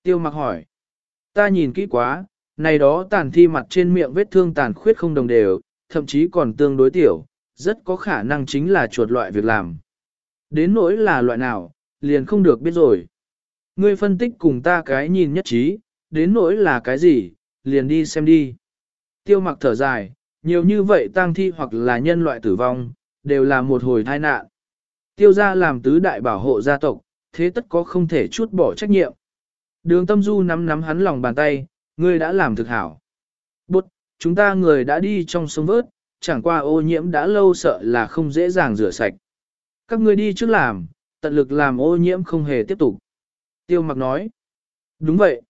Tiêu mặc hỏi. Ta nhìn kỹ quá, này đó tàn thi mặt trên miệng vết thương tàn khuyết không đồng đều, thậm chí còn tương đối tiểu, rất có khả năng chính là chuột loại việc làm. Đến nỗi là loại nào, liền không được biết rồi. Ngươi phân tích cùng ta cái nhìn nhất trí, đến nỗi là cái gì, liền đi xem đi. Tiêu mặc thở dài, nhiều như vậy tang thi hoặc là nhân loại tử vong, đều là một hồi tai nạn. Tiêu gia làm tứ đại bảo hộ gia tộc, thế tất có không thể chút bỏ trách nhiệm. Đường tâm du nắm nắm hắn lòng bàn tay, ngươi đã làm thực hảo. Bụt, chúng ta người đã đi trong sông vớt, chẳng qua ô nhiễm đã lâu sợ là không dễ dàng rửa sạch. Các ngươi đi trước làm, tận lực làm ô nhiễm không hề tiếp tục. Tiêu mặc nói. Đúng vậy.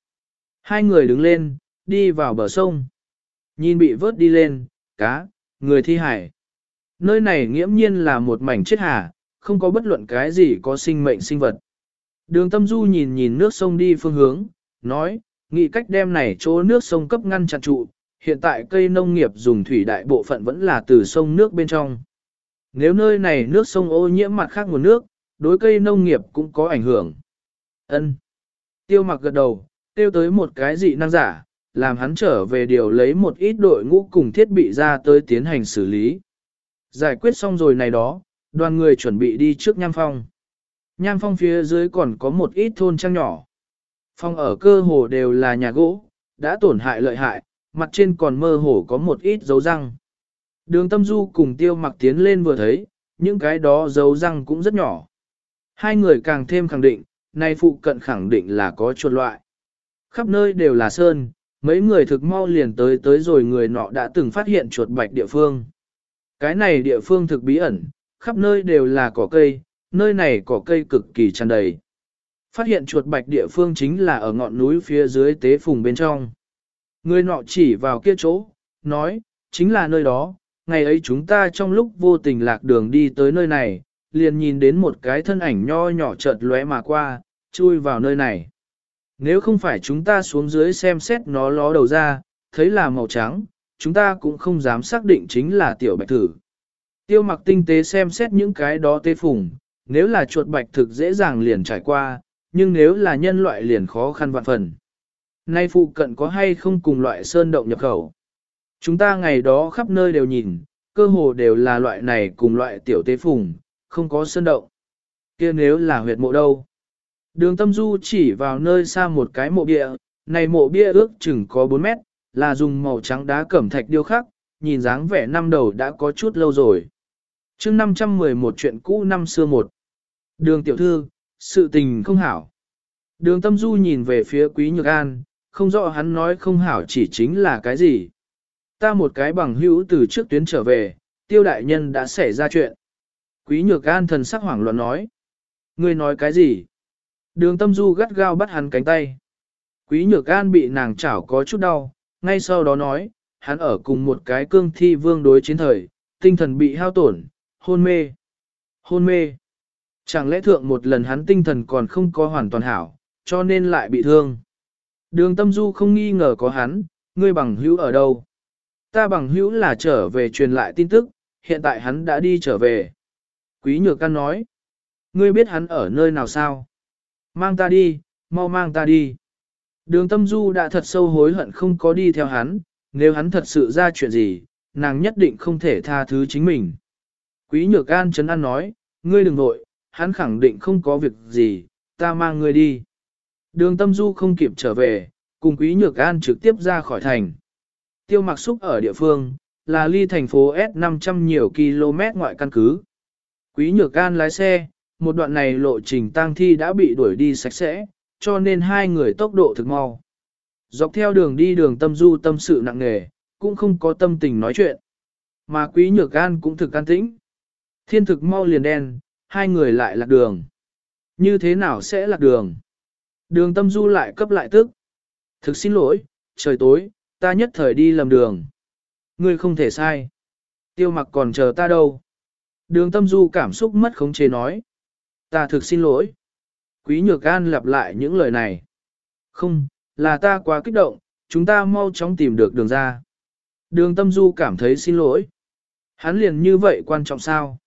Hai người đứng lên, đi vào bờ sông. Nhìn bị vớt đi lên, cá, người thi hải. Nơi này nghiễm nhiên là một mảnh chết hà, không có bất luận cái gì có sinh mệnh sinh vật. Đường tâm du nhìn nhìn nước sông đi phương hướng, nói, nghĩ cách đem này chỗ nước sông cấp ngăn chặn trụ, hiện tại cây nông nghiệp dùng thủy đại bộ phận vẫn là từ sông nước bên trong. Nếu nơi này nước sông ô nhiễm mặt khác nguồn nước, đối cây nông nghiệp cũng có ảnh hưởng. Ân. Tiêu mặc gật đầu, tiêu tới một cái dị năng giả, làm hắn trở về điều lấy một ít đội ngũ cùng thiết bị ra tới tiến hành xử lý. Giải quyết xong rồi này đó, đoàn người chuẩn bị đi trước nham phong. Nham phong phía dưới còn có một ít thôn trang nhỏ. Phong ở cơ hồ đều là nhà gỗ, đã tổn hại lợi hại, mặt trên còn mơ hồ có một ít dấu răng. Đường tâm du cùng tiêu mặc tiến lên vừa thấy, những cái đó dấu răng cũng rất nhỏ. Hai người càng thêm khẳng định, nay phụ cận khẳng định là có chuột loại. Khắp nơi đều là sơn, mấy người thực mau liền tới tới rồi người nọ đã từng phát hiện chuột bạch địa phương. Cái này địa phương thực bí ẩn, khắp nơi đều là cỏ cây, nơi này cỏ cây cực kỳ tràn đầy. Phát hiện chuột bạch địa phương chính là ở ngọn núi phía dưới tế phùng bên trong. Người nọ chỉ vào kia chỗ, nói, chính là nơi đó, ngày ấy chúng ta trong lúc vô tình lạc đường đi tới nơi này, liền nhìn đến một cái thân ảnh nho nhỏ chợt lóe mà qua, chui vào nơi này. Nếu không phải chúng ta xuống dưới xem xét nó ló đầu ra, thấy là màu trắng, chúng ta cũng không dám xác định chính là tiểu bạch thử. Tiêu mặc tinh tế xem xét những cái đó tê phùng, nếu là chuột bạch thực dễ dàng liền trải qua, nhưng nếu là nhân loại liền khó khăn vạn phần. Nay phụ cận có hay không cùng loại sơn động nhập khẩu? Chúng ta ngày đó khắp nơi đều nhìn, cơ hồ đều là loại này cùng loại tiểu tế phùng, không có sơn động. kia nếu là huyệt mộ đâu? Đường tâm du chỉ vào nơi xa một cái mộ bia, này mộ bia ước chừng có 4 mét, là dùng màu trắng đá cẩm thạch điêu khắc, nhìn dáng vẻ năm đầu đã có chút lâu rồi. chương 511 chuyện cũ năm xưa một. Đường tiểu thư, sự tình không hảo. Đường tâm du nhìn về phía quý nhược an, không rõ hắn nói không hảo chỉ chính là cái gì. Ta một cái bằng hữu từ trước tuyến trở về, tiêu đại nhân đã xảy ra chuyện. Quý nhược an thần sắc hoảng loạn nói. Ngươi nói cái gì? Đường tâm du gắt gao bắt hắn cánh tay. Quý nhược an bị nàng chảo có chút đau, ngay sau đó nói, hắn ở cùng một cái cương thi vương đối chiến thời, tinh thần bị hao tổn, hôn mê. Hôn mê. Chẳng lẽ thượng một lần hắn tinh thần còn không có hoàn toàn hảo, cho nên lại bị thương. Đường tâm du không nghi ngờ có hắn, ngươi bằng hữu ở đâu. Ta bằng hữu là trở về truyền lại tin tức, hiện tại hắn đã đi trở về. Quý nhược căn nói. Ngươi biết hắn ở nơi nào sao? Mang ta đi, mau mang ta đi. Đường tâm du đã thật sâu hối hận không có đi theo hắn, nếu hắn thật sự ra chuyện gì, nàng nhất định không thể tha thứ chính mình. Quý nhược an chấn an nói, ngươi đừng vội, hắn khẳng định không có việc gì, ta mang ngươi đi. Đường tâm du không kịp trở về, cùng quý nhược an trực tiếp ra khỏi thành. Tiêu mặc xúc ở địa phương, là ly thành phố S 500 nhiều km ngoại căn cứ. Quý nhược Can lái xe, một đoạn này lộ trình tang thi đã bị đuổi đi sạch sẽ, cho nên hai người tốc độ thực mau. Dọc theo đường đi đường tâm du tâm sự nặng nề, cũng không có tâm tình nói chuyện. Mà quý nhược Can cũng thực an tĩnh. Thiên thực mau liền đen, hai người lại lạc đường. Như thế nào sẽ lạc đường? Đường tâm du lại cấp lại tức. Thực xin lỗi, trời tối, ta nhất thời đi lầm đường. Ngươi không thể sai. Tiêu mặc còn chờ ta đâu. Đường tâm du cảm xúc mất khống chế nói. Ta thực xin lỗi. Quý nhược an lặp lại những lời này. Không, là ta quá kích động, chúng ta mau chóng tìm được đường ra. Đường tâm du cảm thấy xin lỗi. Hắn liền như vậy quan trọng sao?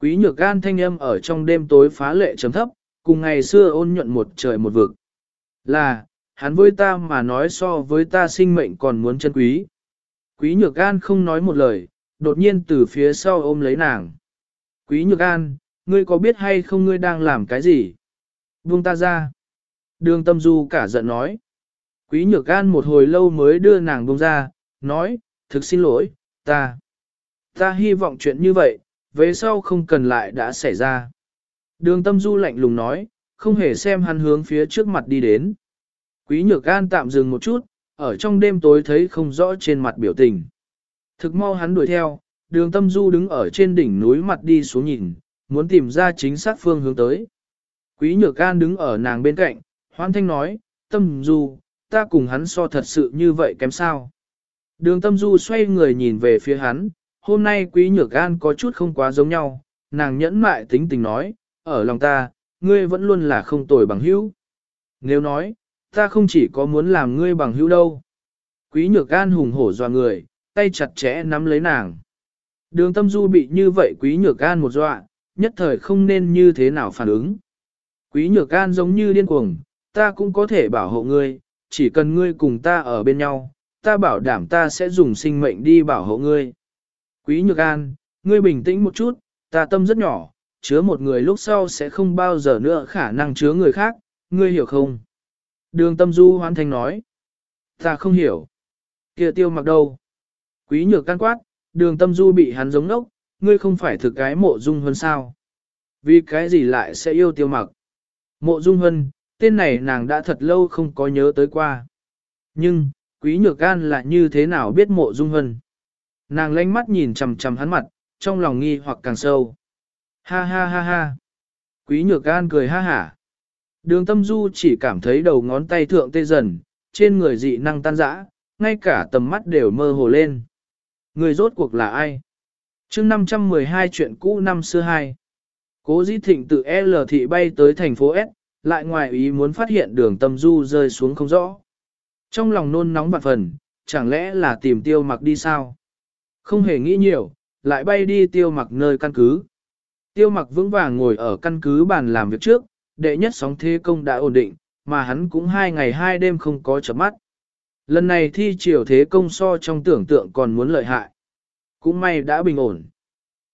Quý nhược an thanh âm ở trong đêm tối phá lệ chấm thấp, cùng ngày xưa ôn nhuận một trời một vực. Là, hắn với ta mà nói so với ta sinh mệnh còn muốn chân quý. Quý nhược an không nói một lời, đột nhiên từ phía sau ôm lấy nàng. Quý nhược an, ngươi có biết hay không ngươi đang làm cái gì? Buông ta ra. Đường tâm du cả giận nói. Quý nhược an một hồi lâu mới đưa nàng buông ra, nói, thực xin lỗi, ta. Ta hy vọng chuyện như vậy, về sau không cần lại đã xảy ra. Đường tâm du lạnh lùng nói, không hề xem hắn hướng phía trước mặt đi đến. Quý nhược an tạm dừng một chút, ở trong đêm tối thấy không rõ trên mặt biểu tình. Thực mau hắn đuổi theo, đường tâm du đứng ở trên đỉnh núi mặt đi xuống nhìn, muốn tìm ra chính xác phương hướng tới. Quý nhược an đứng ở nàng bên cạnh, hoan thanh nói, tâm du, ta cùng hắn so thật sự như vậy kém sao. Đường tâm du xoay người nhìn về phía hắn, hôm nay quý nhược an có chút không quá giống nhau, nàng nhẫn mại tính tình nói, ở lòng ta, ngươi vẫn luôn là không tồi bằng hữu. Nếu nói, ta không chỉ có muốn làm ngươi bằng hữu đâu. Quý nhược an hùng hổ dọa người, tay chặt chẽ nắm lấy nàng. Đường tâm du bị như vậy quý nhược an một dọa, nhất thời không nên như thế nào phản ứng. Quý nhược an giống như điên cuồng, ta cũng có thể bảo hộ ngươi, chỉ cần ngươi cùng ta ở bên nhau, ta bảo đảm ta sẽ dùng sinh mệnh đi bảo hộ ngươi. Quý nhược an, ngươi bình tĩnh một chút, ta tâm rất nhỏ, chứa một người lúc sau sẽ không bao giờ nữa khả năng chứa người khác, ngươi hiểu không? Đường tâm du hoan thành nói. Ta không hiểu. kia tiêu mặc đâu? Quý nhược can quát, đường tâm du bị hắn giống nốc, ngươi không phải thực cái mộ dung hơn sao? Vì cái gì lại sẽ yêu tiêu mặc? Mộ dung hân, tên này nàng đã thật lâu không có nhớ tới qua. Nhưng, quý nhược Gan là như thế nào biết mộ dung hân? Nàng lanh mắt nhìn chầm chầm hắn mặt, trong lòng nghi hoặc càng sâu. Ha ha ha ha. Quý nhược gan cười ha hả. Đường tâm du chỉ cảm thấy đầu ngón tay thượng tê dần, trên người dị năng tan rã, ngay cả tầm mắt đều mơ hồ lên. Người rốt cuộc là ai? chương 512 chuyện cũ năm xưa hai. Cố dĩ thịnh từ L thị bay tới thành phố S, lại ngoài ý muốn phát hiện đường tâm du rơi xuống không rõ. Trong lòng nôn nóng vạn phần, chẳng lẽ là tìm tiêu mặc đi sao? Không hề nghĩ nhiều, lại bay đi tiêu mặc nơi căn cứ. Tiêu mặc vững vàng ngồi ở căn cứ bàn làm việc trước, đệ nhất sóng thế công đã ổn định, mà hắn cũng hai ngày hai đêm không có chấm mắt. Lần này thi triều thế công so trong tưởng tượng còn muốn lợi hại. Cũng may đã bình ổn.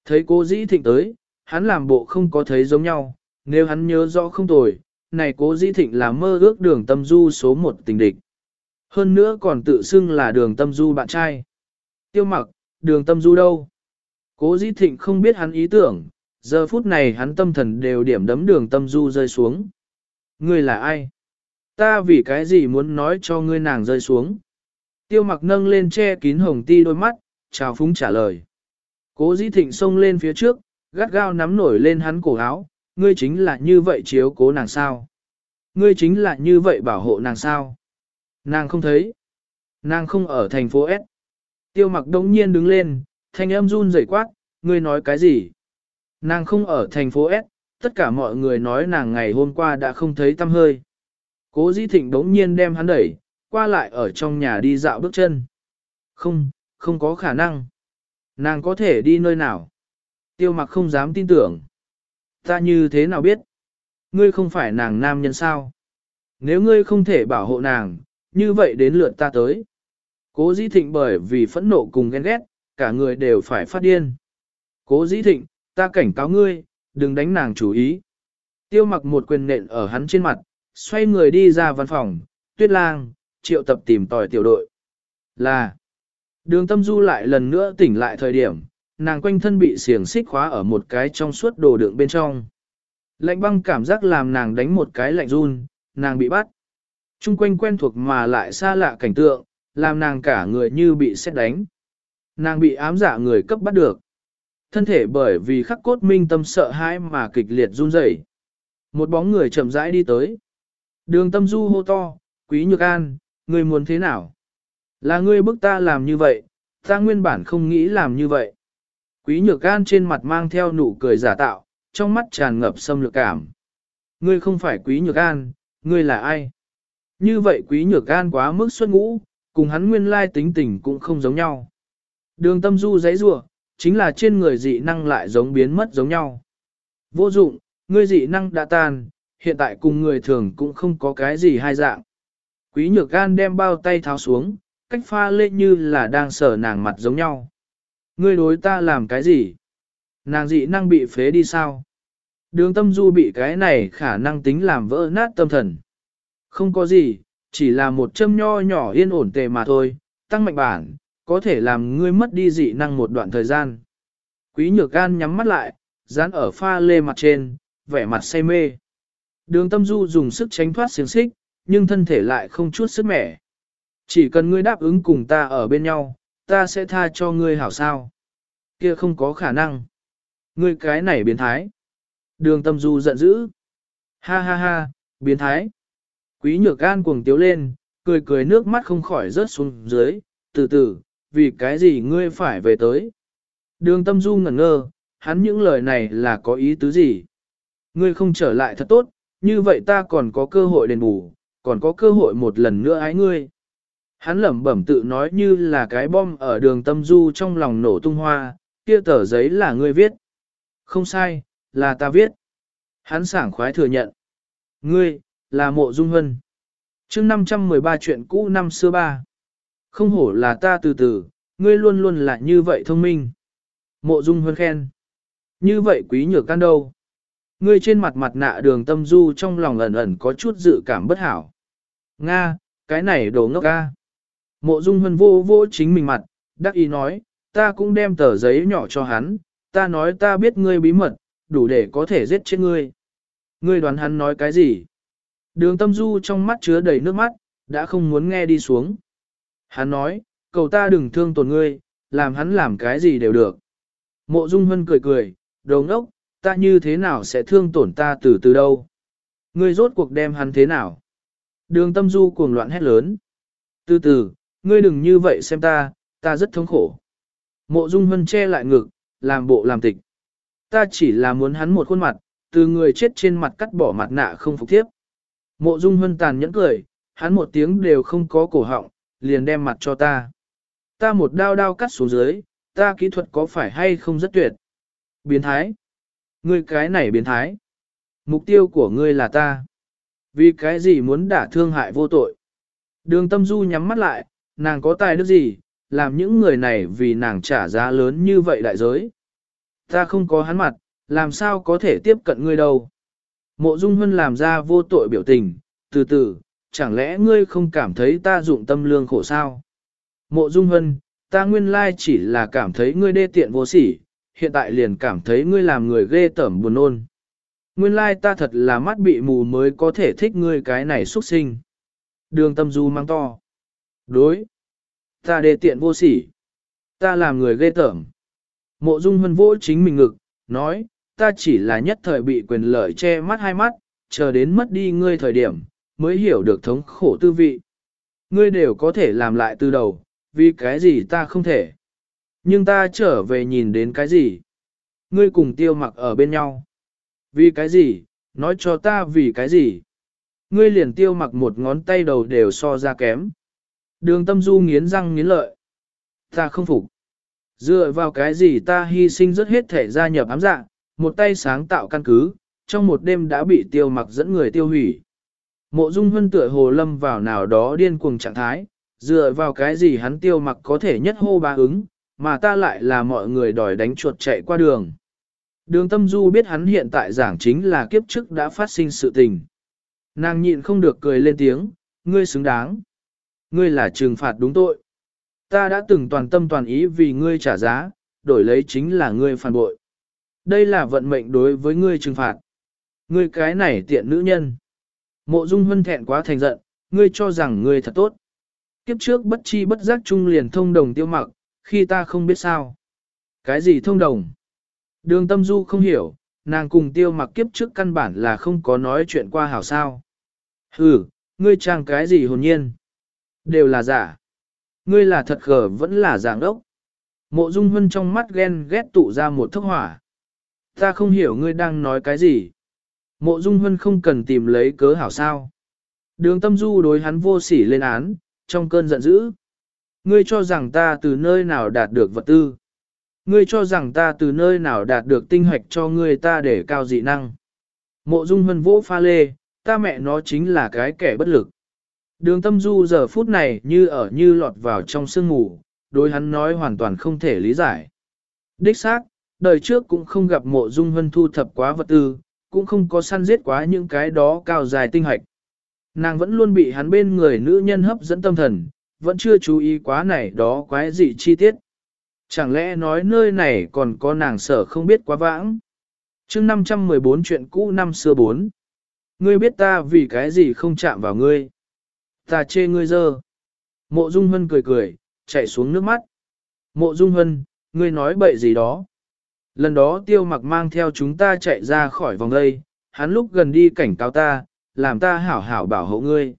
Thấy cô dĩ thịnh tới, hắn làm bộ không có thấy giống nhau, nếu hắn nhớ rõ không tồi, này cố dĩ thịnh là mơ ước đường tâm du số một tình địch. Hơn nữa còn tự xưng là đường tâm du bạn trai. Tiêu mặc, đường tâm du đâu? Cố dĩ thịnh không biết hắn ý tưởng, giờ phút này hắn tâm thần đều điểm đấm đường tâm du rơi xuống. người là ai? Ta vì cái gì muốn nói cho ngươi nàng rơi xuống? Tiêu mặc nâng lên che kín hồng ti đôi mắt, chào phúng trả lời. Cố dĩ thịnh xông lên phía trước, gắt gao nắm nổi lên hắn cổ áo, ngươi chính là như vậy chiếu cố nàng sao? Ngươi chính là như vậy bảo hộ nàng sao? Nàng không thấy. Nàng không ở thành phố S. Tiêu mặc đống nhiên đứng lên, thanh âm run rẩy quát, ngươi nói cái gì? Nàng không ở thành phố S, tất cả mọi người nói nàng ngày hôm qua đã không thấy tâm hơi. Cố dĩ thịnh đống nhiên đem hắn đẩy, qua lại ở trong nhà đi dạo bước chân. Không, không có khả năng. Nàng có thể đi nơi nào? Tiêu mặc không dám tin tưởng. Ta như thế nào biết? Ngươi không phải nàng nam nhân sao? Nếu ngươi không thể bảo hộ nàng, như vậy đến lượt ta tới. Cố dĩ thịnh bởi vì phẫn nộ cùng ghen ghét, cả người đều phải phát điên. Cố dĩ thịnh, ta cảnh cáo ngươi, đừng đánh nàng chủ ý. Tiêu mặc một quyền nện ở hắn trên mặt, xoay người đi ra văn phòng, tuyết lang, triệu tập tìm tòi tiểu đội. Là, đường tâm du lại lần nữa tỉnh lại thời điểm, nàng quanh thân bị xiềng xích khóa ở một cái trong suốt đồ đựng bên trong. Lạnh băng cảm giác làm nàng đánh một cái lạnh run, nàng bị bắt. Trung quanh quen thuộc mà lại xa lạ cảnh tượng, làm nàng cả người như bị xét đánh. Nàng bị ám giả người cấp bắt được. Thân thể bởi vì khắc cốt minh tâm sợ hãi mà kịch liệt run rẩy. Một bóng người chậm rãi đi tới. Đường tâm du hô to, quý nhược an, ngươi muốn thế nào? Là ngươi bức ta làm như vậy, ta nguyên bản không nghĩ làm như vậy. Quý nhược an trên mặt mang theo nụ cười giả tạo, trong mắt tràn ngập xâm lược cảm. Ngươi không phải quý nhược an, ngươi là ai? Như vậy quý nhược an quá mức xuất ngũ, cùng hắn nguyên lai tính tình cũng không giống nhau. Đường tâm du giấy rủa chính là trên người dị năng lại giống biến mất giống nhau. Vô dụng, ngươi dị năng đã tan, hiện tại cùng người thường cũng không có cái gì hai dạng. Quý nhược gan đem bao tay tháo xuống, cách pha lê như là đang sờ nàng mặt giống nhau. Ngươi đối ta làm cái gì? Nàng dị năng bị phế đi sao? Đường tâm du bị cái này khả năng tính làm vỡ nát tâm thần. Không có gì, chỉ là một châm nho nhỏ yên ổn tề mà thôi, tăng mạnh bản, có thể làm ngươi mất đi dị năng một đoạn thời gian. Quý nhược gan nhắm mắt lại, dán ở pha lê mặt trên, vẻ mặt say mê. Đường tâm du dùng sức tránh thoát xiềng xích, nhưng thân thể lại không chút sức mẻ. Chỉ cần ngươi đáp ứng cùng ta ở bên nhau, ta sẽ tha cho ngươi hảo sao. Kia không có khả năng. Ngươi cái này biến thái. Đường tâm du giận dữ. Ha ha ha, biến thái. Quý nhược gan cuồng tiếu lên, cười cười nước mắt không khỏi rớt xuống dưới, từ từ, vì cái gì ngươi phải về tới. Đường tâm du ngẩn ngơ, hắn những lời này là có ý tứ gì? Ngươi không trở lại thật tốt, như vậy ta còn có cơ hội đền bù, còn có cơ hội một lần nữa ái ngươi. Hắn lẩm bẩm tự nói như là cái bom ở đường tâm du trong lòng nổ tung hoa, kia tờ giấy là ngươi viết. Không sai, là ta viết. Hắn sảng khoái thừa nhận. Ngươi, là mộ dung hân. chương 513 chuyện cũ năm xưa ba. Không hổ là ta từ từ, ngươi luôn luôn là như vậy thông minh. Mộ dung hân khen. Như vậy quý nhược can đâu? Ngươi trên mặt mặt nạ đường tâm du trong lòng ẩn ẩn có chút dự cảm bất hảo. Nga, cái này đồ ngốc ca. Mộ dung hân vô vô chính mình mặt, đắc ý nói, ta cũng đem tờ giấy nhỏ cho hắn, ta nói ta biết ngươi bí mật, đủ để có thể giết chết ngươi. Ngươi đoán hắn nói cái gì? Đường tâm du trong mắt chứa đầy nước mắt, đã không muốn nghe đi xuống. Hắn nói, cầu ta đừng thương tổn ngươi, làm hắn làm cái gì đều được. Mộ Dung Hân cười cười, đồ ngốc, ta như thế nào sẽ thương tổn ta từ từ đâu? Ngươi rốt cuộc đem hắn thế nào? Đường tâm du cuồng loạn hét lớn. Từ từ, ngươi đừng như vậy xem ta, ta rất thống khổ. Mộ Dung Hân che lại ngực, làm bộ làm tịch. Ta chỉ là muốn hắn một khuôn mặt, từ người chết trên mặt cắt bỏ mặt nạ không phục tiếp. Mộ Dung Hân tàn nhẫn cười, hắn một tiếng đều không có cổ họng, liền đem mặt cho ta. Ta một đao đao cắt xuống dưới, ta kỹ thuật có phải hay không rất tuyệt. Biến thái. Ngươi cái này biến thái. Mục tiêu của ngươi là ta. Vì cái gì muốn đả thương hại vô tội. Đường tâm du nhắm mắt lại, nàng có tài đức gì, làm những người này vì nàng trả giá lớn như vậy đại giới. Ta không có hắn mặt, làm sao có thể tiếp cận ngươi đâu. Mộ Dung Hân làm ra vô tội biểu tình, từ từ, chẳng lẽ ngươi không cảm thấy ta dụng tâm lương khổ sao? Mộ Dung Hân, ta nguyên lai chỉ là cảm thấy ngươi đê tiện vô sỉ, hiện tại liền cảm thấy ngươi làm người ghê tởm buồn nôn. Nguyên lai ta thật là mắt bị mù mới có thể thích ngươi cái này xuất sinh. Đường tâm du mang to. Đối. Ta đề tiện vô sỉ. Ta làm người ghê tởm. Mộ Dung Hân vỗ chính mình ngực, nói, ta chỉ là nhất thời bị quyền lợi che mắt hai mắt, chờ đến mất đi ngươi thời điểm, mới hiểu được thống khổ tư vị. Ngươi đều có thể làm lại từ đầu, vì cái gì ta không thể. Nhưng ta trở về nhìn đến cái gì? Ngươi cùng tiêu mặc ở bên nhau. Vì cái gì? Nói cho ta vì cái gì? Ngươi liền tiêu mặc một ngón tay đầu đều so ra kém. Đường tâm du nghiến răng nghiến lợi. Ta không phục. Dựa vào cái gì ta hy sinh rất hết thể gia nhập ám dạ, một tay sáng tạo căn cứ, trong một đêm đã bị tiêu mặc dẫn người tiêu hủy. Mộ dung hân tựa hồ lâm vào nào đó điên cuồng trạng thái, dựa vào cái gì hắn tiêu mặc có thể nhất hô ba ứng, mà ta lại là mọi người đòi đánh chuột chạy qua đường. Đường tâm du biết hắn hiện tại giảng chính là kiếp trước đã phát sinh sự tình. Nàng nhịn không được cười lên tiếng, ngươi xứng đáng. Ngươi là trừng phạt đúng tội. Ta đã từng toàn tâm toàn ý vì ngươi trả giá, đổi lấy chính là ngươi phản bội. Đây là vận mệnh đối với ngươi trừng phạt. Ngươi cái này tiện nữ nhân. Mộ dung hân thẹn quá thành giận, ngươi cho rằng ngươi thật tốt. Kiếp trước bất chi bất giác chung liền thông đồng tiêu mặc, khi ta không biết sao. Cái gì thông đồng? Đường tâm du không hiểu, nàng cùng tiêu mặc kiếp trước căn bản là không có nói chuyện qua hảo sao. Ừ, ngươi trang cái gì hồn nhiên? Đều là giả. Ngươi là thật khờ vẫn là giảng đốc. Mộ dung hân trong mắt ghen ghét tụ ra một thức hỏa. Ta không hiểu ngươi đang nói cái gì. Mộ dung hân không cần tìm lấy cớ hảo sao. Đường tâm du đối hắn vô sỉ lên án, trong cơn giận dữ. Ngươi cho rằng ta từ nơi nào đạt được vật tư. Ngươi cho rằng ta từ nơi nào đạt được tinh hoạch cho ngươi ta để cao dị năng. Mộ dung hân vỗ pha lê, ta mẹ nó chính là cái kẻ bất lực. Đường tâm du giờ phút này như ở như lọt vào trong sương ngủ, đối hắn nói hoàn toàn không thể lý giải. Đích xác, đời trước cũng không gặp mộ dung hân thu thập quá vật tư, cũng không có săn giết quá những cái đó cao dài tinh hoạch. Nàng vẫn luôn bị hắn bên người nữ nhân hấp dẫn tâm thần, vẫn chưa chú ý quá này đó quái dị chi tiết. Chẳng lẽ nói nơi này còn có nàng sở không biết quá vãng? chương 514 chuyện cũ năm xưa 4. Ngươi biết ta vì cái gì không chạm vào ngươi? Ta chê ngươi dơ. Mộ Dung Hân cười cười, chạy xuống nước mắt. Mộ Dung Hân, ngươi nói bậy gì đó? Lần đó tiêu mặc mang theo chúng ta chạy ra khỏi vòng đây, hắn lúc gần đi cảnh cáo ta, làm ta hảo hảo bảo hộ ngươi.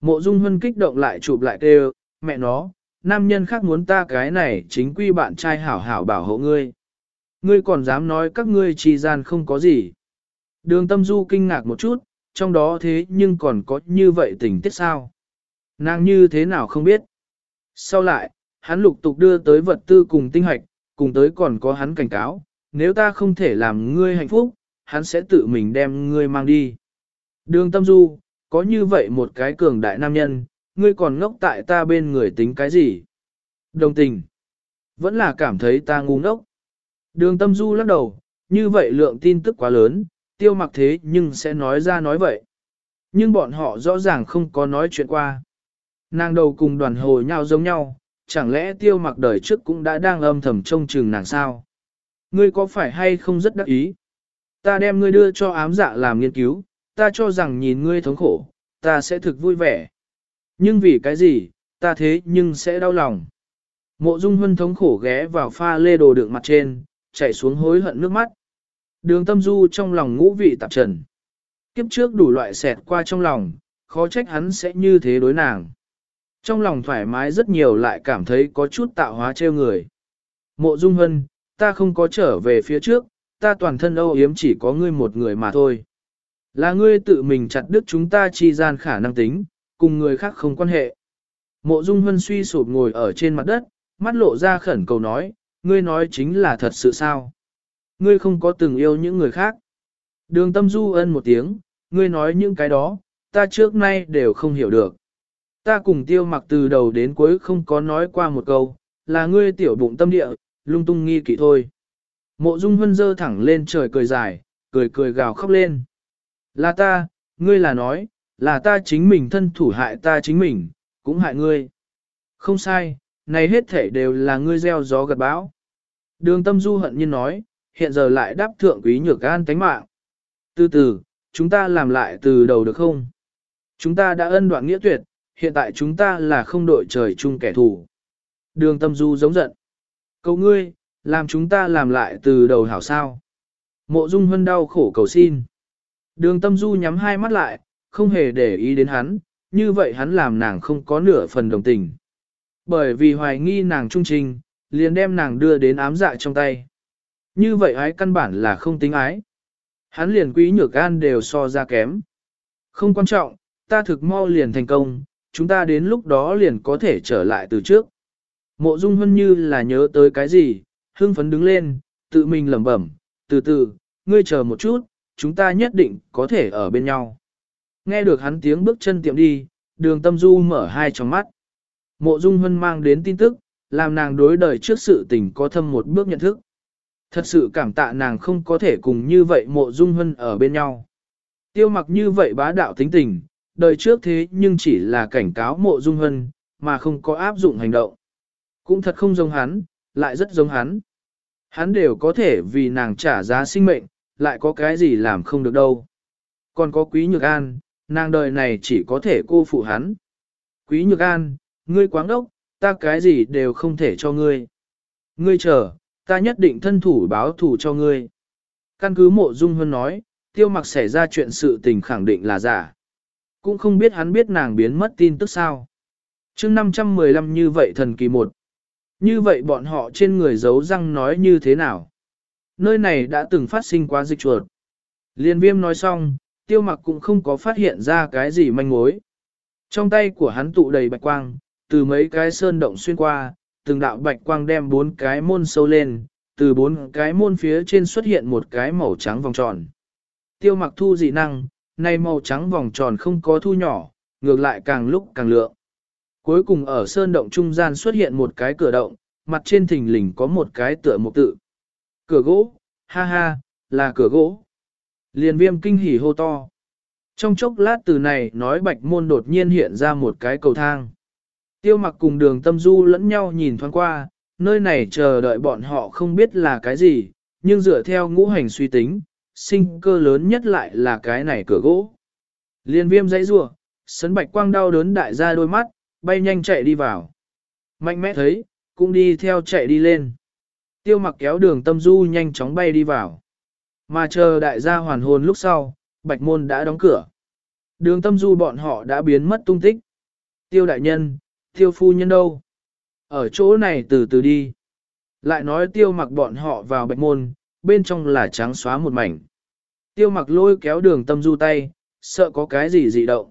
Mộ Dung Hân kích động lại chụp lại kêu, mẹ nó, nam nhân khác muốn ta cái này chính quy bạn trai hảo hảo bảo hộ ngươi. Ngươi còn dám nói các ngươi trì gian không có gì. Đường tâm du kinh ngạc một chút, trong đó thế nhưng còn có như vậy tình tiết sao? Nàng như thế nào không biết? Sau lại, hắn lục tục đưa tới vật tư cùng tinh hoạch, cùng tới còn có hắn cảnh cáo, nếu ta không thể làm ngươi hạnh phúc, hắn sẽ tự mình đem ngươi mang đi. Đường tâm du, có như vậy một cái cường đại nam nhân, ngươi còn ngốc tại ta bên người tính cái gì? Đồng tình. Vẫn là cảm thấy ta ngu ngốc. Đường tâm du lắc đầu, như vậy lượng tin tức quá lớn, tiêu mặc thế nhưng sẽ nói ra nói vậy. Nhưng bọn họ rõ ràng không có nói chuyện qua. Nàng đầu cùng đoàn hồi nhau giống nhau, chẳng lẽ tiêu mặc đời trước cũng đã đang âm thầm trông chừng nàng sao? Ngươi có phải hay không rất đắc ý? Ta đem ngươi đưa cho ám dạ làm nghiên cứu, ta cho rằng nhìn ngươi thống khổ, ta sẽ thực vui vẻ. Nhưng vì cái gì, ta thế nhưng sẽ đau lòng. Mộ dung hân thống khổ ghé vào pha lê đồ đựng mặt trên, chảy xuống hối hận nước mắt. Đường tâm du trong lòng ngũ vị tạp trần. Kiếp trước đủ loại xẹt qua trong lòng, khó trách hắn sẽ như thế đối nàng. Trong lòng thoải mái rất nhiều lại cảm thấy có chút tạo hóa trêu người. Mộ dung hân, ta không có trở về phía trước, ta toàn thân âu yếm chỉ có ngươi một người mà thôi. Là ngươi tự mình chặt đứt chúng ta chi gian khả năng tính, cùng người khác không quan hệ. Mộ Dung Hân suy sụp ngồi ở trên mặt đất, mắt lộ ra khẩn cầu nói, ngươi nói chính là thật sự sao? Ngươi không có từng yêu những người khác. Đường tâm du ân một tiếng, ngươi nói những cái đó, ta trước nay đều không hiểu được. Ta cùng tiêu mặc từ đầu đến cuối không có nói qua một câu, là ngươi tiểu bụng tâm địa, lung tung nghi kỵ thôi. Mộ dung hân dơ thẳng lên trời cười dài, cười cười gào khóc lên. Là ta, ngươi là nói, là ta chính mình thân thủ hại ta chính mình, cũng hại ngươi. Không sai, này hết thể đều là ngươi gieo gió gật bão. Đường tâm du hận nhiên nói, hiện giờ lại đáp thượng quý nhược an tánh mạng. Từ từ, chúng ta làm lại từ đầu được không? Chúng ta đã ân đoạn nghĩa tuyệt, hiện tại chúng ta là không đội trời chung kẻ thù. Đường tâm du giống giận. Cầu ngươi, làm chúng ta làm lại từ đầu hảo sao. Mộ dung hân đau khổ cầu xin. Đường tâm du nhắm hai mắt lại, không hề để ý đến hắn, như vậy hắn làm nàng không có nửa phần đồng tình. Bởi vì hoài nghi nàng trung trình, liền đem nàng đưa đến ám dạ trong tay. Như vậy ái căn bản là không tính ái. Hắn liền quý nhược gan đều so ra kém. Không quan trọng, ta thực mau liền thành công, chúng ta đến lúc đó liền có thể trở lại từ trước. Mộ dung hân như là nhớ tới cái gì, hưng phấn đứng lên, tự mình lẩm bẩm, từ từ, ngươi chờ một chút, chúng ta nhất định có thể ở bên nhau. Nghe được hắn tiếng bước chân tiệm đi, đường tâm du mở hai tròng mắt. Mộ dung hân mang đến tin tức, làm nàng đối đời trước sự tình có thâm một bước nhận thức. Thật sự cảm tạ nàng không có thể cùng như vậy mộ dung hân ở bên nhau. Tiêu mặc như vậy bá đạo tính tình, đời trước thế nhưng chỉ là cảnh cáo mộ dung hân, mà không có áp dụng hành động. Cũng thật không giống hắn, lại rất giống hắn. Hắn đều có thể vì nàng trả giá sinh mệnh, lại có cái gì làm không được đâu. Còn có quý nhược an, nàng đời này chỉ có thể cô phụ hắn. Quý nhược an, ngươi quáng đốc, ta cái gì đều không thể cho ngươi. Ngươi chờ, ta nhất định thân thủ báo thủ cho ngươi. Căn cứ mộ dung hơn nói, tiêu mặc xảy ra chuyện sự tình khẳng định là giả. Cũng không biết hắn biết nàng biến mất tin tức sao. chương 515 như vậy thần kỳ một. Như vậy bọn họ trên người giấu răng nói như thế nào? Nơi này đã từng phát sinh quá dịch chuột. Liên viêm nói xong, tiêu mặc cũng không có phát hiện ra cái gì manh mối. Trong tay của hắn tụ đầy bạch quang, từ mấy cái sơn động xuyên qua, từng đạo bạch quang đem bốn cái môn sâu lên, từ bốn cái môn phía trên xuất hiện một cái màu trắng vòng tròn. Tiêu mặc thu dị năng, nay màu trắng vòng tròn không có thu nhỏ, ngược lại càng lúc càng lượng. Cuối cùng ở sơn động trung gian xuất hiện một cái cửa động, mặt trên thình lình có một cái tựa mục tự. Cửa gỗ, ha ha, là cửa gỗ. Liền viêm kinh hỉ hô to. Trong chốc lát từ này nói bạch môn đột nhiên hiện ra một cái cầu thang. Tiêu mặc cùng đường tâm du lẫn nhau nhìn thoáng qua, nơi này chờ đợi bọn họ không biết là cái gì, nhưng dựa theo ngũ hành suy tính, sinh cơ lớn nhất lại là cái này cửa gỗ. Liên viêm dãy rủa sấn bạch quang đau đớn đại ra đôi mắt, bay nhanh chạy đi vào. Mạnh mẽ thấy, cũng đi theo chạy đi lên. Tiêu mặc kéo đường tâm du nhanh chóng bay đi vào. Mà chờ đại gia hoàn hồn lúc sau, bạch môn đã đóng cửa. Đường tâm du bọn họ đã biến mất tung tích. Tiêu đại nhân, tiêu phu nhân đâu? Ở chỗ này từ từ đi. Lại nói tiêu mặc bọn họ vào bạch môn, bên trong là trắng xóa một mảnh. Tiêu mặc lôi kéo đường tâm du tay, sợ có cái gì dị động.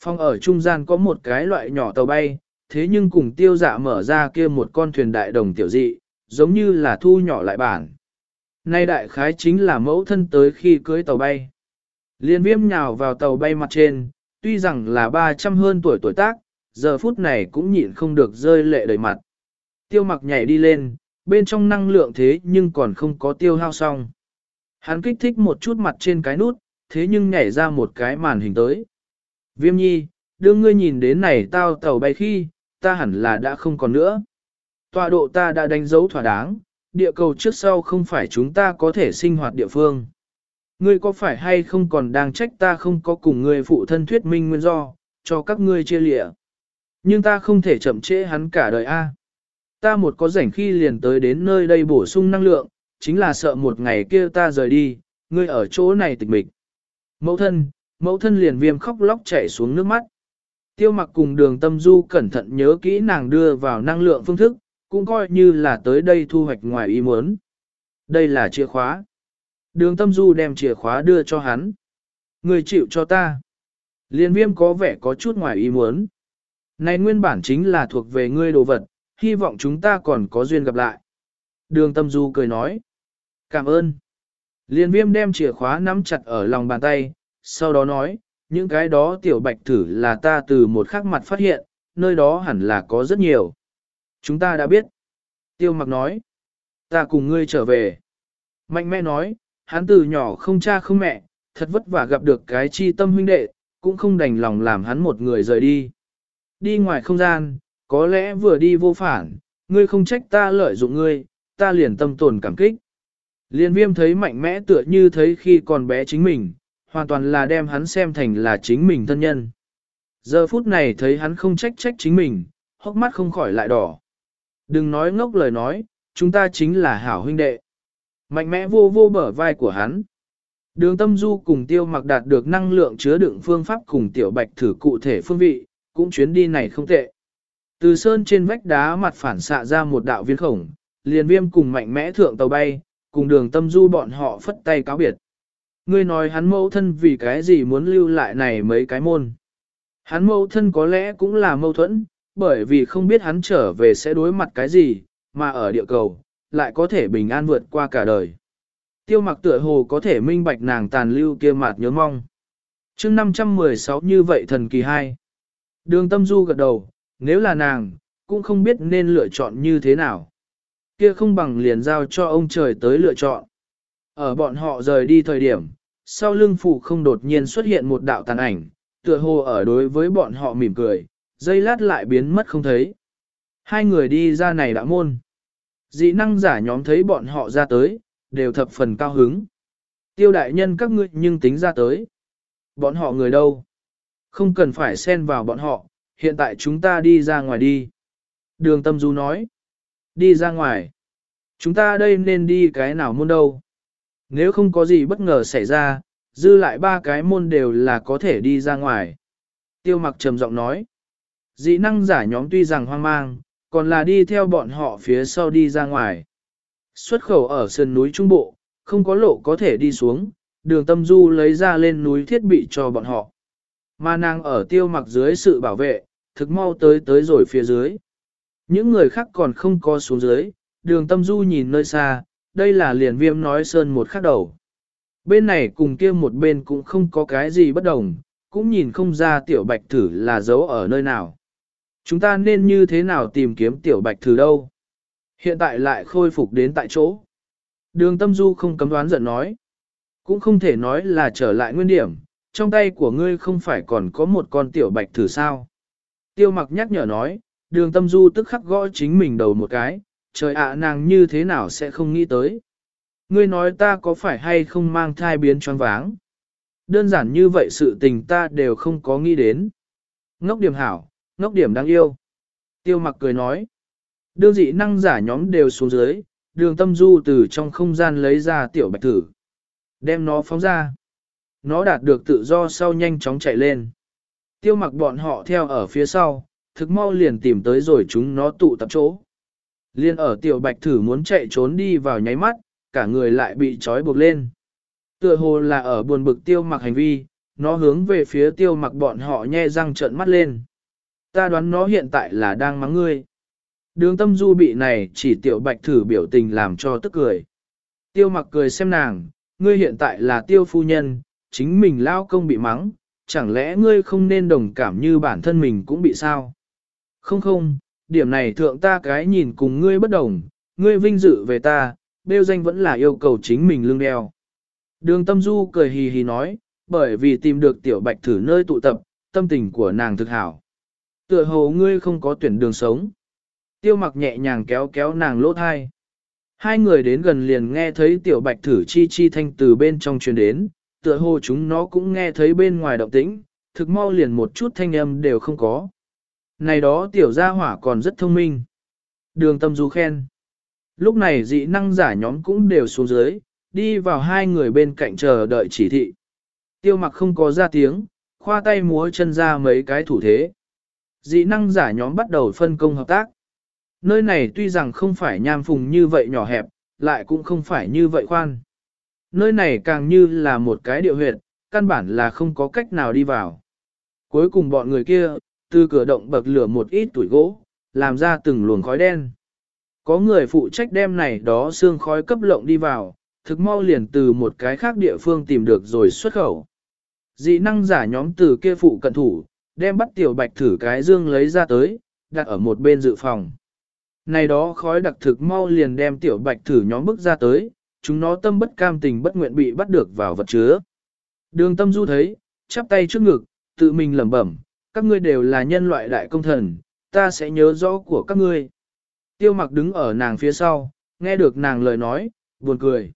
Phong ở trung gian có một cái loại nhỏ tàu bay, thế nhưng cùng tiêu dạ mở ra kia một con thuyền đại đồng tiểu dị, giống như là thu nhỏ lại bản. Nay đại khái chính là mẫu thân tới khi cưới tàu bay. Liên viêm nhào vào tàu bay mặt trên, tuy rằng là 300 hơn tuổi tuổi tác, giờ phút này cũng nhịn không được rơi lệ đầy mặt. Tiêu mặc nhảy đi lên, bên trong năng lượng thế nhưng còn không có tiêu hao xong. Hắn kích thích một chút mặt trên cái nút, thế nhưng nhảy ra một cái màn hình tới. Viêm nhi, đưa ngươi nhìn đến này tao tàu bay khi, ta hẳn là đã không còn nữa. Tọa độ ta đã đánh dấu thỏa đáng, địa cầu trước sau không phải chúng ta có thể sinh hoạt địa phương. Ngươi có phải hay không còn đang trách ta không có cùng ngươi phụ thân thuyết minh nguyên do, cho các ngươi chia lịa. Nhưng ta không thể chậm trễ hắn cả đời A. Ta một có rảnh khi liền tới đến nơi đây bổ sung năng lượng, chính là sợ một ngày kia ta rời đi, ngươi ở chỗ này tịch mịch. Mẫu thân, mẫu thân liền viêm khóc lóc chảy xuống nước mắt. Tiêu mặc cùng đường tâm du cẩn thận nhớ kỹ nàng đưa vào năng lượng phương thức, cũng coi như là tới đây thu hoạch ngoài ý muốn. Đây là chìa khóa. Đường tâm du đem chìa khóa đưa cho hắn. Người chịu cho ta. Liên viêm có vẻ có chút ngoài ý muốn. Này nguyên bản chính là thuộc về ngươi đồ vật, hy vọng chúng ta còn có duyên gặp lại. Đường tâm du cười nói. Cảm ơn. Liên viêm đem chìa khóa nắm chặt ở lòng bàn tay, sau đó nói, những cái đó tiểu bạch thử là ta từ một khắc mặt phát hiện, nơi đó hẳn là có rất nhiều. Chúng ta đã biết. Tiêu mặc nói, ta cùng ngươi trở về. Mạnh mẽ nói, hắn từ nhỏ không cha không mẹ, thật vất vả gặp được cái chi tâm huynh đệ, cũng không đành lòng làm hắn một người rời đi. Đi ngoài không gian, có lẽ vừa đi vô phản, ngươi không trách ta lợi dụng ngươi, ta liền tâm tồn cảm kích. Liên viêm thấy mạnh mẽ tựa như thấy khi còn bé chính mình, hoàn toàn là đem hắn xem thành là chính mình thân nhân. Giờ phút này thấy hắn không trách trách chính mình, hốc mắt không khỏi lại đỏ. Đừng nói ngốc lời nói, chúng ta chính là hảo huynh đệ. Mạnh mẽ vô vô bở vai của hắn. Đường tâm du cùng tiêu mặc đạt được năng lượng chứa đựng phương pháp cùng tiểu bạch thử cụ thể phương vị, cũng chuyến đi này không tệ. Từ sơn trên vách đá mặt phản xạ ra một đạo viên khổng, liền viêm cùng mạnh mẽ thượng tàu bay, cùng đường tâm du bọn họ phất tay cáo biệt. Ngươi nói hắn mẫu thân vì cái gì muốn lưu lại này mấy cái môn. Hắn mẫu thân có lẽ cũng là mâu thuẫn, bởi vì không biết hắn trở về sẽ đối mặt cái gì, mà ở địa cầu, lại có thể bình an vượt qua cả đời. Tiêu mặc tựa hồ có thể minh bạch nàng tàn lưu kia mạt nhớ mong. chương 516 như vậy thần kỳ 2. Đường tâm du gật đầu, nếu là nàng, cũng không biết nên lựa chọn như thế nào. Kia không bằng liền giao cho ông trời tới lựa chọn. Ở bọn họ rời đi thời điểm, sau lưng phụ không đột nhiên xuất hiện một đạo tàn ảnh, tựa hồ ở đối với bọn họ mỉm cười, dây lát lại biến mất không thấy. Hai người đi ra này đã môn. Dị năng giả nhóm thấy bọn họ ra tới, đều thập phần cao hứng. Tiêu đại nhân các ngươi nhưng tính ra tới. Bọn họ người đâu? Không cần phải xen vào bọn họ, hiện tại chúng ta đi ra ngoài đi. Đường tâm du nói. Đi ra ngoài. Chúng ta đây nên đi cái nào môn đâu? Nếu không có gì bất ngờ xảy ra, dư lại ba cái môn đều là có thể đi ra ngoài. Tiêu mặc trầm giọng nói. Dị năng giả nhóm tuy rằng hoang mang, còn là đi theo bọn họ phía sau đi ra ngoài. Xuất khẩu ở sườn núi Trung Bộ, không có lộ có thể đi xuống, đường tâm du lấy ra lên núi thiết bị cho bọn họ. Mà nàng ở tiêu mặc dưới sự bảo vệ, thực mau tới tới rồi phía dưới. Những người khác còn không có xuống dưới, đường tâm du nhìn nơi xa, đây là liền viêm nói sơn một khắc đầu. Bên này cùng kia một bên cũng không có cái gì bất đồng, cũng nhìn không ra tiểu bạch thử là giấu ở nơi nào. Chúng ta nên như thế nào tìm kiếm tiểu bạch thử đâu? Hiện tại lại khôi phục đến tại chỗ. Đường tâm du không cấm đoán giận nói. Cũng không thể nói là trở lại nguyên điểm, trong tay của ngươi không phải còn có một con tiểu bạch thử sao. Tiêu mặc nhắc nhở nói, đường tâm du tức khắc gõ chính mình đầu một cái, trời ạ nàng như thế nào sẽ không nghĩ tới. Ngươi nói ta có phải hay không mang thai biến choáng váng. Đơn giản như vậy sự tình ta đều không có nghĩ đến. Ngốc điểm hảo, ngốc điểm đáng yêu. Tiêu mặc cười nói. Đương dị năng giả nhóm đều xuống dưới, đường tâm du từ trong không gian lấy ra tiểu bạch thử. Đem nó phóng ra. Nó đạt được tự do sau nhanh chóng chạy lên. Tiêu mặc bọn họ theo ở phía sau, thực mau liền tìm tới rồi chúng nó tụ tập chỗ. Liên ở tiểu bạch thử muốn chạy trốn đi vào nháy mắt, cả người lại bị trói buộc lên. Tựa hồ là ở buồn bực tiêu mặc hành vi, nó hướng về phía tiêu mặc bọn họ nhe răng trợn mắt lên. Ta đoán nó hiện tại là đang mắng ngươi. Đường tâm du bị này chỉ tiểu bạch thử biểu tình làm cho tức cười. Tiêu mặc cười xem nàng, ngươi hiện tại là tiêu phu nhân, chính mình lao công bị mắng, chẳng lẽ ngươi không nên đồng cảm như bản thân mình cũng bị sao? Không không, điểm này thượng ta cái nhìn cùng ngươi bất đồng, ngươi vinh dự về ta, bêu danh vẫn là yêu cầu chính mình lương đeo. Đường tâm du cười hì hì nói, bởi vì tìm được tiểu bạch thử nơi tụ tập, tâm tình của nàng thực hảo. Tựa hồ ngươi không có tuyển đường sống. Tiêu mặc nhẹ nhàng kéo kéo nàng lỗ thai. Hai người đến gần liền nghe thấy tiểu bạch thử chi chi thanh từ bên trong truyền đến, tựa hồ chúng nó cũng nghe thấy bên ngoài động tĩnh, thực mau liền một chút thanh âm đều không có. Này đó tiểu gia hỏa còn rất thông minh. Đường tâm du khen. Lúc này dị năng giả nhóm cũng đều xuống dưới, đi vào hai người bên cạnh chờ đợi chỉ thị. Tiêu mặc không có ra tiếng, khoa tay múa chân ra mấy cái thủ thế. Dị năng giả nhóm bắt đầu phân công hợp tác. Nơi này tuy rằng không phải nham phùng như vậy nhỏ hẹp, lại cũng không phải như vậy khoan. Nơi này càng như là một cái địa huyệt, căn bản là không có cách nào đi vào. Cuối cùng bọn người kia, từ cửa động bậc lửa một ít tuổi gỗ, làm ra từng luồng khói đen. Có người phụ trách đem này đó xương khói cấp lộng đi vào, thực mau liền từ một cái khác địa phương tìm được rồi xuất khẩu. Dị năng giả nhóm từ kia phụ cận thủ, đem bắt tiểu bạch thử cái dương lấy ra tới, đặt ở một bên dự phòng. Này đó khói đặc thực mau liền đem tiểu bạch thử nhóm bước ra tới, chúng nó tâm bất cam tình bất nguyện bị bắt được vào vật chứa. Đường tâm du thấy, chắp tay trước ngực, tự mình lẩm bẩm, các ngươi đều là nhân loại đại công thần, ta sẽ nhớ rõ của các ngươi. Tiêu mặc đứng ở nàng phía sau, nghe được nàng lời nói, buồn cười.